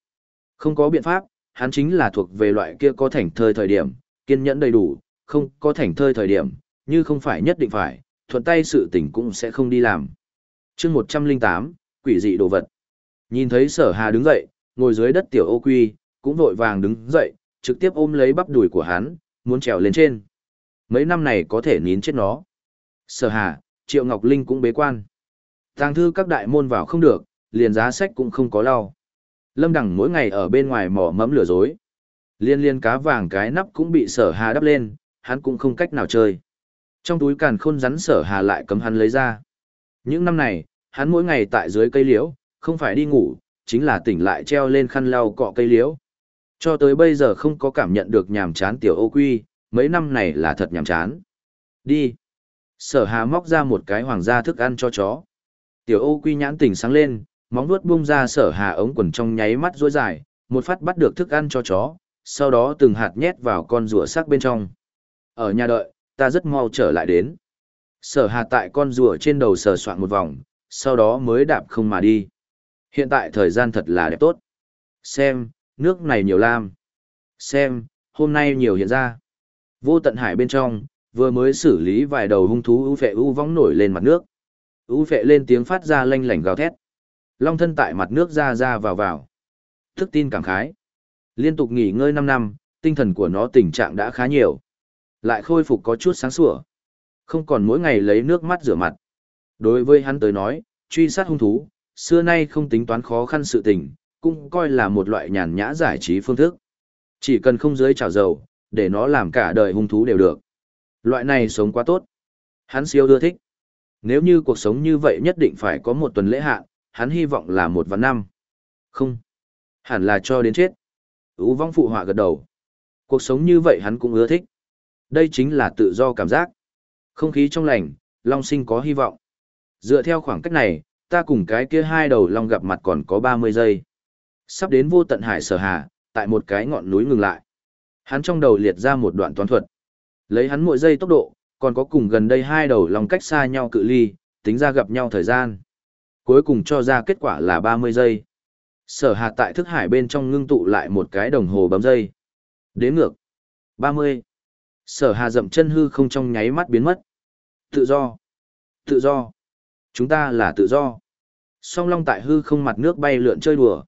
Không có biện pháp, hắn chính là thuộc về loại kia có thảnh thơi thời điểm, kiên nhẫn đầy đủ, không có thảnh thơi thời điểm, như không phải nhất định phải, thuận tay sự tình cũng sẽ không đi làm. chương 108, quỷ dị đồ vật. Nhìn thấy sở hà đứng dậy, ngồi dưới đất tiểu ô quy, cũng vội vàng đứng dậy, trực tiếp ôm lấy bắp đùi của hắn, muốn trèo lên trên. Mấy năm này có thể nín chết nó. Sở hà, Triệu Ngọc Linh cũng bế quan. Tàng thư các đại môn vào không được, liền giá sách cũng không có lau. Lâm Đằng mỗi ngày ở bên ngoài mỏ mẫm lửa dối. Liên liên cá vàng cái nắp cũng bị sở hà đắp lên, hắn cũng không cách nào chơi. Trong túi càn khôn rắn sở hà lại cấm hắn lấy ra. Những năm này, hắn mỗi ngày tại dưới cây liễu, không phải đi ngủ, chính là tỉnh lại treo lên khăn lau cọ cây liễu. Cho tới bây giờ không có cảm nhận được nhàm chán tiểu ô quy, mấy năm này là thật nhàm chán. Đi. Sở hà móc ra một cái hoàng gia thức ăn cho chó. Tiểu ô quy nhãn tỉnh sáng lên, móng vuốt bung ra sở hà ống quần trong nháy mắt rối dài, một phát bắt được thức ăn cho chó, sau đó từng hạt nhét vào con rùa sắc bên trong. Ở nhà đợi, ta rất mau trở lại đến. Sở hà tại con rùa trên đầu sờ soạn một vòng, sau đó mới đạp không mà đi. Hiện tại thời gian thật là đẹp tốt. Xem, nước này nhiều lam. Xem, hôm nay nhiều hiện ra. Vô tận hải bên trong, vừa mới xử lý vài đầu hung thú ưu phệ ưu vong nổi lên mặt nước. Ưu phệ lên tiếng phát ra lanh lảnh gào thét. Long thân tại mặt nước ra ra vào vào. Thức tin cảm khái. Liên tục nghỉ ngơi 5 năm, tinh thần của nó tình trạng đã khá nhiều. Lại khôi phục có chút sáng sủa. Không còn mỗi ngày lấy nước mắt rửa mặt. Đối với hắn tới nói, truy sát hung thú, xưa nay không tính toán khó khăn sự tình, cũng coi là một loại nhàn nhã giải trí phương thức. Chỉ cần không dưới chảo dầu, để nó làm cả đời hung thú đều được. Loại này sống quá tốt. Hắn siêu đưa thích. Nếu như cuộc sống như vậy nhất định phải có một tuần lễ hạn, hắn hy vọng là một vạn năm. Không. Hẳn là cho đến chết. Ú vong phụ họa gật đầu. Cuộc sống như vậy hắn cũng ưa thích. Đây chính là tự do cảm giác. Không khí trong lành, Long sinh có hy vọng. Dựa theo khoảng cách này, ta cùng cái kia hai đầu Long gặp mặt còn có 30 giây. Sắp đến vô tận hải sở hà, tại một cái ngọn núi ngừng lại. Hắn trong đầu liệt ra một đoạn toán thuật. Lấy hắn mỗi giây tốc độ, còn có cùng gần đây hai đầu Long cách xa nhau cự ly, tính ra gặp nhau thời gian. Cuối cùng cho ra kết quả là 30 giây. Sở Hà tại thức hải bên trong ngưng tụ lại một cái đồng hồ bấm dây. Đếm ngược. 30. Sở Hà dậm chân hư không trong nháy mắt biến mất. Tự do. Tự do. Chúng ta là tự do. Song long tại hư không mặt nước bay lượn chơi đùa.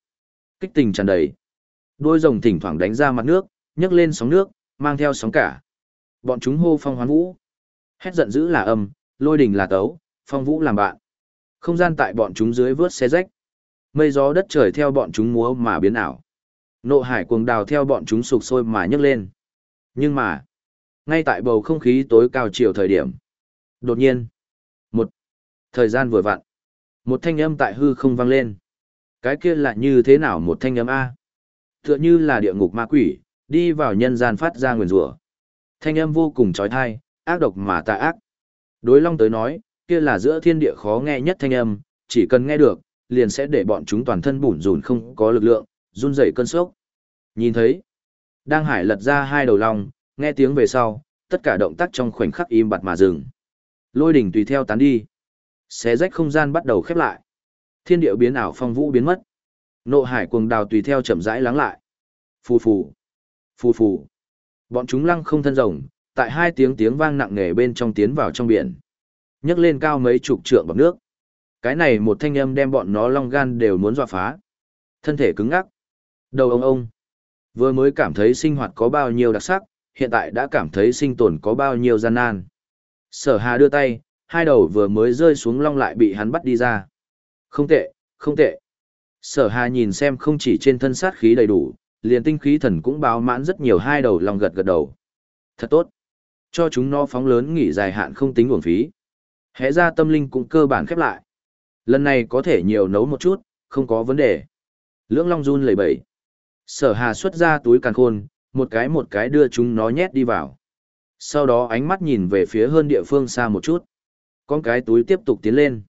Kích tình tràn đầy. Đôi rồng thỉnh thoảng đánh ra mặt nước, nhấc lên sóng nước, mang theo sóng cả. Bọn chúng hô phong hoán vũ. Hét giận dữ là âm, lôi đình là tấu, phong vũ làm bạn. Không gian tại bọn chúng dưới vớt xe rách. Mây gió đất trời theo bọn chúng múa mà biến ảo. Nộ hải cuồng đào theo bọn chúng sục sôi mà nhấc lên. Nhưng mà, ngay tại bầu không khí tối cao chiều thời điểm. Đột nhiên, một thời gian vừa vặn, một thanh âm tại hư không vang lên. Cái kia là như thế nào một thanh âm A? Tựa như là địa ngục ma quỷ, đi vào nhân gian phát ra nguyền rủa. Thanh âm vô cùng trói thai, ác độc mà tà ác. Đối Long tới nói, kia là giữa thiên địa khó nghe nhất thanh âm, chỉ cần nghe được, liền sẽ để bọn chúng toàn thân bủn rủn không có lực lượng, run rẩy cơn sốc. Nhìn thấy, đang hải lật ra hai đầu long, nghe tiếng về sau, tất cả động tác trong khoảnh khắc im bặt mà dừng. Lôi đỉnh tùy theo tán đi. Xé rách không gian bắt đầu khép lại. Thiên địa biến ảo phong vũ biến mất. Nộ hải cuồng đào tùy theo chậm rãi lắng lại. Phù phù. Phù phù. Bọn chúng lăng không thân rồng, tại hai tiếng tiếng vang nặng nề bên trong tiến vào trong biển. nhấc lên cao mấy chục trượng bọc nước. Cái này một thanh âm đem bọn nó long gan đều muốn dọa phá. Thân thể cứng ngắc. Đầu ông ông. Vừa mới cảm thấy sinh hoạt có bao nhiêu đặc sắc, hiện tại đã cảm thấy sinh tồn có bao nhiêu gian nan. Sở Hà đưa tay, hai đầu vừa mới rơi xuống long lại bị hắn bắt đi ra. Không tệ, không tệ. Sở Hà nhìn xem không chỉ trên thân sát khí đầy đủ, liền tinh khí thần cũng báo mãn rất nhiều hai đầu lòng gật gật đầu. Thật tốt. Cho chúng nó phóng lớn nghỉ dài hạn không tính uổng phí. Hẽ ra tâm linh cũng cơ bản khép lại. Lần này có thể nhiều nấu một chút, không có vấn đề. Lưỡng long run lẩy bẩy. Sở hà xuất ra túi càn khôn, một cái một cái đưa chúng nó nhét đi vào. Sau đó ánh mắt nhìn về phía hơn địa phương xa một chút. Con cái túi tiếp tục tiến lên.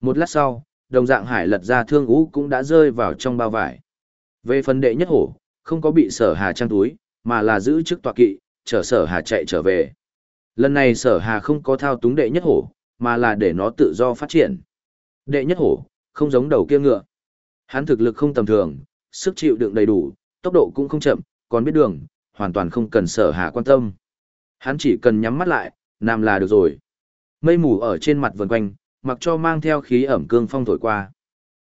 Một lát sau, đồng dạng hải lật ra thương ú cũng đã rơi vào trong bao vải. Về phần đệ nhất hổ, không có bị sở hà trang túi, mà là giữ chức tọa kỵ, chở sở hà chạy trở về. Lần này sở hà không có thao túng đệ nhất hổ, mà là để nó tự do phát triển. Đệ nhất hổ, không giống đầu kia ngựa. Hắn thực lực không tầm thường, sức chịu đựng đầy đủ, tốc độ cũng không chậm, còn biết đường, hoàn toàn không cần sở hà quan tâm. Hắn chỉ cần nhắm mắt lại, nằm là được rồi. Mây mù ở trên mặt vần quanh, mặc cho mang theo khí ẩm cương phong thổi qua.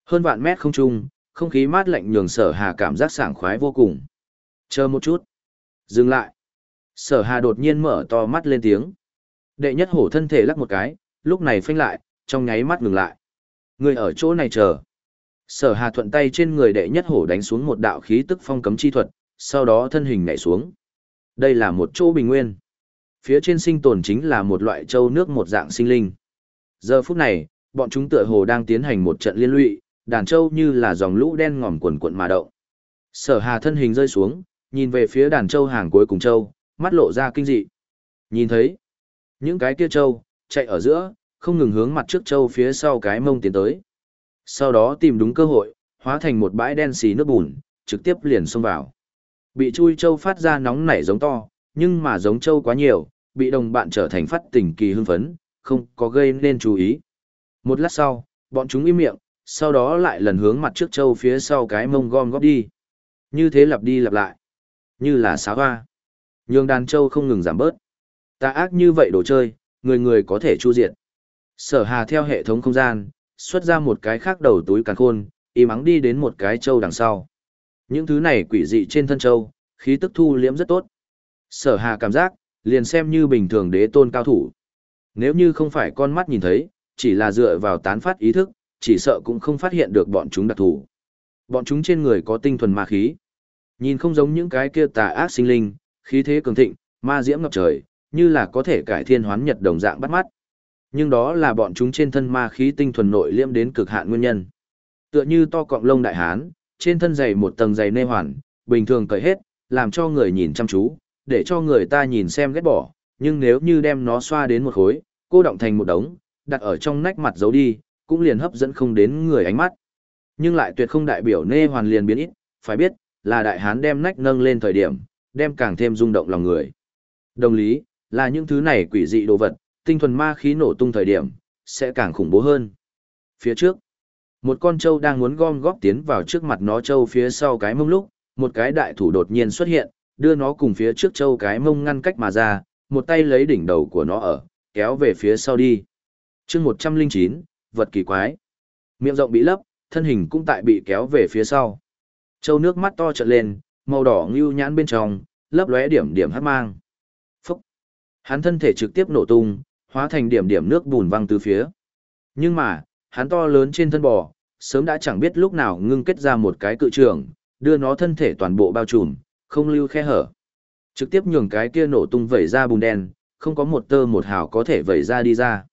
Hơn vạn mét không trung, không khí mát lạnh nhường sở hà cảm giác sảng khoái vô cùng. Chờ một chút. Dừng lại. Sở hà đột nhiên mở to mắt lên tiếng. Đệ nhất hổ thân thể lắc một cái, lúc này phanh lại, trong nháy mắt ngừng lại. Người ở chỗ này chờ. Sở hà thuận tay trên người đệ nhất hổ đánh xuống một đạo khí tức phong cấm chi thuật, sau đó thân hình nhảy xuống. Đây là một chỗ bình nguyên. Phía trên sinh tồn chính là một loại châu nước một dạng sinh linh. Giờ phút này, bọn chúng tựa hồ đang tiến hành một trận liên lụy, đàn trâu như là dòng lũ đen ngòm quần quận mà động. Sở hà thân hình rơi xuống, nhìn về phía đàn trâu hàng cuối cùng trâu, mắt lộ ra kinh dị. Nhìn thấy, những cái kia trâu chạy ở giữa, không ngừng hướng mặt trước trâu phía sau cái mông tiến tới. Sau đó tìm đúng cơ hội, hóa thành một bãi đen xì nước bùn, trực tiếp liền xông vào. Bị chui trâu phát ra nóng nảy giống to, nhưng mà giống trâu quá nhiều, bị đồng bạn trở thành phát tình kỳ hưng phấn, không có gây nên chú ý. Một lát sau, bọn chúng im miệng, sau đó lại lần hướng mặt trước châu phía sau cái mông gom góp đi. Như thế lặp đi lặp lại. Như là xá hoa. Nhường đàn châu không ngừng giảm bớt. tà ác như vậy đồ chơi, người người có thể chu diệt. Sở hà theo hệ thống không gian, xuất ra một cái khác đầu túi càn khôn, im ắng đi đến một cái châu đằng sau. Những thứ này quỷ dị trên thân châu, khí tức thu liễm rất tốt. Sở hà cảm giác, liền xem như bình thường đế tôn cao thủ. Nếu như không phải con mắt nhìn thấy, chỉ là dựa vào tán phát ý thức, chỉ sợ cũng không phát hiện được bọn chúng đặc thủ. Bọn chúng trên người có tinh thuần ma khí. Nhìn không giống những cái kia tà ác sinh linh, khí thế cường thịnh, ma diễm ngập trời, như là có thể cải thiên hoán nhật đồng dạng bắt mắt. Nhưng đó là bọn chúng trên thân ma khí tinh thuần nội liễm đến cực hạn nguyên nhân. Tựa như to cọng lông đại hán, trên thân dày một tầng dày nê hoàn, bình thường cởi hết, làm cho người nhìn chăm chú, để cho người ta nhìn xem ghét bỏ, nhưng nếu như đem nó xoa đến một khối, cô động thành một đống, đặt ở trong nách mặt giấu đi, cũng liền hấp dẫn không đến người ánh mắt. Nhưng lại tuyệt không đại biểu nê hoàn liền biến ít, phải biết, là đại hán đem nách nâng lên thời điểm, đem càng thêm rung động lòng người. Đồng lý, là những thứ này quỷ dị đồ vật, tinh thuần ma khí nổ tung thời điểm, sẽ càng khủng bố hơn. Phía trước, Một con trâu đang muốn gom góp tiến vào trước mặt nó trâu phía sau cái mông lúc, một cái đại thủ đột nhiên xuất hiện, đưa nó cùng phía trước trâu cái mông ngăn cách mà ra, một tay lấy đỉnh đầu của nó ở, kéo về phía sau đi. chương 109, vật kỳ quái. Miệng rộng bị lấp, thân hình cũng tại bị kéo về phía sau. Châu nước mắt to trợn lên, màu đỏ ngưu nhãn bên trong, lấp lóe điểm điểm hát mang. Phúc! Hắn thân thể trực tiếp nổ tung, hóa thành điểm điểm nước bùn văng từ phía. Nhưng mà, hắn to lớn trên thân bò, sớm đã chẳng biết lúc nào ngưng kết ra một cái cự trường, đưa nó thân thể toàn bộ bao trùm, không lưu khe hở. Trực tiếp nhường cái kia nổ tung vẩy ra bùn đen, không có một tơ một hào có thể vẩy ra đi ra.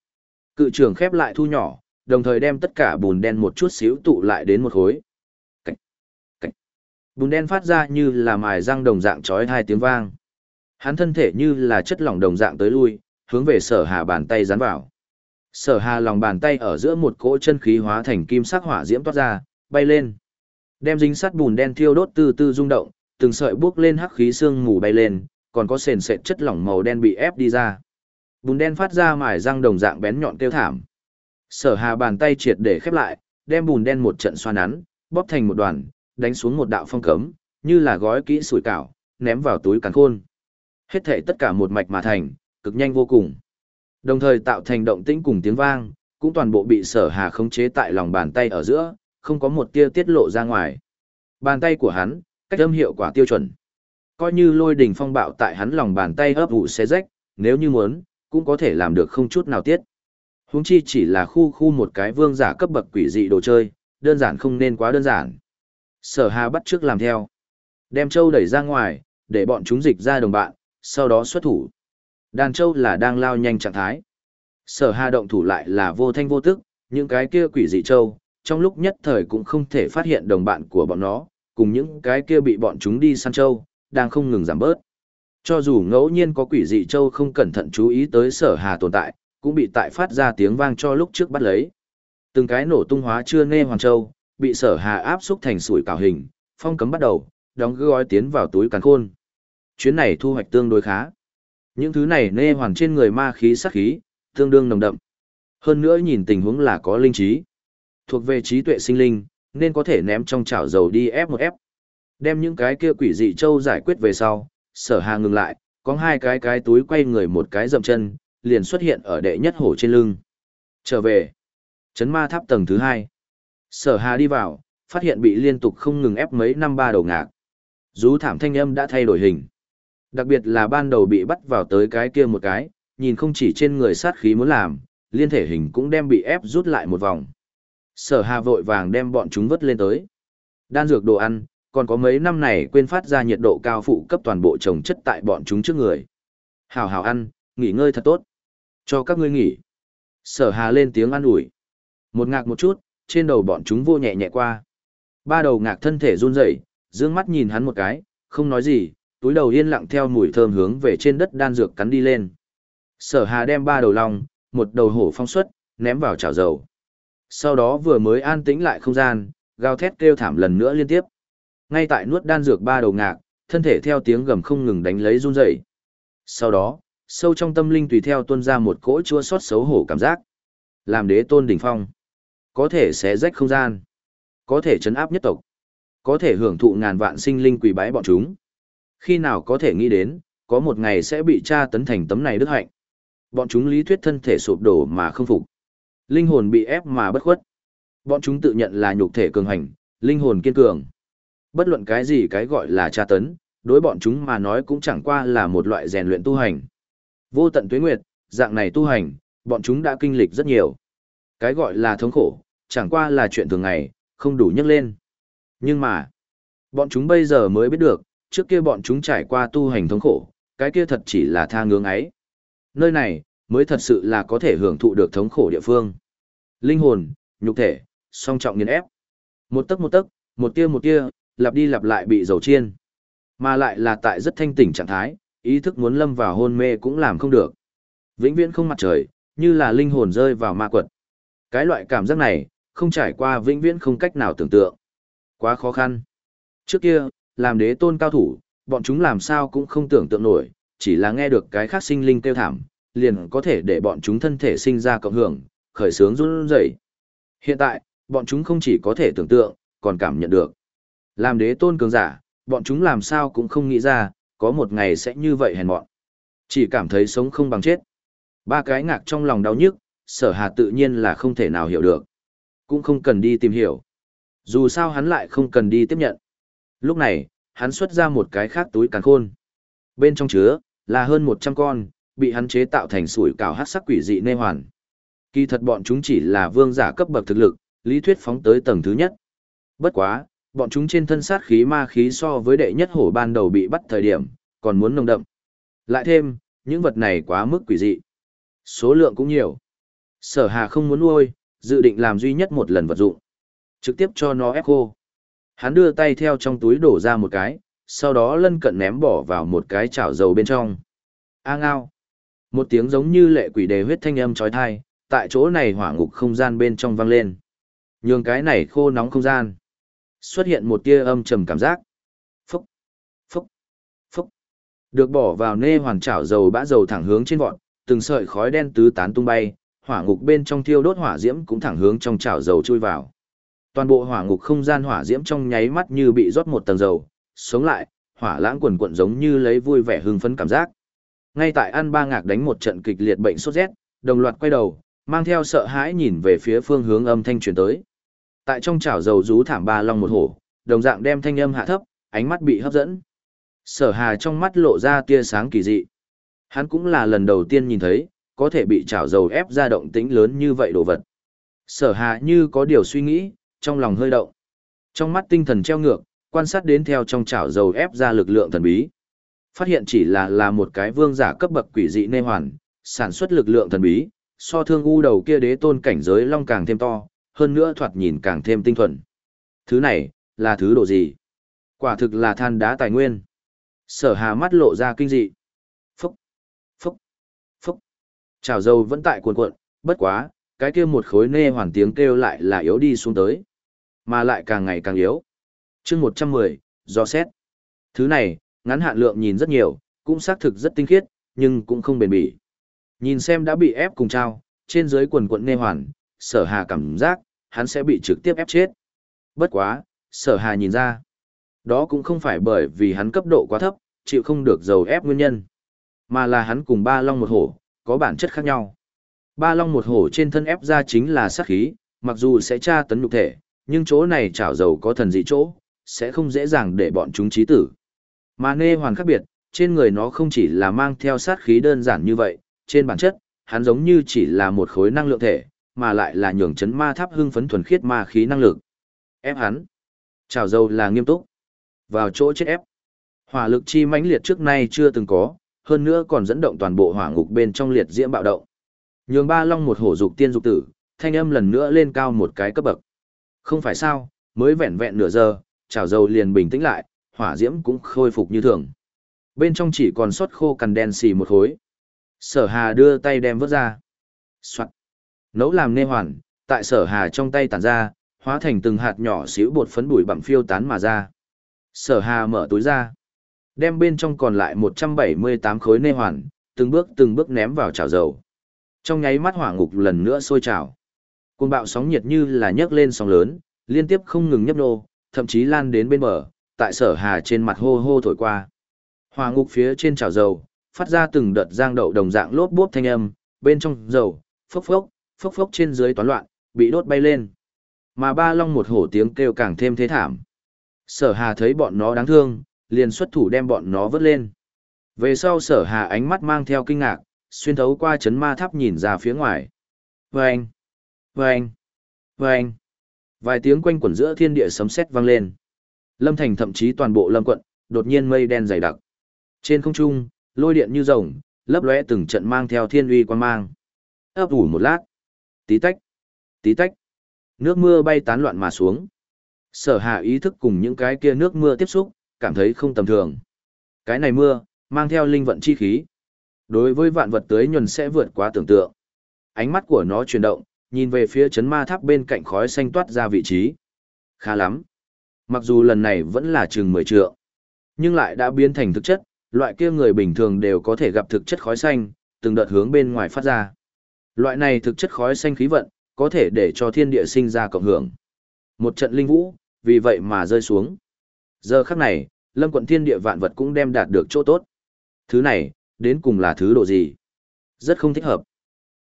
Cự trường khép lại thu nhỏ, đồng thời đem tất cả bùn đen một chút xíu tụ lại đến một khối. Cách, cách. Bùn đen phát ra như là mài răng đồng dạng chói hai tiếng vang. Hắn thân thể như là chất lỏng đồng dạng tới lui, hướng về sở hà bàn tay dán vào. Sở hà lòng bàn tay ở giữa một cỗ chân khí hóa thành kim sắc hỏa diễm toát ra, bay lên. Đem dính sắt bùn đen thiêu đốt từ từ rung động, từng sợi bước lên hắc khí xương mù bay lên, còn có sền sệt chất lỏng màu đen bị ép đi ra. Bùn đen phát ra mài răng đồng dạng bén nhọn tiêu thảm. Sở hà bàn tay triệt để khép lại, đem bùn đen một trận xoa nắn, bóp thành một đoàn, đánh xuống một đạo phong cấm, như là gói kỹ sủi cảo, ném vào túi càn khôn. Hết thể tất cả một mạch mà thành, cực nhanh vô cùng. Đồng thời tạo thành động tĩnh cùng tiếng vang, cũng toàn bộ bị sở hà khống chế tại lòng bàn tay ở giữa, không có một tia tiết lộ ra ngoài. Bàn tay của hắn, cách âm hiệu quả tiêu chuẩn. Coi như lôi đỉnh phong bạo tại hắn lòng bàn tay ấp ủ xé rách, nếu như muốn, cũng có thể làm được không chút nào tiết. Huống chi chỉ là khu khu một cái vương giả cấp bậc quỷ dị đồ chơi, đơn giản không nên quá đơn giản. Sở Hà bắt trước làm theo. Đem châu đẩy ra ngoài, để bọn chúng dịch ra đồng bạn, sau đó xuất thủ. Đàn châu là đang lao nhanh trạng thái. Sở Hà động thủ lại là vô thanh vô tức, những cái kia quỷ dị châu, trong lúc nhất thời cũng không thể phát hiện đồng bạn của bọn nó, cùng những cái kia bị bọn chúng đi săn châu, đang không ngừng giảm bớt. Cho dù ngẫu nhiên có quỷ dị châu không cẩn thận chú ý tới sở hà tồn tại, cũng bị tại phát ra tiếng vang cho lúc trước bắt lấy. Từng cái nổ tung hóa chưa nê hoàng châu, bị sở hà áp xúc thành sủi cảo hình, phong cấm bắt đầu, đóng gói tiến vào túi càn khôn. Chuyến này thu hoạch tương đối khá. Những thứ này nê hoàn trên người ma khí sắc khí, tương đương nồng đậm. Hơn nữa nhìn tình huống là có linh trí. Thuộc về trí tuệ sinh linh, nên có thể ném trong chảo dầu đi ép một ép. Đem những cái kia quỷ dị châu giải quyết về sau, sở hà ngừng lại, có hai cái cái túi quay người một cái dậm chân, liền xuất hiện ở đệ nhất hổ trên lưng. Trở về. Chấn ma tháp tầng thứ hai. Sở hà đi vào, phát hiện bị liên tục không ngừng ép mấy năm ba đầu ngạc. Rú thảm thanh âm đã thay đổi hình. Đặc biệt là ban đầu bị bắt vào tới cái kia một cái, nhìn không chỉ trên người sát khí muốn làm, liên thể hình cũng đem bị ép rút lại một vòng. Sở hà vội vàng đem bọn chúng vứt lên tới. Đan dược đồ ăn, còn có mấy năm này quên phát ra nhiệt độ cao phụ cấp toàn bộ trồng chất tại bọn chúng trước người. Hào hào ăn, nghỉ ngơi thật tốt. Cho các ngươi nghỉ. Sở hà lên tiếng ăn ủi. Một ngạc một chút, trên đầu bọn chúng vô nhẹ nhẹ qua. Ba đầu ngạc thân thể run rẩy, dương mắt nhìn hắn một cái, không nói gì, túi đầu yên lặng theo mùi thơm hướng về trên đất đan dược cắn đi lên. Sở hà đem ba đầu long, một đầu hổ phong xuất, ném vào chảo dầu. Sau đó vừa mới an tĩnh lại không gian, gào thét kêu thảm lần nữa liên tiếp. Ngay tại nuốt đan dược ba đầu ngạc, thân thể theo tiếng gầm không ngừng đánh lấy run rẩy. Sau đó, sâu trong tâm linh tùy theo tuôn ra một cỗ chua xót xấu hổ cảm giác. Làm đế tôn đỉnh phong, có thể xé rách không gian, có thể chấn áp nhất tộc, có thể hưởng thụ ngàn vạn sinh linh quỳ bái bọn chúng. Khi nào có thể nghĩ đến, có một ngày sẽ bị tra tấn thành tấm này đức hạnh. Bọn chúng lý thuyết thân thể sụp đổ mà không phục. Linh hồn bị ép mà bất khuất. Bọn chúng tự nhận là nhục thể cường hành, linh hồn kiên cường. Bất luận cái gì cái gọi là tra tấn, đối bọn chúng mà nói cũng chẳng qua là một loại rèn luyện tu hành. Vô tận tuế nguyệt, dạng này tu hành, bọn chúng đã kinh lịch rất nhiều. Cái gọi là thống khổ, chẳng qua là chuyện thường ngày, không đủ nhắc lên. Nhưng mà, bọn chúng bây giờ mới biết được, trước kia bọn chúng trải qua tu hành thống khổ, cái kia thật chỉ là tha ngưỡng ấy. Nơi này, mới thật sự là có thể hưởng thụ được thống khổ địa phương. Linh hồn, nhục thể, song trọng nghiền ép. Một tấc một tấc, một tia một tia, lặp đi lặp lại bị dầu chiên. Mà lại là tại rất thanh tỉnh trạng thái, ý thức muốn lâm vào hôn mê cũng làm không được. Vĩnh viễn không mặt trời, như là linh hồn rơi vào ma quật. Cái loại cảm giác này, không trải qua vĩnh viễn không cách nào tưởng tượng. Quá khó khăn. Trước kia, làm đế tôn cao thủ, bọn chúng làm sao cũng không tưởng tượng nổi, chỉ là nghe được cái khác sinh linh kêu thảm, liền có thể để bọn chúng thân thể sinh ra cộng hưởng, khởi sướng run rẩy. Hiện tại, bọn chúng không chỉ có thể tưởng tượng, còn cảm nhận được. Làm đế tôn cường giả, bọn chúng làm sao cũng không nghĩ ra, có một ngày sẽ như vậy hèn mọn. Chỉ cảm thấy sống không bằng chết. Ba cái ngạc trong lòng đau nhức, sở hà tự nhiên là không thể nào hiểu được. Cũng không cần đi tìm hiểu. Dù sao hắn lại không cần đi tiếp nhận. Lúc này, hắn xuất ra một cái khác túi càn khôn. Bên trong chứa, là hơn 100 con, bị hắn chế tạo thành sủi cảo hát sắc quỷ dị nê hoàn. Kỳ thật bọn chúng chỉ là vương giả cấp bậc thực lực, lý thuyết phóng tới tầng thứ nhất. Bất quá, bọn chúng trên thân sát khí ma khí so với đệ nhất hổ ban đầu bị bắt thời điểm, còn muốn nồng đậm. Lại thêm, những vật này quá mức quỷ dị. Số lượng cũng nhiều. Sở hà không muốn nuôi, dự định làm duy nhất một lần vật dụng. Trực tiếp cho nó ép khô. Hắn đưa tay theo trong túi đổ ra một cái, sau đó lân cận ném bỏ vào một cái chảo dầu bên trong. A ngao. Một tiếng giống như lệ quỷ đề huyết thanh âm trói thai, tại chỗ này hỏa ngục không gian bên trong vang lên. Nhường cái này khô nóng không gian. Xuất hiện một tia âm trầm cảm giác. Phúc, phúc, phúc. Được bỏ vào nê hoàn chảo dầu bã dầu thẳng hướng trên vọt, từng sợi khói đen tứ tán tung bay, hỏa ngục bên trong thiêu đốt hỏa diễm cũng thẳng hướng trong chảo dầu chui vào. Toàn bộ hỏa ngục không gian hỏa diễm trong nháy mắt như bị rót một tầng dầu, sống lại, hỏa lãng quần quận giống như lấy vui vẻ hưng phấn cảm giác. Ngay tại An Ba Ngạc đánh một trận kịch liệt bệnh sốt rét, đồng loạt quay đầu, mang theo sợ hãi nhìn về phía phương hướng âm thanh truyền tới. Tại trong chảo dầu rú thảm ba long một hổ, đồng dạng đem thanh âm hạ thấp, ánh mắt bị hấp dẫn. Sở Hà trong mắt lộ ra tia sáng kỳ dị. Hắn cũng là lần đầu tiên nhìn thấy, có thể bị chảo dầu ép ra động tĩnh lớn như vậy đồ vật. Sở Hà như có điều suy nghĩ, trong lòng hơi động. Trong mắt tinh thần treo ngược, quan sát đến theo trong chảo dầu ép ra lực lượng thần bí. Phát hiện chỉ là là một cái vương giả cấp bậc quỷ dị nê hoàn, sản xuất lực lượng thần bí, so thương u đầu kia đế tôn cảnh giới long càng thêm to, hơn nữa thoạt nhìn càng thêm tinh thuần. Thứ này, là thứ độ gì? Quả thực là than đá tài nguyên. Sở hà mắt lộ ra kinh dị. Phúc, phúc, phúc. Chảo dầu vẫn tại cuộn cuộn, bất quá, cái kia một khối nê hoàn tiếng kêu lại là yếu đi xuống tới. Mà lại càng ngày càng yếu. chương 110, do xét. Thứ này, ngắn hạn lượng nhìn rất nhiều, cũng xác thực rất tinh khiết, nhưng cũng không bền bỉ. Nhìn xem đã bị ép cùng trao, trên dưới quần quận nê hoàn, sở hà cảm giác, hắn sẽ bị trực tiếp ép chết. Bất quá, sở hà nhìn ra. Đó cũng không phải bởi vì hắn cấp độ quá thấp, chịu không được dầu ép nguyên nhân. Mà là hắn cùng ba long một hổ, có bản chất khác nhau. Ba long một hổ trên thân ép ra chính là sát khí, mặc dù sẽ tra tấn nhục thể, nhưng chỗ này chảo dầu có thần dị chỗ, sẽ không dễ dàng để bọn chúng trí tử. Mà nê hoàn khác biệt, trên người nó không chỉ là mang theo sát khí đơn giản như vậy, trên bản chất, hắn giống như chỉ là một khối năng lượng thể, mà lại là nhường chấn ma tháp hưng phấn thuần khiết ma khí năng lực. Ép hắn. Chào dâu là nghiêm túc. Vào chỗ chết ép. Hỏa lực chi mãnh liệt trước nay chưa từng có, hơn nữa còn dẫn động toàn bộ hỏa ngục bên trong liệt diễm bạo động. Nhường ba long một hổ dục tiên dục tử, thanh âm lần nữa lên cao một cái cấp bậc. Không phải sao, mới vẹn vẹn nửa giờ, chảo dầu liền bình tĩnh lại, hỏa diễm cũng khôi phục như thường. Bên trong chỉ còn sót khô cằn đen xì một khối. Sở hà đưa tay đem vớt ra. Soạn. Nấu làm nê hoàn, tại sở hà trong tay tản ra, hóa thành từng hạt nhỏ xíu bột phấn bụi bặm phiêu tán mà ra. Sở hà mở túi ra. Đem bên trong còn lại 178 khối nê hoàn, từng bước từng bước ném vào chảo dầu. Trong nháy mắt hỏa ngục lần nữa sôi trào. Cơn bạo sóng nhiệt như là nhấc lên sóng lớn, liên tiếp không ngừng nhấp nô, thậm chí lan đến bên bờ, tại sở hà trên mặt hô hô thổi qua. Hỏa ngục phía trên chảo dầu, phát ra từng đợt giang đậu đồng dạng lốp bốp thanh âm, bên trong dầu, phốc phốc, phốc phốc trên dưới toán loạn, bị đốt bay lên. Mà ba long một hổ tiếng kêu càng thêm thế thảm. Sở hà thấy bọn nó đáng thương, liền xuất thủ đem bọn nó vớt lên. Về sau sở hà ánh mắt mang theo kinh ngạc, xuyên thấu qua chấn ma tháp nhìn ra phía ngoài. Vâng! Vâng! Vâng! Vài tiếng quanh quẩn giữa thiên địa sấm sét vang lên. Lâm Thành thậm chí toàn bộ lâm quận, đột nhiên mây đen dày đặc. Trên không trung, lôi điện như rồng, lấp lóe từng trận mang theo thiên uy quan mang. Ấp ủ một lát. Tí tách. Tí tách. Nước mưa bay tán loạn mà xuống. Sở hạ ý thức cùng những cái kia nước mưa tiếp xúc, cảm thấy không tầm thường. Cái này mưa, mang theo linh vận chi khí. Đối với vạn vật tới nhuần sẽ vượt quá tưởng tượng. Ánh mắt của nó chuyển động, nhìn về phía chấn ma tháp bên cạnh khói xanh toát ra vị trí. Khá lắm. Mặc dù lần này vẫn là chừng mười trượng, nhưng lại đã biến thành thực chất, loại kia người bình thường đều có thể gặp thực chất khói xanh, từng đợt hướng bên ngoài phát ra. Loại này thực chất khói xanh khí vận, có thể để cho thiên địa sinh ra cộng hưởng. Một trận linh vũ, vì vậy mà rơi xuống. Giờ khắc này, lâm quận thiên địa vạn vật cũng đem đạt được chỗ tốt. Thứ này, đến cùng là thứ độ gì? Rất không thích hợp.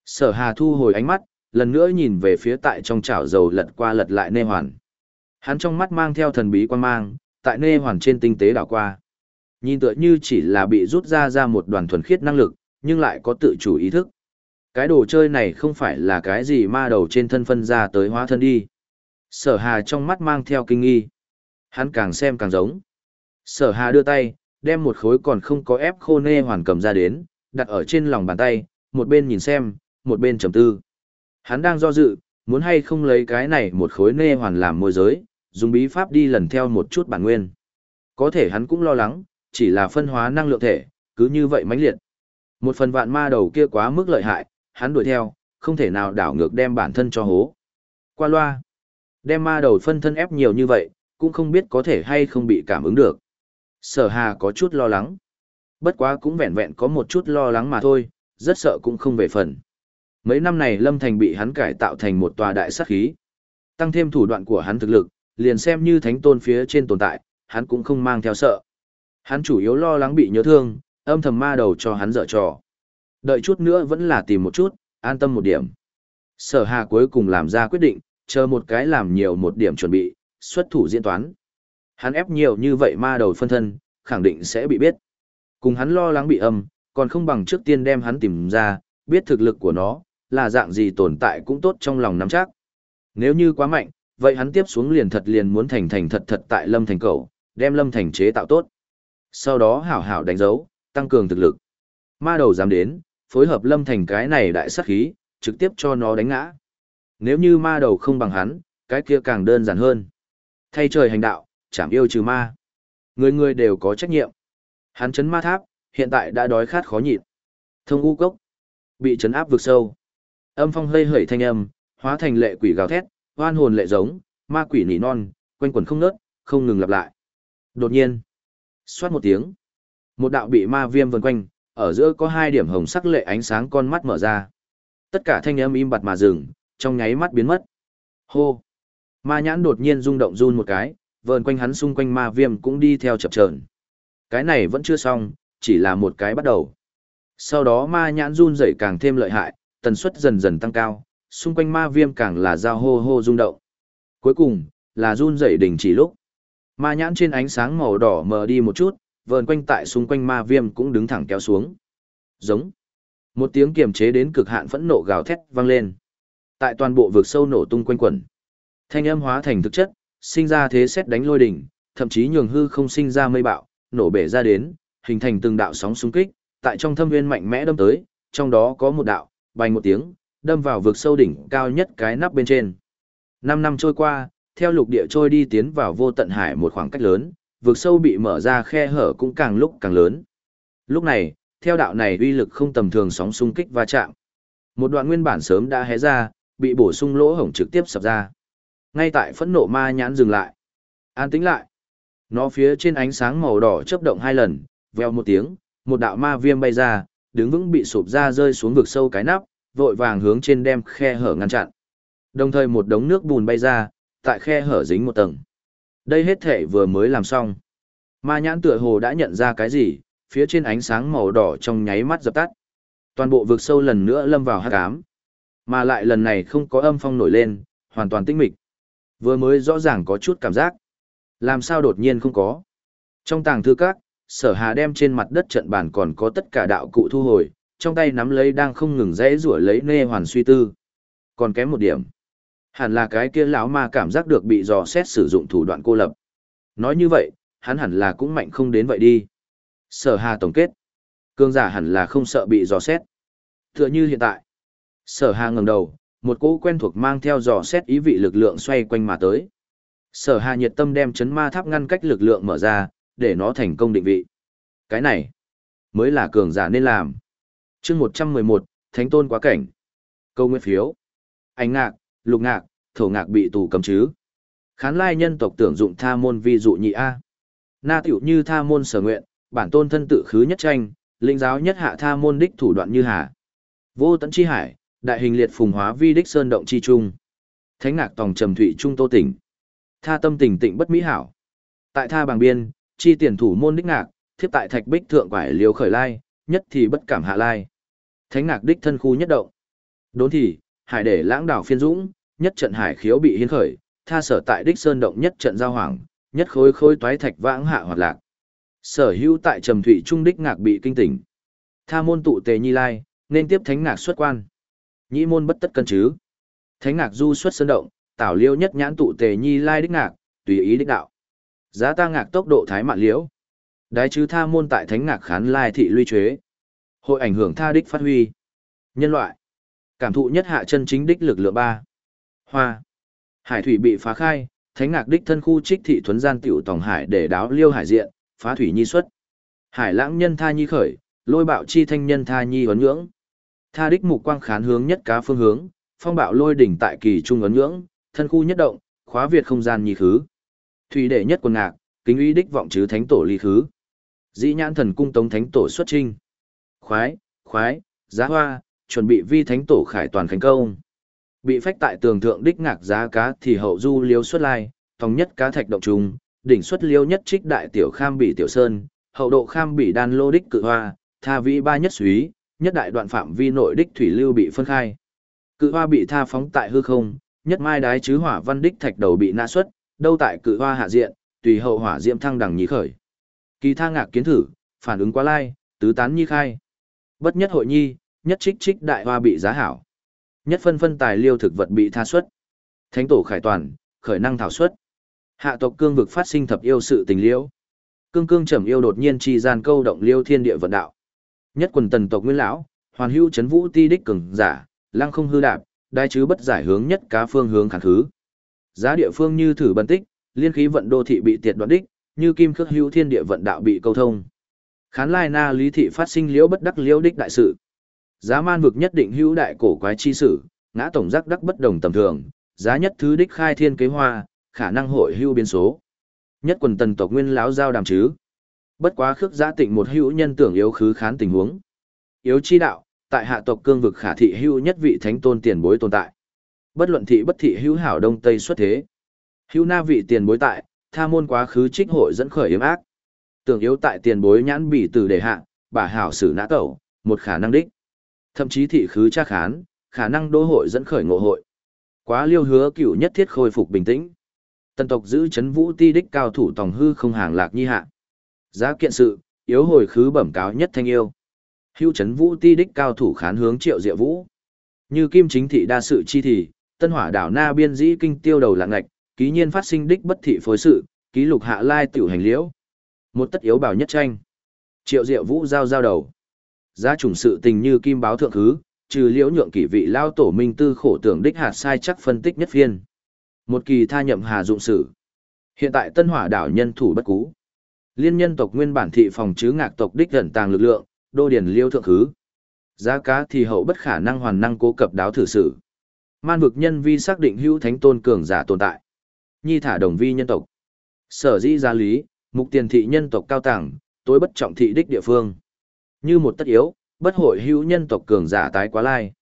Sở hà thu hồi ánh mắt, lần nữa nhìn về phía tại trong chảo dầu lật qua lật lại nê hoàn. Hắn trong mắt mang theo thần bí quan mang, tại nê hoàn trên tinh tế đảo qua. Nhìn tựa như chỉ là bị rút ra ra một đoàn thuần khiết năng lực, nhưng lại có tự chủ ý thức. Cái đồ chơi này không phải là cái gì ma đầu trên thân phân ra tới hóa thân đi. Sở hà trong mắt mang theo kinh nghi. Hắn càng xem càng giống. Sở hà đưa tay, đem một khối còn không có ép khô nê hoàn cầm ra đến, đặt ở trên lòng bàn tay, một bên nhìn xem, một bên trầm tư. Hắn đang do dự, muốn hay không lấy cái này một khối nê hoàn làm môi giới, dùng bí pháp đi lần theo một chút bản nguyên. Có thể hắn cũng lo lắng, chỉ là phân hóa năng lượng thể, cứ như vậy mãnh liệt. Một phần vạn ma đầu kia quá mức lợi hại, hắn đuổi theo, không thể nào đảo ngược đem bản thân cho hố. Qua loa, đem ma đầu phân thân ép nhiều như vậy, cũng không biết có thể hay không bị cảm ứng được. Sở Hà có chút lo lắng. Bất quá cũng vẹn vẹn có một chút lo lắng mà thôi, rất sợ cũng không về phần. Mấy năm này Lâm Thành bị hắn cải tạo thành một tòa đại sát khí. Tăng thêm thủ đoạn của hắn thực lực, liền xem như thánh tôn phía trên tồn tại, hắn cũng không mang theo sợ. Hắn chủ yếu lo lắng bị nhớ thương, âm thầm ma đầu cho hắn dở trò. Đợi chút nữa vẫn là tìm một chút, an tâm một điểm. Sở Hà cuối cùng làm ra quyết định, chờ một cái làm nhiều một điểm chuẩn bị, xuất thủ diễn toán. Hắn ép nhiều như vậy ma đầu phân thân, khẳng định sẽ bị biết. Cùng hắn lo lắng bị âm, còn không bằng trước tiên đem hắn tìm ra, biết thực lực của nó, là dạng gì tồn tại cũng tốt trong lòng nắm chắc. Nếu như quá mạnh, vậy hắn tiếp xuống liền thật liền muốn thành thành thật thật tại Lâm Thành cầu, đem Lâm Thành chế tạo tốt. Sau đó hảo hảo đánh dấu, tăng cường thực lực. Ma đầu dám đến, phối hợp Lâm Thành cái này đại sát khí, trực tiếp cho nó đánh ngã. Nếu như ma đầu không bằng hắn, cái kia càng đơn giản hơn. Thay trời hành đạo, chảm yêu trừ ma. Người người đều có trách nhiệm. Hắn chấn ma tháp, hiện tại đã đói khát khó nhịn. Thông u cốc, bị chấn áp vực sâu. Âm phong hơi hởi thanh âm, hóa thành lệ quỷ gào thét, hoan hồn lệ giống, ma quỷ nỉ non, quanh quẩn không nớt, không ngừng lặp lại. Đột nhiên, xoát một tiếng, một đạo bị ma viêm vần quanh, ở giữa có hai điểm hồng sắc lệ ánh sáng con mắt mở ra. Tất cả thanh âm im bặt mà dừng, trong nháy mắt biến mất. Hô! Ma nhãn đột nhiên rung động run một cái, vờn quanh hắn xung quanh ma viêm cũng đi theo chập chờn. Cái này vẫn chưa xong, chỉ là một cái bắt đầu. Sau đó ma nhãn run rẩy càng thêm lợi hại, tần suất dần dần tăng cao, xung quanh ma viêm càng là giao hô hô rung động. Cuối cùng, là run rẩy đình chỉ lúc. Ma nhãn trên ánh sáng màu đỏ mờ đi một chút, vờn quanh tại xung quanh ma viêm cũng đứng thẳng kéo xuống. Giống. Một tiếng kiềm chế đến cực hạn phẫn nộ gào thét vang lên. Tại toàn bộ vực sâu nổ tung quanh quẩn. Thanh âm hóa thành thực chất, sinh ra thế xét đánh lôi đỉnh, thậm chí nhường hư không sinh ra mây bạo, nổ bể ra đến, hình thành từng đạo sóng xung kích, tại trong thâm nguyên mạnh mẽ đâm tới, trong đó có một đạo, bành một tiếng, đâm vào vực sâu đỉnh cao nhất cái nắp bên trên. Năm năm trôi qua, theo lục địa trôi đi tiến vào vô tận hải một khoảng cách lớn, vực sâu bị mở ra khe hở cũng càng lúc càng lớn. Lúc này, theo đạo này uy lực không tầm thường sóng xung kích va chạm. Một đoạn nguyên bản sớm đã hé ra, bị bổ sung lỗ hổng trực tiếp sập ra. Ngay tại phẫn nộ ma nhãn dừng lại. An tĩnh lại. Nó phía trên ánh sáng màu đỏ chớp động hai lần, veo một tiếng, một đạo ma viêm bay ra, đứng vững bị sụp ra rơi xuống vực sâu cái nắp, vội vàng hướng trên đem khe hở ngăn chặn. Đồng thời một đống nước bùn bay ra, tại khe hở dính một tầng. Đây hết thể vừa mới làm xong. Ma nhãn tựa hồ đã nhận ra cái gì, phía trên ánh sáng màu đỏ trong nháy mắt dập tắt. Toàn bộ vực sâu lần nữa lâm vào hắc ám. Mà lại lần này không có âm phong nổi lên, hoàn toàn tĩnh mịch. Vừa mới rõ ràng có chút cảm giác. Làm sao đột nhiên không có. Trong tàng thư các, sở hà đem trên mặt đất trận bàn còn có tất cả đạo cụ thu hồi, trong tay nắm lấy đang không ngừng rẽ rủa lấy nê hoàn suy tư. Còn kém một điểm. Hẳn là cái kia lão ma cảm giác được bị dò xét sử dụng thủ đoạn cô lập. Nói như vậy, hắn hẳn là cũng mạnh không đến vậy đi. Sở hà tổng kết. Cương giả hẳn là không sợ bị dò xét. Tựa như hiện tại. Sở hà ngẩng đầu, một cỗ quen thuộc mang theo dò xét ý vị lực lượng xoay quanh mà tới. Sở Hà nhiệt tâm đem chấn ma tháp ngăn cách lực lượng mở ra, để nó thành công định vị. Cái này mới là cường giả nên làm. Chương 111, Thánh tôn quá cảnh. Câu nguyên phiếu. Ánh ngạc, lục ngạc, thổ ngạc bị tù cầm chứ. Khán lai nhân tộc tưởng dụng tha môn vi dụ nhị A. Na tiểu như tha môn sở nguyện, bản tôn thân tự khứ nhất tranh, linh giáo nhất hạ tha môn đích thủ đoạn như hà. Vô tận chi hải, đại hình liệt phùng hóa vi đích sơn động chi trung. Thánh ngạc tòng trầm thủy trung tô tỉnh. Tha tâm tỉnh tịnh bất mỹ hảo. Tại tha bằng biên, chi tiền thủ môn đích ngạc, thiếp tại thạch bích thượng quải liều khởi lai, nhất thì bất cảm hạ lai. Thánh ngạc đích thân khu nhất động. Đốn thì, hải để lãng đảo phiên dũng, nhất trận hải khiếu bị hiến khởi, tha sở tại đích sơn động nhất trận giao hoàng, nhất khối khối toái thạch vãng hạ hoạt lạc. Sở hữu tại trầm thủy trung đích ngạc bị kinh tỉnh. Tha môn tụ tề nhi lai, nên tiếp thánh ngạc xuất quan. Nhĩ môn bất tất cân chứ. Thánh ngạc du xuất sơn động, tảo liêu nhất nhãn tụ tề nhi lai đích ngạc, tùy ý đích đạo. Giá ta ngạc tốc độ thái mạn liễu. Đái chứ tha môn tại thánh ngạc khán lai thị luy chế. Hội ảnh hưởng tha đích phát huy. Nhân loại. Cảm thụ nhất hạ chân chính đích lực lượng ba. Hoa. Hải thủy bị phá khai, thánh ngạc đích thân khu trích thị thuấn gian tiểu tòng hải để đáo liêu hải diện, phá thủy nhi xuất. Hải lãng nhân tha nhi khởi, lôi bạo chi thanh nhân tha nhi huấn ngưỡng Tha đích mục quang khán hướng nhất cá phương hướng, phong bạo lôi đỉnh tại kỳ trung ấn ngưỡng thân khu nhất động, khóa việt không gian nhi khứ. Thủy đệ nhất quần ngạc, kính uy đích vọng chứ thánh tổ ly khứ. Dĩ nhãn thần cung tống thánh tổ xuất trinh. Khoái, khoái, giá hoa, chuẩn bị vi thánh tổ khải toàn khánh công. Bị phách tại tường thượng đích ngạc giá cá thì hậu du liếu xuất lai, tòng nhất cá thạch động trùng, đỉnh xuất liêu nhất trích đại tiểu kham bị tiểu sơn, hậu độ kham bị đan lô đích cự hoa, tha vĩ ba nhất suý, nhất đại đoạn phạm vi nội đích thủy lưu bị phân khai. Cự hoa bị tha phóng tại hư không, nhất mai đái chứ hỏa văn đích thạch đầu bị nã xuất, đâu tại cự hoa hạ diện, tùy hậu hỏa diệm thăng đẳng nhí khởi. Kỳ tha ngạc kiến thử, phản ứng quá lai, tứ tán nhi khai. Bất nhất hội nhi, nhất trích trích đại hoa bị giá hảo. Nhất phân phân tài liêu thực vật bị tha xuất. Thánh tổ khải toàn, khởi năng thảo xuất. Hạ tộc cương vực phát sinh thập yêu sự tình liễu. Cương cương trầm yêu đột nhiên chi gian câu động liêu thiên địa vận đạo. Nhất quần tần tộc nguyên lão, hoàn hữu chấn vũ ti đích cường giả, lăng không hư đạp, đai chứ bất giải hướng nhất cá phương hướng kháng khứ. Giá địa phương như thử bần tích, liên khí vận đô thị bị tiệt đoạn đích, như kim khước hữu thiên địa vận đạo bị câu thông. Khán lai na lý thị phát sinh liễu bất đắc liễu đích đại sự. Giá man vực nhất định hữu đại cổ quái chi sử, ngã tổng giác đắc bất đồng tầm thường, giá nhất thứ đích khai thiên kế hoa, khả năng hội hữu biến số. Nhất quần tần tộc nguyên lão giao đàm chứ. Bất quá khước giá tịnh một hữu nhân tưởng yếu khứ khán tình huống. Yếu chi đạo, tại hạ tộc cương vực khả thị hữu nhất vị thánh tôn tiền bối tồn tại. Bất luận thị bất thị hữu hảo đông tây xuất thế. Hữu na vị tiền bối tại, tha môn quá khứ trích hội dẫn khởi yếm ác. Tưởng yếu tại tiền bối nhãn bị từ đề hạ, bà hảo xử nã tẩu, một khả năng đích. Thậm chí thị khứ tra khán, khả năng đô hội dẫn khởi ngộ hội. Quá liêu hứa cửu nhất thiết khôi phục bình tĩnh. Tần tộc giữ chấn vũ ti đích cao thủ tòng hư không hàng lạc nhi hạ. Giá kiện sự, yếu hồi khứ bẩm cáo nhất thanh yêu. Hưu chấn vũ ti đích cao thủ khán hướng triệu diệu vũ. Như kim chính thị đa sự chi thì, tân hỏa đảo na biên dĩ kinh tiêu đầu lạng ngạch, ký nhiên phát sinh đích bất thị phối sự, ký lục hạ lai tiểu hành liễu. Một tất yếu bảo nhất tranh. Triệu diệu vũ giao giao đầu. Giá trùng sự tình như kim báo thượng khứ, trừ liễu nhượng kỷ vị lao tổ minh tư khổ tưởng đích hạt sai chắc phân tích nhất phiên. Một kỳ tha nhậm hà dụng sự. Hiện tại tân hỏa đảo nhân thủ bất cú. Liên nhân tộc nguyên bản thị phòng chứ ngạc tộc đích gần tàng lực lượng, đô điển liêu thượng khứ. Giá cá thì hậu bất khả năng hoàn năng cố cập đáo thử sự. Man vực nhân vi xác định hữu thánh tôn cường giả tồn tại. Nhi thả đồng vi nhân tộc. Sở dĩ gia lý, mục tiền thị nhân tộc cao tàng, tối bất trọng thị đích địa phương. Như một tất yếu, bất hội hữu nhân tộc cường giả tái quá lai.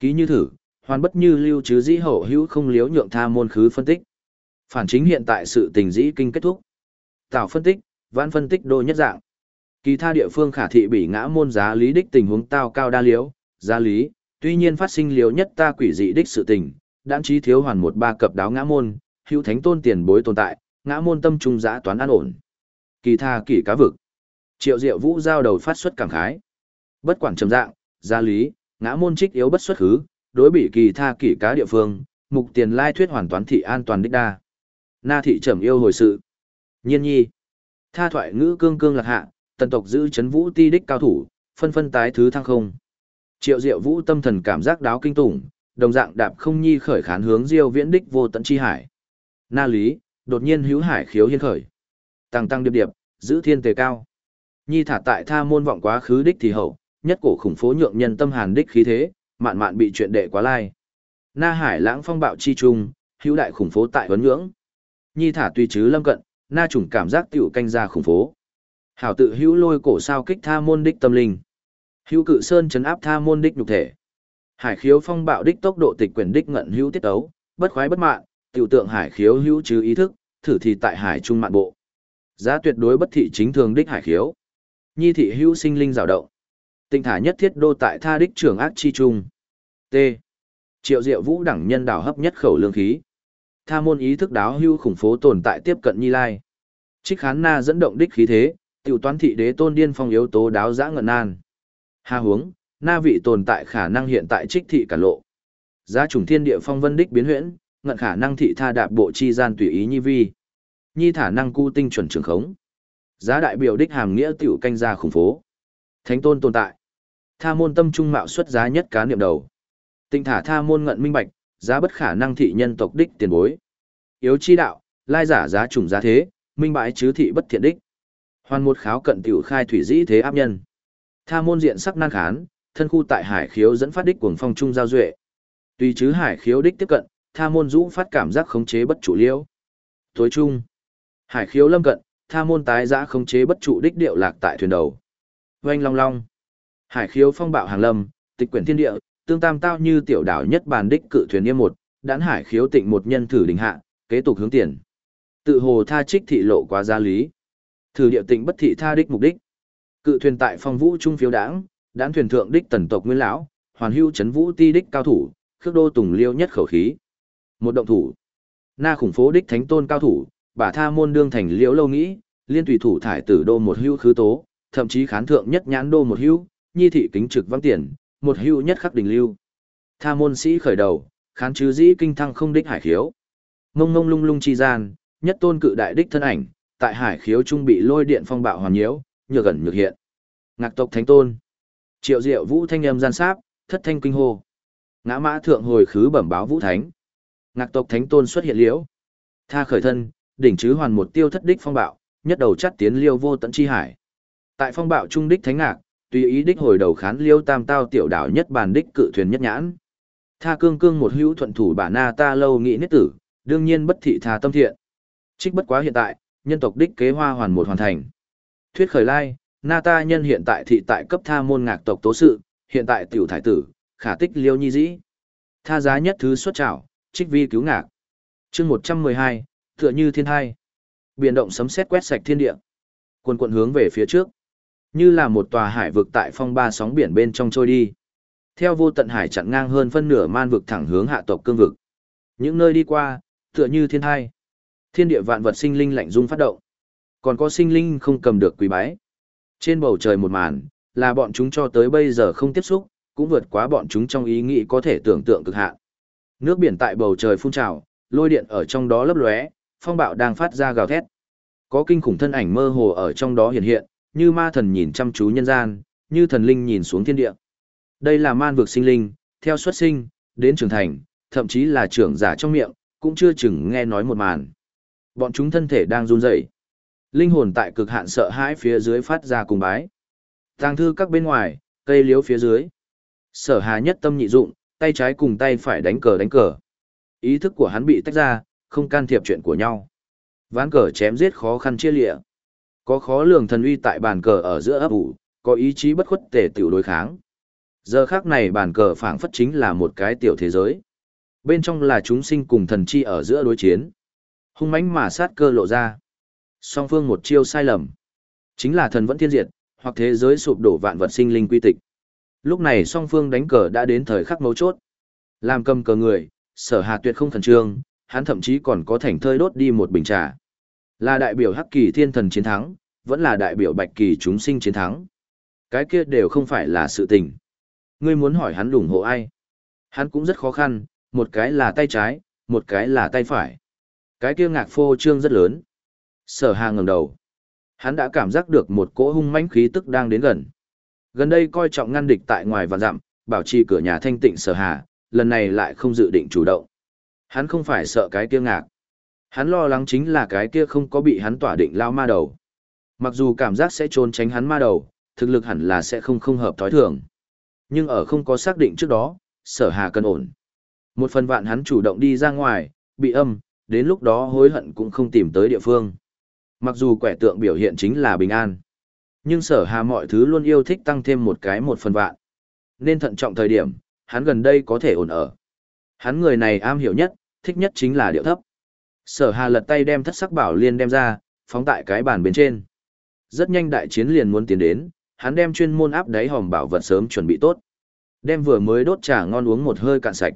Ký như thử, hoàn bất như lưu chứ dĩ hậu hữu không liếu nhượng tha môn khứ phân tích. Phản chính hiện tại sự tình dĩ kinh kết thúc. Tạo phân tích, vãn phân tích đôi nhất dạng. Kỳ tha địa phương khả thị bị ngã môn giá lý đích tình huống tao cao đa liếu, giá lý, tuy nhiên phát sinh liếu nhất ta quỷ dị đích sự tình, đãn trí thiếu hoàn một ba cập đáo ngã môn, hữu thánh tôn tiền bối tồn tại, ngã môn tâm trung giã toán an ổn. Kỳ tha kỷ cá vực. Triệu Diệu Vũ giao đầu phát xuất cảm khái. Bất quản trầm dạng, gia lý, ngã môn trích yếu bất xuất khứ, đối bị kỳ tha kỷ cá địa phương, mục tiền lai thuyết hoàn toàn thị an toàn đích đa. Na thị trầm yêu hồi sự. Nhiên nhi. Tha thoại ngữ cương cương lạc hạ, tần tộc giữ chấn vũ ti đích cao thủ, phân phân tái thứ thăng không. Triệu Diệu Vũ tâm thần cảm giác đáo kinh tủng, đồng dạng đạp không nhi khởi khán hướng Diêu Viễn đích vô tận chi hải. Na lý, đột nhiên hữu hải khiếu hiên khởi. Tăng tăng điệp điệp, giữ thiên tề cao. Nhi thả tại tha môn vọng quá khứ đích thì hậu, nhất cổ khủng phố nhượng nhân tâm hàn đích khí thế, mạn mạn bị chuyện đệ quá lai. Na hải lãng phong bạo chi trung, hữu đại khủng phố tại vấn ngưỡng. Nhi thả tuy chứ lâm cận, na trùng cảm giác tiểu canh ra khủng phố. Hảo tự hữu lôi cổ sao kích tha môn đích tâm linh. Hữu cự sơn chấn áp tha môn đích nhục thể. Hải khiếu phong bạo đích tốc độ tịch quyển đích ngận hữu tiết ấu, bất khoái bất mạn, tiểu tượng hải khiếu hữu chứ ý thức, thử thì tại hải trung mạn bộ. Giá tuyệt đối bất thị chính thường đích hải khiếu. Nhi thị hữu sinh linh rào động. Tinh thả nhất thiết đô tại tha đích trường ác chi trung. T. Triệu diệu vũ đẳng nhân đảo hấp nhất khẩu lương khí. Tha môn ý thức đáo hưu khủng phố tồn tại tiếp cận Nhi Lai. Trích khán na dẫn động đích khí thế, tiểu toán thị đế tôn điên phong yếu tố đáo giã ngận nan. Hà huống, na vị tồn tại khả năng hiện tại trích thị cả lộ. Giá trùng thiên địa phong vân đích biến huyễn, ngận khả năng thị tha đạp bộ chi gian tùy ý nhi vi. Nhi thả năng cu tinh chuẩn trường khống. Giá đại biểu đích hàm nghĩa tiểu canh ra khủng phố. Thánh tôn tồn tại. Tha môn tâm trung mạo xuất giá nhất cá niệm đầu. Tinh thả tha môn ngận minh bạch, giá bất khả năng thị nhân tộc đích tiền bối. Yếu chi đạo, lai giả giá trùng giá thế, minh bãi chứ thị bất thiện đích. Hoàn một kháo cận tiểu khai thủy dĩ thế áp nhân. Tha môn diện sắc năng khán, thân khu tại hải khiếu dẫn phát đích cuồng phong trung giao duệ. Tùy chứ hải khiếu đích tiếp cận, tha môn rũ phát cảm giác khống chế bất chủ liễu. Tối trung, hải khiếu lâm cận, tha môn tái giã không chế bất trụ đích điệu lạc tại thuyền đầu. Oanh long long, hải khiếu phong bạo hàng lâm, tịch quyển thiên địa, tương tam tao như tiểu đảo nhất bàn đích cự thuyền yêm một, đán hải khiếu tịnh một nhân thử đình hạ, kế tục hướng tiền. Tự hồ tha trích thị lộ quá gia lý. Thử địa tịnh bất thị tha đích mục đích. Cự thuyền tại phong vũ trung phiếu đảng, đán thuyền thượng đích tần tộc nguyên lão, hoàn hưu chấn vũ ti đích cao thủ, khước đô tùng liêu nhất khẩu khí. Một động thủ. Na khủng phố đích thánh tôn cao thủ, bà tha môn đương thành liễu lâu nghĩ, liên tùy thủ thải tử đô một hưu khứ tố, thậm chí khán thượng nhất nhãn đô một hưu, nhi thị kính trực vắng tiền, một hưu nhất khắc đình lưu. Tha môn sĩ khởi đầu, khán chứ dĩ kinh thăng không đích hải khiếu. Mông mông lung lung chi gian, nhất tôn cự đại đích thân ảnh, tại hải khiếu trung bị lôi điện phong bạo hoàn nhiễu, nhược gần nhược hiện. Ngạc tộc thánh tôn. Triệu diệu vũ thanh âm gian sáp, thất thanh kinh hô. Ngã mã thượng hồi khứ bẩm báo vũ thánh. Ngạc tộc thánh tôn xuất hiện liễu. Tha khởi thân, đỉnh chứ hoàn một tiêu thất đích phong bạo, nhất đầu chắt tiến liêu vô tận chi hải. Tại phong bạo trung đích thánh ngạc, tùy ý đích hồi đầu khán liêu tam tao tiểu đảo nhất bàn đích cự thuyền nhất nhãn. Tha cương cương một hữu thuận thủ bà na ta lâu nghĩ niết tử, đương nhiên bất thị tha tâm thiện. Trích bất quá hiện tại, nhân tộc đích kế hoa hoàn một hoàn thành. Thuyết khởi lai, na ta nhân hiện tại thị tại cấp tha môn ngạc tộc tố sự, hiện tại tiểu thải tử, khả tích liêu nhi dĩ. Tha giá nhất thứ xuất trảo, trích vi cứu ngạc. chương một trăm mười hai tựa như thiên thai. Biển động sấm sét quét sạch thiên địa. Quần cuộn hướng về phía trước. Như là một tòa hải vực tại phong ba sóng biển bên trong trôi đi. Theo vô tận hải chặn ngang hơn phân nửa man vực thẳng hướng hạ tộc cương vực. Những nơi đi qua, tựa như thiên thai. Thiên địa vạn vật sinh linh lạnh dung phát động. Còn có sinh linh không cầm được quý bái. Trên bầu trời một màn, là bọn chúng cho tới bây giờ không tiếp xúc, cũng vượt quá bọn chúng trong ý nghĩ có thể tưởng tượng cực hạn. Nước biển tại bầu trời phun trào, lôi điện ở trong đó lấp lóe, phong bạo đang phát ra gào thét. Có kinh khủng thân ảnh mơ hồ ở trong đó hiện hiện, như ma thần nhìn chăm chú nhân gian, như thần linh nhìn xuống thiên địa. Đây là man vực sinh linh, theo xuất sinh, đến trưởng thành, thậm chí là trưởng giả trong miệng, cũng chưa chừng nghe nói một màn. Bọn chúng thân thể đang run rẩy, linh hồn tại cực hạn sợ hãi phía dưới phát ra cùng bái. Tàng thư các bên ngoài, cây liếu phía dưới. Sở hà nhất tâm nhị dụng, tay trái cùng tay phải đánh cờ đánh cờ. Ý thức của hắn bị tách ra, không can thiệp chuyện của nhau. Ván cờ chém giết khó khăn chia lịa. Có khó lường thần uy tại bàn cờ ở giữa ấp ủ, có ý chí bất khuất tề tiểu đối kháng. Giờ khác này bàn cờ phảng phất chính là một cái tiểu thế giới. Bên trong là chúng sinh cùng thần chi ở giữa đối chiến. Hung mãnh mà sát cơ lộ ra. Song phương một chiêu sai lầm. Chính là thần vẫn thiên diệt, hoặc thế giới sụp đổ vạn vật sinh linh quy tịch. Lúc này song phương đánh cờ đã đến thời khắc mấu chốt. Làm cầm cờ người, sở hà tuyệt không thần trương, hắn thậm chí còn có thành thơi đốt đi một bình trà. Là đại biểu hắc kỳ thiên thần chiến thắng, vẫn là đại biểu bạch kỳ chúng sinh chiến thắng. Cái kia đều không phải là sự tình. Ngươi muốn hỏi hắn ủng hộ ai? Hắn cũng rất khó khăn, một cái là tay trái, một cái là tay phải. Cái kia ngạc phô trương rất lớn. Sở hà ngẩng đầu. Hắn đã cảm giác được một cỗ hung mãnh khí tức đang đến gần. Gần đây coi trọng ngăn địch tại ngoài và dặm, bảo trì cửa nhà thanh tịnh sở hà, lần này lại không dự định chủ động. Hắn không phải sợ cái kia ngạc. Hắn lo lắng chính là cái kia không có bị hắn tỏa định lao ma đầu. Mặc dù cảm giác sẽ trốn tránh hắn ma đầu, thực lực hẳn là sẽ không không hợp thói thường. Nhưng ở không có xác định trước đó, sở hà cần ổn. Một phần vạn hắn chủ động đi ra ngoài, bị âm, đến lúc đó hối hận cũng không tìm tới địa phương. Mặc dù quẻ tượng biểu hiện chính là bình an. Nhưng sở hà mọi thứ luôn yêu thích tăng thêm một cái một phần vạn. Nên thận trọng thời điểm, hắn gần đây có thể ổn ở. Hắn người này am hiểu nhất, thích nhất chính là điệu thấp. Sở Hà lật tay đem thất sắc bảo liên đem ra, phóng tại cái bàn bên trên. Rất nhanh đại chiến liền muốn tiến đến, hắn đem chuyên môn áp đáy hòm bảo vật sớm chuẩn bị tốt. Đem vừa mới đốt trà ngon uống một hơi cạn sạch.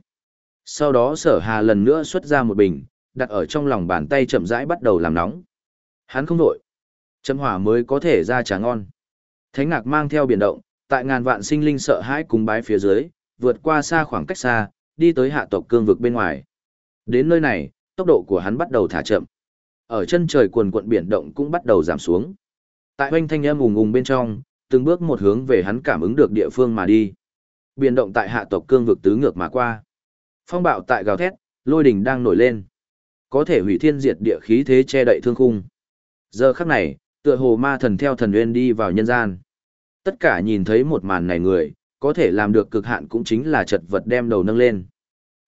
Sau đó sở hà lần nữa xuất ra một bình, đặt ở trong lòng bàn tay chậm rãi bắt đầu làm nóng. Hắn không đổi. Châm hỏa mới có thể ra trà ngon. Thánh ngạc mang theo biển động, tại ngàn vạn sinh linh sợ hãi cùng bái phía dưới, vượt qua xa khoảng cách xa, đi tới hạ tộc cương vực bên ngoài. Đến nơi này, tốc độ của hắn bắt đầu thả chậm. Ở chân trời cuồn cuộn biển động cũng bắt đầu giảm xuống. Tại hoanh thanh âm ùng ùng bên trong, từng bước một hướng về hắn cảm ứng được địa phương mà đi. Biển động tại hạ tộc cương vực tứ ngược mà qua. Phong bạo tại gào thét, lôi đỉnh đang nổi lên. Có thể hủy thiên diệt địa khí thế che đậy thương khung. Giờ khắc này, tựa hồ ma thần theo thần uyên đi vào nhân gian. Tất cả nhìn thấy một màn này người, có thể làm được cực hạn cũng chính là chật vật đem đầu nâng lên.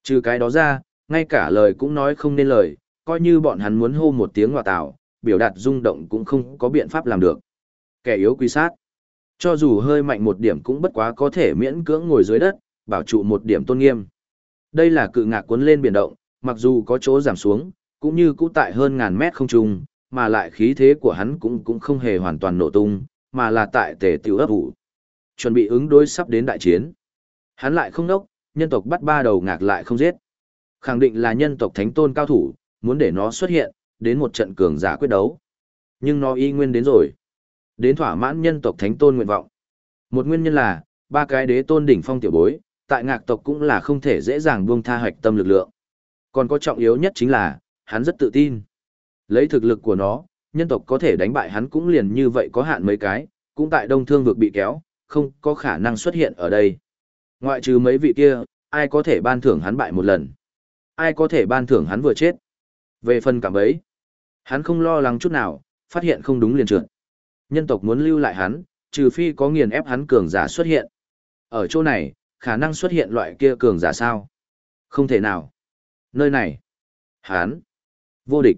Trừ cái đó ra, ngay cả lời cũng nói không nên lời, coi như bọn hắn muốn hô một tiếng hòa tạo, biểu đạt rung động cũng không có biện pháp làm được. Kẻ yếu quy sát. Cho dù hơi mạnh một điểm cũng bất quá có thể miễn cưỡng ngồi dưới đất, bảo trụ một điểm tôn nghiêm. Đây là cự ngạc cuốn lên biển động, mặc dù có chỗ giảm xuống, cũng như cũ tại hơn ngàn mét không trung, mà lại khí thế của hắn cũng cũng không hề hoàn toàn nổ tung, mà là tại tề tiểu ấp ủ. Chuẩn bị ứng đối sắp đến đại chiến. Hắn lại không đốc, nhân tộc bắt ba đầu ngạc lại không giết. Khẳng định là nhân tộc thánh tôn cao thủ, muốn để nó xuất hiện, đến một trận cường giả quyết đấu. Nhưng nó y nguyên đến rồi. Đến thỏa mãn nhân tộc thánh tôn nguyện vọng. Một nguyên nhân là, ba cái đế tôn đỉnh phong tiểu bối, tại ngạc tộc cũng là không thể dễ dàng buông tha hoạch tâm lực lượng. Còn có trọng yếu nhất chính là, hắn rất tự tin. Lấy thực lực của nó, nhân tộc có thể đánh bại hắn cũng liền như vậy có hạn mấy cái, cũng tại đông thương vực bị kéo, không có khả năng xuất hiện ở đây. Ngoại trừ mấy vị kia, ai có thể ban thưởng hắn bại một lần? Ai có thể ban thưởng hắn vừa chết? Về phần cảm ấy, hắn không lo lắng chút nào, phát hiện không đúng liền trượt. Nhân tộc muốn lưu lại hắn, trừ phi có nghiền ép hắn cường giả xuất hiện. Ở chỗ này, khả năng xuất hiện loại kia cường giả sao? Không thể nào. Nơi này, hắn, vô địch.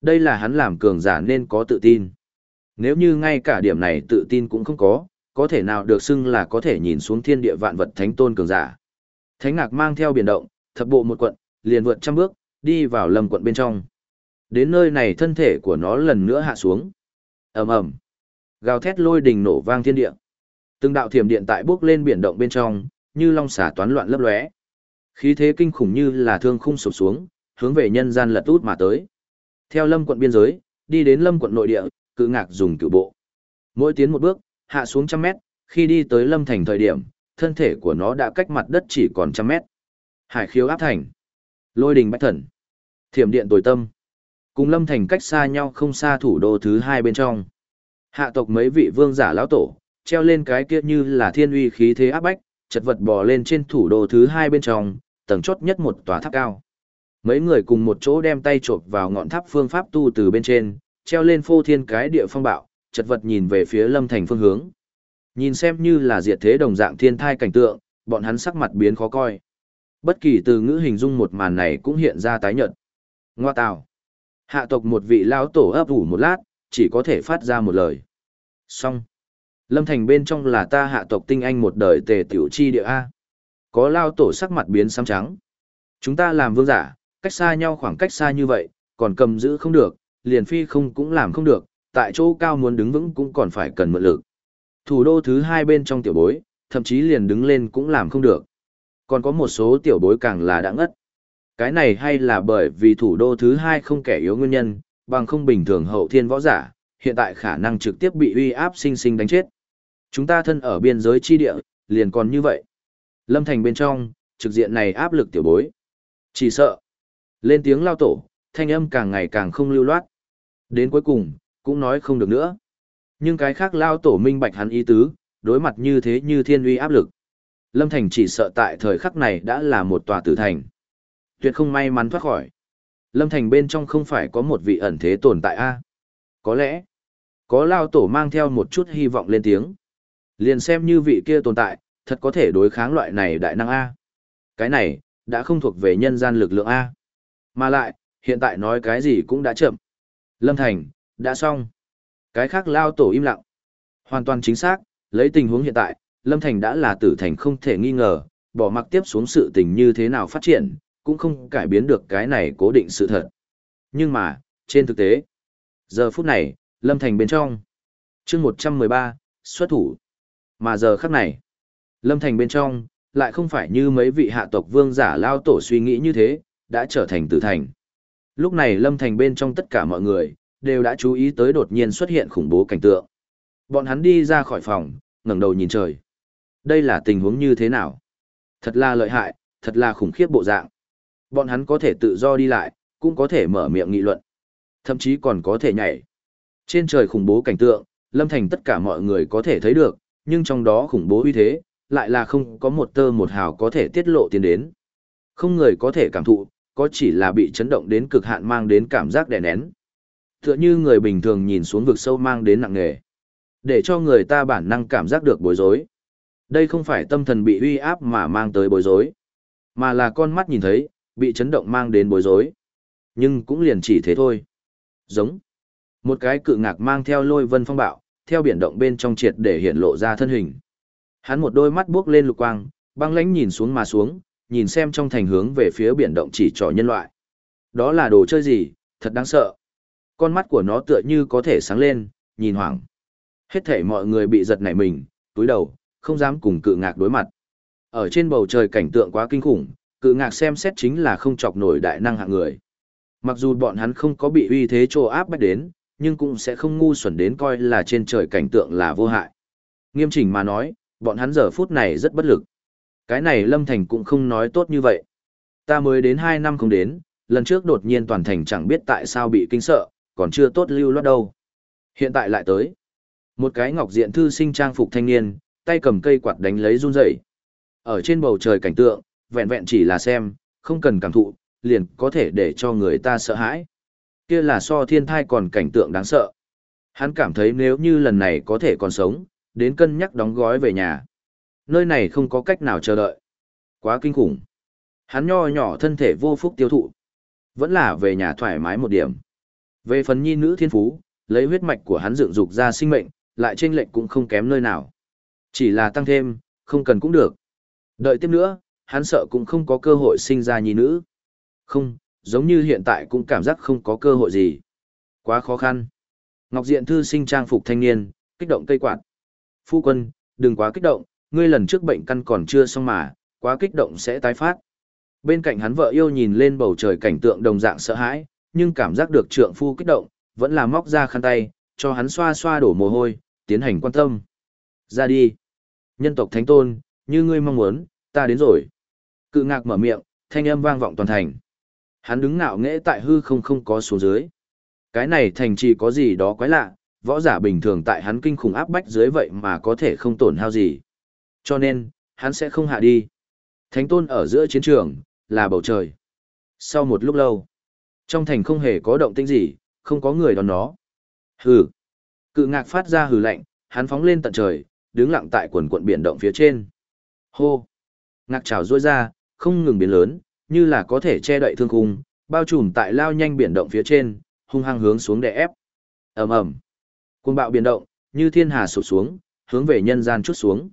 Đây là hắn làm cường giả nên có tự tin. Nếu như ngay cả điểm này tự tin cũng không có, có thể nào được xưng là có thể nhìn xuống thiên địa vạn vật thánh tôn cường giả. Thánh ngạc mang theo biển động, thập bộ một quận, liền vượt trăm bước, đi vào lâm quận bên trong. Đến nơi này thân thể của nó lần nữa hạ xuống. ầm ầm, gào thét lôi đình nổ vang thiên địa. Từng đạo thiểm điện tại bước lên biển động bên trong, như long xả toán loạn lấp lóe. Khí thế kinh khủng như là thương khung sụp xuống, hướng về nhân gian lật út mà tới. Theo lâm quận biên giới, đi đến lâm quận nội địa, cự ngạc dùng cử bộ. Mỗi tiến một bước, hạ xuống trăm mét, khi đi tới lâm thành thời điểm, thân thể của nó đã cách mặt đất chỉ còn trăm mét. Hải khiếu áp thành. Lôi đình bách thần. Thiểm điện tồi tâm. Cùng lâm thành cách xa nhau không xa thủ đô thứ hai bên trong. Hạ tộc mấy vị vương giả lão tổ, treo lên cái kia như là thiên uy khí thế áp bách, chật vật bò lên trên thủ đô thứ hai bên trong, tầng chốt nhất một tòa tháp cao. Mấy người cùng một chỗ đem tay chộp vào ngọn tháp phương pháp tu từ bên trên, treo lên phô thiên cái địa phong bạo, chật vật nhìn về phía lâm thành phương hướng. Nhìn xem như là diệt thế đồng dạng thiên thai cảnh tượng, bọn hắn sắc mặt biến khó coi. Bất kỳ từ ngữ hình dung một màn này cũng hiện ra tái nhợt. Ngoa tào. Hạ tộc một vị lão tổ ấp ủ một lát, chỉ có thể phát ra một lời. Xong. Lâm thành bên trong là ta hạ tộc tinh anh một đời tề tiểu chi địa A. Có lao tổ sắc mặt biến xám trắng. Chúng ta làm vương giả, cách xa nhau khoảng cách xa như vậy, còn cầm giữ không được, liền phi không cũng làm không được, tại chỗ cao muốn đứng vững cũng còn phải cần mượn lực. Thủ đô thứ hai bên trong tiểu bối, thậm chí liền đứng lên cũng làm không được. Còn có một số tiểu bối càng là đã ngất. Cái này hay là bởi vì thủ đô thứ hai không kẻ yếu nguyên nhân, bằng không bình thường hậu thiên võ giả, hiện tại khả năng trực tiếp bị uy áp sinh sinh đánh chết. Chúng ta thân ở biên giới chi địa, liền còn như vậy. Lâm thành bên trong, trực diện này áp lực tiểu bối. Chỉ sợ. Lên tiếng lao tổ, thanh âm càng ngày càng không lưu loát. Đến cuối cùng, cũng nói không được nữa. Nhưng cái khác lao tổ minh bạch hắn ý tứ, đối mặt như thế như thiên uy áp lực. Lâm Thành chỉ sợ tại thời khắc này đã là một tòa tử thành. Tuyệt không may mắn thoát khỏi. Lâm Thành bên trong không phải có một vị ẩn thế tồn tại a Có lẽ, có lao tổ mang theo một chút hy vọng lên tiếng. Liền xem như vị kia tồn tại, thật có thể đối kháng loại này đại năng A. Cái này, đã không thuộc về nhân gian lực lượng A. Mà lại, hiện tại nói cái gì cũng đã chậm. Lâm Thành, đã xong. Cái khác lao tổ im lặng. Hoàn toàn chính xác, lấy tình huống hiện tại, Lâm Thành đã là tử thành không thể nghi ngờ, bỏ mặc tiếp xuống sự tình như thế nào phát triển, cũng không cải biến được cái này cố định sự thật. Nhưng mà, trên thực tế, giờ phút này, Lâm Thành bên trong, chương 113, xuất thủ. Mà giờ khắc này, Lâm Thành bên trong, lại không phải như mấy vị hạ tộc vương giả lao tổ suy nghĩ như thế, đã trở thành tử thành. Lúc này Lâm Thành bên trong tất cả mọi người, đều đã chú ý tới đột nhiên xuất hiện khủng bố cảnh tượng. Bọn hắn đi ra khỏi phòng, ngẩng đầu nhìn trời. Đây là tình huống như thế nào? Thật là lợi hại, thật là khủng khiếp bộ dạng. Bọn hắn có thể tự do đi lại, cũng có thể mở miệng nghị luận. Thậm chí còn có thể nhảy. Trên trời khủng bố cảnh tượng, Lâm Thành tất cả mọi người có thể thấy được, nhưng trong đó khủng bố uy thế, lại là không có một tơ một hào có thể tiết lộ tiến đến. Không người có thể cảm thụ, có chỉ là bị chấn động đến cực hạn mang đến cảm giác đè nén. Tựa như người bình thường nhìn xuống vực sâu mang đến nặng nề. Để cho người ta bản năng cảm giác được bối rối. Đây không phải tâm thần bị uy áp mà mang tới bối rối, mà là con mắt nhìn thấy, bị chấn động mang đến bối rối. Nhưng cũng liền chỉ thế thôi. Giống. Một cái cự ngạc mang theo lôi vân phong bạo, theo biển động bên trong triệt để hiện lộ ra thân hình. Hắn một đôi mắt buốc lên lục quang, băng lãnh nhìn xuống mà xuống, nhìn xem trong thành hướng về phía biển động chỉ trỏ nhân loại. Đó là đồ chơi gì, thật đáng sợ. Con mắt của nó tựa như có thể sáng lên, nhìn hoảng. Hết thể mọi người bị giật nảy mình, túi đầu, không dám cùng cự ngạc đối mặt. Ở trên bầu trời cảnh tượng quá kinh khủng, cự ngạc xem xét chính là không chọc nổi đại năng hạng người. Mặc dù bọn hắn không có bị uy thế trô áp bách đến, nhưng cũng sẽ không ngu xuẩn đến coi là trên trời cảnh tượng là vô hại. Nghiêm chỉnh mà nói, bọn hắn giờ phút này rất bất lực. Cái này Lâm Thành cũng không nói tốt như vậy. Ta mới đến 2 năm không đến, lần trước đột nhiên toàn thành chẳng biết tại sao bị kinh sợ, còn chưa tốt lưu loát đâu. Hiện tại lại tới. Một cái ngọc diện thư sinh trang phục thanh niên, tay cầm cây quạt đánh lấy run rẩy. Ở trên bầu trời cảnh tượng, vẹn vẹn chỉ là xem, không cần cảm thụ, liền có thể để cho người ta sợ hãi. Kia là so thiên thai còn cảnh tượng đáng sợ. Hắn cảm thấy nếu như lần này có thể còn sống, đến cân nhắc đóng gói về nhà. Nơi này không có cách nào chờ đợi. Quá kinh khủng. Hắn nho nhỏ thân thể vô phúc tiêu thụ. Vẫn là về nhà thoải mái một điểm. Về phần nhi nữ thiên phú, lấy huyết mạch của hắn dựng dục ra sinh mệnh, lại chênh lệch cũng không kém nơi nào. Chỉ là tăng thêm, không cần cũng được. Đợi tiếp nữa, hắn sợ cũng không có cơ hội sinh ra nhi nữ. Không, giống như hiện tại cũng cảm giác không có cơ hội gì. Quá khó khăn. Ngọc Diện thư sinh trang phục thanh niên, kích động cây quạt. Phu quân, đừng quá kích động, ngươi lần trước bệnh căn còn chưa xong mà, quá kích động sẽ tái phát. Bên cạnh hắn vợ yêu nhìn lên bầu trời cảnh tượng đồng dạng sợ hãi, nhưng cảm giác được trượng phu kích động, vẫn là móc ra khăn tay, cho hắn xoa xoa đổ mồ hôi, tiến hành quan tâm. Ra đi. Nhân tộc thánh tôn, như ngươi mong muốn, ta đến rồi. Cự ngạc mở miệng, thanh âm vang vọng toàn thành. Hắn đứng ngạo nghễ tại hư không không có xuống dưới. Cái này thành trì có gì đó quái lạ, võ giả bình thường tại hắn kinh khủng áp bách dưới vậy mà có thể không tổn hao gì. Cho nên, hắn sẽ không hạ đi. Thánh tôn ở giữa chiến trường, là bầu trời. Sau một lúc lâu, trong thành không hề có động tĩnh gì, không có người đón nó. Hừ. Cự ngạc phát ra hừ lạnh, hắn phóng lên tận trời, đứng lặng tại quần quận biển động phía trên. Hô. Ngạc trào ruôi ra, không ngừng biến lớn, như là có thể che đậy thương khung, bao trùm tại lao nhanh biển động phía trên, hung hăng hướng xuống để ép. ầm ầm, cuồng bạo biển động, như thiên hà sụp xuống, hướng về nhân gian chút xuống.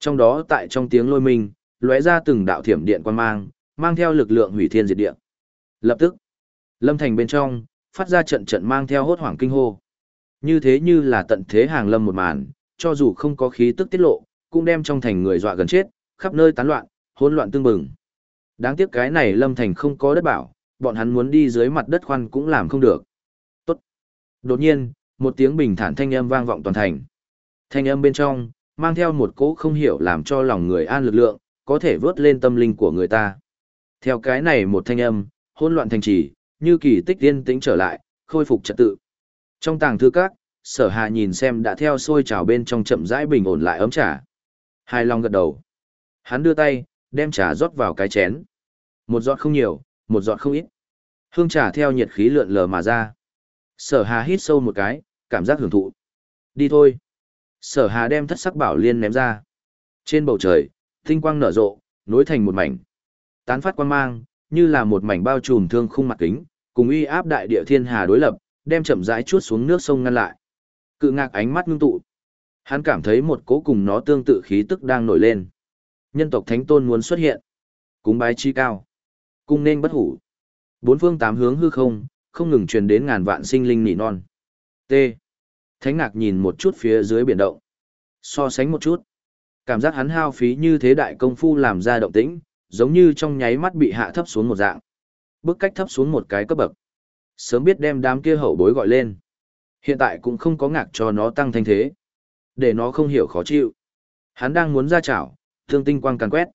Trong đó tại trong tiếng lôi mình, lóe ra từng đạo thiểm điện quan mang, mang theo lực lượng hủy thiên diệt địa. Lập tức, lâm thành bên trong, phát ra trận trận mang theo hốt hoảng kinh hô. Như thế như là tận thế hàng lâm một màn, cho dù không có khí tức tiết lộ, cũng đem trong thành người dọa gần chết, khắp nơi tán loạn, hỗn loạn tương bừng. Đáng tiếc cái này lâm thành không có đất bảo, bọn hắn muốn đi dưới mặt đất khoan cũng làm không được. Tốt. Đột nhiên, một tiếng bình thản thanh âm vang vọng toàn thành. Thanh âm bên trong, mang theo một cỗ không hiểu làm cho lòng người an lực lượng, có thể vớt lên tâm linh của người ta. Theo cái này một thanh âm, hỗn loạn thành trì, như kỳ tích tiên tĩnh trở lại, khôi phục trật tự. Trong tàng thư các, sở hà nhìn xem đã theo sôi trào bên trong chậm rãi bình ổn lại ấm trà. Hai Long gật đầu. Hắn đưa tay, đem trà rót vào cái chén. Một giọt không nhiều, một giọt không ít. Hương trà theo nhiệt khí lượn lờ mà ra. Sở hà hít sâu một cái, cảm giác hưởng thụ. Đi thôi. Sở hà đem thất sắc bảo liên ném ra. Trên bầu trời, tinh quang nở rộ, nối thành một mảnh. Tán phát quang mang, như là một mảnh bao trùm thương khung mặt kính, cùng uy áp đại địa thiên hà đối lập, đem chậm rãi chuốt xuống nước sông ngăn lại. Cự ngạc ánh mắt ngưng tụ. Hắn cảm thấy một cố cùng nó tương tự khí tức đang nổi lên. Nhân tộc thánh tôn muốn xuất hiện. Cúng bái chi cao. Cung nên bất hủ. Bốn phương tám hướng hư không, không ngừng truyền đến ngàn vạn sinh linh nỉ non. T. Thánh ngạc nhìn một chút phía dưới biển động. So sánh một chút. Cảm giác hắn hao phí như thế đại công phu làm ra động tĩnh, giống như trong nháy mắt bị hạ thấp xuống một dạng. Bước cách thấp xuống một cái cấp bậc. Sớm biết đem đám kia hậu bối gọi lên. Hiện tại cũng không có ngạc cho nó tăng thanh thế. Để nó không hiểu khó chịu. Hắn đang muốn ra chảo, thương tinh quang càn quét.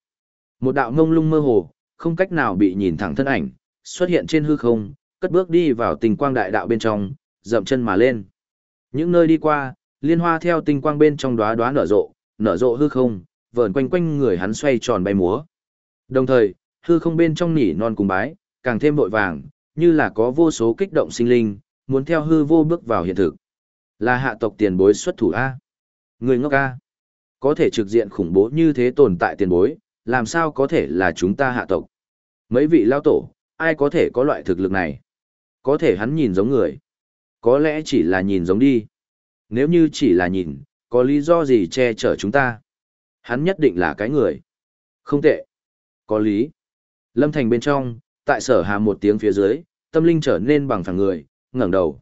Một đạo mông lung mơ hồ, không cách nào bị nhìn thẳng thân ảnh, xuất hiện trên hư không, cất bước đi vào tình quang đại đạo bên trong, dậm chân mà lên. Những nơi đi qua, liên hoa theo tinh quang bên trong đóa đóa nở rộ, nở rộ hư không, vờn quanh quanh người hắn xoay tròn bay múa. Đồng thời, hư không bên trong nỉ non cùng bái, càng thêm vội vàng, như là có vô số kích động sinh linh, muốn theo hư vô bước vào hiện thực. Là hạ tộc tiền bối xuất thủ A. Người ngốc A. Có thể trực diện khủng bố như thế tồn tại tiền bối, làm sao có thể là chúng ta hạ tộc. Mấy vị lao tổ, ai có thể có loại thực lực này? Có thể hắn nhìn giống người. Có lẽ chỉ là nhìn giống đi. Nếu như chỉ là nhìn, có lý do gì che chở chúng ta? Hắn nhất định là cái người. Không tệ. Có lý. Lâm Thành bên trong, tại sở hà một tiếng phía dưới, tâm linh trở nên bằng phẳng người, ngẩng đầu.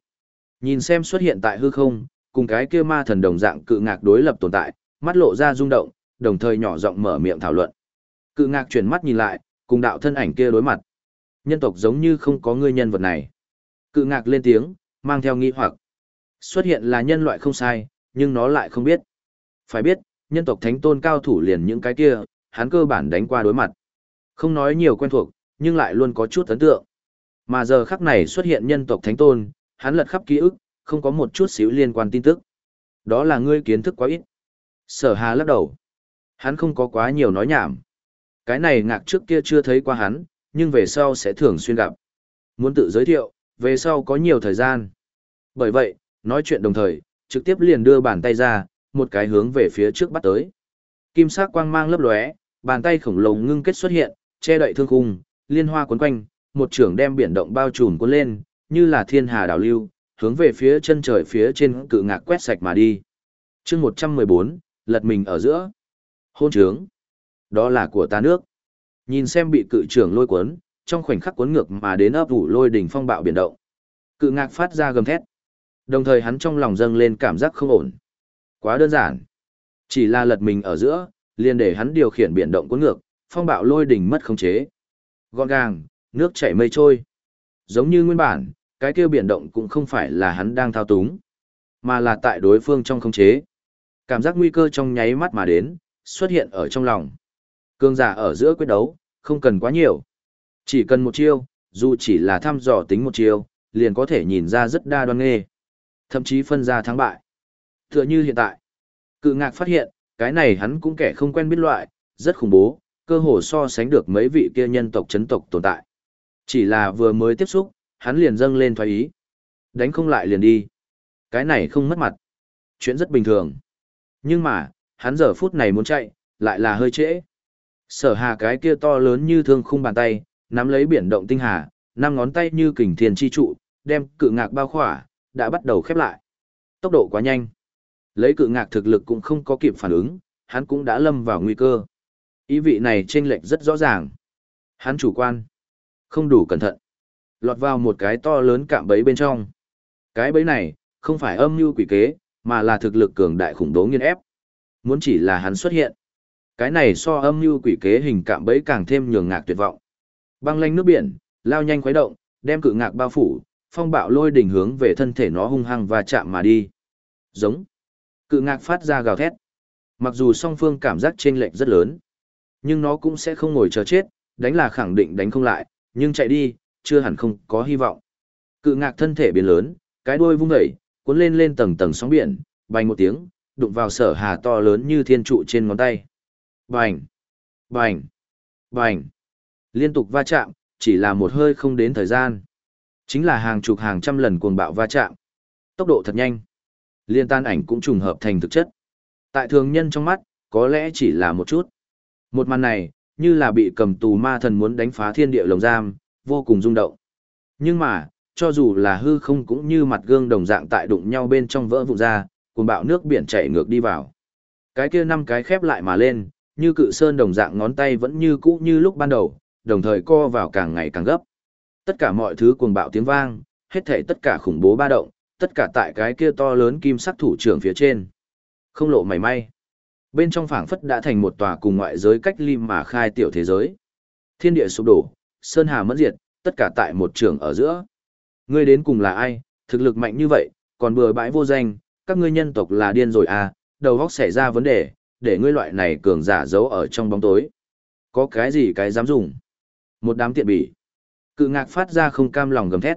Nhìn xem xuất hiện tại hư không, cùng cái kia ma thần đồng dạng cự ngạc đối lập tồn tại, mắt lộ ra rung động, đồng thời nhỏ giọng mở miệng thảo luận. Cự ngạc chuyển mắt nhìn lại, cùng đạo thân ảnh kia đối mặt. Nhân tộc giống như không có người nhân vật này. Cự ngạc lên tiếng, mang theo nghi hoặc. Xuất hiện là nhân loại không sai, nhưng nó lại không biết. Phải biết, nhân tộc thánh tôn cao thủ liền những cái kia, hắn cơ bản đánh qua đối mặt. Không nói nhiều quen thuộc, nhưng lại luôn có chút ấn tượng. Mà giờ khắc này xuất hiện nhân tộc thánh tôn, hắn lật khắp ký ức, không có một chút xíu liên quan tin tức. Đó là ngươi kiến thức quá ít. Sở hà lắc đầu. Hắn không có quá nhiều nói nhảm. Cái này ngạc trước kia chưa thấy qua hắn, nhưng về sau sẽ thường xuyên gặp. Muốn tự giới thiệu, về sau có nhiều thời gian. Bởi vậy, nói chuyện đồng thời, trực tiếp liền đưa bàn tay ra, một cái hướng về phía trước bắt tới. Kim sắc quang mang lấp lóe, bàn tay khổng lồ ngưng kết xuất hiện, che đậy thương khung, liên hoa cuốn quanh, một trưởng đem biển động bao trùm cuốn lên, như là thiên hà đảo lưu, hướng về phía chân trời phía trên cự ngạc quét sạch mà đi. chương 114, lật mình ở giữa. Hôn trướng. Đó là của ta nước. Nhìn xem bị cự trưởng lôi cuốn, trong khoảnh khắc cuốn ngược mà đến ấp ủ lôi đỉnh phong bạo biển động. Cự ngạc phát ra gầm thét. Đồng thời hắn trong lòng dâng lên cảm giác không ổn. Quá đơn giản. Chỉ là lật mình ở giữa, liền để hắn điều khiển biển động cuốn ngược, phong bạo lôi đỉnh mất khống chế. Gọn gàng, nước chảy mây trôi. Giống như nguyên bản, cái kia biển động cũng không phải là hắn đang thao túng, mà là tại đối phương trong khống chế. Cảm giác nguy cơ trong nháy mắt mà đến, xuất hiện ở trong lòng. Cương giả ở giữa quyết đấu, không cần quá nhiều. Chỉ cần một chiêu, dù chỉ là thăm dò tính một chiêu, liền có thể nhìn ra rất đa đoan nghê. Thậm chí phân ra thắng bại. Tựa như hiện tại, cự ngạc phát hiện, cái này hắn cũng kẻ không quen biết loại, rất khủng bố, cơ hồ so sánh được mấy vị kia nhân tộc chấn tộc tồn tại. Chỉ là vừa mới tiếp xúc, hắn liền dâng lên thoái ý. Đánh không lại liền đi. Cái này không mất mặt. Chuyện rất bình thường. Nhưng mà, hắn giờ phút này muốn chạy, lại là hơi trễ. Sở hà cái kia to lớn như thương khung bàn tay, nắm lấy biển động tinh hà, năm ngón tay như kình thiền chi trụ, đem cự ngạc bao khỏa, đã bắt đầu khép lại. Tốc độ quá nhanh. Lấy cự ngạc thực lực cũng không có kịp phản ứng, hắn cũng đã lâm vào nguy cơ. Ý vị này chênh lệch rất rõ ràng. Hắn chủ quan, không đủ cẩn thận. Lọt vào một cái to lớn cạm bẫy bên trong. Cái bẫy này, không phải âm mưu quỷ kế, mà là thực lực cường đại khủng bố nghiên ép. Muốn chỉ là hắn xuất hiện. Cái này so âm mưu quỷ kế hình cạm bẫy càng thêm nhường ngạc tuyệt vọng. Băng lanh nước biển, lao nhanh khuấy động, đem cự ngạc bao phủ, phong bạo lôi đỉnh hướng về thân thể nó hung hăng và chạm mà đi. Giống. Cự ngạc phát ra gào thét. Mặc dù song phương cảm giác chênh lệch rất lớn, nhưng nó cũng sẽ không ngồi chờ chết, đánh là khẳng định đánh không lại, nhưng chạy đi, chưa hẳn không có hy vọng. Cự ngạc thân thể biến lớn, cái đuôi vung dậy, cuốn lên lên tầng tầng sóng biển, bành một tiếng, đụng vào sở hà to lớn như thiên trụ trên ngón tay. Bành! Bành! Bành! Liên tục va chạm, chỉ là một hơi không đến thời gian. Chính là hàng chục hàng trăm lần cuồng bạo va chạm. Tốc độ thật nhanh. Liên tan ảnh cũng trùng hợp thành thực chất. Tại thường nhân trong mắt, có lẽ chỉ là một chút. Một màn này, như là bị cầm tù ma thần muốn đánh phá thiên địa lồng giam, vô cùng rung động. Nhưng mà, cho dù là hư không cũng như mặt gương đồng dạng tại đụng nhau bên trong vỡ vụn ra, cuồng bạo nước biển chảy ngược đi vào. Cái kia năm cái khép lại mà lên, như cự sơn đồng dạng ngón tay vẫn như cũ như lúc ban đầu, đồng thời co vào càng ngày càng gấp. Tất cả mọi thứ cuồng bạo tiếng vang, hết thảy tất cả khủng bố ba động, tất cả tại cái kia to lớn kim sắc thủ trưởng phía trên. Không lộ mảy may. Bên trong phảng phất đã thành một tòa cùng ngoại giới cách ly mà khai tiểu thế giới. Thiên địa sụp đổ, sơn hà mất diệt, tất cả tại một trường ở giữa. Ngươi đến cùng là ai, thực lực mạnh như vậy, còn bừa bãi vô danh, các ngươi nhân tộc là điên rồi à, đầu góc xảy ra vấn đề, để ngươi loại này cường giả giấu ở trong bóng tối. Có cái gì cái dám dùng? Một đám tiện bỉ. Cự ngạc phát ra không cam lòng gầm thét.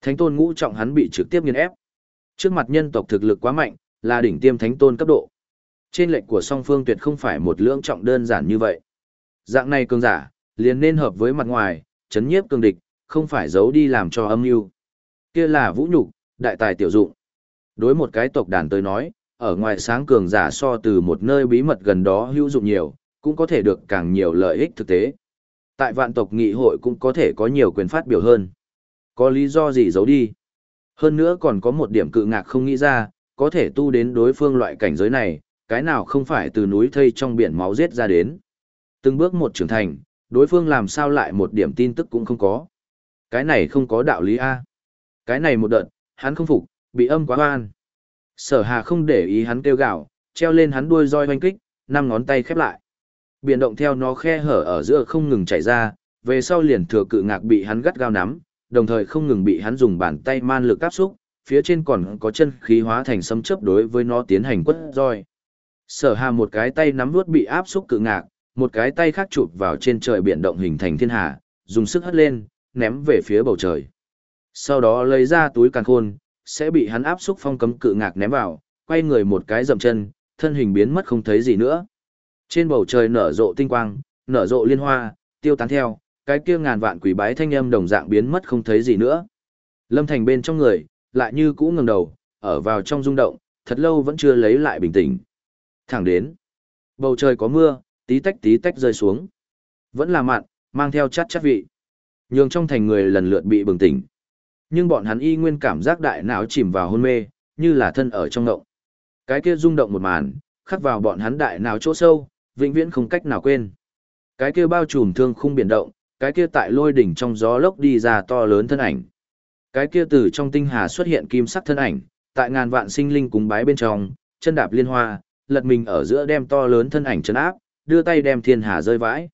Thánh tôn ngũ trọng hắn bị trực tiếp nghiền ép. Trước mặt nhân tộc thực lực quá mạnh, là đỉnh tiêm thánh tôn cấp độ. Trên lệnh của song phương tuyệt không phải một lưỡng trọng đơn giản như vậy. Dạng này cường giả, liền nên hợp với mặt ngoài, chấn nhiếp cường địch, không phải giấu đi làm cho âm mưu. Kia là vũ nhục, đại tài tiểu dụng. Đối một cái tộc đàn tới nói, ở ngoài sáng cường giả so từ một nơi bí mật gần đó hữu dụng nhiều, cũng có thể được càng nhiều lợi ích thực tế. Tại vạn tộc nghị hội cũng có thể có nhiều quyền phát biểu hơn. Có lý do gì giấu đi? Hơn nữa còn có một điểm cự ngạc không nghĩ ra, có thể tu đến đối phương loại cảnh giới này, cái nào không phải từ núi thây trong biển máu giết ra đến. Từng bước một trưởng thành, đối phương làm sao lại một điểm tin tức cũng không có. Cái này không có đạo lý A. Cái này một đợt, hắn không phục, bị âm quá hoan. Sở hà không để ý hắn kêu gạo, treo lên hắn đuôi roi hoanh kích, năm ngón tay khép lại. Biển động theo nó khe hở ở giữa không ngừng chảy ra, về sau liền thừa cự ngạc bị hắn gắt gao nắm, đồng thời không ngừng bị hắn dùng bàn tay man lực áp xúc, phía trên còn có chân khí hóa thành sấm chớp đối với nó tiến hành quất roi. Sở hà một cái tay nắm nuốt bị áp xúc cự ngạc, một cái tay khác chụp vào trên trời biển động hình thành thiên hà, dùng sức hất lên, ném về phía bầu trời. Sau đó lấy ra túi càn khôn, sẽ bị hắn áp xúc phong cấm cự ngạc ném vào, quay người một cái dậm chân, thân hình biến mất không thấy gì nữa. Trên bầu trời nở rộ tinh quang, nở rộ liên hoa, tiêu tán theo, cái kia ngàn vạn quỷ bái thanh âm đồng dạng biến mất không thấy gì nữa. Lâm Thành bên trong người, lại như cũ ngẩng đầu, ở vào trong rung động, thật lâu vẫn chưa lấy lại bình tĩnh. Thẳng đến, bầu trời có mưa, tí tách tí tách rơi xuống. Vẫn là mặn, mang theo chát chát vị. Nhường trong thành người lần lượt bị bừng tỉnh. Nhưng bọn hắn y nguyên cảm giác đại não chìm vào hôn mê, như là thân ở trong ngộng. Cái kia rung động một màn, khắc vào bọn hắn đại não chỗ sâu, vĩnh viễn không cách nào quên. Cái kia bao trùm thương khung biển động, cái kia tại lôi đỉnh trong gió lốc đi ra to lớn thân ảnh. Cái kia từ trong tinh hà xuất hiện kim sắc thân ảnh, tại ngàn vạn sinh linh cúng bái bên trong, chân đạp liên hoa, lật mình ở giữa đem to lớn thân ảnh chấn áp, đưa tay đem thiên hà rơi vãi.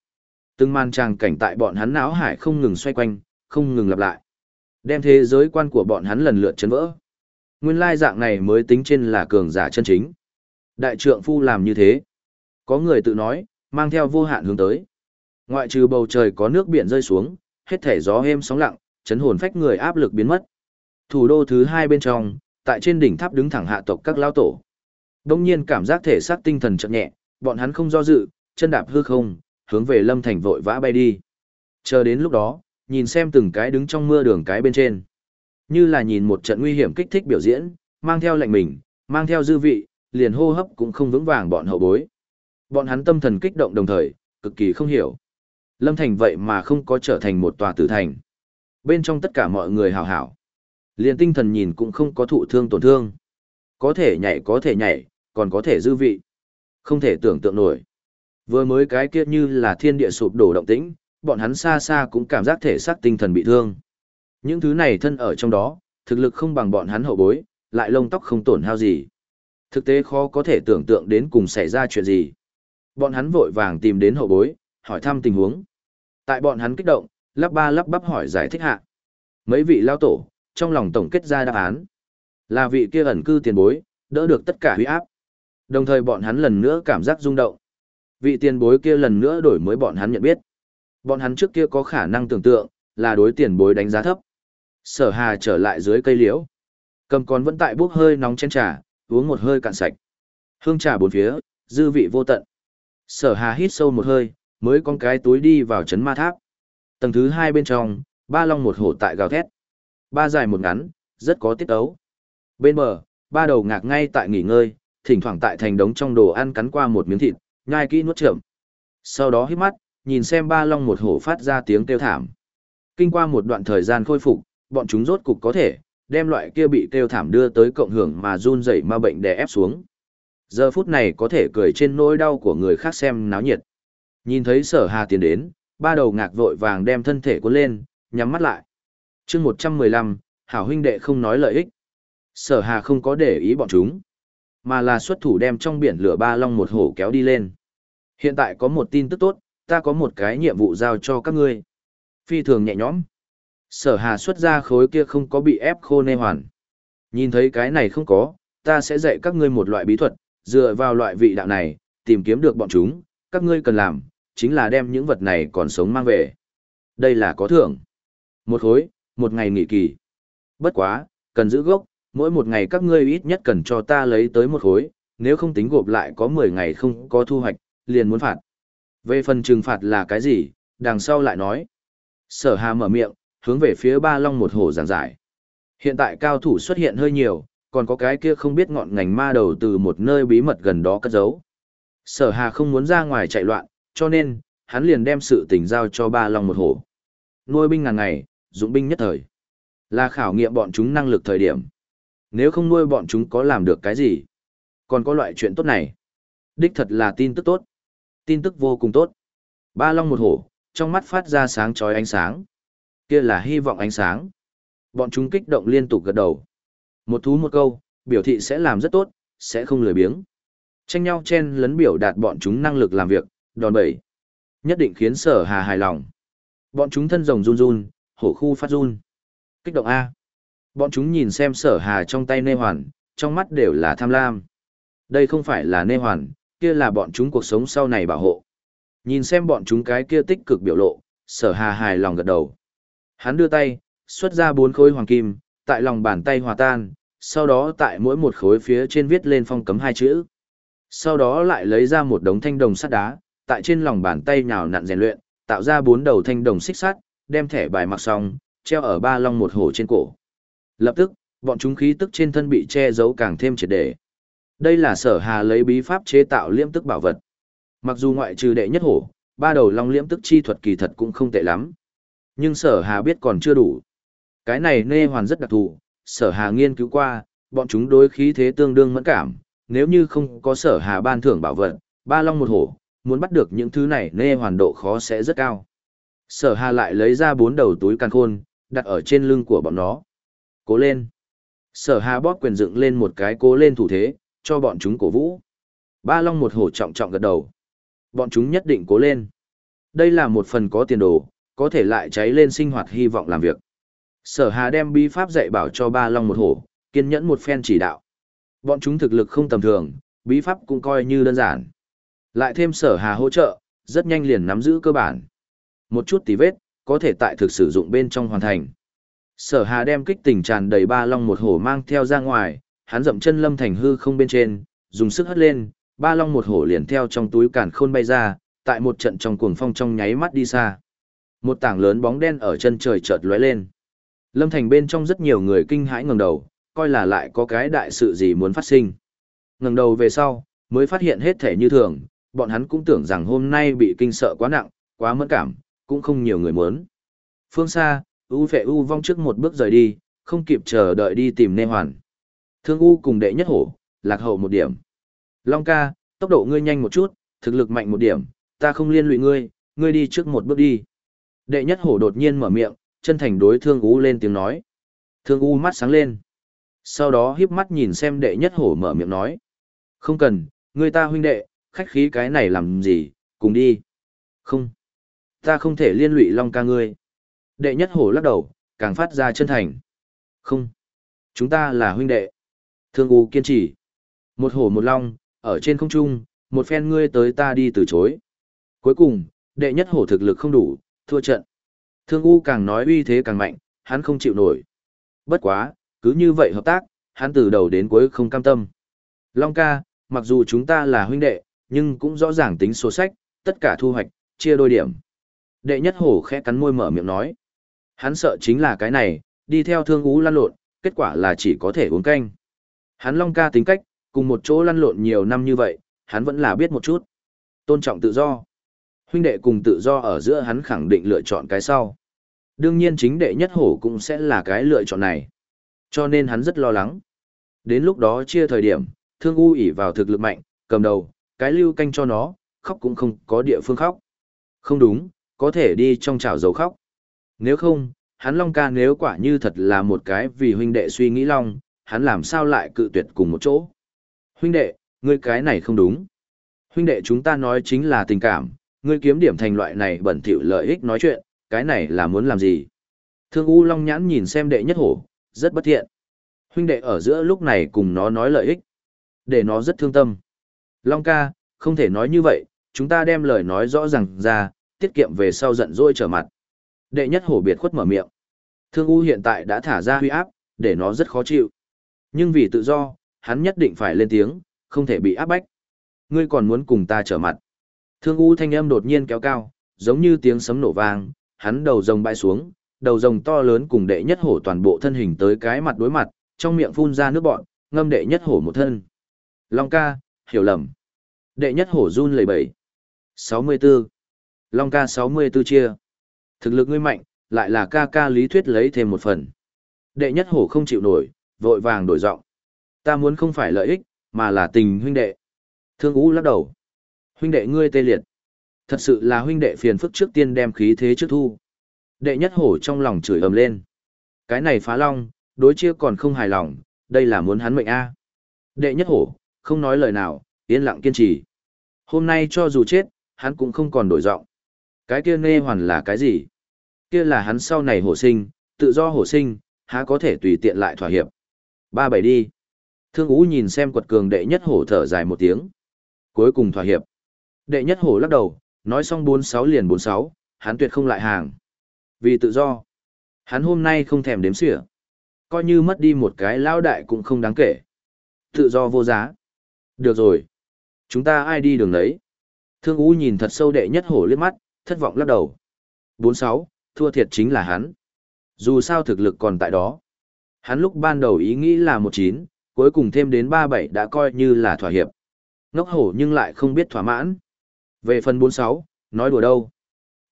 Từng màn tràng cảnh tại bọn hắn não hải không ngừng xoay quanh, không ngừng lặp lại. Đem thế giới quan của bọn hắn lần lượt chấn vỡ. Nguyên lai dạng này mới tính trên là cường giả chân chính. Đại trượng phu làm như thế. Có người tự nói, mang theo vô hạn hướng tới. Ngoại trừ bầu trời có nước biển rơi xuống, hết thể gió êm sóng lặng, chấn hồn phách người áp lực biến mất. Thủ đô thứ hai bên trong, tại trên đỉnh tháp đứng thẳng hạ tộc các lao tổ. Đông nhiên cảm giác thể xác tinh thần chậm nhẹ, bọn hắn không do dự, chân đạp hư không, hướng về lâm thành vội vã bay đi. Chờ đến lúc đó, nhìn xem từng cái đứng trong mưa đường cái bên trên. Như là nhìn một trận nguy hiểm kích thích biểu diễn, mang theo lệnh mình, mang theo dư vị, liền hô hấp cũng không vững vàng bọn hậu bối. Bọn hắn tâm thần kích động đồng thời, cực kỳ không hiểu. Lâm Thành vậy mà không có trở thành một tòa tử thành. Bên trong tất cả mọi người hào hảo. Liền tinh thần nhìn cũng không có thụ thương tổn thương. Có thể nhảy có thể nhảy, còn có thể dư vị. Không thể tưởng tượng nổi. Vừa mới cái kia như là thiên địa sụp đổ động tĩnh, bọn hắn xa xa cũng cảm giác thể xác tinh thần bị thương. Những thứ này thân ở trong đó, thực lực không bằng bọn hắn hậu bối, lại lông tóc không tổn hao gì. Thực tế khó có thể tưởng tượng đến cùng xảy ra chuyện gì. Bọn hắn vội vàng tìm đến hậu bối, hỏi thăm tình huống. Tại bọn hắn kích động, lắp ba lắp bắp hỏi giải thích hạ. Mấy vị lao tổ, trong lòng tổng kết ra đáp án. Là vị kia ẩn cư tiền bối, đỡ được tất cả huy áp. Đồng thời bọn hắn lần nữa cảm giác rung động. Vị tiền bối kia lần nữa đổi mới bọn hắn nhận biết. Bọn hắn trước kia có khả năng tưởng tượng, là đối tiền bối đánh giá thấp. Sở hà trở lại dưới cây liễu. Cầm còn vẫn tại bốc hơi nóng chén trà, uống một hơi cạn sạch. Hương trà bốn phía, dư vị vô tận. Sở hà hít sâu một hơi, mới con cái túi đi vào chấn ma tháp. Tầng thứ hai bên trong, ba long một hổ tại gào thét. Ba dài một ngắn, rất có tiết ấu. Bên bờ, ba đầu ngạc ngay tại nghỉ ngơi, thỉnh thoảng tại thành đống trong đồ ăn cắn qua một miếng thịt, nhai kỹ nuốt chậm. Sau đó hít mắt, nhìn xem ba long một hổ phát ra tiếng kêu thảm. Kinh qua một đoạn thời gian khôi phục, bọn chúng rốt cục có thể đem loại kia bị kêu thảm đưa tới cộng hưởng mà run rẩy ma bệnh đè ép xuống. Giờ phút này có thể cười trên nỗi đau của người khác xem náo nhiệt. Nhìn thấy sở hà tiến đến, ba đầu ngạc vội vàng đem thân thể cuốn lên, nhắm mắt lại. chương 115, hảo huynh đệ không nói lợi ích. Sở hà không có để ý bọn chúng, mà là xuất thủ đem trong biển lửa ba long một hổ kéo đi lên. Hiện tại có một tin tức tốt, ta có một cái nhiệm vụ giao cho các ngươi. Phi thường nhẹ nhõm. Sở hà xuất ra khối kia không có bị ép khô nê hoàn. Nhìn thấy cái này không có, ta sẽ dạy các ngươi một loại bí thuật, dựa vào loại vị đạo này, tìm kiếm được bọn chúng, các ngươi cần làm, chính là đem những vật này còn sống mang về. Đây là có thưởng. Một khối, một ngày nghỉ kỳ. Bất quá, cần giữ gốc, mỗi một ngày các ngươi ít nhất cần cho ta lấy tới một khối, nếu không tính gộp lại có 10 ngày không có thu hoạch, liền muốn phạt. Về phần trừng phạt là cái gì, đằng sau lại nói. Sở hà mở miệng, hướng về phía ba long một hổ giảng giải. Hiện tại cao thủ xuất hiện hơi nhiều, còn có cái kia không biết ngọn ngành ma đầu từ một nơi bí mật gần đó cất giấu. Sở hà không muốn ra ngoài chạy loạn, cho nên, hắn liền đem sự tình giao cho ba long một hổ. Nuôi binh ngàn ngày, dụng binh nhất thời. Là khảo nghiệm bọn chúng năng lực thời điểm. Nếu không nuôi bọn chúng có làm được cái gì? Còn có loại chuyện tốt này. Đích thật là tin tức tốt. Tin tức vô cùng tốt. Ba long một hổ, trong mắt phát ra sáng chói ánh sáng. Kia là hy vọng ánh sáng. Bọn chúng kích động liên tục gật đầu. Một thú một câu, biểu thị sẽ làm rất tốt, sẽ không lười biếng. Tranh nhau chen lấn biểu đạt bọn chúng năng lực làm việc, đòn bẩy. Nhất định khiến sở hà hài lòng. Bọn chúng thân rồng run run, hổ khu phát run. Kích động A. Bọn chúng nhìn xem sở hà trong tay nê hoàn, trong mắt đều là tham lam. Đây không phải là nê hoàn, kia là bọn chúng cuộc sống sau này bảo hộ. Nhìn xem bọn chúng cái kia tích cực biểu lộ, sở hà hài lòng gật đầu. Hắn đưa tay, xuất ra bốn khối hoàng kim, tại lòng bàn tay hòa tan, sau đó tại mỗi một khối phía trên viết lên phong cấm hai chữ. Sau đó lại lấy ra một đống thanh đồng sắt đá, tại trên lòng bàn tay nhào nặn rèn luyện, tạo ra bốn đầu thanh đồng xích sắt, đem thẻ bài mặc xong, treo ở ba long một hổ trên cổ. Lập tức, bọn chúng khí tức trên thân bị che giấu càng thêm triệt để. Đây là sở hà lấy bí pháp chế tạo liễm tức bảo vật. Mặc dù ngoại trừ đệ nhất hổ, ba đầu long liễm tức chi thuật kỳ thật cũng không tệ lắm. Nhưng sở hà biết còn chưa đủ. Cái này nê hoàn rất đặc thù, sở hà nghiên cứu qua, bọn chúng đối khí thế tương đương mẫn cảm, nếu như không có sở hà ban thưởng bảo vật, ba long một hổ, muốn bắt được những thứ này nê hoàn độ khó sẽ rất cao. Sở hà lại lấy ra bốn đầu túi càn khôn, đặt ở trên lưng của bọn nó. Cố lên. Sở hà bóp quyền dựng lên một cái cố lên thủ thế, cho bọn chúng cổ vũ. Ba long một hổ trọng trọng gật đầu. Bọn chúng nhất định cố lên. Đây là một phần có tiền đồ, có thể lại cháy lên sinh hoạt hy vọng làm việc. Sở Hà đem bí pháp dạy bảo cho ba long một hổ, kiên nhẫn một phen chỉ đạo. Bọn chúng thực lực không tầm thường, bí pháp cũng coi như đơn giản. Lại thêm sở Hà hỗ trợ, rất nhanh liền nắm giữ cơ bản. Một chút tí vết, có thể tại thực sử dụng bên trong hoàn thành. Sở Hà đem kích tình tràn đầy ba long một hổ mang theo ra ngoài, hắn dậm chân lâm thành hư không bên trên, dùng sức hất lên, ba long một hổ liền theo trong túi cản khôn bay ra, tại một trận trong cuồng phong trong nháy mắt đi xa. Một tảng lớn bóng đen ở chân trời chợt lóe lên. Lâm Thành bên trong rất nhiều người kinh hãi ngẩng đầu, coi là lại có cái đại sự gì muốn phát sinh. Ngẩng đầu về sau, mới phát hiện hết thể như thường, bọn hắn cũng tưởng rằng hôm nay bị kinh sợ quá nặng, quá mẫn cảm, cũng không nhiều người muốn. Phương xa, U Phệ U vong trước một bước rời đi, không kịp chờ đợi đi tìm Nê Hoàn. Thương U cùng đệ nhất hổ, lạc hậu một điểm. Long ca, tốc độ ngươi nhanh một chút, thực lực mạnh một điểm, ta không liên lụy ngươi, ngươi đi trước một bước đi. Đệ nhất hổ đột nhiên mở miệng, chân thành đối thương U lên tiếng nói. Thương U mắt sáng lên. Sau đó híp mắt nhìn xem đệ nhất hổ mở miệng nói. Không cần, ngươi ta huynh đệ, khách khí cái này làm gì, cùng đi. Không. Ta không thể liên lụy Long ca ngươi. Đệ nhất hổ lắc đầu, càng phát ra chân thành. Không. Chúng ta là huynh đệ. Thương U kiên trì. Một hổ một long, ở trên không trung, một phen ngươi tới ta đi từ chối. Cuối cùng, đệ nhất hổ thực lực không đủ, thua trận. Thương U càng nói uy thế càng mạnh, hắn không chịu nổi. Bất quá, cứ như vậy hợp tác, hắn từ đầu đến cuối không cam tâm. Long ca, mặc dù chúng ta là huynh đệ, nhưng cũng rõ ràng tính số sách, tất cả thu hoạch, chia đôi điểm. Đệ nhất hổ khẽ cắn môi mở miệng nói. Hắn sợ chính là cái này, đi theo thương ú lăn lộn, kết quả là chỉ có thể uống canh. Hắn Long ca tính cách, cùng một chỗ lăn lộn nhiều năm như vậy, hắn vẫn là biết một chút. Tôn trọng tự do. Huynh đệ cùng tự do ở giữa hắn khẳng định lựa chọn cái sau. Đương nhiên chính đệ nhất hổ cũng sẽ là cái lựa chọn này. Cho nên hắn rất lo lắng. Đến lúc đó chia thời điểm, Thương U ỉ vào thực lực mạnh, cầm đầu, cái lưu canh cho nó, khóc cũng không có địa phương khóc. Không đúng, có thể đi trong chảo dầu khóc. Nếu không, hắn Long ca nếu quả như thật là một cái vì huynh đệ suy nghĩ Long, hắn làm sao lại cự tuyệt cùng một chỗ. Huynh đệ, ngươi cái này không đúng. Huynh đệ chúng ta nói chính là tình cảm, ngươi kiếm điểm thành loại này bẩn thỉu lợi ích nói chuyện, cái này là muốn làm gì? Thương U Long nhãn nhìn xem đệ nhất hổ, rất bất thiện. Huynh đệ ở giữa lúc này cùng nó nói lợi ích, để nó rất thương tâm. Long ca, không thể nói như vậy, chúng ta đem lời nói rõ ràng ra, tiết kiệm về sau giận dỗi trở mặt. Đệ nhất hổ biệt khuất mở miệng. Thương U hiện tại đã thả ra huy áp, để nó rất khó chịu. Nhưng vì tự do, hắn nhất định phải lên tiếng, không thể bị áp bách. Ngươi còn muốn cùng ta trở mặt. Thương U thanh âm đột nhiên kéo cao, giống như tiếng sấm nổ vang, hắn đầu rồng bay xuống, đầu rồng to lớn cùng đệ nhất hổ toàn bộ thân hình tới cái mặt đối mặt, trong miệng phun ra nước bọn, ngâm đệ nhất hổ một thân. Long ca, hiểu lầm. Đệ nhất hổ run lẩy bẩy. 64. Long ca 64 chia. Thực lực ngươi mạnh, lại là ca ca lý thuyết lấy thêm một phần. Đệ nhất hổ không chịu nổi, vội vàng đổi giọng. Ta muốn không phải lợi ích, mà là tình huynh đệ. Thương Ú lắc đầu. Huynh đệ ngươi tê liệt. Thật sự là huynh đệ phiền phức trước tiên đem khí thế trước thu. Đệ nhất hổ trong lòng chửi ầm lên. Cái này phá long, đối chia còn không hài lòng, đây là muốn hắn mệnh A. Đệ nhất hổ, không nói lời nào, yên lặng kiên trì. Hôm nay cho dù chết, hắn cũng không còn đổi giọng. Cái kia nê hoàn là cái gì? Kia là hắn sau này hổ sinh, tự do hổ sinh, há có thể tùy tiện lại thỏa hiệp. Ba bảy đi. Thương Ú nhìn xem quật cường đệ nhất hổ thở dài một tiếng. Cuối cùng thỏa hiệp. Đệ nhất hổ lắc đầu, nói xong bốn sáu liền bốn sáu, hắn tuyệt không lại hàng. Vì tự do. Hắn hôm nay không thèm đếm xỉa. Coi như mất đi một cái lao đại cũng không đáng kể. Tự do vô giá. Được rồi. Chúng ta ai đi đường đấy? Thương Ú nhìn thật sâu đệ nhất hổ liếc mắt, thất vọng lắc đầu. Bốn sáu, thua thiệt chính là hắn. Dù sao thực lực còn tại đó. Hắn lúc ban đầu ý nghĩ là một chín, cuối cùng thêm đến ba bảy đã coi như là thỏa hiệp. Ngốc hổ nhưng lại không biết thỏa mãn. Về phần bốn sáu, nói đùa đâu.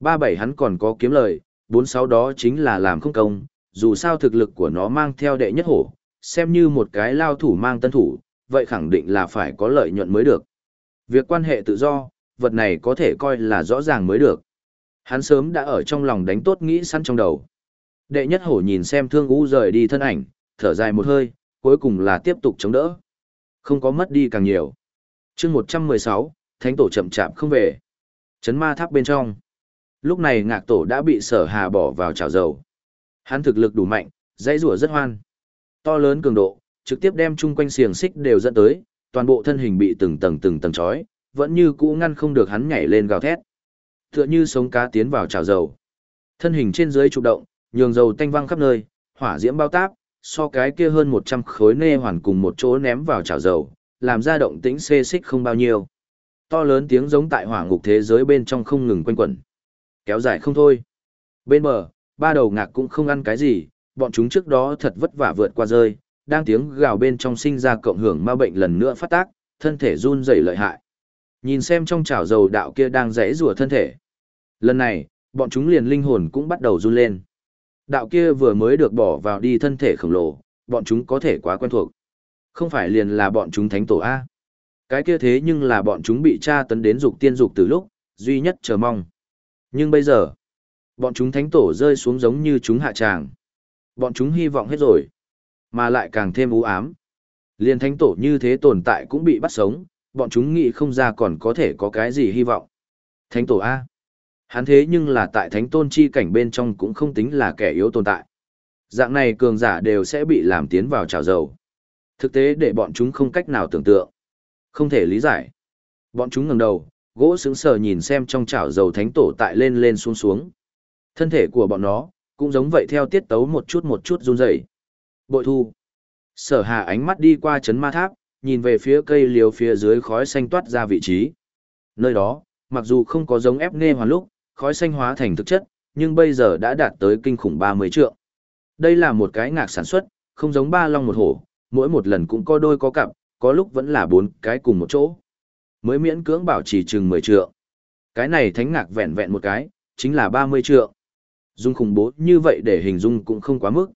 ba bảy hắn còn có kiếm lời, bốn sáu đó chính là làm không công, dù sao thực lực của nó mang theo đệ nhất hổ, xem như một cái lao thủ mang tân thủ, vậy khẳng định là phải có lợi nhuận mới được. Việc quan hệ tự do, vật này có thể coi là rõ ràng mới được. Hắn sớm đã ở trong lòng đánh tốt nghĩ săn trong đầu. Đệ nhất hổ nhìn xem thương u rời đi thân ảnh, thở dài một hơi, cuối cùng là tiếp tục chống đỡ. Không có mất đi càng nhiều. chương 116, thánh tổ chậm chạp không về. Chấn ma tháp bên trong. Lúc này ngạc tổ đã bị sở hà bỏ vào chảo dầu. Hắn thực lực đủ mạnh, dãy rủa rất hoan. To lớn cường độ, trực tiếp đem chung quanh xiềng xích đều dẫn tới, toàn bộ thân hình bị từng tầng từng tầng trói, vẫn như cũ ngăn không được hắn nhảy lên gào thét. Tựa như sống cá tiến vào chảo dầu. Thân hình trên dưới trục động, nhường dầu tanh văng khắp nơi, hỏa diễm bao táp, so cái kia hơn 100 khối nê hoàn cùng một chỗ ném vào chảo dầu, làm ra động tĩnh xê xích không bao nhiêu. To lớn tiếng giống tại hỏa ngục thế giới bên trong không ngừng quanh quẩn. Kéo dài không thôi. Bên bờ, ba đầu ngạc cũng không ăn cái gì, bọn chúng trước đó thật vất vả vượt qua rơi, đang tiếng gào bên trong sinh ra cộng hưởng ma bệnh lần nữa phát tác, thân thể run rẩy lợi hại. Nhìn xem trong chảo dầu đạo kia đang rẽ rùa thân thể. Lần này, bọn chúng liền linh hồn cũng bắt đầu run lên. Đạo kia vừa mới được bỏ vào đi thân thể khổng lồ, bọn chúng có thể quá quen thuộc. Không phải liền là bọn chúng thánh tổ A. Cái kia thế nhưng là bọn chúng bị tra tấn đến dục tiên dục từ lúc, duy nhất chờ mong. Nhưng bây giờ, bọn chúng thánh tổ rơi xuống giống như chúng hạ tràng. Bọn chúng hy vọng hết rồi, mà lại càng thêm u ám. Liên thánh tổ như thế tồn tại cũng bị bắt sống, bọn chúng nghĩ không ra còn có thể có cái gì hy vọng. Thánh tổ A. Hắn thế nhưng là tại thánh tôn chi cảnh bên trong cũng không tính là kẻ yếu tồn tại. Dạng này cường giả đều sẽ bị làm tiến vào trào dầu. Thực tế để bọn chúng không cách nào tưởng tượng. Không thể lý giải. Bọn chúng ngẩng đầu, gỗ sững sờ nhìn xem trong chảo dầu thánh tổ tại lên lên xuống xuống. Thân thể của bọn nó, cũng giống vậy theo tiết tấu một chút một chút run rẩy. Bội thu. Sở hà ánh mắt đi qua chấn ma tháp, nhìn về phía cây liều phía dưới khói xanh toát ra vị trí. Nơi đó, mặc dù không có giống ép nghe hoàn lúc, khói xanh hóa thành thực chất, nhưng bây giờ đã đạt tới kinh khủng 30 trượng. Đây là một cái ngạc sản xuất, không giống ba long một hổ, mỗi một lần cũng có đôi có cặp, có lúc vẫn là bốn cái cùng một chỗ. Mới miễn cưỡng bảo trì chừng 10 trượng. Cái này thánh ngạc vẹn vẹn một cái, chính là 30 trượng. Dung khủng bố như vậy để hình dung cũng không quá mức.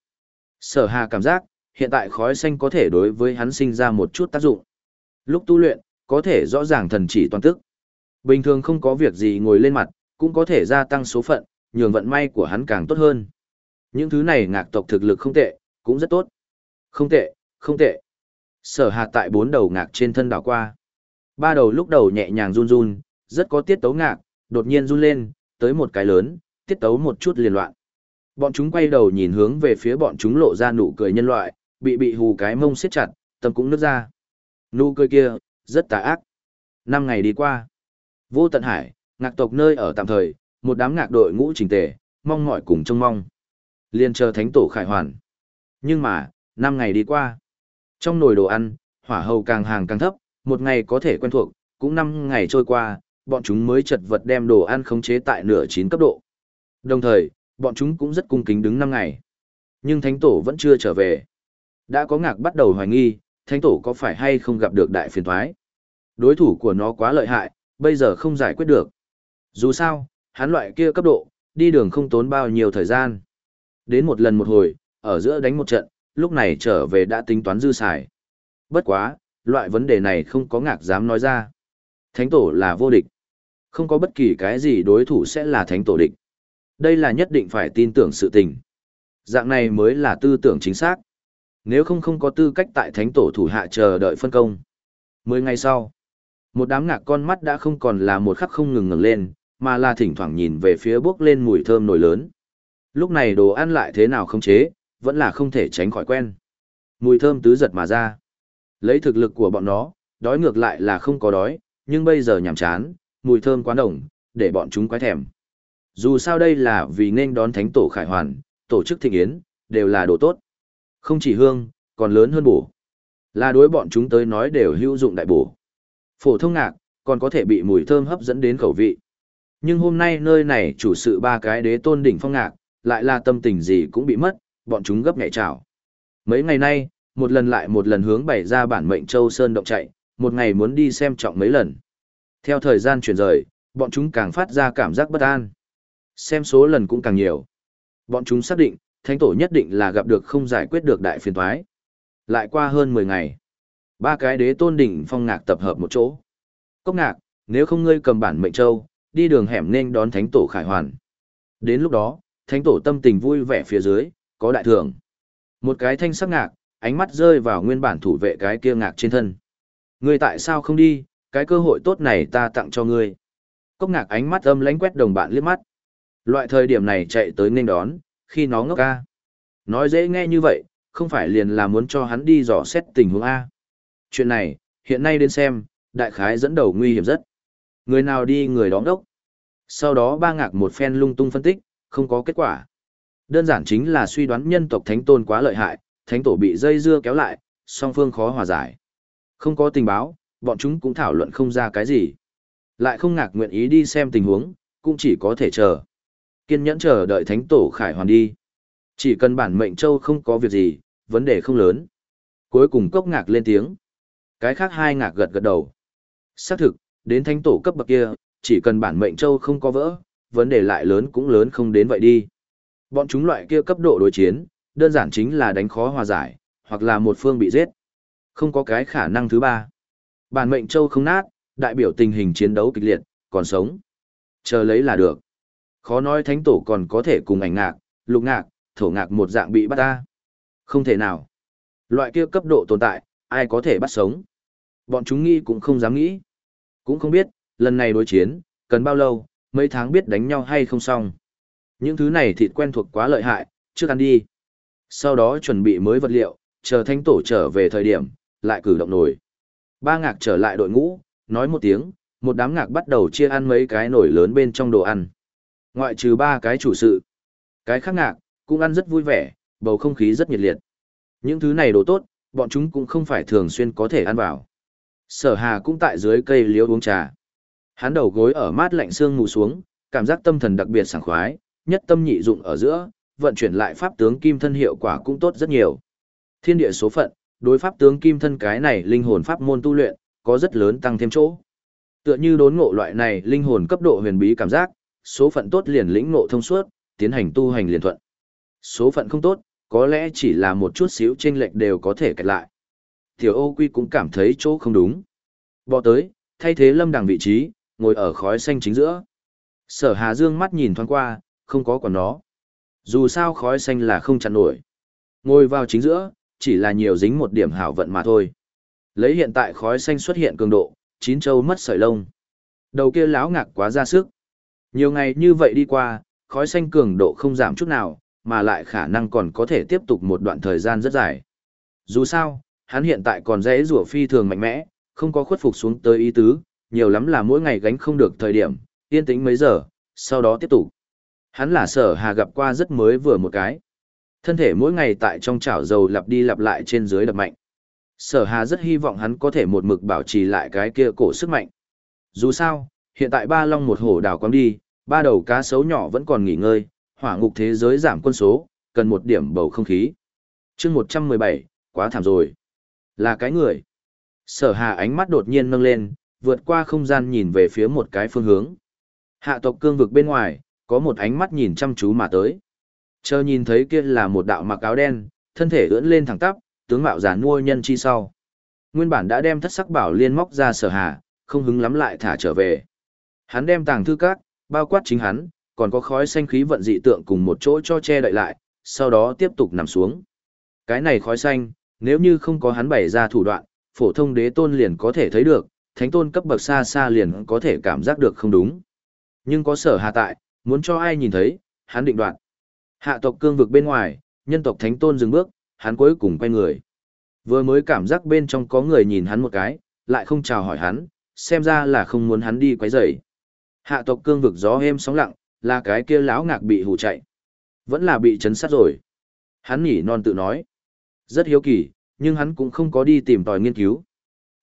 Sở hà cảm giác, hiện tại khói xanh có thể đối với hắn sinh ra một chút tác dụng. Lúc tu luyện, có thể rõ ràng thần chỉ toàn tức. Bình thường không có việc gì ngồi lên mặt, cũng có thể gia tăng số phận, nhường vận may của hắn càng tốt hơn. Những thứ này ngạc tộc thực lực không tệ, cũng rất tốt. Không tệ, không tệ. Sở hạt tại bốn đầu ngạc trên thân đảo qua. Ba đầu lúc đầu nhẹ nhàng run run, rất có tiết tấu ngạc, đột nhiên run lên, tới một cái lớn, tiết tấu một chút liền loạn. Bọn chúng quay đầu nhìn hướng về phía bọn chúng lộ ra nụ cười nhân loại, bị bị hù cái mông siết chặt, tâm cũng nứt ra. Nụ cười kia, rất tà ác. Năm ngày đi qua. Vô tận hải, ngạc tộc nơi ở tạm thời, một đám ngạc đội ngũ trình tề, mong mỏi cùng trông mong. Liên chờ thánh tổ khải hoàn. Nhưng mà, năm ngày đi qua. Trong nồi đồ ăn, hỏa hầu càng hàng càng thấp, một ngày có thể quen thuộc, cũng năm ngày trôi qua, bọn chúng mới chật vật đem đồ ăn khống chế tại nửa chín cấp độ. Đồng thời, bọn chúng cũng rất cung kính đứng năm ngày. Nhưng thánh tổ vẫn chưa trở về. Đã có ngạc bắt đầu hoài nghi, thánh tổ có phải hay không gặp được đại phiền thoái. Đối thủ của nó quá lợi hại, bây giờ không giải quyết được. Dù sao, hắn loại kia cấp độ, đi đường không tốn bao nhiêu thời gian. Đến một lần một hồi, ở giữa đánh một trận, lúc này trở về đã tính toán dư xài. Bất quá, loại vấn đề này không có ngạc dám nói ra. Thánh tổ là vô địch. Không có bất kỳ cái gì đối thủ sẽ là thánh tổ địch. Đây là nhất định phải tin tưởng sự tình. Dạng này mới là tư tưởng chính xác. Nếu không không có tư cách tại thánh tổ thủ hạ chờ đợi phân công. Mười ngày sau, một đám ngạc con mắt đã không còn là một khắc không ngừng ngừng lên, mà là thỉnh thoảng nhìn về phía bước lên mùi thơm nổi lớn. Lúc này đồ ăn lại thế nào không chế, vẫn là không thể tránh khỏi quen. Mùi thơm tứ giật mà ra. Lấy thực lực của bọn nó, đói ngược lại là không có đói, nhưng bây giờ nhảm chán, mùi thơm quá nồng, để bọn chúng quái thèm. Dù sao đây là vì nên đón thánh tổ khải hoàn, tổ chức thịnh yến, đều là đồ tốt. Không chỉ hương, còn lớn hơn bổ. Là đối bọn chúng tới nói đều hữu dụng đại bổ. Phổ thông ngạc, còn có thể bị mùi thơm hấp dẫn đến khẩu vị. Nhưng hôm nay nơi này chủ sự ba cái đế tôn đỉnh phong ngạc, lại là tâm tình gì cũng bị mất, bọn chúng gấp nhảy trào. Mấy ngày nay, một lần lại một lần hướng bày ra bản mệnh Châu Sơn động chạy, một ngày muốn đi xem trọng mấy lần. Theo thời gian chuyển rời, bọn chúng càng phát ra cảm giác bất an. Xem số lần cũng càng nhiều. Bọn chúng xác định, thánh tổ nhất định là gặp được không giải quyết được đại phiền thoái. Lại qua hơn 10 ngày. Ba cái đế tôn đỉnh phong ngạc tập hợp một chỗ. Cốc ngạc, nếu không ngươi cầm bản mệnh châu, đi đường hẻm nên đón thánh tổ khải hoàn. Đến lúc đó, thánh tổ tâm tình vui vẻ phía dưới, có đại thưởng. Một cái thanh sắc ngạc, ánh mắt rơi vào nguyên bản thủ vệ cái kia ngạc trên thân. Ngươi tại sao không đi, cái cơ hội tốt này ta tặng cho ngươi. Cốc ngạc ánh mắt âm lánh quét đồng bạn liếc mắt. Loại thời điểm này chạy tới nên đón, khi nó ngốc ca. Nói dễ nghe như vậy, không phải liền là muốn cho hắn đi dò xét tình huống A. Chuyện này, hiện nay đến xem, đại khái dẫn đầu nguy hiểm rất. Người nào đi người đó đốc. Sau đó ba ngạc một phen lung tung phân tích, không có kết quả. Đơn giản chính là suy đoán nhân tộc thánh tôn quá lợi hại, thánh tổ bị dây dưa kéo lại, song phương khó hòa giải. Không có tình báo, bọn chúng cũng thảo luận không ra cái gì. Lại không ngạc nguyện ý đi xem tình huống, cũng chỉ có thể chờ. Kiên nhẫn chờ đợi thánh tổ khải hoàn đi. Chỉ cần bản mệnh châu không có việc gì, vấn đề không lớn. Cuối cùng cốc ngạc lên tiếng. Cái khác hai ngạc gật gật đầu. Xác thực, đến thánh tổ cấp bậc kia, chỉ cần bản mệnh châu không có vỡ, vấn đề lại lớn cũng lớn không đến vậy đi. Bọn chúng loại kia cấp độ đối chiến, đơn giản chính là đánh khó hòa giải, hoặc là một phương bị giết. Không có cái khả năng thứ ba. Bản mệnh châu không nát, đại biểu tình hình chiến đấu kịch liệt, còn sống. Chờ lấy là được. Khó nói thánh tổ còn có thể cùng ảnh ngạc, lục ngạc, thổ ngạc một dạng bị bắt ta. Không thể nào. Loại kia cấp độ tồn tại, ai có thể bắt sống. Bọn chúng nghĩ cũng không dám nghĩ. Cũng không biết, lần này đối chiến, cần bao lâu, mấy tháng biết đánh nhau hay không xong. Những thứ này thịt quen thuộc quá lợi hại, trước ăn đi. Sau đó chuẩn bị mới vật liệu, chờ thanh tổ trở về thời điểm, lại cử động nổi. Ba ngạc trở lại đội ngũ, nói một tiếng, một đám ngạc bắt đầu chia ăn mấy cái nổi lớn bên trong đồ ăn. Ngoại trừ ba cái chủ sự. Cái khác ngạc, cũng ăn rất vui vẻ, bầu không khí rất nhiệt liệt. Những thứ này đồ tốt, bọn chúng cũng không phải thường xuyên có thể ăn vào. Sở hà cũng tại dưới cây liễu uống trà. Hắn đầu gối ở mát lạnh xương ngủ xuống, cảm giác tâm thần đặc biệt sảng khoái, nhất tâm nhị dụng ở giữa, vận chuyển lại pháp tướng kim thân hiệu quả cũng tốt rất nhiều. Thiên địa số phận, đối pháp tướng kim thân cái này linh hồn pháp môn tu luyện, có rất lớn tăng thêm chỗ. Tựa như đốn ngộ loại này linh hồn cấp độ huyền bí cảm giác, số phận tốt liền lĩnh ngộ thông suốt, tiến hành tu hành liền thuận. Số phận không tốt, có lẽ chỉ là một chút xíu chênh lệch đều có thể kẹt lại. Tiểu Ô Quy cũng cảm thấy chỗ không đúng. Bỏ tới, thay thế lâm đằng vị trí, ngồi ở khói xanh chính giữa. Sở Hà Dương mắt nhìn thoáng qua, không có còn nó. Dù sao khói xanh là không chặn nổi. Ngồi vào chính giữa, chỉ là nhiều dính một điểm hảo vận mà thôi. Lấy hiện tại khói xanh xuất hiện cường độ, chín châu mất sợi lông. Đầu kia láo ngạc quá ra sức. Nhiều ngày như vậy đi qua, khói xanh cường độ không giảm chút nào, mà lại khả năng còn có thể tiếp tục một đoạn thời gian rất dài. Dù sao, hắn hiện tại còn dễ rủa phi thường mạnh mẽ, không có khuất phục xuống tới ý tứ, nhiều lắm là mỗi ngày gánh không được thời điểm, yên tĩnh mấy giờ, sau đó tiếp tục. Hắn là sở hà gặp qua rất mới vừa một cái. Thân thể mỗi ngày tại trong chảo dầu lặp đi lặp lại trên dưới đập mạnh. Sở hà rất hy vọng hắn có thể một mực bảo trì lại cái kia cổ sức mạnh. Dù sao, hiện tại ba long một hổ đào quang đi, ba đầu cá sấu nhỏ vẫn còn nghỉ ngơi, hỏa ngục thế giới giảm quân số, cần một điểm bầu không khí. chương 117, quá thảm rồi. Là cái người. Sở hà ánh mắt đột nhiên nâng lên, vượt qua không gian nhìn về phía một cái phương hướng. Hạ tộc cương vực bên ngoài, có một ánh mắt nhìn chăm chú mà tới. Chờ nhìn thấy kia là một đạo mặc áo đen, thân thể ưỡn lên thẳng tắp, tướng mạo giả nuôi nhân chi sau. Nguyên bản đã đem thất sắc bảo liên móc ra sở hà, không hứng lắm lại thả trở về. Hắn đem tàng thư các, bao quát chính hắn, còn có khói xanh khí vận dị tượng cùng một chỗ cho che đậy lại, sau đó tiếp tục nằm xuống. Cái này khói xanh, nếu như không có hắn bày ra thủ đoạn, phổ thông đế tôn liền có thể thấy được, thánh tôn cấp bậc xa xa liền có thể cảm giác được không đúng. Nhưng có sở hạ tại, muốn cho ai nhìn thấy, hắn định đoạn. Hạ tộc cương vực bên ngoài, nhân tộc thánh tôn dừng bước, hắn cuối cùng quay người. Vừa mới cảm giác bên trong có người nhìn hắn một cái, lại không chào hỏi hắn, xem ra là không muốn hắn đi quấy rầy. Hạ tộc cương vực gió êm sóng lặng, là cái kia lão ngạc bị hù chạy. Vẫn là bị chấn sát rồi. Hắn nhỉ non tự nói. Rất hiếu kỳ, nhưng hắn cũng không có đi tìm tòi nghiên cứu.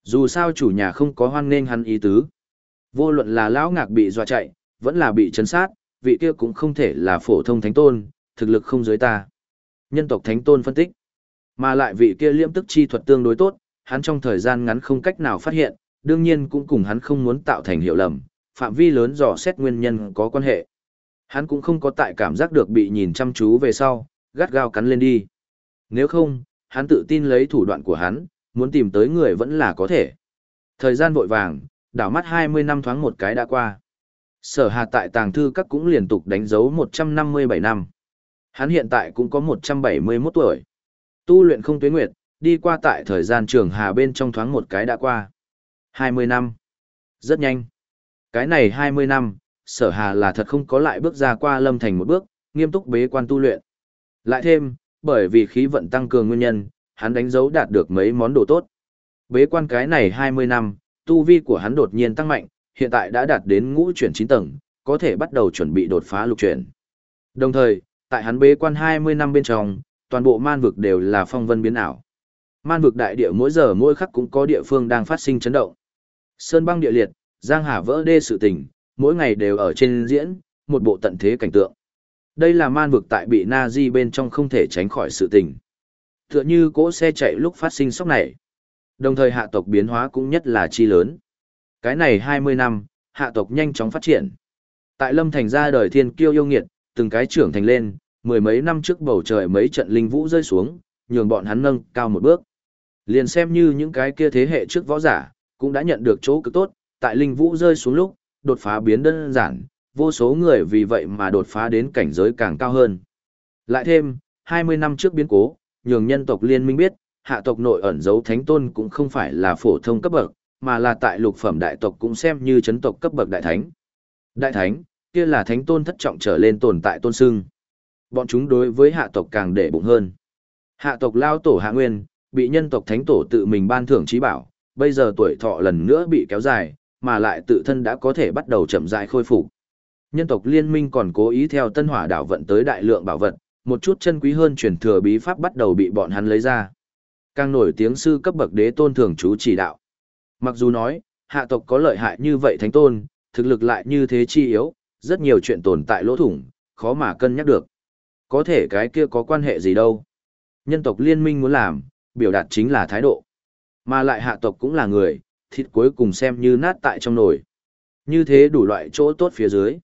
Dù sao chủ nhà không có hoan nghênh hắn ý tứ. Vô luận là lão ngạc bị dọa chạy, vẫn là bị chấn sát, vị kia cũng không thể là phổ thông thánh tôn, thực lực không dưới ta. Nhân tộc thánh tôn phân tích. Mà lại vị kia liễm tức chi thuật tương đối tốt, hắn trong thời gian ngắn không cách nào phát hiện, đương nhiên cũng cùng hắn không muốn tạo thành hiểu lầm, phạm vi lớn dò xét nguyên nhân có quan hệ. Hắn cũng không có tại cảm giác được bị nhìn chăm chú về sau, gắt gao cắn lên đi. Nếu không, hắn tự tin lấy thủ đoạn của hắn, muốn tìm tới người vẫn là có thể. Thời gian vội vàng, đảo mắt 20 năm thoáng một cái đã qua. Sở hà tại tàng thư các cũng liên tục đánh dấu 157 năm. Hắn hiện tại cũng có 171 tuổi. Tu luyện không tuế nguyệt, đi qua tại thời gian trường hà bên trong thoáng một cái đã qua. 20 năm. Rất nhanh. Cái này 20 năm, sở hà là thật không có lại bước ra qua lâm thành một bước, nghiêm túc bế quan tu luyện. Lại thêm, bởi vì khí vận tăng cường nguyên nhân, hắn đánh dấu đạt được mấy món đồ tốt. Bế quan cái này 20 năm, tu vi của hắn đột nhiên tăng mạnh, hiện tại đã đạt đến ngũ chuyển 9 tầng, có thể bắt đầu chuẩn bị đột phá lục chuyển. Đồng thời, tại hắn bế quan 20 năm bên trong, toàn bộ man vực đều là phong vân biến ảo. Man vực đại địa mỗi giờ mỗi khắc cũng có địa phương đang phát sinh chấn động. Sơn băng địa liệt, giang hà vỡ đê sự tình, mỗi ngày đều ở trên diễn, một bộ tận thế cảnh tượng. Đây là man vực tại bị Nazi bên trong không thể tránh khỏi sự tình. Tựa như cỗ xe chạy lúc phát sinh sốc này. Đồng thời hạ tộc biến hóa cũng nhất là chi lớn. Cái này 20 năm, hạ tộc nhanh chóng phát triển. Tại Lâm Thành ra đời thiên kiêu yêu nghiệt, từng cái trưởng thành lên, mười mấy năm trước bầu trời mấy trận linh vũ rơi xuống, nhường bọn hắn nâng cao một bước. Liền xem như những cái kia thế hệ trước võ giả, cũng đã nhận được chỗ cực tốt, tại linh vũ rơi xuống lúc, đột phá biến đơn giản, vô số người vì vậy mà đột phá đến cảnh giới càng cao hơn. Lại thêm, 20 năm trước biến cố, nhường nhân tộc liên minh biết, hạ tộc nội ẩn giấu thánh tôn cũng không phải là phổ thông cấp bậc, mà là tại lục phẩm đại tộc cũng xem như chấn tộc cấp bậc đại thánh. Đại thánh, kia là thánh tôn thất trọng trở lên tồn tại tôn sưng. Bọn chúng đối với hạ tộc càng để bụng hơn. Hạ tộc lao tổ hạ nguyên, bị nhân tộc thánh tổ tự mình ban thưởng trí bảo, bây giờ tuổi thọ lần nữa bị kéo dài, mà lại tự thân đã có thể bắt đầu chậm rãi khôi phục. Nhân tộc liên minh còn cố ý theo tân hỏa đảo vận tới đại lượng bảo vật, một chút chân quý hơn truyền thừa bí pháp bắt đầu bị bọn hắn lấy ra. Càng nổi tiếng sư cấp bậc đế tôn thường chú chỉ đạo. Mặc dù nói, hạ tộc có lợi hại như vậy thánh tôn, thực lực lại như thế chi yếu, rất nhiều chuyện tồn tại lỗ thủng, khó mà cân nhắc được. Có thể cái kia có quan hệ gì đâu. Nhân tộc liên minh muốn làm, biểu đạt chính là thái độ. Mà lại hạ tộc cũng là người, thịt cuối cùng xem như nát tại trong nồi. Như thế đủ loại chỗ tốt phía dưới.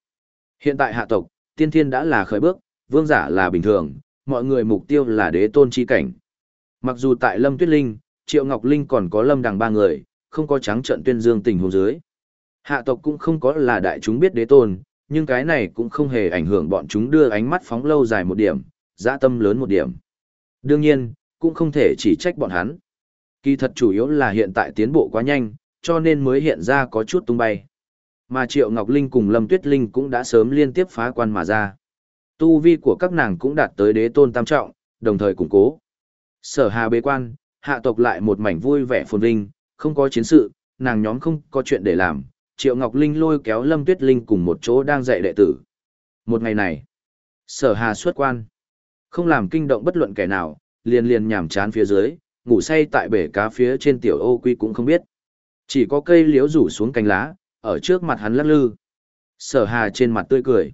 Hiện tại hạ tộc, tiên thiên đã là khởi bước, vương giả là bình thường, mọi người mục tiêu là đế tôn chi cảnh. Mặc dù tại Lâm Tuyết Linh, Triệu Ngọc Linh còn có Lâm Đằng ba người, không có trắng trận tuyên dương tình huống dưới. Hạ tộc cũng không có là đại chúng biết đế tôn, nhưng cái này cũng không hề ảnh hưởng bọn chúng đưa ánh mắt phóng lâu dài một điểm, dã tâm lớn một điểm. Đương nhiên, cũng không thể chỉ trách bọn hắn. Kỳ thật chủ yếu là hiện tại tiến bộ quá nhanh, cho nên mới hiện ra có chút tung bay. Mà Triệu Ngọc Linh cùng Lâm Tuyết Linh cũng đã sớm liên tiếp phá quan mà ra. Tu vi của các nàng cũng đạt tới đế tôn tam trọng, đồng thời củng cố. Sở hà bế quan, hạ tộc lại một mảnh vui vẻ phồn vinh, không có chiến sự, nàng nhóm không có chuyện để làm. Triệu Ngọc Linh lôi kéo Lâm Tuyết Linh cùng một chỗ đang dạy đệ tử. Một ngày này, sở hà xuất quan. Không làm kinh động bất luận kẻ nào, liền liền nhảm chán phía dưới, ngủ say tại bể cá phía trên tiểu ô quy cũng không biết. Chỉ có cây liễu rủ xuống cánh lá, ở trước mặt hắn lắc lư. Sở hà trên mặt tươi cười.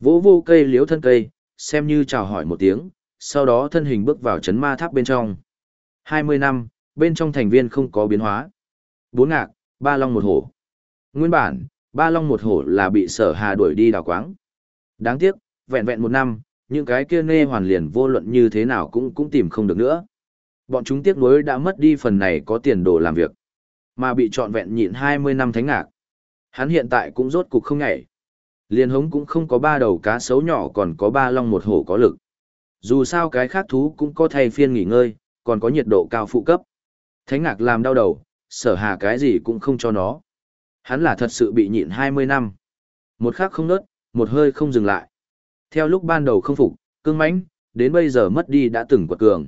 Vỗ vô cây liễu thân cây, xem như chào hỏi một tiếng, sau đó thân hình bước vào chấn ma tháp bên trong. 20 năm, bên trong thành viên không có biến hóa. Bốn ngạc, ba long một hổ. Nguyên bản, ba long một hổ là bị sở hà đuổi đi đào quáng. Đáng tiếc, vẹn vẹn một năm, những cái kia nê hoàn liền vô luận như thế nào cũng cũng tìm không được nữa. Bọn chúng tiếc nuối đã mất đi phần này có tiền đồ làm việc, mà bị trọn vẹn nhịn 20 năm thánh ngạc. Hắn hiện tại cũng rốt cục không ngảy. Liên hống cũng không có ba đầu cá sấu nhỏ còn có ba long một hổ có lực. Dù sao cái khác thú cũng có thay phiên nghỉ ngơi, còn có nhiệt độ cao phụ cấp. Thánh ngạc làm đau đầu, sở hà cái gì cũng không cho nó. Hắn là thật sự bị nhịn 20 năm. Một khắc không nớt, một hơi không dừng lại. Theo lúc ban đầu không phục, cương mãnh, đến bây giờ mất đi đã từng quật cường.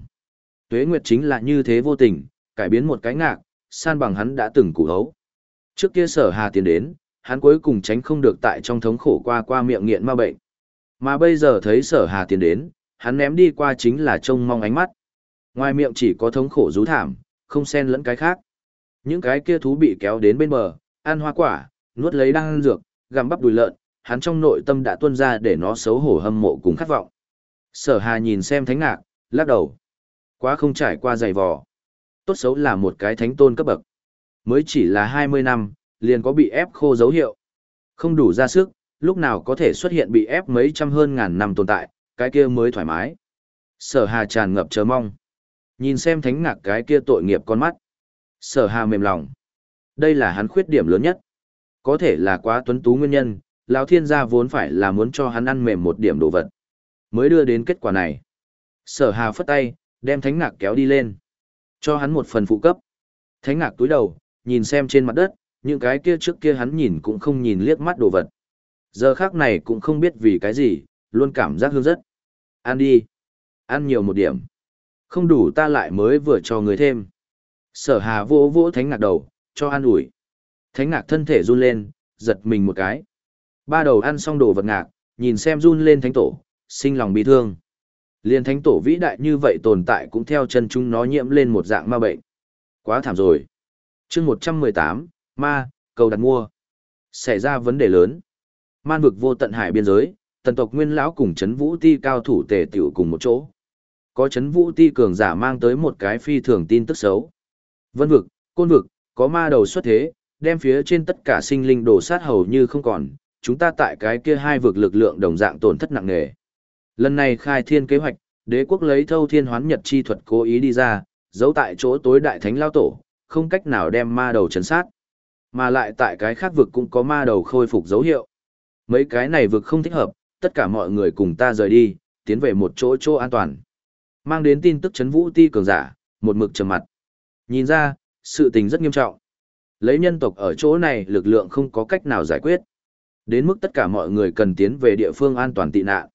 Tuế Nguyệt chính là như thế vô tình, cải biến một cái ngạc, san bằng hắn đã từng củ hấu. Trước kia sở hà tiến đến, hắn cuối cùng tránh không được tại trong thống khổ qua qua miệng nghiện ma bệnh. Mà bây giờ thấy sở hà tiến đến, hắn ném đi qua chính là trông mong ánh mắt. Ngoài miệng chỉ có thống khổ rú thảm, không xen lẫn cái khác. Những cái kia thú bị kéo đến bên bờ, ăn hoa quả, nuốt lấy đan dược, gặm bắp đùi lợn, hắn trong nội tâm đã tuôn ra để nó xấu hổ hâm mộ cùng khát vọng. Sở Hà nhìn xem thánh ngạc, lắc đầu. Quá không trải qua dày vò. Tốt xấu là một cái thánh tôn cấp bậc. Mới chỉ là 20 năm, liền có bị ép khô dấu hiệu. Không đủ ra sức, lúc nào có thể xuất hiện bị ép mấy trăm hơn ngàn năm tồn tại, cái kia mới thoải mái. Sở Hà tràn ngập chờ mong. Nhìn xem thánh ngạc cái kia tội nghiệp con mắt. Sở Hà mềm lòng. Đây là hắn khuyết điểm lớn nhất. Có thể là quá tuấn tú nguyên nhân, lão thiên gia vốn phải là muốn cho hắn ăn mềm một điểm đồ vật. Mới đưa đến kết quả này. Sở Hà phất tay, đem thánh ngạc kéo đi lên. Cho hắn một phần phụ cấp. Thánh ngạc túi đầu, nhìn xem trên mặt đất, những cái kia trước kia hắn nhìn cũng không nhìn liếc mắt đồ vật. Giờ khác này cũng không biết vì cái gì, luôn cảm giác hương rất. Ăn đi. Ăn nhiều một điểm. Không đủ ta lại mới vừa cho người thêm. Sở hà vỗ vỗ thánh ngạc đầu, cho ăn ủi. Thánh ngạc thân thể run lên, giật mình một cái. Ba đầu ăn xong đồ vật ngạc, nhìn xem run lên thánh tổ, sinh lòng bi thương. Liên thánh tổ vĩ đại như vậy tồn tại cũng theo chân chúng nó nhiễm lên một dạng ma bệnh. Quá thảm rồi. chương 118, ma, cầu đặt mua. Xảy ra vấn đề lớn. Man vực vô tận hải biên giới, tần tộc nguyên lão cùng chấn vũ ti cao thủ tề tiểu cùng một chỗ. Có chấn vũ ti cường giả mang tới một cái phi thường tin tức xấu. Vân vực, côn vực, có ma đầu xuất thế, đem phía trên tất cả sinh linh đổ sát hầu như không còn, chúng ta tại cái kia hai vực lực lượng đồng dạng tổn thất nặng nề. Lần này khai thiên kế hoạch, đế quốc lấy thâu thiên hoán nhật chi thuật cố ý đi ra, giấu tại chỗ tối đại thánh lao tổ, không cách nào đem ma đầu chấn sát. Mà lại tại cái khác vực cũng có ma đầu khôi phục dấu hiệu. Mấy cái này vực không thích hợp, tất cả mọi người cùng ta rời đi, tiến về một chỗ chỗ an toàn. Mang đến tin tức chấn vũ ti cường giả, một mực trầm mặt. Nhìn ra, sự tình rất nghiêm trọng. Lấy nhân tộc ở chỗ này lực lượng không có cách nào giải quyết. Đến mức tất cả mọi người cần tiến về địa phương an toàn tị nạn.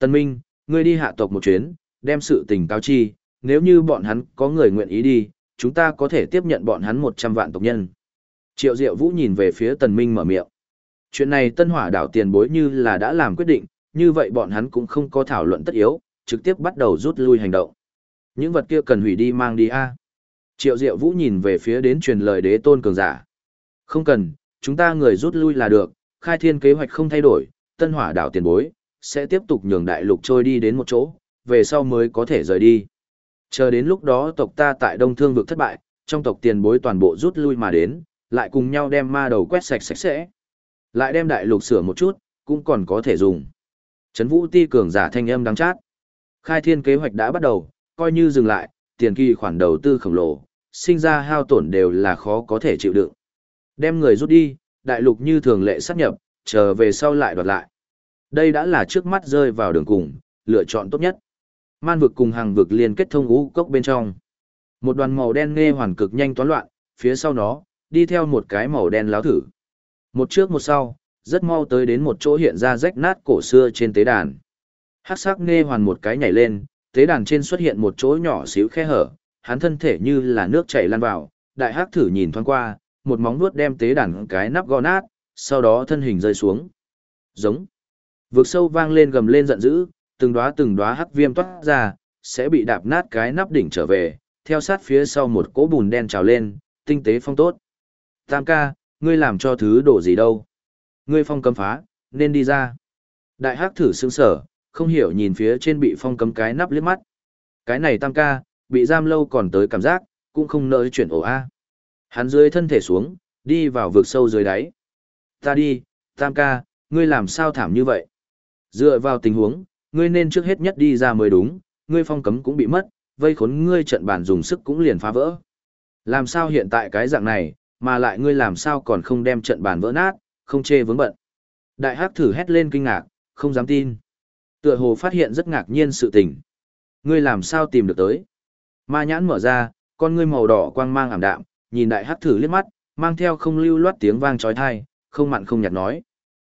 Tân Minh, ngươi đi hạ tộc một chuyến, đem sự tình cáo chi, nếu như bọn hắn có người nguyện ý đi, chúng ta có thể tiếp nhận bọn hắn 100 vạn tộc nhân. Triệu Diệu Vũ nhìn về phía Tần Minh mở miệng. Chuyện này Tân Hỏa đảo tiền bối như là đã làm quyết định, như vậy bọn hắn cũng không có thảo luận tất yếu, trực tiếp bắt đầu rút lui hành động. Những vật kia cần hủy đi mang đi a. Triệu Diệu Vũ nhìn về phía đến truyền lời đế tôn cường giả. Không cần, chúng ta người rút lui là được, khai thiên kế hoạch không thay đổi, Tân Hỏa đảo tiền bối, sẽ tiếp tục nhường đại lục trôi đi đến một chỗ, về sau mới có thể rời đi. Chờ đến lúc đó tộc ta tại Đông Thương vực thất bại, trong tộc tiền bối toàn bộ rút lui mà đến, lại cùng nhau đem ma đầu quét sạch sạch sẽ. Lại đem đại lục sửa một chút, cũng còn có thể dùng. Trấn Vũ Ti cường giả thanh âm đáng chát. Khai thiên kế hoạch đã bắt đầu, coi như dừng lại, tiền kỳ khoản đầu tư khổng lồ, sinh ra hao tổn đều là khó có thể chịu đựng. Đem người rút đi, đại lục như thường lệ sát nhập, chờ về sau lại đoạt lại. Đây đã là trước mắt rơi vào đường cùng, lựa chọn tốt nhất. Man vực cùng hàng vực liên kết thông ngũ cốc bên trong. Một đoàn màu đen nghe hoàn cực nhanh toán loạn, phía sau nó, đi theo một cái màu đen láo thử. Một trước một sau, rất mau tới đến một chỗ hiện ra rách nát cổ xưa trên tế đàn. Hắc sắc nghe hoàn một cái nhảy lên, tế đàn trên xuất hiện một chỗ nhỏ xíu khe hở, hắn thân thể như là nước chảy lan vào, đại hắc thử nhìn thoáng qua, một móng vuốt đem tế đàn cái nắp gõ nát, sau đó thân hình rơi xuống. Giống. Vực sâu vang lên gầm lên giận dữ, từng đóa từng đóa hắc viêm toát ra, sẽ bị đạp nát cái nắp đỉnh trở về, theo sát phía sau một cỗ bùn đen trào lên, tinh tế phong tốt. Tam ca, ngươi làm cho thứ đổ gì đâu? Ngươi phong cấm phá, nên đi ra. Đại hắc thử sững sở, không hiểu nhìn phía trên bị phong cấm cái nắp liếc mắt. Cái này tam ca, bị giam lâu còn tới cảm giác, cũng không nỡ chuyển ổ A. Hắn dưới thân thể xuống, đi vào vực sâu dưới đáy. Ta đi, tam ca, ngươi làm sao thảm như vậy? Dựa vào tình huống, ngươi nên trước hết nhất đi ra mới đúng, ngươi phong cấm cũng bị mất, vây khốn ngươi trận bàn dùng sức cũng liền phá vỡ. Làm sao hiện tại cái dạng này, mà lại ngươi làm sao còn không đem trận bàn vỡ nát, không chê vướng bận. Đại hắc thử hét lên kinh ngạc, không dám tin. Tựa hồ phát hiện rất ngạc nhiên sự tình. Ngươi làm sao tìm được tới? Ma nhãn mở ra, con ngươi màu đỏ quang mang ảm đạm, nhìn đại hắc thử liếc mắt, mang theo không lưu loát tiếng vang trói thai, không mặn không nhạt nói.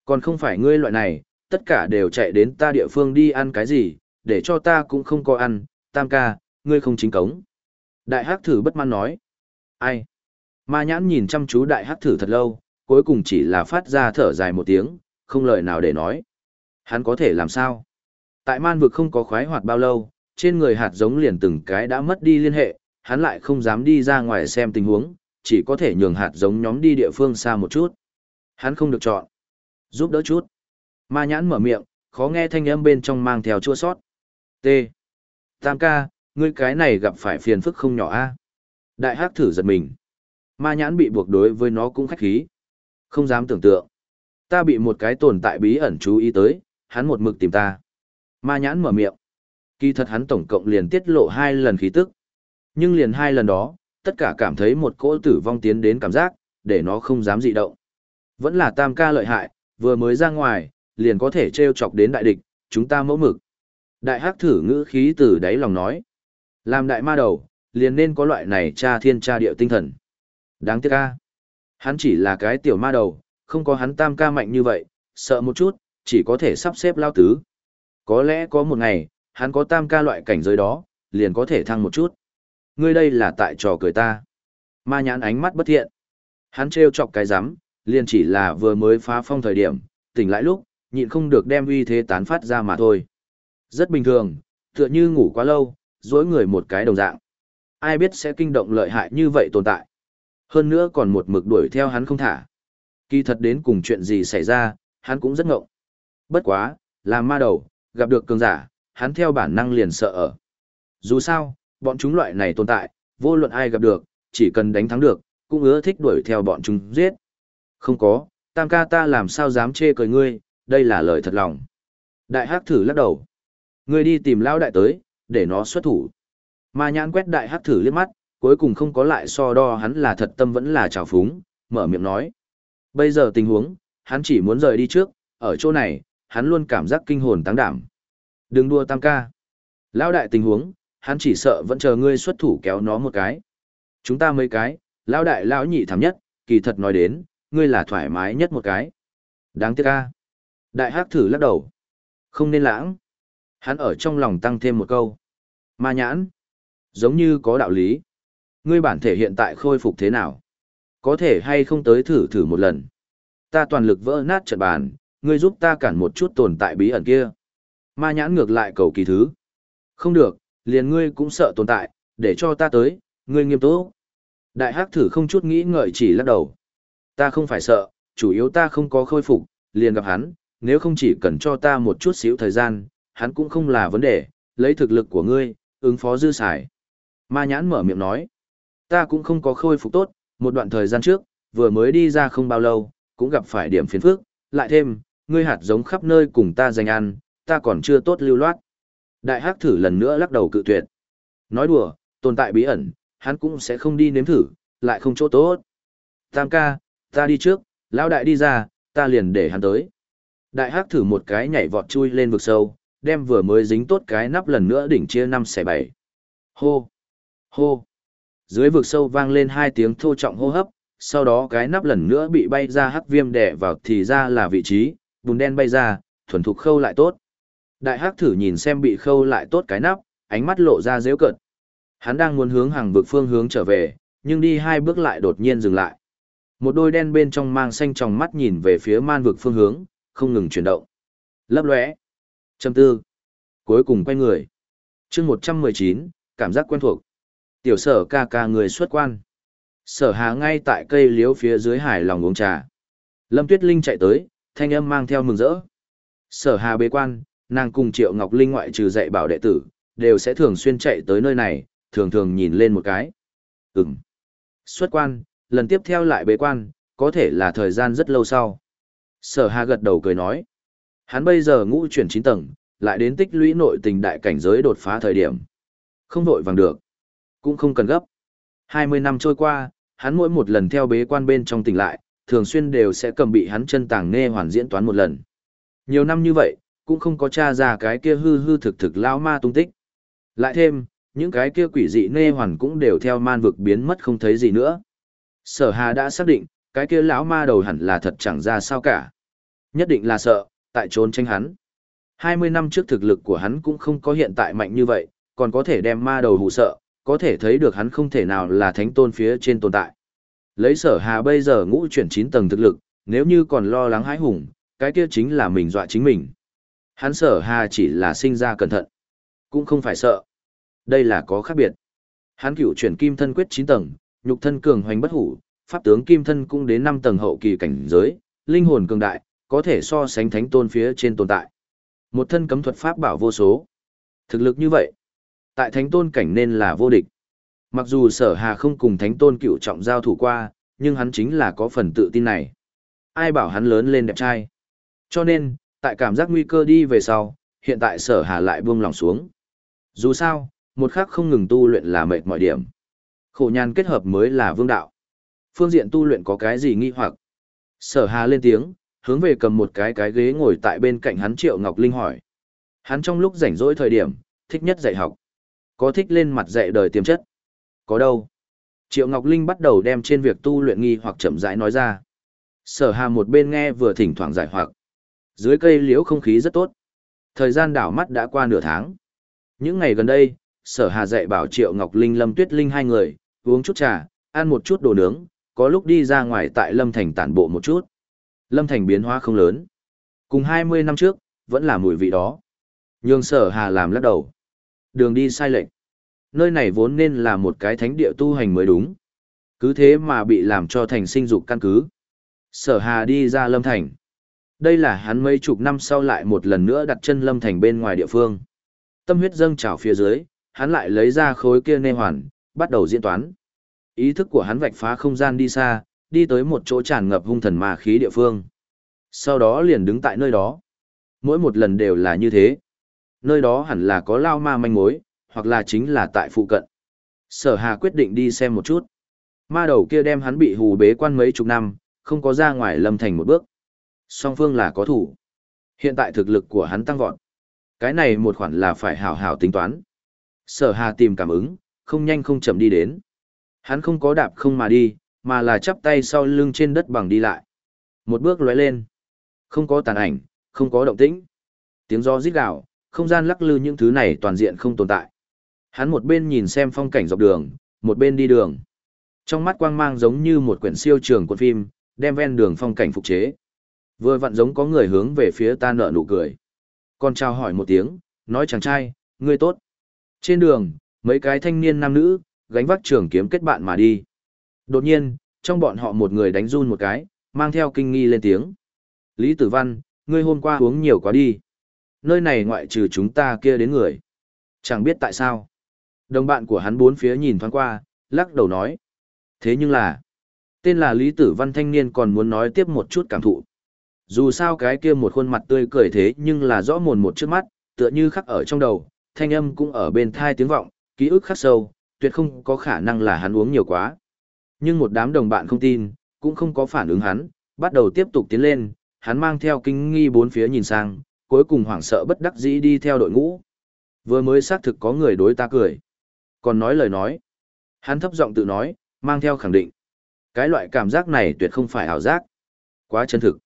Còn không phải ngươi loại này, tất cả đều chạy đến ta địa phương đi ăn cái gì, để cho ta cũng không có ăn, tam ca, ngươi không chính cống. Đại hắc thử bất mãn nói. Ai? Ma nhãn nhìn chăm chú đại hắc thử thật lâu, cuối cùng chỉ là phát ra thở dài một tiếng, không lời nào để nói. Hắn có thể làm sao? Tại man vực không có khoái hoạt bao lâu, trên người hạt giống liền từng cái đã mất đi liên hệ, hắn lại không dám đi ra ngoài xem tình huống, chỉ có thể nhường hạt giống nhóm đi địa phương xa một chút. Hắn không được chọn. Giúp đỡ chút. Ma nhãn mở miệng, khó nghe thanh âm bên trong mang theo chua sót. T. Tam ca, ngươi cái này gặp phải phiền phức không nhỏ a Đại hắc thử giật mình. Ma nhãn bị buộc đối với nó cũng khách khí. Không dám tưởng tượng. Ta bị một cái tồn tại bí ẩn chú ý tới, hắn một mực tìm ta. Ma nhãn mở miệng. Kỳ thật hắn tổng cộng liền tiết lộ hai lần khí tức. Nhưng liền hai lần đó, tất cả cảm thấy một cỗ tử vong tiến đến cảm giác, để nó không dám dị động. Vẫn là tam ca lợi hại, vừa mới ra ngoài, liền có thể treo chọc đến đại địch, chúng ta mẫu mực. Đại hắc thử ngữ khí từ đáy lòng nói. Làm đại ma đầu, liền nên có loại này cha thiên cha địa tinh thần. Đáng tiếc ca. Hắn chỉ là cái tiểu ma đầu, không có hắn tam ca mạnh như vậy, sợ một chút, chỉ có thể sắp xếp lao tứ. Có lẽ có một ngày, hắn có tam ca loại cảnh giới đó, liền có thể thăng một chút. Ngươi đây là tại trò cười ta. Ma nhãn ánh mắt bất thiện. Hắn trêu chọc cái rắm liền chỉ là vừa mới phá phong thời điểm, tỉnh lại lúc, nhịn không được đem uy thế tán phát ra mà thôi. Rất bình thường, tựa như ngủ quá lâu, dối người một cái đồng dạng. Ai biết sẽ kinh động lợi hại như vậy tồn tại. Hơn nữa còn một mực đuổi theo hắn không thả. Kỳ thật đến cùng chuyện gì xảy ra, hắn cũng rất ngộng. Bất quá, làm ma đầu, gặp được cường giả, hắn theo bản năng liền sợ ở. Dù sao, bọn chúng loại này tồn tại, vô luận ai gặp được, chỉ cần đánh thắng được, cũng ưa thích đuổi theo bọn chúng giết. Không có, tam ca ta làm sao dám chê cười ngươi, đây là lời thật lòng. Đại hắc thử lắc đầu. Ngươi đi tìm lão đại tới, để nó xuất thủ. Ma nhãn quét đại hắc thử liếc mắt, cuối cùng không có lại so đo hắn là thật tâm vẫn là trào phúng, mở miệng nói. Bây giờ tình huống, hắn chỉ muốn rời đi trước, ở chỗ này, hắn luôn cảm giác kinh hồn tăng đảm. Đừng đua tam ca. Lão đại tình huống, hắn chỉ sợ vẫn chờ ngươi xuất thủ kéo nó một cái. Chúng ta mấy cái, lão đại lão nhị thảm nhất, kỳ thật nói đến, ngươi là thoải mái nhất một cái. Đáng tiếc ca. Đại hắc thử lắc đầu. Không nên lãng. Hắn ở trong lòng tăng thêm một câu. Ma nhãn. Giống như có đạo lý. Ngươi bản thể hiện tại khôi phục thế nào? Có thể hay không tới thử thử một lần. Ta toàn lực vỡ nát trận bàn, ngươi giúp ta cản một chút tồn tại bí ẩn kia. Ma nhãn ngược lại cầu kỳ thứ. Không được, liền ngươi cũng sợ tồn tại, để cho ta tới, ngươi nghiêm túc. Đại hắc thử không chút nghĩ ngợi chỉ lắc đầu. Ta không phải sợ, chủ yếu ta không có khôi phục, liền gặp hắn, nếu không chỉ cần cho ta một chút xíu thời gian, hắn cũng không là vấn đề, lấy thực lực của ngươi, ứng phó dư xài. Ma nhãn mở miệng nói, ta cũng không có khôi phục tốt, một đoạn thời gian trước, vừa mới đi ra không bao lâu, cũng gặp phải điểm phiền phức, lại thêm, ngươi hạt giống khắp nơi cùng ta dành ăn, ta còn chưa tốt lưu loát. Đại hắc thử lần nữa lắc đầu cự tuyệt. Nói đùa, tồn tại bí ẩn, hắn cũng sẽ không đi nếm thử, lại không chỗ tốt. Tam ca, ta đi trước, lão đại đi ra, ta liền để hắn tới. Đại hắc thử một cái nhảy vọt chui lên vực sâu, đem vừa mới dính tốt cái nắp lần nữa đỉnh chia năm xẻ bảy. Hô! Hô! Dưới vực sâu vang lên hai tiếng thô trọng hô hấp, sau đó cái nắp lần nữa bị bay ra hắc viêm đẻ vào thì ra là vị trí, bùn đen bay ra, thuần thục khâu lại tốt. Đại hắc thử nhìn xem bị khâu lại tốt cái nắp, ánh mắt lộ ra dễu cợt. Hắn đang muốn hướng hàng vực phương hướng trở về, nhưng đi hai bước lại đột nhiên dừng lại. Một đôi đen bên trong mang xanh tròng mắt nhìn về phía man vực phương hướng, không ngừng chuyển động. Lấp lóe. Châm tư. Cuối cùng quay người. chương một trăm mười chín cảm giác quen thuộc. Tiểu sở ca ca người xuất quan. Sở hà ngay tại cây liếu phía dưới hải lòng uống trà. Lâm Tuyết Linh chạy tới, thanh âm mang theo mừng rỡ. Sở hà bế quan, nàng cùng Triệu Ngọc Linh ngoại trừ dạy bảo đệ tử, đều sẽ thường xuyên chạy tới nơi này, thường thường nhìn lên một cái. Ừm. Xuất quan, lần tiếp theo lại bế quan, có thể là thời gian rất lâu sau. Sở Hà gật đầu cười nói. Hắn bây giờ ngũ chuyển 9 tầng, lại đến tích lũy nội tình đại cảnh giới đột phá thời điểm. Không vội vàng được. Cũng không cần gấp. 20 năm trôi qua, hắn mỗi một lần theo bế quan bên trong tỉnh lại, thường xuyên đều sẽ cầm bị hắn chân tàng nê hoàn diễn toán một lần. Nhiều năm như vậy, cũng không có tra ra cái kia hư hư thực thực lao ma tung tích. Lại thêm, những cái kia quỷ dị nê hoàn cũng đều theo man vực biến mất không thấy gì nữa. Sở Hà đã xác định, cái kia lão ma đầu hẳn là thật chẳng ra sao cả. Nhất định là sợ, tại trốn tranh hắn. 20 năm trước thực lực của hắn cũng không có hiện tại mạnh như vậy, còn có thể đem ma đầu hù sợ, có thể thấy được hắn không thể nào là thánh tôn phía trên tồn tại. Lấy sở hà bây giờ ngũ chuyển 9 tầng thực lực, nếu như còn lo lắng hãi hùng, cái kia chính là mình dọa chính mình. Hắn sở hà chỉ là sinh ra cẩn thận, cũng không phải sợ. Đây là có khác biệt. Hắn cửu chuyển kim thân quyết 9 tầng, nhục thân cường hoành bất hủ, pháp tướng kim thân cũng đến năm tầng hậu kỳ cảnh giới, linh hồn cường đại, có thể so sánh thánh tôn phía trên tồn tại. Một thân cấm thuật pháp bảo vô số. Thực lực như vậy, tại thánh tôn cảnh nên là vô địch. Mặc dù sở hà không cùng thánh tôn cựu trọng giao thủ qua, nhưng hắn chính là có phần tự tin này. Ai bảo hắn lớn lên đẹp trai. Cho nên, tại cảm giác nguy cơ đi về sau, hiện tại sở hà lại buông lòng xuống. Dù sao, một khắc không ngừng tu luyện là mệt mọi điểm. Khổ nhàn kết hợp mới là vương đạo. Phương diện tu luyện có cái gì nghi hoặc? Sở hà lên tiếng, hướng về cầm một cái cái ghế ngồi tại bên cạnh hắn Triệu Ngọc Linh hỏi. Hắn trong lúc rảnh rỗi thời điểm, thích nhất dạy học. Có thích lên mặt dạy đời tiềm chất? Có đâu? Triệu Ngọc Linh bắt đầu đem trên việc tu luyện nghi hoặc chậm rãi nói ra. Sở hà một bên nghe vừa thỉnh thoảng giải hoặc. Dưới cây liễu không khí rất tốt. Thời gian đảo mắt đã qua nửa tháng. Những ngày gần đây, sở hà dạy bảo Triệu Ngọc Linh Lâm Tuyết Linh hai người, uống chút trà, ăn một chút đồ nướng, có lúc đi ra ngoài tại Lâm Thành tản bộ một chút. Lâm Thành biến hóa không lớn. Cùng 20 năm trước, vẫn là mùi vị đó. Nhưng sở hà làm lắc đầu. Đường đi sai lệch. Nơi này vốn nên là một cái thánh địa tu hành mới đúng. Cứ thế mà bị làm cho thành sinh dục căn cứ. Sở hà đi ra Lâm Thành. Đây là hắn mấy chục năm sau lại một lần nữa đặt chân Lâm Thành bên ngoài địa phương. Tâm huyết dâng trào phía dưới, hắn lại lấy ra khối kia nê hoàn, bắt đầu diễn toán. Ý thức của hắn vạch phá không gian đi xa, đi tới một chỗ tràn ngập hung thần ma khí địa phương. Sau đó liền đứng tại nơi đó. Mỗi một lần đều là như thế. Nơi đó hẳn là có lao ma manh mối, hoặc là chính là tại phụ cận. Sở Hà quyết định đi xem một chút. Ma đầu kia đem hắn bị hù bế quan mấy chục năm, không có ra ngoài lâm thành một bước. Song phương là có thủ. Hiện tại thực lực của hắn tăng vọt. Cái này một khoản là phải hảo hảo tính toán. Sở Hà tìm cảm ứng, không nhanh không chậm đi đến. Hắn không có đạp không mà đi, mà là chắp tay sau lưng trên đất bằng đi lại. Một bước lóe lên. Không có tàn ảnh, không có động tĩnh. Tiếng gió rít gào, không gian lắc lư những thứ này toàn diện không tồn tại. Hắn một bên nhìn xem phong cảnh dọc đường, một bên đi đường. Trong mắt quang mang giống như một quyển siêu trường cuộn phim, đem ven đường phong cảnh phục chế. Vừa vặn giống có người hướng về phía ta nở nụ cười. Con chào hỏi một tiếng, nói chàng trai, ngươi tốt. Trên đường, mấy cái thanh niên nam nữ, gánh vác trường kiếm kết bạn mà đi. Đột nhiên, trong bọn họ một người đánh run một cái, mang theo kinh nghi lên tiếng. Lý Tử Văn, ngươi hôm qua uống nhiều quá đi. Nơi này ngoại trừ chúng ta kia đến người. Chẳng biết tại sao. Đồng bạn của hắn bốn phía nhìn thoáng qua, lắc đầu nói. Thế nhưng là, tên là Lý Tử Văn thanh niên còn muốn nói tiếp một chút cảm thụ. Dù sao cái kia một khuôn mặt tươi cười thế nhưng là rõ mồn một trước mắt, tựa như khắc ở trong đầu, thanh âm cũng ở bên thai tiếng vọng, ký ức khắc sâu, tuyệt không có khả năng là hắn uống nhiều quá. Nhưng một đám đồng bạn không tin, cũng không có phản ứng hắn, bắt đầu tiếp tục tiến lên, hắn mang theo kinh nghi bốn phía nhìn sang, cuối cùng hoảng sợ bất đắc dĩ đi theo đội ngũ. Vừa mới xác thực có người đối ta cười. Còn nói lời nói. Hắn thấp giọng tự nói, mang theo khẳng định. Cái loại cảm giác này tuyệt không phải ảo giác. Quá chân thực.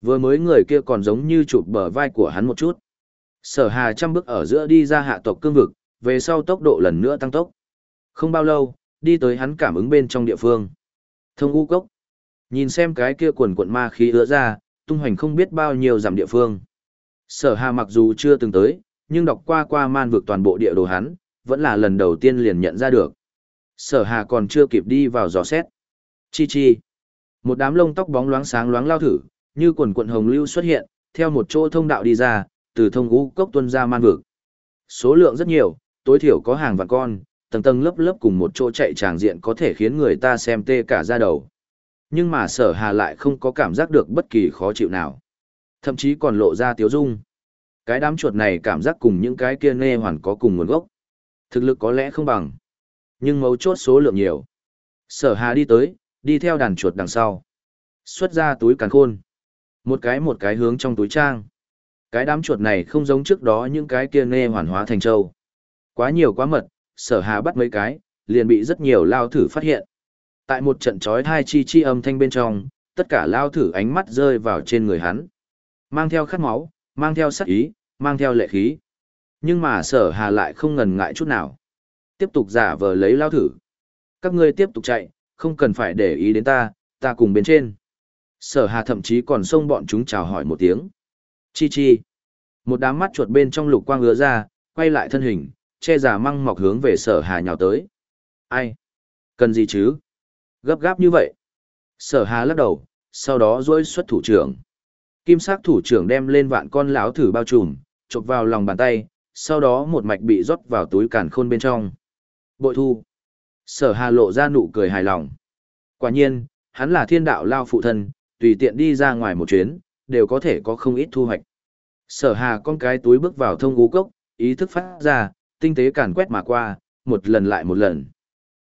Vừa mới người kia còn giống như chụp bờ vai của hắn một chút. Sở hà trăm bước ở giữa đi ra hạ tộc cương vực, về sau tốc độ lần nữa tăng tốc. Không bao lâu, đi tới hắn cảm ứng bên trong địa phương. Thông u cốc. Nhìn xem cái kia quần quận ma khí ứa ra, tung hoành không biết bao nhiêu dặm địa phương. Sở hà mặc dù chưa từng tới, nhưng đọc qua qua man vực toàn bộ địa đồ hắn, vẫn là lần đầu tiên liền nhận ra được. Sở hà còn chưa kịp đi vào dò xét. Chi chi. Một đám lông tóc bóng loáng sáng loáng lao thử, như quần quận hồng lưu xuất hiện, theo một chỗ thông đạo đi ra, từ thông ngũ cốc tuân ra man vực. Số lượng rất nhiều, tối thiểu có hàng vạn con, tầng tầng lớp lớp cùng một chỗ chạy tràng diện có thể khiến người ta xem tê cả da đầu. Nhưng mà sở hà lại không có cảm giác được bất kỳ khó chịu nào. Thậm chí còn lộ ra tiếu dung. Cái đám chuột này cảm giác cùng những cái kia nê hoàn có cùng nguồn gốc. Thực lực có lẽ không bằng. Nhưng mấu chốt số lượng nhiều. Sở hà đi tới, đi theo đàn chuột đằng sau. Xuất ra túi càn khôn. Một cái một cái hướng trong túi trang. Cái đám chuột này không giống trước đó những cái kia nê hoàn hóa thành châu. Quá nhiều quá mật, sở hà bắt mấy cái, liền bị rất nhiều lao thử phát hiện. Tại một trận chói thai chi chi âm thanh bên trong, tất cả lao thử ánh mắt rơi vào trên người hắn. Mang theo khát máu, mang theo sắc ý, mang theo lệ khí. Nhưng mà sở hà lại không ngần ngại chút nào. Tiếp tục giả vờ lấy lao thử. Các ngươi tiếp tục chạy, không cần phải để ý đến ta, ta cùng bên trên. Sở hà thậm chí còn xông bọn chúng chào hỏi một tiếng. Chi chi. Một đám mắt chuột bên trong lục quang ứa ra, quay lại thân hình, che giả măng mọc hướng về sở hà nhào tới. Ai? Cần gì chứ? Gấp gáp như vậy. Sở hà lắc đầu, sau đó dối xuất thủ trưởng. Kim sắc thủ trưởng đem lên vạn con lão thử bao trùm, chụp vào lòng bàn tay, sau đó một mạch bị rót vào túi càn khôn bên trong. Bội thu. Sở hà lộ ra nụ cười hài lòng. Quả nhiên, hắn là thiên đạo lao phụ thân, tùy tiện đi ra ngoài một chuyến, đều có thể có không ít thu hoạch. Sở hà con cái túi bước vào thông gú cốc, ý thức phát ra, tinh tế càn quét mà qua, một lần lại một lần.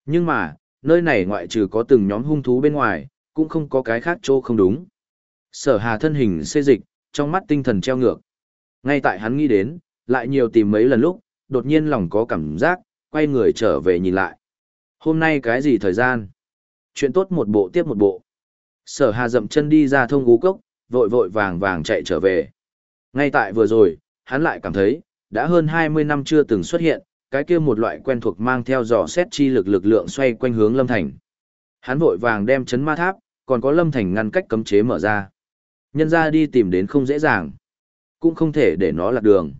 Nhưng mà, nơi này ngoại trừ có từng nhóm hung thú bên ngoài, cũng không có cái khác chỗ không đúng. Sở hà thân hình xê dịch, trong mắt tinh thần treo ngược. Ngay tại hắn nghĩ đến, lại nhiều tìm mấy lần lúc, đột nhiên lòng có cảm giác, quay người trở về nhìn lại. Hôm nay cái gì thời gian? Chuyện tốt một bộ tiếp một bộ. Sở hà dậm chân đi ra thông gú cốc, vội vội vàng vàng chạy trở về. Ngay tại vừa rồi, hắn lại cảm thấy, đã hơn 20 năm chưa từng xuất hiện, cái kia một loại quen thuộc mang theo dò xét chi lực lực lượng xoay quanh hướng Lâm Thành. Hắn vội vàng đem chấn ma tháp, còn có Lâm Thành ngăn cách cấm chế mở ra. Nhân ra đi tìm đến không dễ dàng, cũng không thể để nó lạc đường.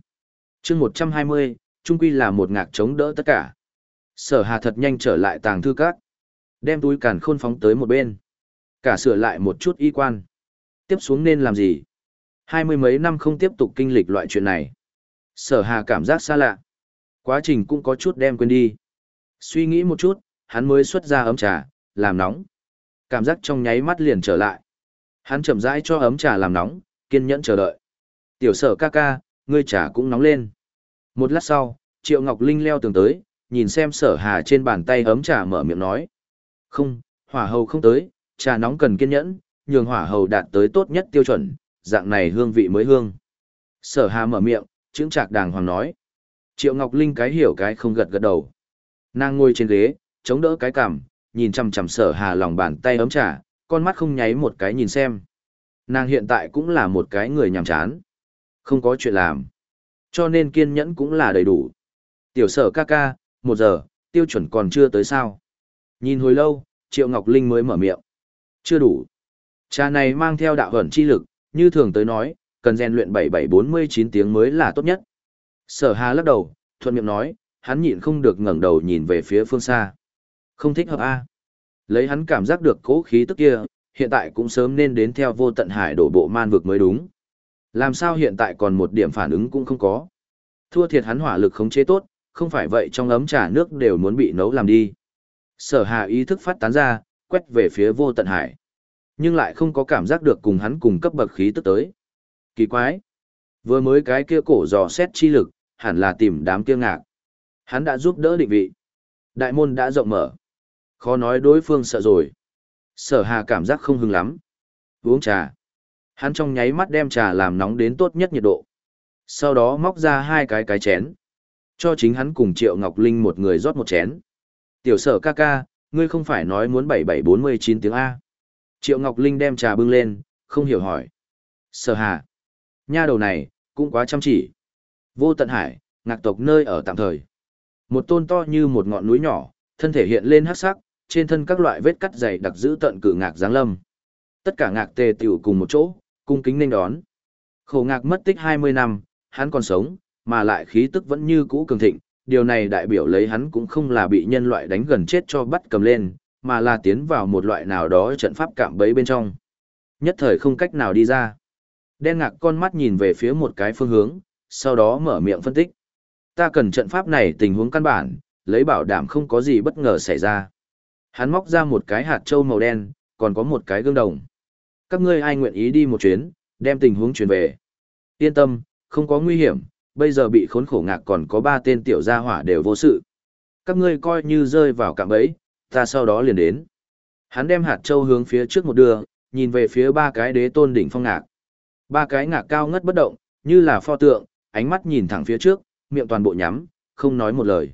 chương 120, trung quy là một ngạc chống đỡ tất cả. Sở hà thật nhanh trở lại tàng thư các, đem túi càn khôn phóng tới một bên. Cả sửa lại một chút y quan. Tiếp xuống nên làm gì? Hai mươi mấy năm không tiếp tục kinh lịch loại chuyện này. Sở hà cảm giác xa lạ. Quá trình cũng có chút đem quên đi. Suy nghĩ một chút, hắn mới xuất ra ấm trà, làm nóng. Cảm giác trong nháy mắt liền trở lại. Hắn chậm rãi cho ấm trà làm nóng, kiên nhẫn chờ đợi. Tiểu sở ca ca, ngươi trà cũng nóng lên. Một lát sau, Triệu Ngọc Linh leo tường tới, nhìn xem sở hà trên bàn tay ấm trà mở miệng nói. Không, hỏa hầu không tới, trà nóng cần kiên nhẫn, nhường hỏa hầu đạt tới tốt nhất tiêu chuẩn, dạng này hương vị mới hương. Sở hà mở miệng, chững trạc đàng hoàng nói. Triệu Ngọc Linh cái hiểu cái không gật gật đầu. Nàng ngồi trên ghế, chống đỡ cái cằm, nhìn chằm chằm sở hà lòng bàn tay ấm trà, con mắt không nháy một cái nhìn xem. Nàng hiện tại cũng là một cái người nhàm chán. Không có chuyện làm. Cho nên kiên nhẫn cũng là đầy đủ. Tiểu sở ca ca, một giờ, tiêu chuẩn còn chưa tới sao. Nhìn hồi lâu, Triệu Ngọc Linh mới mở miệng. Chưa đủ. Trà này mang theo đạo ẩn chi lực, như thường tới nói, cần rèn luyện 7749 tiếng mới là tốt nhất. Sở Hà lắc đầu, thuận miệng nói, hắn nhịn không được ngẩng đầu nhìn về phía phương xa. Không thích hợp a. Lấy hắn cảm giác được cố khí tức kia, hiện tại cũng sớm nên đến theo vô tận hải đổ bộ man vực mới đúng. Làm sao hiện tại còn một điểm phản ứng cũng không có. Thua thiệt hắn hỏa lực khống chế tốt, không phải vậy trong ấm trà nước đều muốn bị nấu làm đi. Sở hà ý thức phát tán ra, quét về phía vô tận hải. Nhưng lại không có cảm giác được cùng hắn cùng cấp bậc khí tức tới. Kỳ quái. Vừa mới cái kia cổ dò xét chi lực, hẳn là tìm đám kia ngạc. Hắn đã giúp đỡ định vị. Đại môn đã rộng mở. Khó nói đối phương sợ rồi. Sở hà cảm giác không hưng lắm. Uống trà. Hắn trong nháy mắt đem trà làm nóng đến tốt nhất nhiệt độ. Sau đó móc ra hai cái cái chén. Cho chính hắn cùng Triệu Ngọc Linh một người rót một chén. Tiểu sở ca ca, ngươi không phải nói muốn 7749 tiếng A. Triệu Ngọc Linh đem trà bưng lên, không hiểu hỏi. Sở hà. Nha đầu này, cũng quá chăm chỉ. Vô tận hải, ngạc tộc nơi ở tạm thời. Một tôn to như một ngọn núi nhỏ, thân thể hiện lên hắc sắc, trên thân các loại vết cắt dày đặc giữ tận cử ngạc giáng lâm. Tất cả ngạc tề tiểu cùng một chỗ, cung kính nên đón. Khổ ngạc mất tích 20 năm, hắn còn sống, mà lại khí tức vẫn như cũ cường thịnh, điều này đại biểu lấy hắn cũng không là bị nhân loại đánh gần chết cho bắt cầm lên, mà là tiến vào một loại nào đó trận pháp cạm bẫy bên trong. Nhất thời không cách nào đi ra. Đen ngạc con mắt nhìn về phía một cái phương hướng, sau đó mở miệng phân tích. Ta cần trận pháp này tình huống căn bản, lấy bảo đảm không có gì bất ngờ xảy ra. Hắn móc ra một cái hạt trâu màu đen, còn có một cái gương đồng. Các ngươi ai nguyện ý đi một chuyến, đem tình huống truyền về. Yên tâm, không có nguy hiểm, bây giờ bị khốn khổ ngạc còn có ba tên tiểu gia hỏa đều vô sự. Các ngươi coi như rơi vào cạm bẫy, ta sau đó liền đến. Hắn đem hạt châu hướng phía trước một đường, nhìn về phía ba cái đế tôn đỉnh phong ngạc. Ba cái ngạc cao ngất bất động, như là pho tượng, ánh mắt nhìn thẳng phía trước, miệng toàn bộ nhắm, không nói một lời.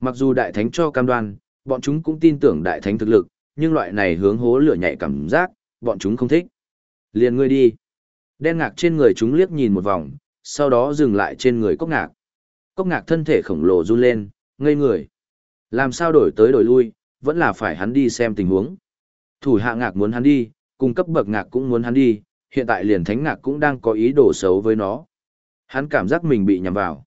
Mặc dù đại thánh cho cam đoan, bọn chúng cũng tin tưởng đại thánh thực lực, nhưng loại này hướng hố lửa nhạy cảm giác, bọn chúng không thích. Liền ngươi đi. Đen ngạc trên người chúng liếc nhìn một vòng, sau đó dừng lại trên người cốc ngạc. Cốc ngạc thân thể khổng lồ run lên, ngây người. Làm sao đổi tới đổi lui, vẫn là phải hắn đi xem tình huống. Thủ hạ ngạc muốn hắn đi, cung cấp bậc ngạc cũng muốn hắn đi, hiện tại liền thánh ngạc cũng đang có ý đồ xấu với nó. Hắn cảm giác mình bị nhầm vào.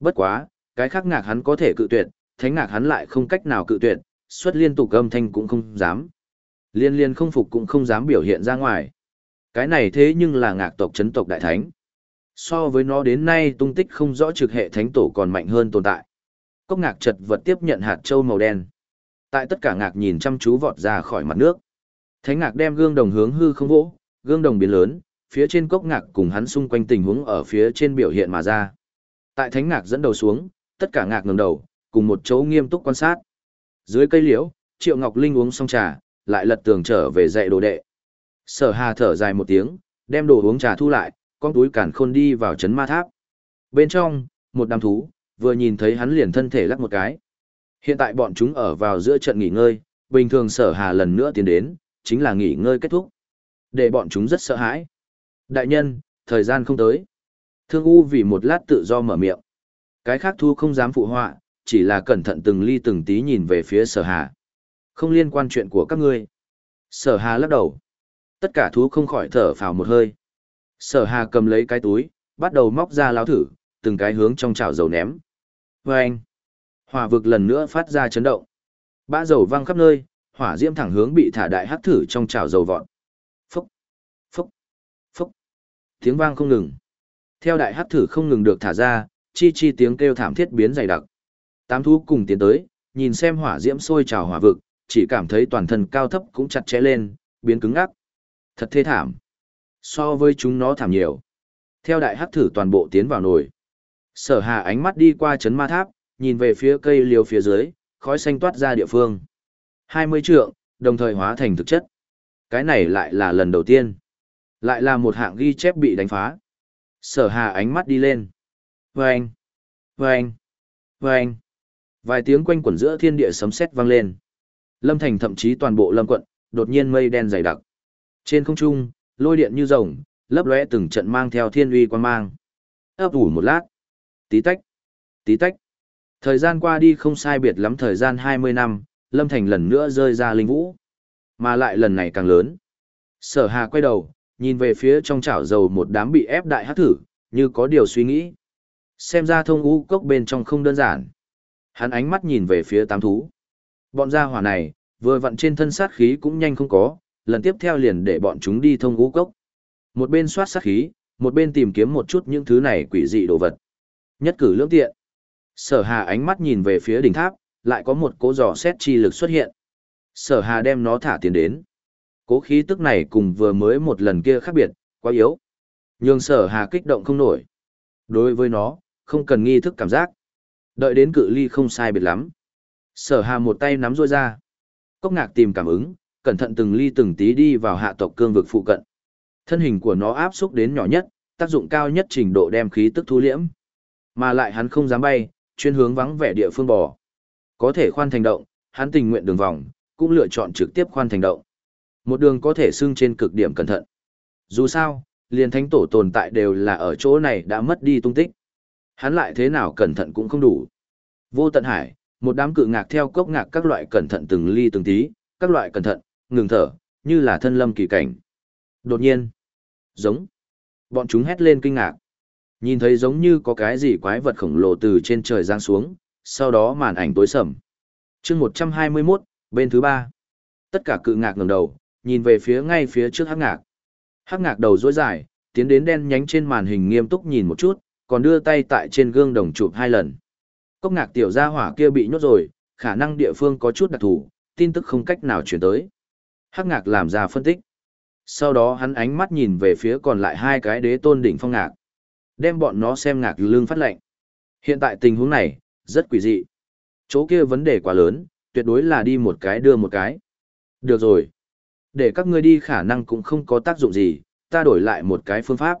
Bất quá, cái khác ngạc hắn có thể cự tuyệt, thánh ngạc hắn lại không cách nào cự tuyệt, xuất liên tục âm thanh cũng không dám. Liên liên không phục cũng không dám biểu hiện ra ngoài. Cái này thế nhưng là ngạc tộc chấn tộc đại thánh. So với nó đến nay tung tích không rõ trực hệ thánh tổ còn mạnh hơn tồn tại. Cốc ngạc chật vật tiếp nhận hạt châu màu đen. Tại tất cả ngạc nhìn chăm chú vọt ra khỏi mặt nước. Thánh ngạc đem gương đồng hướng hư không vỗ, gương đồng biến lớn, phía trên cốc ngạc cùng hắn xung quanh tình huống ở phía trên biểu hiện mà ra. Tại thánh ngạc dẫn đầu xuống, tất cả ngạc ngẩng đầu, cùng một chỗ nghiêm túc quan sát. Dưới cây liễu, Triệu Ngọc Linh uống xong trà, lại lật tường trở về dạy đồ đệ. Sở Hà thở dài một tiếng, đem đồ uống trà thu lại, con túi cản khôn đi vào chấn ma tháp. Bên trong, một đám thú, vừa nhìn thấy hắn liền thân thể lắc một cái. Hiện tại bọn chúng ở vào giữa trận nghỉ ngơi, bình thường sở hà lần nữa tiến đến, chính là nghỉ ngơi kết thúc. Để bọn chúng rất sợ hãi. Đại nhân, thời gian không tới. Thương U vì một lát tự do mở miệng. Cái khác thu không dám phụ họa, chỉ là cẩn thận từng ly từng tí nhìn về phía sở hà. Không liên quan chuyện của các ngươi. Sở hà lắc đầu. Tất cả thú không khỏi thở phào một hơi. Sở hà cầm lấy cái túi, bắt đầu móc ra láo thử, từng cái hướng trong chảo dầu ném. Và anh, hỏa vực lần nữa phát ra chấn động. Bã dầu văng khắp nơi, hỏa diễm thẳng hướng bị thả đại hắc thử trong chảo dầu vọt. Phúc, phúc, phúc. Tiếng vang không ngừng. Theo đại hắc thử không ngừng được thả ra, chi chi tiếng kêu thảm thiết biến dày đặc. Tám thú cùng tiến tới, nhìn xem hỏa diễm sôi trào hỏa vực, chỉ cảm thấy toàn thân cao thấp cũng chặt chẽ lên, biến cứng ngắc. Thật thê thảm. So với chúng nó thảm nhiều. Theo đại hắc thử toàn bộ tiến vào nồi. Sở hà ánh mắt đi qua chấn ma tháp, nhìn về phía cây liều phía dưới, khói xanh toát ra địa phương. 20 trượng, đồng thời hóa thành thực chất. Cái này lại là lần đầu tiên. Lại là một hạng ghi chép bị đánh phá. Sở hà ánh mắt đi lên. Vâng! Vâng! Vâng! Vài tiếng quanh quẩn giữa thiên địa sấm sét vang lên. Lâm thành thậm chí toàn bộ lâm quận, đột nhiên mây đen dày đặc. Trên không trung, lôi điện như rồng, lấp lóe từng trận mang theo thiên uy quan mang. Ấp ủ một lát. Tí tách. Tí tách. Thời gian qua đi không sai biệt lắm thời gian 20 năm, Lâm Thành lần nữa rơi ra linh vũ. Mà lại lần này càng lớn. Sở Hà quay đầu, nhìn về phía trong chảo dầu một đám bị ép đại hát thử, như có điều suy nghĩ. Xem ra thông u cốc bên trong không đơn giản. Hắn ánh mắt nhìn về phía tám thú. Bọn gia hỏa này, vừa vặn trên thân sát khí cũng nhanh không có, lần tiếp theo liền để bọn chúng đi thông u cốc. Một bên soát sát khí, một bên tìm kiếm một chút những thứ này quỷ dị đồ vật. Nhất cử lưỡng tiện. Sở Hà ánh mắt nhìn về phía đỉnh tháp, lại có một cố giò xét chi lực xuất hiện. Sở Hà đem nó thả tiền đến. Cố khí tức này cùng vừa mới một lần kia khác biệt, quá yếu. nhường Sở Hà kích động không nổi. Đối với nó, không cần nghi thức cảm giác. Đợi đến cự ly không sai biệt lắm. Sở hà một tay nắm rôi ra. Cốc ngạc tìm cảm ứng, cẩn thận từng ly từng tí đi vào hạ tộc cương vực phụ cận. Thân hình của nó áp xúc đến nhỏ nhất, tác dụng cao nhất trình độ đem khí tức thu liễm. Mà lại hắn không dám bay, chuyên hướng vắng vẻ địa phương bò. Có thể khoan thành động, hắn tình nguyện đường vòng, cũng lựa chọn trực tiếp khoan thành động. Một đường có thể xưng trên cực điểm cẩn thận. Dù sao, liền thánh tổ tồn tại đều là ở chỗ này đã mất đi tung tích. Hắn lại thế nào cẩn thận cũng không đủ. Vô tận hải, một đám cự ngạc theo cốc ngạc các loại cẩn thận từng ly từng tí, các loại cẩn thận, ngừng thở, như là thân lâm kỳ cảnh. Đột nhiên, giống. Bọn chúng hét lên kinh ngạc. Nhìn thấy giống như có cái gì quái vật khổng lồ từ trên trời giáng xuống, sau đó màn ảnh tối sầm. chương 121, bên thứ ba. Tất cả cự ngạc ngẩng đầu, nhìn về phía ngay phía trước hắc ngạc. Hắc ngạc đầu dối dài, tiến đến đen nhánh trên màn hình nghiêm túc nhìn một chút, còn đưa tay tại trên gương đồng chụp hai lần. Cốc ngạc tiểu gia hỏa kia bị nhốt rồi, khả năng địa phương có chút đặc thù, tin tức không cách nào chuyển tới. Hắc ngạc làm ra phân tích. Sau đó hắn ánh mắt nhìn về phía còn lại hai cái đế tôn đỉnh phong ngạc. Đem bọn nó xem ngạc lương phát lệnh. Hiện tại tình huống này, rất quỷ dị. Chỗ kia vấn đề quá lớn, tuyệt đối là đi một cái đưa một cái. Được rồi. Để các ngươi đi khả năng cũng không có tác dụng gì, ta đổi lại một cái phương pháp.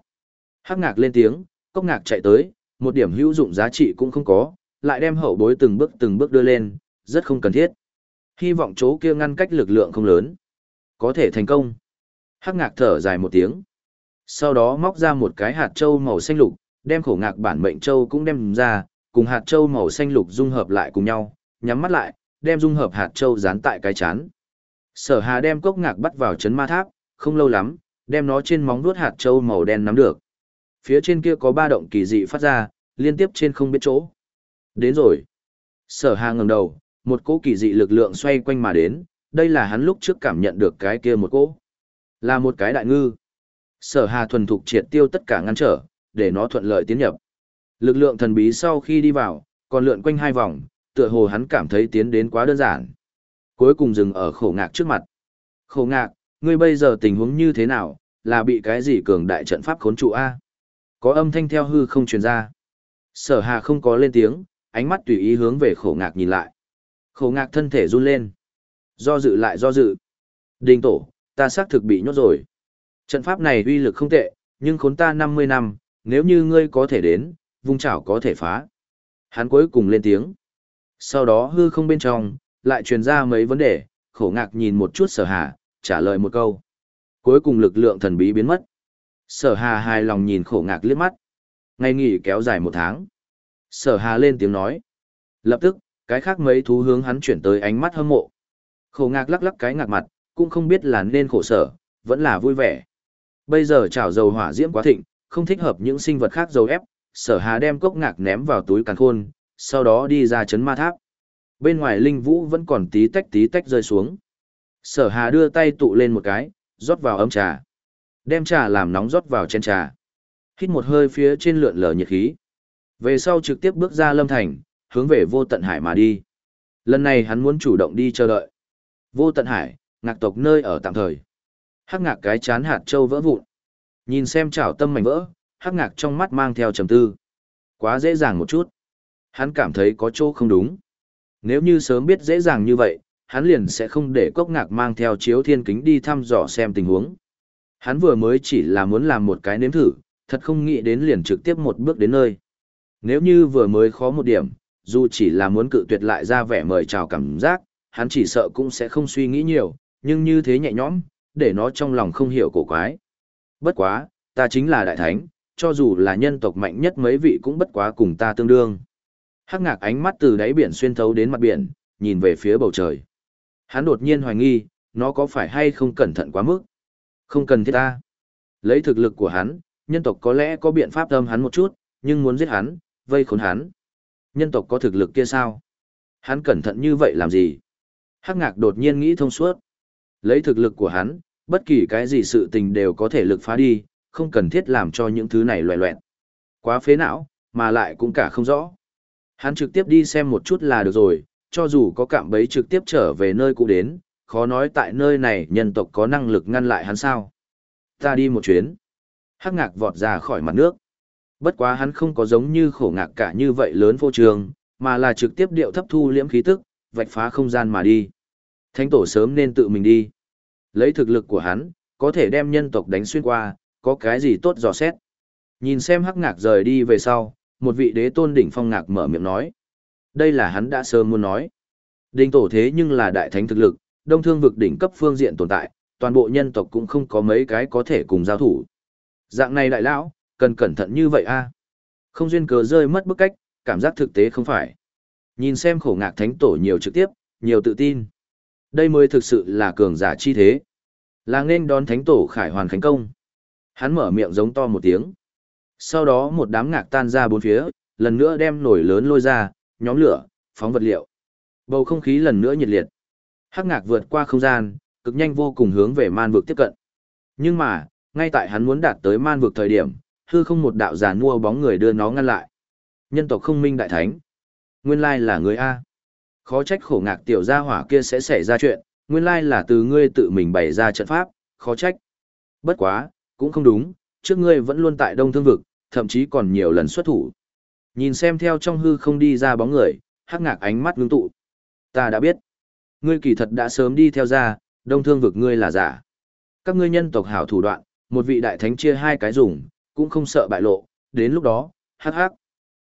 Hắc ngạc lên tiếng, cốc ngạc chạy tới, một điểm hữu dụng giá trị cũng không có, lại đem hậu bối từng bước từng bước đưa lên, rất không cần thiết. Hy vọng chỗ kia ngăn cách lực lượng không lớn. Có thể thành công. Hắc ngạc thở dài một tiếng. Sau đó móc ra một cái hạt trâu màu xanh lục, đem khổ ngạc bản mệnh trâu cũng đem ra, cùng hạt trâu màu xanh lục dung hợp lại cùng nhau, nhắm mắt lại, đem dung hợp hạt trâu dán tại cái chán. Sở Hà đem cốc ngạc bắt vào chấn ma tháp, không lâu lắm, đem nó trên móng vuốt hạt trâu màu đen nắm được. Phía trên kia có ba động kỳ dị phát ra, liên tiếp trên không biết chỗ. Đến rồi. Sở Hà ngẩng đầu, một cỗ kỳ dị lực lượng xoay quanh mà đến, đây là hắn lúc trước cảm nhận được cái kia một cỗ. Là một cái đại ngư. Sở Hà thuần thục triệt tiêu tất cả ngăn trở, để nó thuận lợi tiến nhập. Lực lượng thần bí sau khi đi vào, còn lượn quanh hai vòng, tựa hồ hắn cảm thấy tiến đến quá đơn giản. Cuối cùng dừng ở khổ ngạc trước mặt. Khổ ngạc, ngươi bây giờ tình huống như thế nào, là bị cái gì cường đại trận pháp khốn trụ A? Có âm thanh theo hư không truyền ra. Sở hà không có lên tiếng, ánh mắt tùy ý hướng về khổ ngạc nhìn lại. Khổ ngạc thân thể run lên. Do dự lại do dự. Đình tổ, ta xác thực bị nhốt rồi. Trận pháp này uy lực không tệ, nhưng khốn ta 50 năm, nếu như ngươi có thể đến, vung chảo có thể phá. Hắn cuối cùng lên tiếng. Sau đó hư không bên trong, lại truyền ra mấy vấn đề, khổ ngạc nhìn một chút sở hà, trả lời một câu. Cuối cùng lực lượng thần bí biến mất. Sở hà hài lòng nhìn khổ ngạc liếc mắt. Ngày nghỉ kéo dài một tháng. Sở hà lên tiếng nói. Lập tức, cái khác mấy thú hướng hắn chuyển tới ánh mắt hâm mộ. Khổ ngạc lắc lắc cái ngạc mặt, cũng không biết là nên khổ sở, vẫn là vui vẻ. Bây giờ chảo dầu hỏa diễm quá thịnh, không thích hợp những sinh vật khác dầu ép, sở hà đem cốc ngạc ném vào túi càn khôn, sau đó đi ra chấn ma tháp. Bên ngoài linh vũ vẫn còn tí tách tí tách rơi xuống. Sở hà đưa tay tụ lên một cái, rót vào ấm trà. Đem trà làm nóng rót vào trên trà. Hít một hơi phía trên lượn lờ nhiệt khí. Về sau trực tiếp bước ra lâm thành, hướng về vô tận hải mà đi. Lần này hắn muốn chủ động đi chờ đợi. Vô tận hải, ngạc tộc nơi ở tạm thời. Hắc ngạc cái chán hạt châu vỡ vụn. Nhìn xem chảo tâm mảnh vỡ, hắc ngạc trong mắt mang theo trầm tư. Quá dễ dàng một chút. Hắn cảm thấy có chỗ không đúng. Nếu như sớm biết dễ dàng như vậy, hắn liền sẽ không để cốc ngạc mang theo chiếu thiên kính đi thăm dò xem tình huống. Hắn vừa mới chỉ là muốn làm một cái nếm thử, thật không nghĩ đến liền trực tiếp một bước đến nơi. Nếu như vừa mới khó một điểm, dù chỉ là muốn cự tuyệt lại ra vẻ mời chào cảm giác, hắn chỉ sợ cũng sẽ không suy nghĩ nhiều, nhưng như thế nhẹ nhõm, để nó trong lòng không hiểu cổ quái. Bất quá, ta chính là đại thánh, cho dù là nhân tộc mạnh nhất mấy vị cũng bất quá cùng ta tương đương. Hắc ngạc ánh mắt từ đáy biển xuyên thấu đến mặt biển, nhìn về phía bầu trời. Hắn đột nhiên hoài nghi, nó có phải hay không cẩn thận quá mức. Không cần thiết ta. Lấy thực lực của hắn, nhân tộc có lẽ có biện pháp âm hắn một chút, nhưng muốn giết hắn, vây khốn hắn. Nhân tộc có thực lực kia sao? Hắn cẩn thận như vậy làm gì? Hắc ngạc đột nhiên nghĩ thông suốt. Lấy thực lực của hắn, bất kỳ cái gì sự tình đều có thể lực phá đi, không cần thiết làm cho những thứ này loẹ loẹn. Quá phế não, mà lại cũng cả không rõ. Hắn trực tiếp đi xem một chút là được rồi, cho dù có cạm bấy trực tiếp trở về nơi cũ đến, khó nói tại nơi này nhân tộc có năng lực ngăn lại hắn sao. Ta đi một chuyến. Hắc ngạc vọt ra khỏi mặt nước. Bất quá hắn không có giống như khổ ngạc cả như vậy lớn vô trường, mà là trực tiếp điệu thấp thu liễm khí tức, vạch phá không gian mà đi. Thánh tổ sớm nên tự mình đi. Lấy thực lực của hắn, có thể đem nhân tộc đánh xuyên qua, có cái gì tốt dò xét. Nhìn xem hắc ngạc rời đi về sau, một vị đế tôn đỉnh phong ngạc mở miệng nói. Đây là hắn đã sớm muốn nói. Đinh tổ thế nhưng là đại thánh thực lực, đông thương vực đỉnh cấp phương diện tồn tại, toàn bộ nhân tộc cũng không có mấy cái có thể cùng giao thủ. Dạng này đại lão, cần cẩn thận như vậy a. Không duyên cớ rơi mất bức cách, cảm giác thực tế không phải. Nhìn xem khổ ngạc thánh tổ nhiều trực tiếp, nhiều tự tin. Đây mới thực sự là cường giả chi thế. Là nên đón thánh tổ khải hoàn khánh công. Hắn mở miệng giống to một tiếng. Sau đó một đám ngạc tan ra bốn phía, lần nữa đem nổi lớn lôi ra, nhóm lửa, phóng vật liệu. Bầu không khí lần nữa nhiệt liệt. Hắc ngạc vượt qua không gian, cực nhanh vô cùng hướng về man vực tiếp cận. Nhưng mà, ngay tại hắn muốn đạt tới man vực thời điểm, hư không một đạo giả mua bóng người đưa nó ngăn lại. Nhân tộc không minh đại thánh. Nguyên lai là người A. Khó trách khổ ngạc tiểu gia hỏa kia sẽ xảy ra chuyện, nguyên lai là từ ngươi tự mình bày ra trận pháp, khó trách. Bất quá, cũng không đúng, trước ngươi vẫn luôn tại đông thương vực, thậm chí còn nhiều lần xuất thủ. Nhìn xem theo trong hư không đi ra bóng người, hắc ngạc ánh mắt ngưng tụ. Ta đã biết. Ngươi kỳ thật đã sớm đi theo ra, đông thương vực ngươi là giả. Các ngươi nhân tộc hảo thủ đoạn, một vị đại thánh chia hai cái dùng, cũng không sợ bại lộ, đến lúc đó, hắc hắc.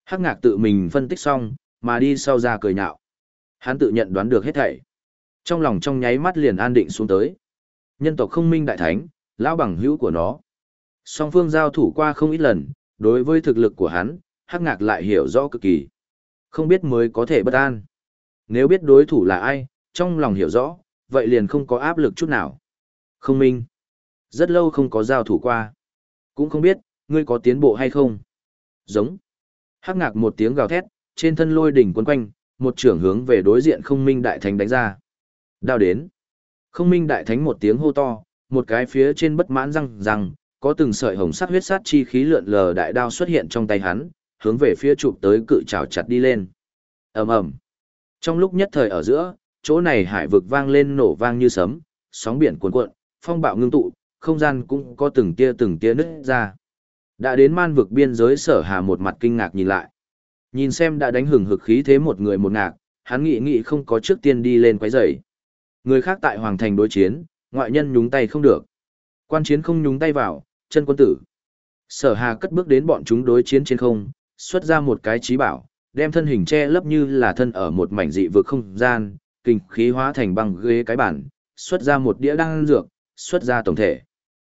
Hắc ngạc tự mình phân tích xong, mà đi sau ra cười nhạo. Hắn tự nhận đoán được hết thảy. Trong lòng trong nháy mắt liền an định xuống tới. Nhân tộc không minh đại thánh, lão bằng hữu của nó. Song phương giao thủ qua không ít lần, đối với thực lực của hắn, hắc ngạc lại hiểu rõ cực kỳ. Không biết mới có thể bất an. Nếu biết đối thủ là ai, trong lòng hiểu rõ, vậy liền không có áp lực chút nào. Không minh. Rất lâu không có giao thủ qua. Cũng không biết, ngươi có tiến bộ hay không. Giống. Hắc ngạc một tiếng gào thét, trên thân lôi đỉnh quấn quanh, một trưởng hướng về đối diện không minh đại thánh đánh ra. Đao đến. Không minh đại thánh một tiếng hô to, một cái phía trên bất mãn răng răng, có từng sợi hồng sắc huyết sát chi khí lượn lờ đại đao xuất hiện trong tay hắn, hướng về phía chụp tới cự trảo chặt đi lên. ầm ầm. Trong lúc nhất thời ở giữa, chỗ này hải vực vang lên nổ vang như sấm, sóng biển cuồn cuộn, phong bạo ngưng tụ, không gian cũng có từng tia từng tia nứt ra. Đã đến man vực biên giới sở hà một mặt kinh ngạc nhìn lại. Nhìn xem đã đánh hừng hực khí thế một người một ngạc, hắn nghĩ nghĩ không có trước tiên đi lên quấy rầy. Người khác tại hoàng thành đối chiến, ngoại nhân nhúng tay không được. Quan chiến không nhúng tay vào, chân quân tử. Sở hà cất bước đến bọn chúng đối chiến trên không, xuất ra một cái trí bảo, đem thân hình che lấp như là thân ở một mảnh dị vực không gian, kinh khí hóa thành băng ghế cái bản, xuất ra một đĩa đan dược, xuất ra tổng thể.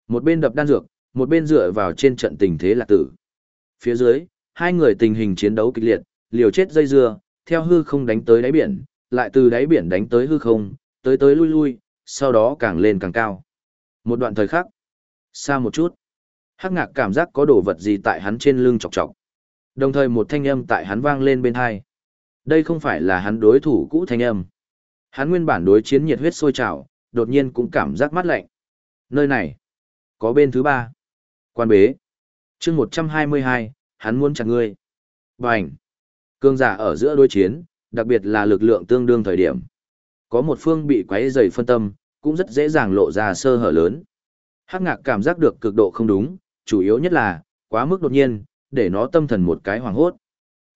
Một bên đập đan dược, một bên dựa vào trên trận tình thế là tử. Phía dưới, hai người tình hình chiến đấu kịch liệt, liều chết dây dưa, theo hư không đánh tới đáy biển, lại từ đáy biển đánh tới hư không, tới tới lui lui, sau đó càng lên càng cao. Một đoạn thời khắc, xa một chút, hắc ngạc cảm giác có đồ vật gì tại hắn trên lưng chọc chọc. Đồng thời một thanh âm tại hắn vang lên bên hai. Đây không phải là hắn đối thủ cũ thanh âm. Hắn nguyên bản đối chiến nhiệt huyết sôi trào, đột nhiên cũng cảm giác mát lạnh. Nơi này, có bên thứ ba. Quan bế. chương 122, hắn muốn chặt ngươi. Bành. Cương giả ở giữa đối chiến, đặc biệt là lực lượng tương đương thời điểm. Có một phương bị quấy dày phân tâm, cũng rất dễ dàng lộ ra sơ hở lớn. Hắc ngạc cảm giác được cực độ không đúng, chủ yếu nhất là, quá mức đột nhiên, để nó tâm thần một cái hoàng hốt.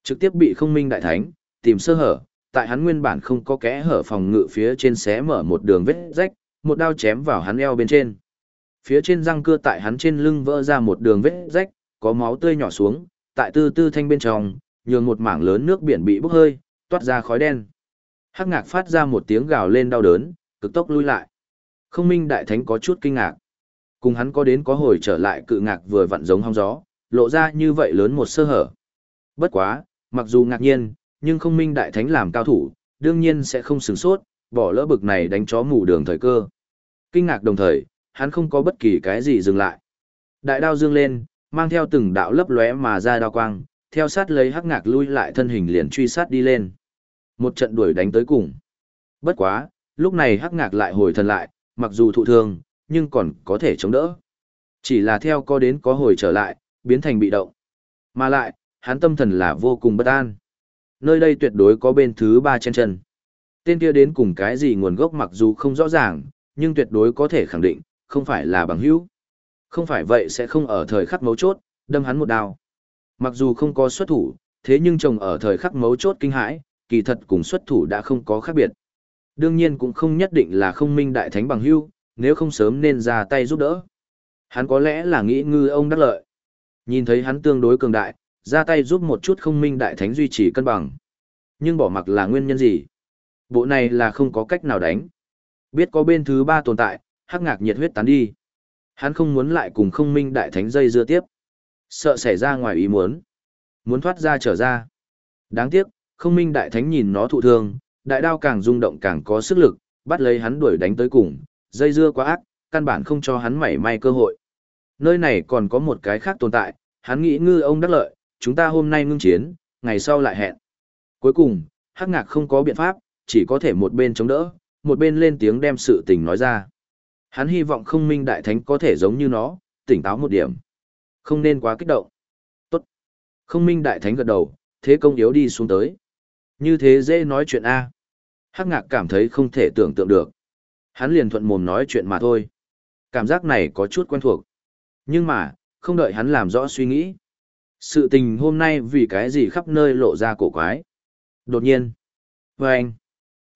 Trực tiếp bị không minh đại thánh, tìm sơ hở, tại hắn nguyên bản không có kẽ hở phòng ngự phía trên xé mở một đường vết rách, một đao chém vào hắn eo bên trên. Phía trên răng cưa tại hắn trên lưng vỡ ra một đường vết rách, có máu tươi nhỏ xuống, tại tư tư thanh bên trong, nhường một mảng lớn nước biển bị bốc hơi, toát ra khói đen. Hắc ngạc phát ra một tiếng gào lên đau đớn, cực tốc lui lại. Không minh đại thánh có chút kinh ngạc. Cùng hắn có đến có hồi trở lại cự ngạc vừa vặn giống hong gió, lộ ra như vậy lớn một sơ hở. Bất quá, mặc dù ngạc nhiên, nhưng không minh đại thánh làm cao thủ, đương nhiên sẽ không sửng sốt, bỏ lỡ bực này đánh chó mù đường thời cơ. Kinh ngạc đồng thời, hắn không có bất kỳ cái gì dừng lại. Đại đao dương lên, mang theo từng đạo lấp lóe mà ra đao quang, theo sát lấy hắc ngạc lui lại thân hình liền truy sát đi lên. Một trận đuổi đánh tới cùng. Bất quá, lúc này hắc ngạc lại hồi thần lại, mặc dù thụ thương, nhưng còn có thể chống đỡ. Chỉ là theo có đến có hồi trở lại, biến thành bị động. Mà lại, hắn tâm thần là vô cùng bất an. Nơi đây tuyệt đối có bên thứ ba chân chân. Tên kia đến cùng cái gì nguồn gốc mặc dù không rõ ràng, nhưng tuyệt đối có thể khẳng định, không phải là bằng hữu. Không phải vậy sẽ không ở thời khắc mấu chốt, đâm hắn một đao. Mặc dù không có xuất thủ, thế nhưng chồng ở thời khắc mấu chốt kinh hãi, kỳ thật cùng xuất thủ đã không có khác biệt. Đương nhiên cũng không nhất định là không minh đại thánh bằng hưu, nếu không sớm nên ra tay giúp đỡ. Hắn có lẽ là nghĩ ngư ông đắc lợi. Nhìn thấy hắn tương đối cường đại, ra tay giúp một chút không minh đại thánh duy trì cân bằng. Nhưng bỏ mặc là nguyên nhân gì? Bộ này là không có cách nào đánh. Biết có bên thứ ba tồn tại, hắc ngạc nhiệt huyết tán đi. Hắn không muốn lại cùng không minh đại thánh dây dưa tiếp. Sợ xảy ra ngoài ý muốn. Muốn thoát ra trở ra. Đáng tiếc, không minh đại thánh nhìn nó thụ thương, đại đao càng rung động càng có sức lực, bắt lấy hắn đuổi đánh tới cùng, dây dưa quá ác, căn bản không cho hắn mảy may cơ hội. Nơi này còn có một cái khác tồn tại, hắn nghĩ ngư ông đắc lợi, chúng ta hôm nay ngưng chiến, ngày sau lại hẹn. Cuối cùng, hắc ngạc không có biện pháp, chỉ có thể một bên chống đỡ, một bên lên tiếng đem sự tình nói ra. Hắn hy vọng không minh đại thánh có thể giống như nó, tỉnh táo một điểm. Không nên quá kích động. Tốt. Không minh đại thánh gật đầu, thế công yếu đi xuống tới. Như thế dễ nói chuyện A. Hắc ngạc cảm thấy không thể tưởng tượng được. Hắn liền thuận mồm nói chuyện mà thôi. Cảm giác này có chút quen thuộc. Nhưng mà, không đợi hắn làm rõ suy nghĩ. Sự tình hôm nay vì cái gì khắp nơi lộ ra cổ quái. Đột nhiên. Và anh.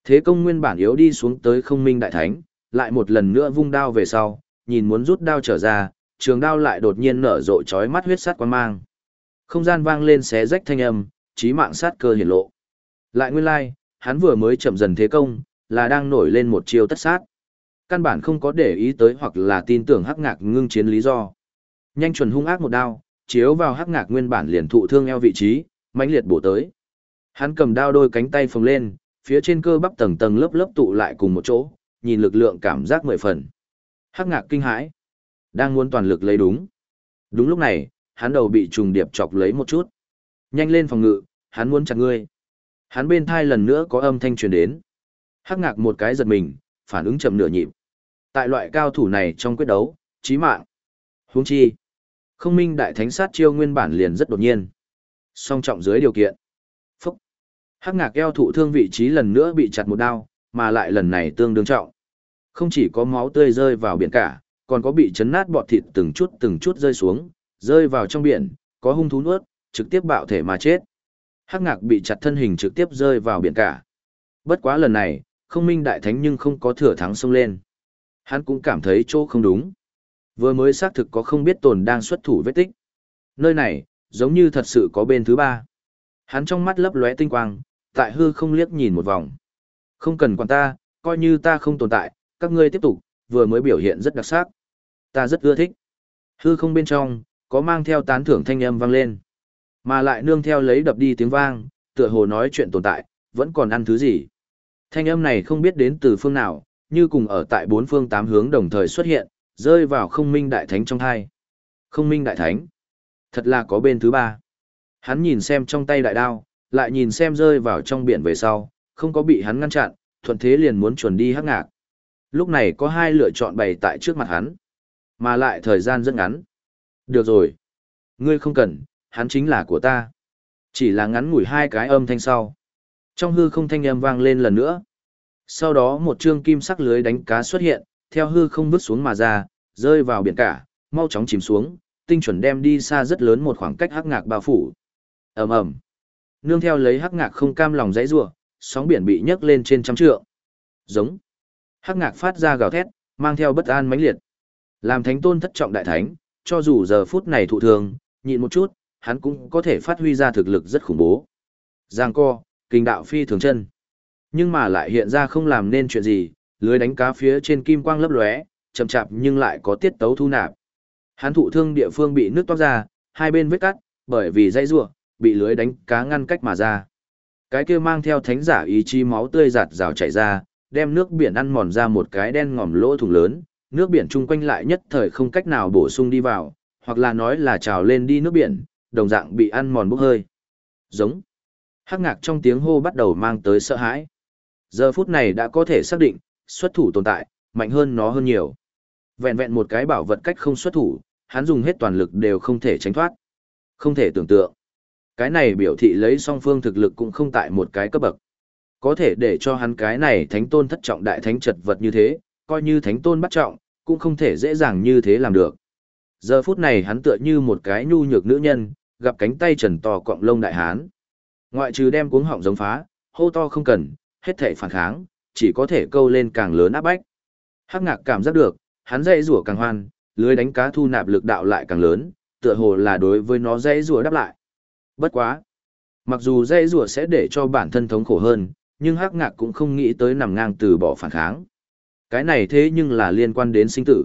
Thế công nguyên bản yếu đi xuống tới không minh đại thánh, lại một lần nữa vung đao về sau, nhìn muốn rút đao trở ra, trường đao lại đột nhiên nở rộ chói mắt huyết sắt quan mang. Không gian vang lên xé rách thanh âm, chí mạng sát cơ hiển lộ. Lại nguyên lai, like, hắn vừa mới chậm dần thế công, là đang nổi lên một chiêu tất sát. Căn bản không có để ý tới hoặc là tin tưởng hắc ngạc ngưng chiến lý do. Nhanh chuẩn hung ác một đao, chiếu vào hắc ngạc nguyên bản liền thụ thương eo vị trí, mãnh liệt bổ tới. Hắn cầm đao đôi cánh tay phồng lên, phía trên cơ bắp tầng tầng lớp lớp tụ lại cùng một chỗ, nhìn lực lượng cảm giác mười phần. Hắc ngạc kinh hãi, đang muốn toàn lực lấy đúng. Đúng lúc này, hắn đầu bị trùng điệp chọc lấy một chút. Nhanh lên phòng ngự, hắn muốn chặt ngươi. Hắn bên thai lần nữa có âm thanh truyền đến. Hắc ngạc một cái giật mình, phản ứng chậm nửa nhịp. Tại loại cao thủ này trong quyết đấu, chí mạng. Huống chi, không minh đại thánh sát chiêu nguyên bản liền rất đột nhiên. Song trọng dưới điều kiện. Phúc. Hắc ngạc eo thụ thương vị trí lần nữa bị chặt một đao, mà lại lần này tương đương trọng. Không chỉ có máu tươi rơi vào biển cả, còn có bị chấn nát bọt thịt từng chút từng chút rơi xuống, rơi vào trong biển, có hung thú nuốt, trực tiếp bạo thể mà chết. Hắc ngạc bị chặt thân hình trực tiếp rơi vào biển cả. Bất quá lần này, không minh đại thánh nhưng không có thừa thắng xông lên. Hắn cũng cảm thấy chỗ không đúng. Vừa mới xác thực có không biết tồn đang xuất thủ vết tích. Nơi này, giống như thật sự có bên thứ ba. Hắn trong mắt lấp lóe tinh quang, tại hư không liếc nhìn một vòng. Không cần quản ta, coi như ta không tồn tại, các ngươi tiếp tục, vừa mới biểu hiện rất đặc sắc. Ta rất ưa thích. Hư không bên trong, có mang theo tán thưởng thanh âm vang lên. Mà lại nương theo lấy đập đi tiếng vang, tựa hồ nói chuyện tồn tại, vẫn còn ăn thứ gì. Thanh âm này không biết đến từ phương nào, như cùng ở tại bốn phương tám hướng đồng thời xuất hiện, rơi vào không minh đại thánh trong thai. Không minh đại thánh. Thật là có bên thứ ba. Hắn nhìn xem trong tay đại đao, lại nhìn xem rơi vào trong biển về sau, không có bị hắn ngăn chặn, thuận thế liền muốn chuẩn đi hắc ngạc. Lúc này có hai lựa chọn bày tại trước mặt hắn, mà lại thời gian rất ngắn. Được rồi. Ngươi không cần, hắn chính là của ta. Chỉ là ngắn ngủi hai cái âm thanh sau. Trong hư không thanh âm vang lên lần nữa. Sau đó một chương kim sắc lưới đánh cá xuất hiện, theo hư không vứt xuống mà ra, rơi vào biển cả, mau chóng chìm xuống, tinh chuẩn đem đi xa rất lớn một khoảng cách hắc ngạc bao phủ. Ầm ầm. Nương theo lấy hắc ngạc không cam lòng dãy rủa, sóng biển bị nhấc lên trên trăm trượng. Giống. Hắc ngạc phát ra gào thét, mang theo bất an mãnh liệt. Làm thánh tôn thất trọng đại thánh, cho dù giờ phút này thụ thường, nhịn một chút, hắn cũng có thể phát huy ra thực lực rất khủng bố. Giang co, kinh đạo phi thường chân. Nhưng mà lại hiện ra không làm nên chuyện gì, lưới đánh cá phía trên kim quang lấp lóe, chậm chạp nhưng lại có tiết tấu thu nạp. Hắn thụ thương địa phương bị nước toát ra, hai bên vết cắt, bởi vì dây rủa, bị lưới đánh cá ngăn cách mà ra. Cái kia mang theo thánh giả ý chí máu tươi giạt rào chảy ra, đem nước biển ăn mòn ra một cái đen ngòm lỗ thủng lớn, nước biển chung quanh lại nhất thời không cách nào bổ sung đi vào, hoặc là nói là trào lên đi nước biển, đồng dạng bị ăn mòn bốc hơi. Giống. Hắc ngạc trong tiếng hô bắt đầu mang tới sợ hãi. Giờ phút này đã có thể xác định, xuất thủ tồn tại, mạnh hơn nó hơn nhiều. Vẹn vẹn một cái bảo vật cách không xuất thủ, hắn dùng hết toàn lực đều không thể tránh thoát. Không thể tưởng tượng. Cái này biểu thị lấy song phương thực lực cũng không tại một cái cấp bậc. Có thể để cho hắn cái này thánh tôn thất trọng đại thánh trật vật như thế, coi như thánh tôn bắt trọng, cũng không thể dễ dàng như thế làm được. Giờ phút này hắn tựa như một cái nhu nhược nữ nhân, gặp cánh tay trần to cọng lông đại hán. Ngoại trừ đem cuống họng giống phá, hô to không cần, hết thể phản kháng, chỉ có thể câu lên càng lớn áp bách. Hắc ngạc cảm giác được, hắn dây rủa càng hoan, lưới đánh cá thu nạp lực đạo lại càng lớn, tựa hồ là đối với nó dây rủa đáp lại. Bất quá. Mặc dù dây rủa sẽ để cho bản thân thống khổ hơn, nhưng hắc ngạc cũng không nghĩ tới nằm ngang từ bỏ phản kháng. Cái này thế nhưng là liên quan đến sinh tử.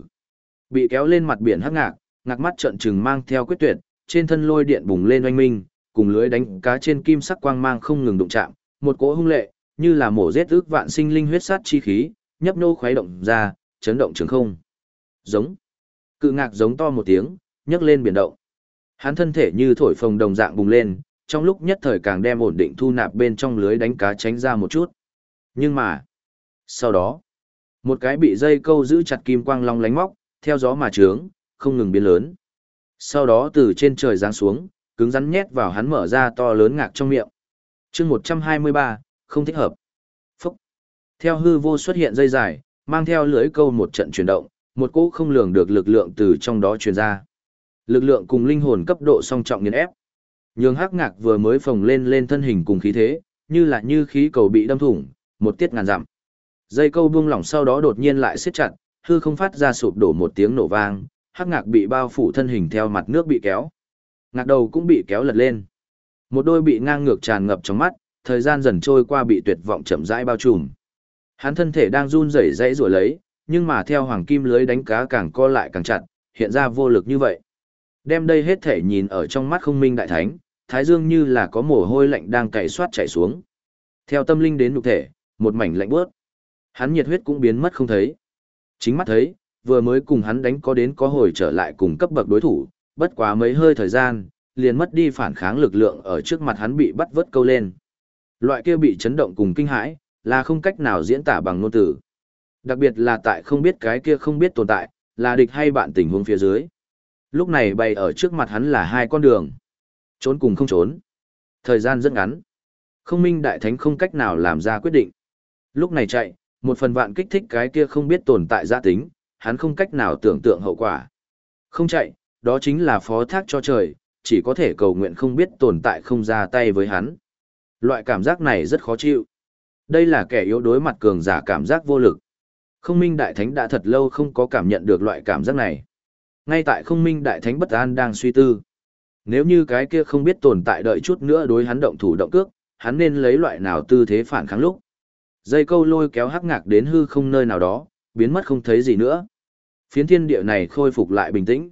Bị kéo lên mặt biển hắc ngạc, ngạc mắt trợn trừng mang theo quyết tuyệt, trên thân lôi điện bùng lên oanh minh, cùng lưới đánh cá trên kim sắc quang mang không ngừng đụng chạm, một cỗ hung lệ, như là mổ giết ước vạn sinh linh huyết sát chi khí, nhấp nô khuấy động ra, chấn động trường không. Giống. Cự ngạc giống to một tiếng, nhấc lên biển động. Hắn thân thể như thổi phồng đồng dạng bùng lên, trong lúc nhất thời càng đem ổn định thu nạp bên trong lưới đánh cá tránh ra một chút. Nhưng mà, sau đó, một cái bị dây câu giữ chặt kim quang long lánh móc, theo gió mà trướng, không ngừng biến lớn. Sau đó từ trên trời giáng xuống, cứng rắn nhét vào hắn mở ra to lớn ngạc trong miệng. chương 123, không thích hợp. Phúc. Theo hư vô xuất hiện dây dài, mang theo lưới câu một trận chuyển động, một cỗ không lường được lực lượng từ trong đó truyền ra. Lực lượng cùng linh hồn cấp độ song trọng nghiền ép. Nhường hắc ngạc vừa mới phồng lên lên thân hình cùng khí thế, như là như khí cầu bị đâm thủng, một tiết ngàn dặm. Dây câu buông lỏng sau đó đột nhiên lại siết chặt, hư không phát ra sụp đổ một tiếng nổ vang, hắc ngạc bị bao phủ thân hình theo mặt nước bị kéo. Ngạc đầu cũng bị kéo lật lên. Một đôi bị ngang ngược tràn ngập trong mắt, thời gian dần trôi qua bị tuyệt vọng chậm rãi bao trùm. Hắn thân thể đang run rẩy rãy rủa lấy, nhưng mà theo hoàng kim lưới đánh cá càng co lại càng chặt, hiện ra vô lực như vậy. Đem đây hết thể nhìn ở trong mắt không minh đại thánh, thái dương như là có mồ hôi lạnh đang cày soát chảy xuống. Theo tâm linh đến nhục thể, một mảnh lạnh bước. Hắn nhiệt huyết cũng biến mất không thấy. Chính mắt thấy, vừa mới cùng hắn đánh có đến có hồi trở lại cùng cấp bậc đối thủ, bất quá mấy hơi thời gian, liền mất đi phản kháng lực lượng ở trước mặt hắn bị bắt vớt câu lên. Loại kia bị chấn động cùng kinh hãi, là không cách nào diễn tả bằng ngôn từ. Đặc biệt là tại không biết cái kia không biết tồn tại, là địch hay bạn tình huống phía dưới. Lúc này bày ở trước mặt hắn là hai con đường. Trốn cùng không trốn. Thời gian rất ngắn. Không minh đại thánh không cách nào làm ra quyết định. Lúc này chạy, một phần vạn kích thích cái kia không biết tồn tại gia tính, hắn không cách nào tưởng tượng hậu quả. Không chạy, đó chính là phó thác cho trời, chỉ có thể cầu nguyện không biết tồn tại không ra tay với hắn. Loại cảm giác này rất khó chịu. Đây là kẻ yếu đối mặt cường giả cảm giác vô lực. Không minh đại thánh đã thật lâu không có cảm nhận được loại cảm giác này. Ngay tại không minh đại thánh bất an đang suy tư. Nếu như cái kia không biết tồn tại đợi chút nữa đối hắn động thủ động cước, hắn nên lấy loại nào tư thế phản kháng lúc. Dây câu lôi kéo hắc ngạc đến hư không nơi nào đó, biến mất không thấy gì nữa. Phiến thiên địa này khôi phục lại bình tĩnh.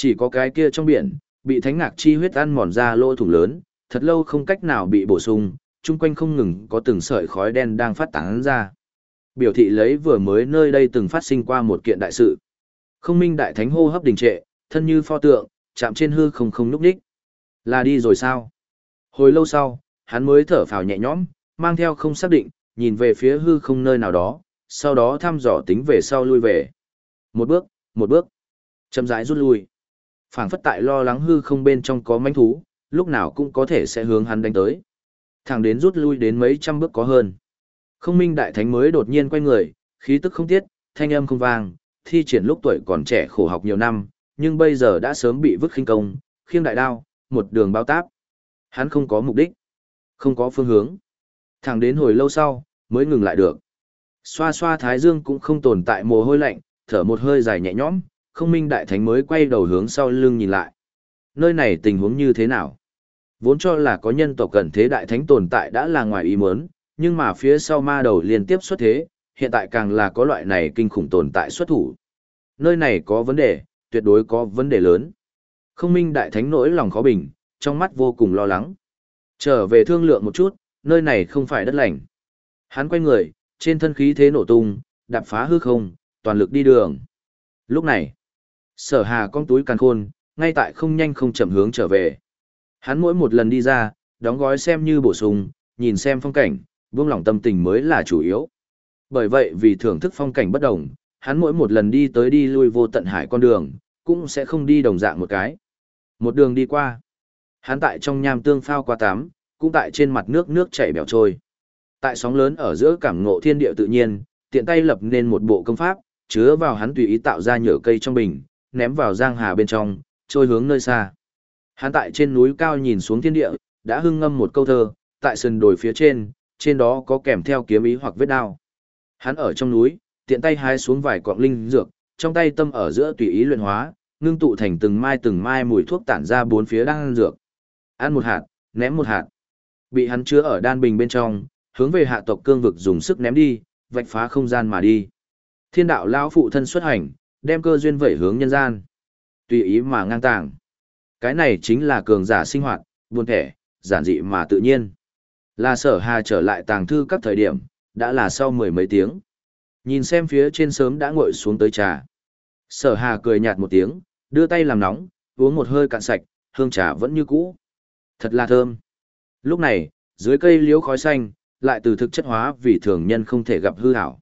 Chỉ có cái kia trong biển, bị thánh ngạc chi huyết ăn mòn ra lỗ thủng lớn, thật lâu không cách nào bị bổ sung, chung quanh không ngừng có từng sợi khói đen đang phát tán ra. Biểu thị lấy vừa mới nơi đây từng phát sinh qua một kiện đại sự. Không minh đại thánh hô hấp đình trệ, thân như pho tượng, chạm trên hư không không núp đích. Là đi rồi sao? Hồi lâu sau, hắn mới thở phào nhẹ nhõm, mang theo không xác định, nhìn về phía hư không nơi nào đó, sau đó thăm dò tính về sau lui về. Một bước, một bước, chậm rãi rút lui phảng phất tại lo lắng hư không bên trong có manh thú, lúc nào cũng có thể sẽ hướng hắn đánh tới. Thẳng đến rút lui đến mấy trăm bước có hơn. Không minh đại thánh mới đột nhiên quay người, khí tức không tiết, thanh âm không vang, thi triển lúc tuổi còn trẻ khổ học nhiều năm, nhưng bây giờ đã sớm bị vứt khinh công, khiêng đại đao, một đường bao táp. Hắn không có mục đích, không có phương hướng. Thẳng đến hồi lâu sau, mới ngừng lại được. Xoa xoa thái dương cũng không tồn tại mồ hôi lạnh, thở một hơi dài nhẹ nhõm, không minh đại thánh mới quay đầu hướng sau lưng nhìn lại. Nơi này tình huống như thế nào? Vốn cho là có nhân tộc cận thế đại thánh tồn tại đã là ngoài ý muốn, nhưng mà phía sau ma đầu liên tiếp xuất thế, hiện tại càng là có loại này kinh khủng tồn tại xuất thủ. Nơi này có vấn đề, tuyệt đối có vấn đề lớn. Không minh đại thánh nỗi lòng khó bình, trong mắt vô cùng lo lắng. Trở về thương lượng một chút, nơi này không phải đất lành. Hắn quay người, trên thân khí thế nổ tung, đạp phá hư không, toàn lực đi đường. Lúc này, sở hà con túi càn khôn, ngay tại không nhanh không chậm hướng trở về. Hắn mỗi một lần đi ra, đóng gói xem như bổ sung, nhìn xem phong cảnh, buông lỏng tâm tình mới là chủ yếu. Bởi vậy vì thưởng thức phong cảnh bất đồng, hắn mỗi một lần đi tới đi lui vô tận hải con đường, cũng sẽ không đi đồng dạng một cái. Một đường đi qua, hắn tại trong nham tương phao qua tám cũng tại trên mặt nước nước chảy bèo trôi. Tại sóng lớn ở giữa cảm ngộ thiên địa tự nhiên, tiện tay lập nên một bộ công pháp, chứa vào hắn tùy ý tạo ra nhở cây trong bình, ném vào giang hà bên trong, trôi hướng nơi xa. Hắn tại trên núi cao nhìn xuống thiên địa, đã hưng ngâm một câu thơ, tại sườn đồi phía trên, trên đó có kèm theo kiếm ý hoặc vết đao. Hắn ở trong núi, tiện tay hái xuống vài cọng linh dược, trong tay tâm ở giữa tùy ý luyện hóa, ngưng tụ thành từng mai từng mai mùi thuốc tản ra bốn phía đang ăn dược. Ăn một hạt, ném một hạt. Bị hắn chứa ở đan bình bên trong, hướng về hạ tộc cương vực dùng sức ném đi, vạch phá không gian mà đi. Thiên đạo lão phụ thân xuất hành, đem cơ duyên vẩy hướng nhân gian. Tùy ý mà ngang tàng. Cái này chính là cường giả sinh hoạt, buồn thẻ, giản dị mà tự nhiên. Là sở hà trở lại tàng thư các thời điểm, đã là sau mười mấy tiếng. Nhìn xem phía trên sớm đã ngồi xuống tới trà. Sở hà cười nhạt một tiếng, đưa tay làm nóng, uống một hơi cạn sạch, hương trà vẫn như cũ. Thật là thơm. Lúc này, dưới cây liễu khói xanh, lại từ thực chất hóa vì thường nhân không thể gặp hư hảo.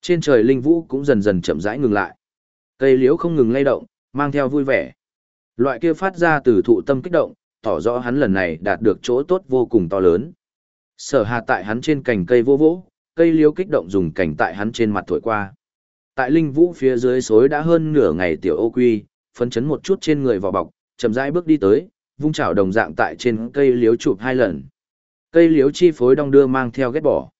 Trên trời linh vũ cũng dần dần chậm rãi ngừng lại. Cây liễu không ngừng lay động, mang theo vui vẻ. Loại kia phát ra từ thụ tâm kích động, tỏ rõ hắn lần này đạt được chỗ tốt vô cùng to lớn. Sở hà tại hắn trên cành cây vô vỗ, cây liễu kích động dùng cành tại hắn trên mặt thổi qua. Tại linh vũ phía dưới xối đã hơn nửa ngày tiểu ô quy, phấn chấn một chút trên người vào bọc, chậm rãi bước đi tới, vung chảo đồng dạng tại trên cây liễu chụp hai lần. Cây liễu chi phối đong đưa mang theo ghét bỏ.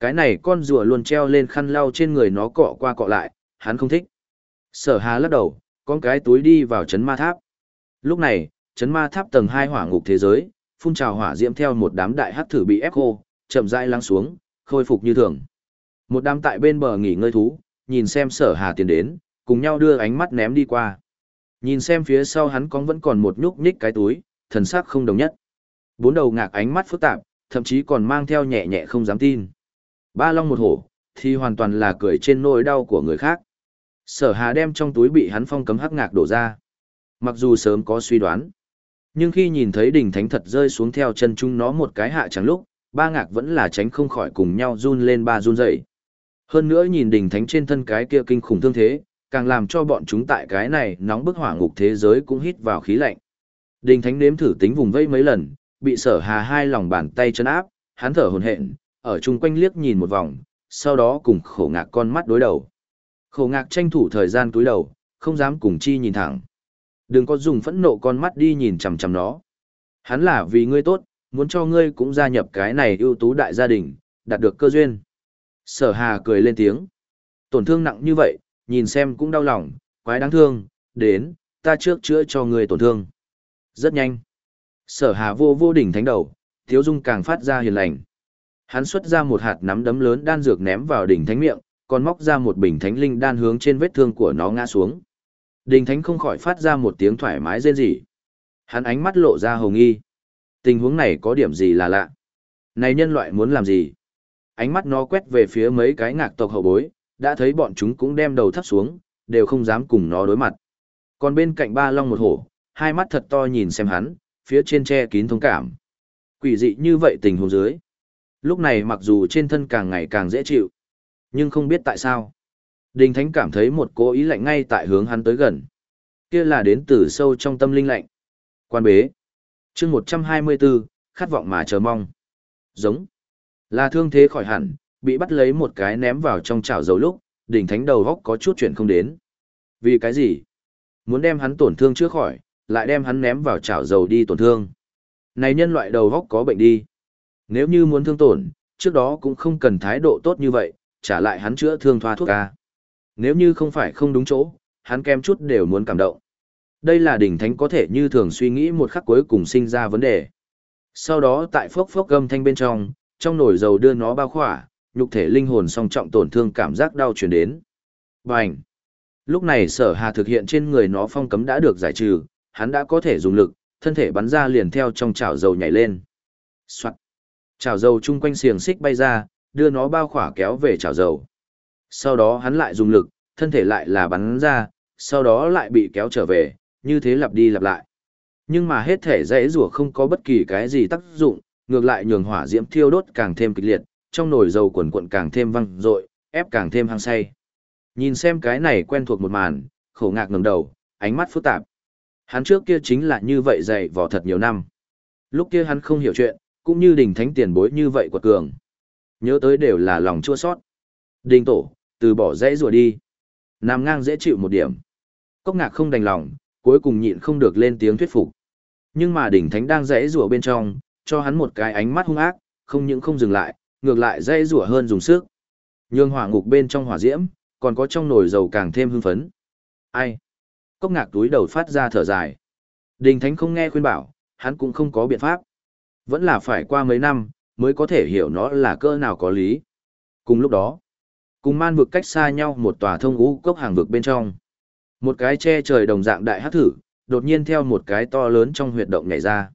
Cái này con rùa luôn treo lên khăn lau trên người nó cọ qua cọ lại, hắn không thích. Sở hà lắc đầu, con cái túi đi vào chấn ma tháp. Lúc này, chấn ma tháp tầng hai hỏa ngục thế giới, phun trào hỏa diễm theo một đám đại hắc thử bị ép khô, chậm rãi lắng xuống, khôi phục như thường. Một đám tại bên bờ nghỉ ngơi thú, nhìn xem sở hà tiến đến, cùng nhau đưa ánh mắt ném đi qua. Nhìn xem phía sau hắn con vẫn còn một nhúc nhích cái túi, thần sắc không đồng nhất. Bốn đầu ngạc ánh mắt phức tạp, thậm chí còn mang theo nhẹ nhẹ không dám tin. Ba long một hổ, thì hoàn toàn là cười trên nỗi đau của người khác. Sở hà đem trong túi bị hắn phong cấm hắc ngạc đổ ra. Mặc dù sớm có suy đoán, nhưng khi nhìn thấy đỉnh thánh thật rơi xuống theo chân chúng nó một cái hạ chẳng lúc, ba ngạc vẫn là tránh không khỏi cùng nhau run lên ba run dậy. Hơn nữa nhìn đỉnh thánh trên thân cái kia kinh khủng thương thế, càng làm cho bọn chúng tại cái này nóng bức hỏa ngục thế giới cũng hít vào khí lạnh. Đỉnh thánh nếm thử tính vùng vây mấy lần, bị sở hà hai lòng bàn tay chân áp, hắn thở hổn hển, ở chung quanh liếc nhìn một vòng, sau đó cùng khổ ngạc con mắt đối đầu. Khổ ngạc tranh thủ thời gian túi đầu, không dám cùng chi nhìn thẳng. Đừng có dùng phẫn nộ con mắt đi nhìn chằm chằm nó. Hắn là vì ngươi tốt, muốn cho ngươi cũng gia nhập cái này ưu tú đại gia đình, đạt được cơ duyên. Sở hà cười lên tiếng. Tổn thương nặng như vậy, nhìn xem cũng đau lòng, quái đáng thương, đến, ta trước chữa cho ngươi tổn thương. Rất nhanh. Sở hà vô vô đỉnh thánh đầu, thiếu dung càng phát ra hiền lành. Hắn xuất ra một hạt nắm đấm lớn đan dược ném vào đỉnh thánh miệng, còn móc ra một bình thánh linh đan hướng trên vết thương của nó ngã xuống. Đình thánh không khỏi phát ra một tiếng thoải mái rên rỉ. Hắn ánh mắt lộ ra hồng y. Tình huống này có điểm gì là lạ? Này nhân loại muốn làm gì? Ánh mắt nó quét về phía mấy cái ngạc tộc hậu bối, đã thấy bọn chúng cũng đem đầu thấp xuống, đều không dám cùng nó đối mặt. Còn bên cạnh ba long một hổ, hai mắt thật to nhìn xem hắn, phía trên che kín thông cảm. Quỷ dị như vậy tình huống dưới. Lúc này mặc dù trên thân càng ngày càng dễ chịu, nhưng không biết tại sao. Đình Thánh cảm thấy một cố ý lạnh ngay tại hướng hắn tới gần. Kia là đến từ sâu trong tâm linh lạnh. Quan bế. chương 124, khát vọng mà chờ mong. Giống. Là thương thế khỏi hẳn, bị bắt lấy một cái ném vào trong chảo dầu lúc, đỉnh thánh đầu góc có chút chuyện không đến. Vì cái gì? Muốn đem hắn tổn thương trước khỏi, lại đem hắn ném vào chảo dầu đi tổn thương. Này nhân loại đầu góc có bệnh đi. Nếu như muốn thương tổn, trước đó cũng không cần thái độ tốt như vậy, trả lại hắn chữa thương thoa thuốc ca. Nếu như không phải không đúng chỗ, hắn kem chút đều muốn cảm động. Đây là đỉnh thánh có thể như thường suy nghĩ một khắc cuối cùng sinh ra vấn đề. Sau đó tại phốc phốc gầm thanh bên trong, trong nồi dầu đưa nó bao khỏa, nhục thể linh hồn song trọng tổn thương cảm giác đau chuyển đến. Bành! Lúc này sở hà thực hiện trên người nó phong cấm đã được giải trừ, hắn đã có thể dùng lực, thân thể bắn ra liền theo trong chảo dầu nhảy lên. Soạn! Chảo dầu chung quanh xiềng xích bay ra, đưa nó bao khỏa kéo về chảo dầu. Sau đó hắn lại dùng lực, thân thể lại là bắn ra, sau đó lại bị kéo trở về, như thế lặp đi lặp lại. Nhưng mà hết thể dãy rùa không có bất kỳ cái gì tác dụng, ngược lại nhường hỏa diễm thiêu đốt càng thêm kịch liệt, trong nồi dầu quần cuộn càng thêm văng rội, ép càng thêm hăng say. Nhìn xem cái này quen thuộc một màn, khổ ngạc ngẩng đầu, ánh mắt phức tạp. Hắn trước kia chính là như vậy dạy vò thật nhiều năm. Lúc kia hắn không hiểu chuyện, cũng như đỉnh thánh tiền bối như vậy quật cường. Nhớ tới đều là lòng chua sót. Đinh tổ, từ bỏ dãy rùa đi. Nằm ngang dễ chịu một điểm. Cốc ngạc không đành lòng, cuối cùng nhịn không được lên tiếng thuyết phục. Nhưng mà đỉnh thánh đang dãy rùa bên trong, cho hắn một cái ánh mắt hung ác, không những không dừng lại, ngược lại dây rùa hơn dùng sức. Nhương hỏa ngục bên trong hỏa diễm, còn có trong nồi dầu càng thêm hưng phấn. Ai? Cốc ngạc túi đầu phát ra thở dài. Đình Thánh không nghe khuyên bảo, hắn cũng không có biện pháp. Vẫn là phải qua mấy năm, mới có thể hiểu nó là cỡ nào có lý. Cùng lúc đó, cùng man vực cách xa nhau một tòa thông ngũ cốc hàng vực bên trong. Một cái che trời đồng dạng đại hát thử, đột nhiên theo một cái to lớn trong huyệt động nhảy ra.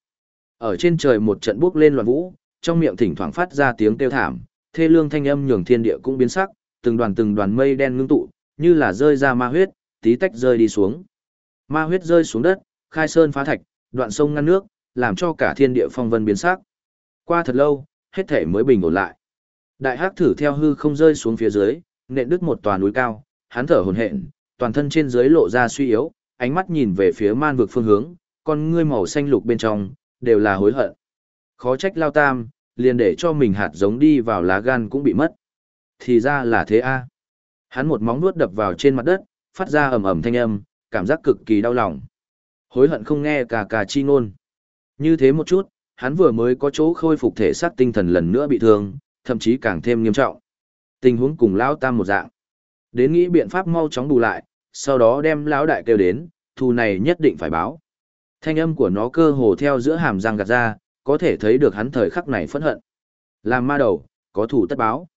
Ở trên trời một trận bước lên loạn vũ, trong miệng thỉnh thoảng phát ra tiếng kêu thảm, thê lương thanh âm nhường thiên địa cũng biến sắc, từng đoàn từng đoàn mây đen ngưng tụ, như là rơi ra ma huyết, tí tách rơi đi xuống. Ma huyết rơi xuống đất, khai sơn phá thạch, đoạn sông ngăn nước, làm cho cả thiên địa phong vân biến sắc. Qua thật lâu, hết thể mới bình ổn lại. Đại hắc thử theo hư không rơi xuống phía dưới, nện đứt một tòa núi cao, hắn thở hổn hển, toàn thân trên dưới lộ ra suy yếu, ánh mắt nhìn về phía man vực phương hướng, con ngươi màu xanh lục bên trong đều là hối hận. Khó trách Lao Tam, liền để cho mình hạt giống đi vào lá gan cũng bị mất. Thì ra là thế a. Hắn một móng nuốt đập vào trên mặt đất, phát ra ầm ầm thanh âm, cảm giác cực kỳ đau lòng. Hối hận không nghe cả cả chi ngôn. Như thế một chút, hắn vừa mới có chỗ khôi phục thể xác tinh thần lần nữa bị thương, thậm chí càng thêm nghiêm trọng. Tình huống cùng lão tam một dạng. Đến nghĩ biện pháp mau chóng bù lại, sau đó đem lão đại kêu đến, thù này nhất định phải báo. Thanh âm của nó cơ hồ theo giữa hàm răng gạt ra, có thể thấy được hắn thời khắc này phẫn hận. Làm ma đầu, có thủ tất báo.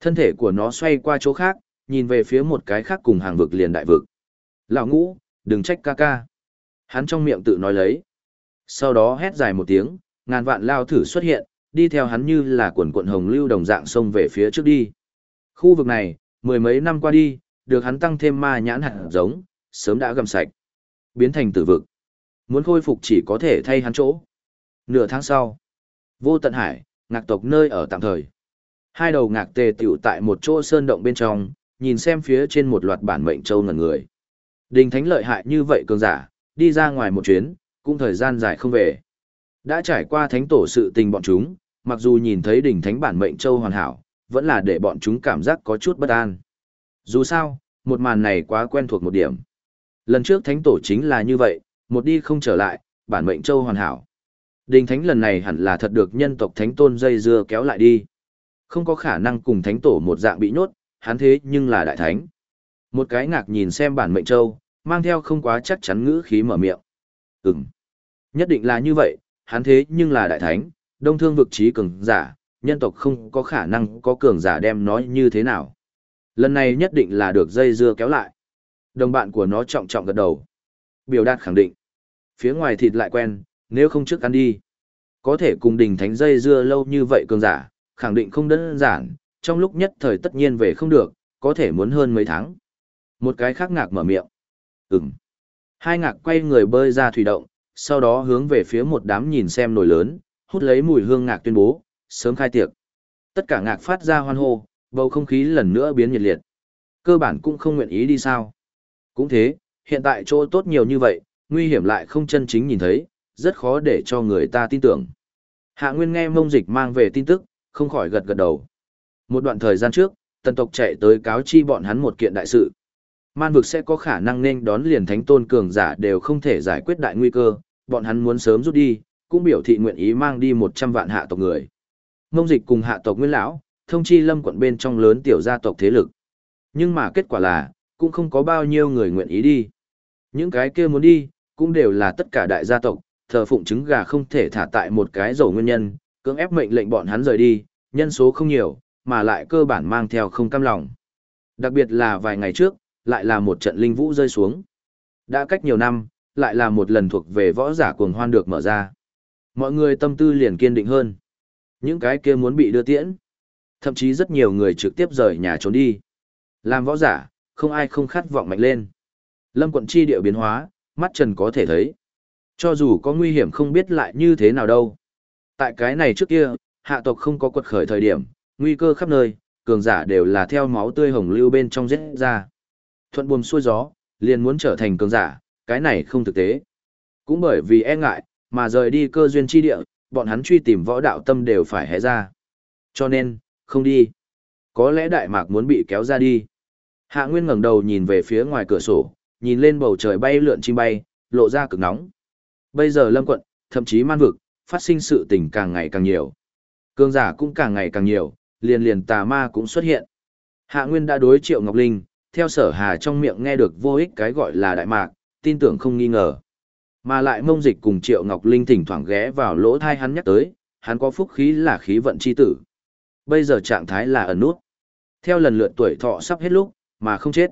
Thân thể của nó xoay qua chỗ khác, nhìn về phía một cái khác cùng hàng vực liền đại vực. Lão ngũ, đừng trách ca ca. Hắn trong miệng tự nói lấy. Sau đó hét dài một tiếng, ngàn vạn lao thử xuất hiện, đi theo hắn như là quần quận hồng lưu đồng dạng sông về phía trước đi. Khu vực này, mười mấy năm qua đi, được hắn tăng thêm ma nhãn hạt giống, sớm đã gầm sạch. Biến thành tử vực. Muốn khôi phục chỉ có thể thay hắn chỗ. Nửa tháng sau, vô tận hải, ngạc tộc nơi ở tạm thời. Hai đầu ngạc tề tiểu tại một chỗ sơn động bên trong, nhìn xem phía trên một loạt bản mệnh châu ngẩn người. Đình thánh lợi hại như vậy cường giả, đi ra ngoài một chuyến, cũng thời gian dài không về. Đã trải qua thánh tổ sự tình bọn chúng, mặc dù nhìn thấy đỉnh thánh bản mệnh châu hoàn hảo, vẫn là để bọn chúng cảm giác có chút bất an. Dù sao, một màn này quá quen thuộc một điểm. Lần trước thánh tổ chính là như vậy, một đi không trở lại, bản mệnh châu hoàn hảo. Đình thánh lần này hẳn là thật được nhân tộc thánh tôn dây dưa kéo lại đi. Không có khả năng cùng thánh tổ một dạng bị nhốt, hắn thế nhưng là đại thánh. Một cái ngạc nhìn xem bản mệnh châu, mang theo không quá chắc chắn ngữ khí mở miệng. Ừm, nhất định là như vậy, hắn thế nhưng là đại thánh, đông thương vực trí cường giả, nhân tộc không có khả năng có cường giả đem nói như thế nào. Lần này nhất định là được dây dưa kéo lại. Đồng bạn của nó trọng trọng gật đầu. Biểu đạt khẳng định. Phía ngoài thịt lại quen, nếu không trước ăn đi. Có thể cùng đình thánh dây dưa lâu như vậy cường giả, khẳng định không đơn giản, trong lúc nhất thời tất nhiên về không được, có thể muốn hơn mấy tháng. Một cái khác ngạc mở miệng. Ừm. Hai ngạc quay người bơi ra thủy động, sau đó hướng về phía một đám nhìn xem nổi lớn, hút lấy mùi hương ngạc tuyên bố, sớm khai tiệc. Tất cả ngạc phát ra hoan hô, bầu không khí lần nữa biến nhiệt liệt. Cơ bản cũng không nguyện ý đi sao. Cũng thế, hiện tại chỗ tốt nhiều như vậy, nguy hiểm lại không chân chính nhìn thấy, rất khó để cho người ta tin tưởng. Hạ Nguyên nghe mông dịch mang về tin tức, không khỏi gật gật đầu. Một đoạn thời gian trước, tần tộc chạy tới cáo chi bọn hắn một kiện đại sự. Man vực sẽ có khả năng nên đón liền thánh tôn cường giả đều không thể giải quyết đại nguy cơ, bọn hắn muốn sớm rút đi, cũng biểu thị nguyện ý mang đi 100 vạn hạ tộc người. Ngông dịch cùng hạ tộc nguyên lão, thông chi lâm quận bên trong lớn tiểu gia tộc thế lực. Nhưng mà kết quả là, cũng không có bao nhiêu người nguyện ý đi. Những cái kia muốn đi, cũng đều là tất cả đại gia tộc, thờ phụng trứng gà không thể thả tại một cái dầu nguyên nhân, cưỡng ép mệnh lệnh bọn hắn rời đi, nhân số không nhiều, mà lại cơ bản mang theo không cam lòng. Đặc biệt là vài ngày trước, lại là một trận linh vũ rơi xuống. Đã cách nhiều năm, lại là một lần thuộc về võ giả cuồng hoan được mở ra. Mọi người tâm tư liền kiên định hơn. Những cái kia muốn bị đưa tiễn. Thậm chí rất nhiều người trực tiếp rời nhà trốn đi. Làm võ giả, không ai không khát vọng mạnh lên. Lâm quận chi địa biến hóa, mắt trần có thể thấy. Cho dù có nguy hiểm không biết lại như thế nào đâu. Tại cái này trước kia, hạ tộc không có quật khởi thời điểm, nguy cơ khắp nơi, cường giả đều là theo máu tươi hồng lưu bên trong giết ra. Thuận buồm xuôi gió, liền muốn trở thành cường giả, cái này không thực tế. Cũng bởi vì e ngại, mà rời đi cơ duyên chi địa, bọn hắn truy tìm võ đạo tâm đều phải hé ra. Cho nên, không đi. Có lẽ Đại Mạc muốn bị kéo ra đi. Hạ Nguyên ngẩng đầu nhìn về phía ngoài cửa sổ, nhìn lên bầu trời bay lượn chim bay, lộ ra cực nóng. Bây giờ Lâm quận, thậm chí man vực, phát sinh sự tình càng ngày càng nhiều. Cương giả cũng càng ngày càng nhiều, liền liền tà ma cũng xuất hiện. Hạ Nguyên đã đối Triệu Ngọc Linh, theo sở hà trong miệng nghe được vô ích cái gọi là đại mạc, tin tưởng không nghi ngờ. Mà lại mông dịch cùng Triệu Ngọc Linh thỉnh thoảng ghé vào lỗ thai hắn nhắc tới, hắn có phúc khí là khí vận chi tử. Bây giờ trạng thái là ẩn nút. Theo lần lượt tuổi thọ sắp hết lúc, mà không chết.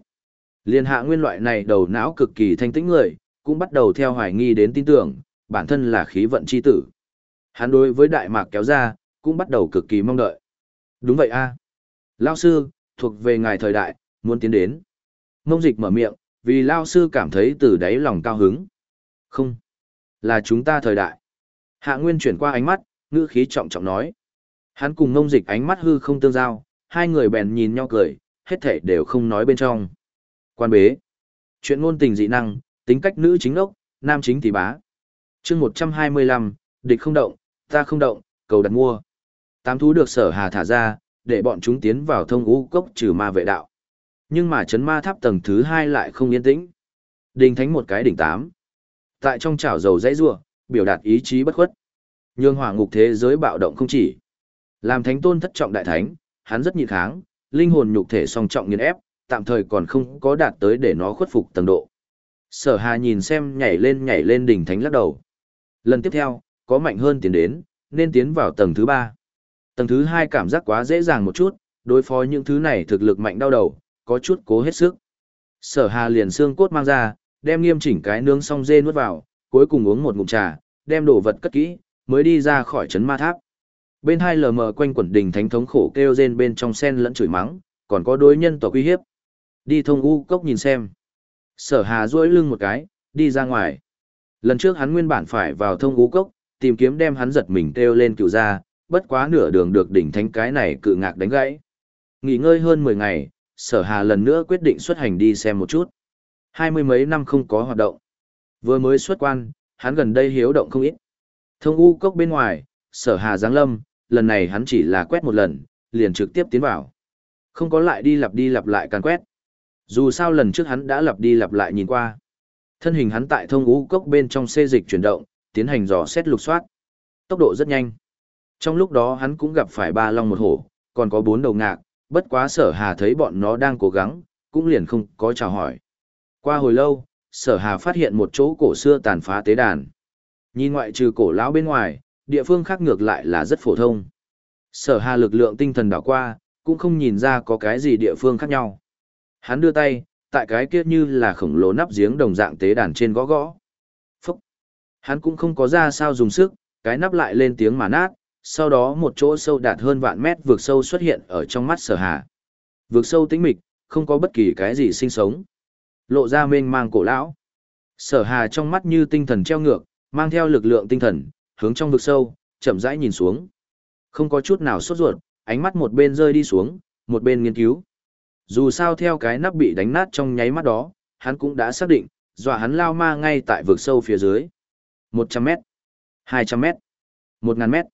Liên hạ nguyên loại này đầu não cực kỳ thanh tĩnh người, cũng bắt đầu theo hoài nghi đến tin tưởng, bản thân là khí vận chi tử. Hắn đối với đại mạc kéo ra, cũng bắt đầu cực kỳ mong đợi. Đúng vậy a Lao sư, thuộc về ngài thời đại, muốn tiến đến. Mông dịch mở miệng, vì Lao sư cảm thấy từ đáy lòng cao hứng. Không. Là chúng ta thời đại. Hạ Nguyên chuyển qua ánh mắt, ngữ khí trọng trọng nói. Hắn cùng mông dịch ánh mắt hư không tương giao, hai người bèn nhìn nhau cười, hết thể đều không nói bên trong. Quan bế. Chuyện ngôn tình dị năng, tính cách nữ chính ốc, nam chính thì bá. chương 125, địch không động, ta không động, cầu đặt mua. Tám thú được sở hà thả ra, để bọn chúng tiến vào thông ngũ cốc trừ ma vệ đạo. Nhưng mà chấn ma tháp tầng thứ hai lại không yên tĩnh. Đình thánh một cái đỉnh tám. Tại trong chảo dầu dãy rua, biểu đạt ý chí bất khuất. Nhương hỏa ngục thế giới bạo động không chỉ. Làm thánh tôn thất trọng đại thánh, hắn rất nhịn kháng, linh hồn nhục thể song trọng nghiền ép, tạm thời còn không có đạt tới để nó khuất phục tầng độ. Sở Hà nhìn xem nhảy lên nhảy lên đỉnh thánh lắc đầu. Lần tiếp theo, có mạnh hơn tiến đến, nên tiến vào tầng thứ ba. Tầng thứ hai cảm giác quá dễ dàng một chút, đối phó những thứ này thực lực mạnh đau đầu, có chút cố hết sức. Sở Hà liền xương cốt mang ra, đem nghiêm chỉnh cái nướng xong dê nuốt vào, cuối cùng uống một ngụm trà, đem đồ vật cất kỹ, mới đi ra khỏi trấn ma tháp. Bên hai lờ mờ quanh quẩn đình thánh thống khổ kêu rên bên trong sen lẫn chửi mắng, còn có đối nhân tỏ uy hiếp. Đi thông u cốc nhìn xem. Sở hà duỗi lưng một cái, đi ra ngoài. Lần trước hắn nguyên bản phải vào thông u cốc, tìm kiếm đem hắn giật mình kêu lên cựu ra, bất quá nửa đường được đỉnh thánh cái này cự ngạc đánh gãy. Nghỉ ngơi hơn 10 ngày, sở hà lần nữa quyết định xuất hành đi xem một chút. Hai mươi mấy năm không có hoạt động. Vừa mới xuất quan, hắn gần đây hiếu động không ít. Thông u cốc bên ngoài, sở hà giáng lâm, lần này hắn chỉ là quét một lần, liền trực tiếp tiến vào. Không có lại đi lặp đi lặp lại càng quét. Dù sao lần trước hắn đã lặp đi lặp lại nhìn qua. Thân hình hắn tại thông U cốc bên trong xê dịch chuyển động, tiến hành dò xét lục soát. Tốc độ rất nhanh. Trong lúc đó hắn cũng gặp phải ba long một hổ, còn có bốn đầu ngạc, bất quá sở hà thấy bọn nó đang cố gắng, cũng liền không có chào hỏi. Qua hồi lâu, sở hà phát hiện một chỗ cổ xưa tàn phá tế đàn. Nhìn ngoại trừ cổ lão bên ngoài, địa phương khác ngược lại là rất phổ thông. Sở hà lực lượng tinh thần đảo qua, cũng không nhìn ra có cái gì địa phương khác nhau. Hắn đưa tay, tại cái kia như là khổng lồ nắp giếng đồng dạng tế đàn trên gõ gõ. Phúc! Hắn cũng không có ra sao dùng sức, cái nắp lại lên tiếng mà nát, sau đó một chỗ sâu đạt hơn vạn mét vượt sâu xuất hiện ở trong mắt sở hà. Vượt sâu tĩnh mịch, không có bất kỳ cái gì sinh sống. Lộ ra mênh mang cổ lão. Sở hà trong mắt như tinh thần treo ngược, mang theo lực lượng tinh thần, hướng trong vực sâu, chậm rãi nhìn xuống. Không có chút nào sốt ruột, ánh mắt một bên rơi đi xuống, một bên nghiên cứu. Dù sao theo cái nắp bị đánh nát trong nháy mắt đó, hắn cũng đã xác định, dọa hắn lao ma ngay tại vực sâu phía dưới. 100 mét, 200 mét, 1000 mét.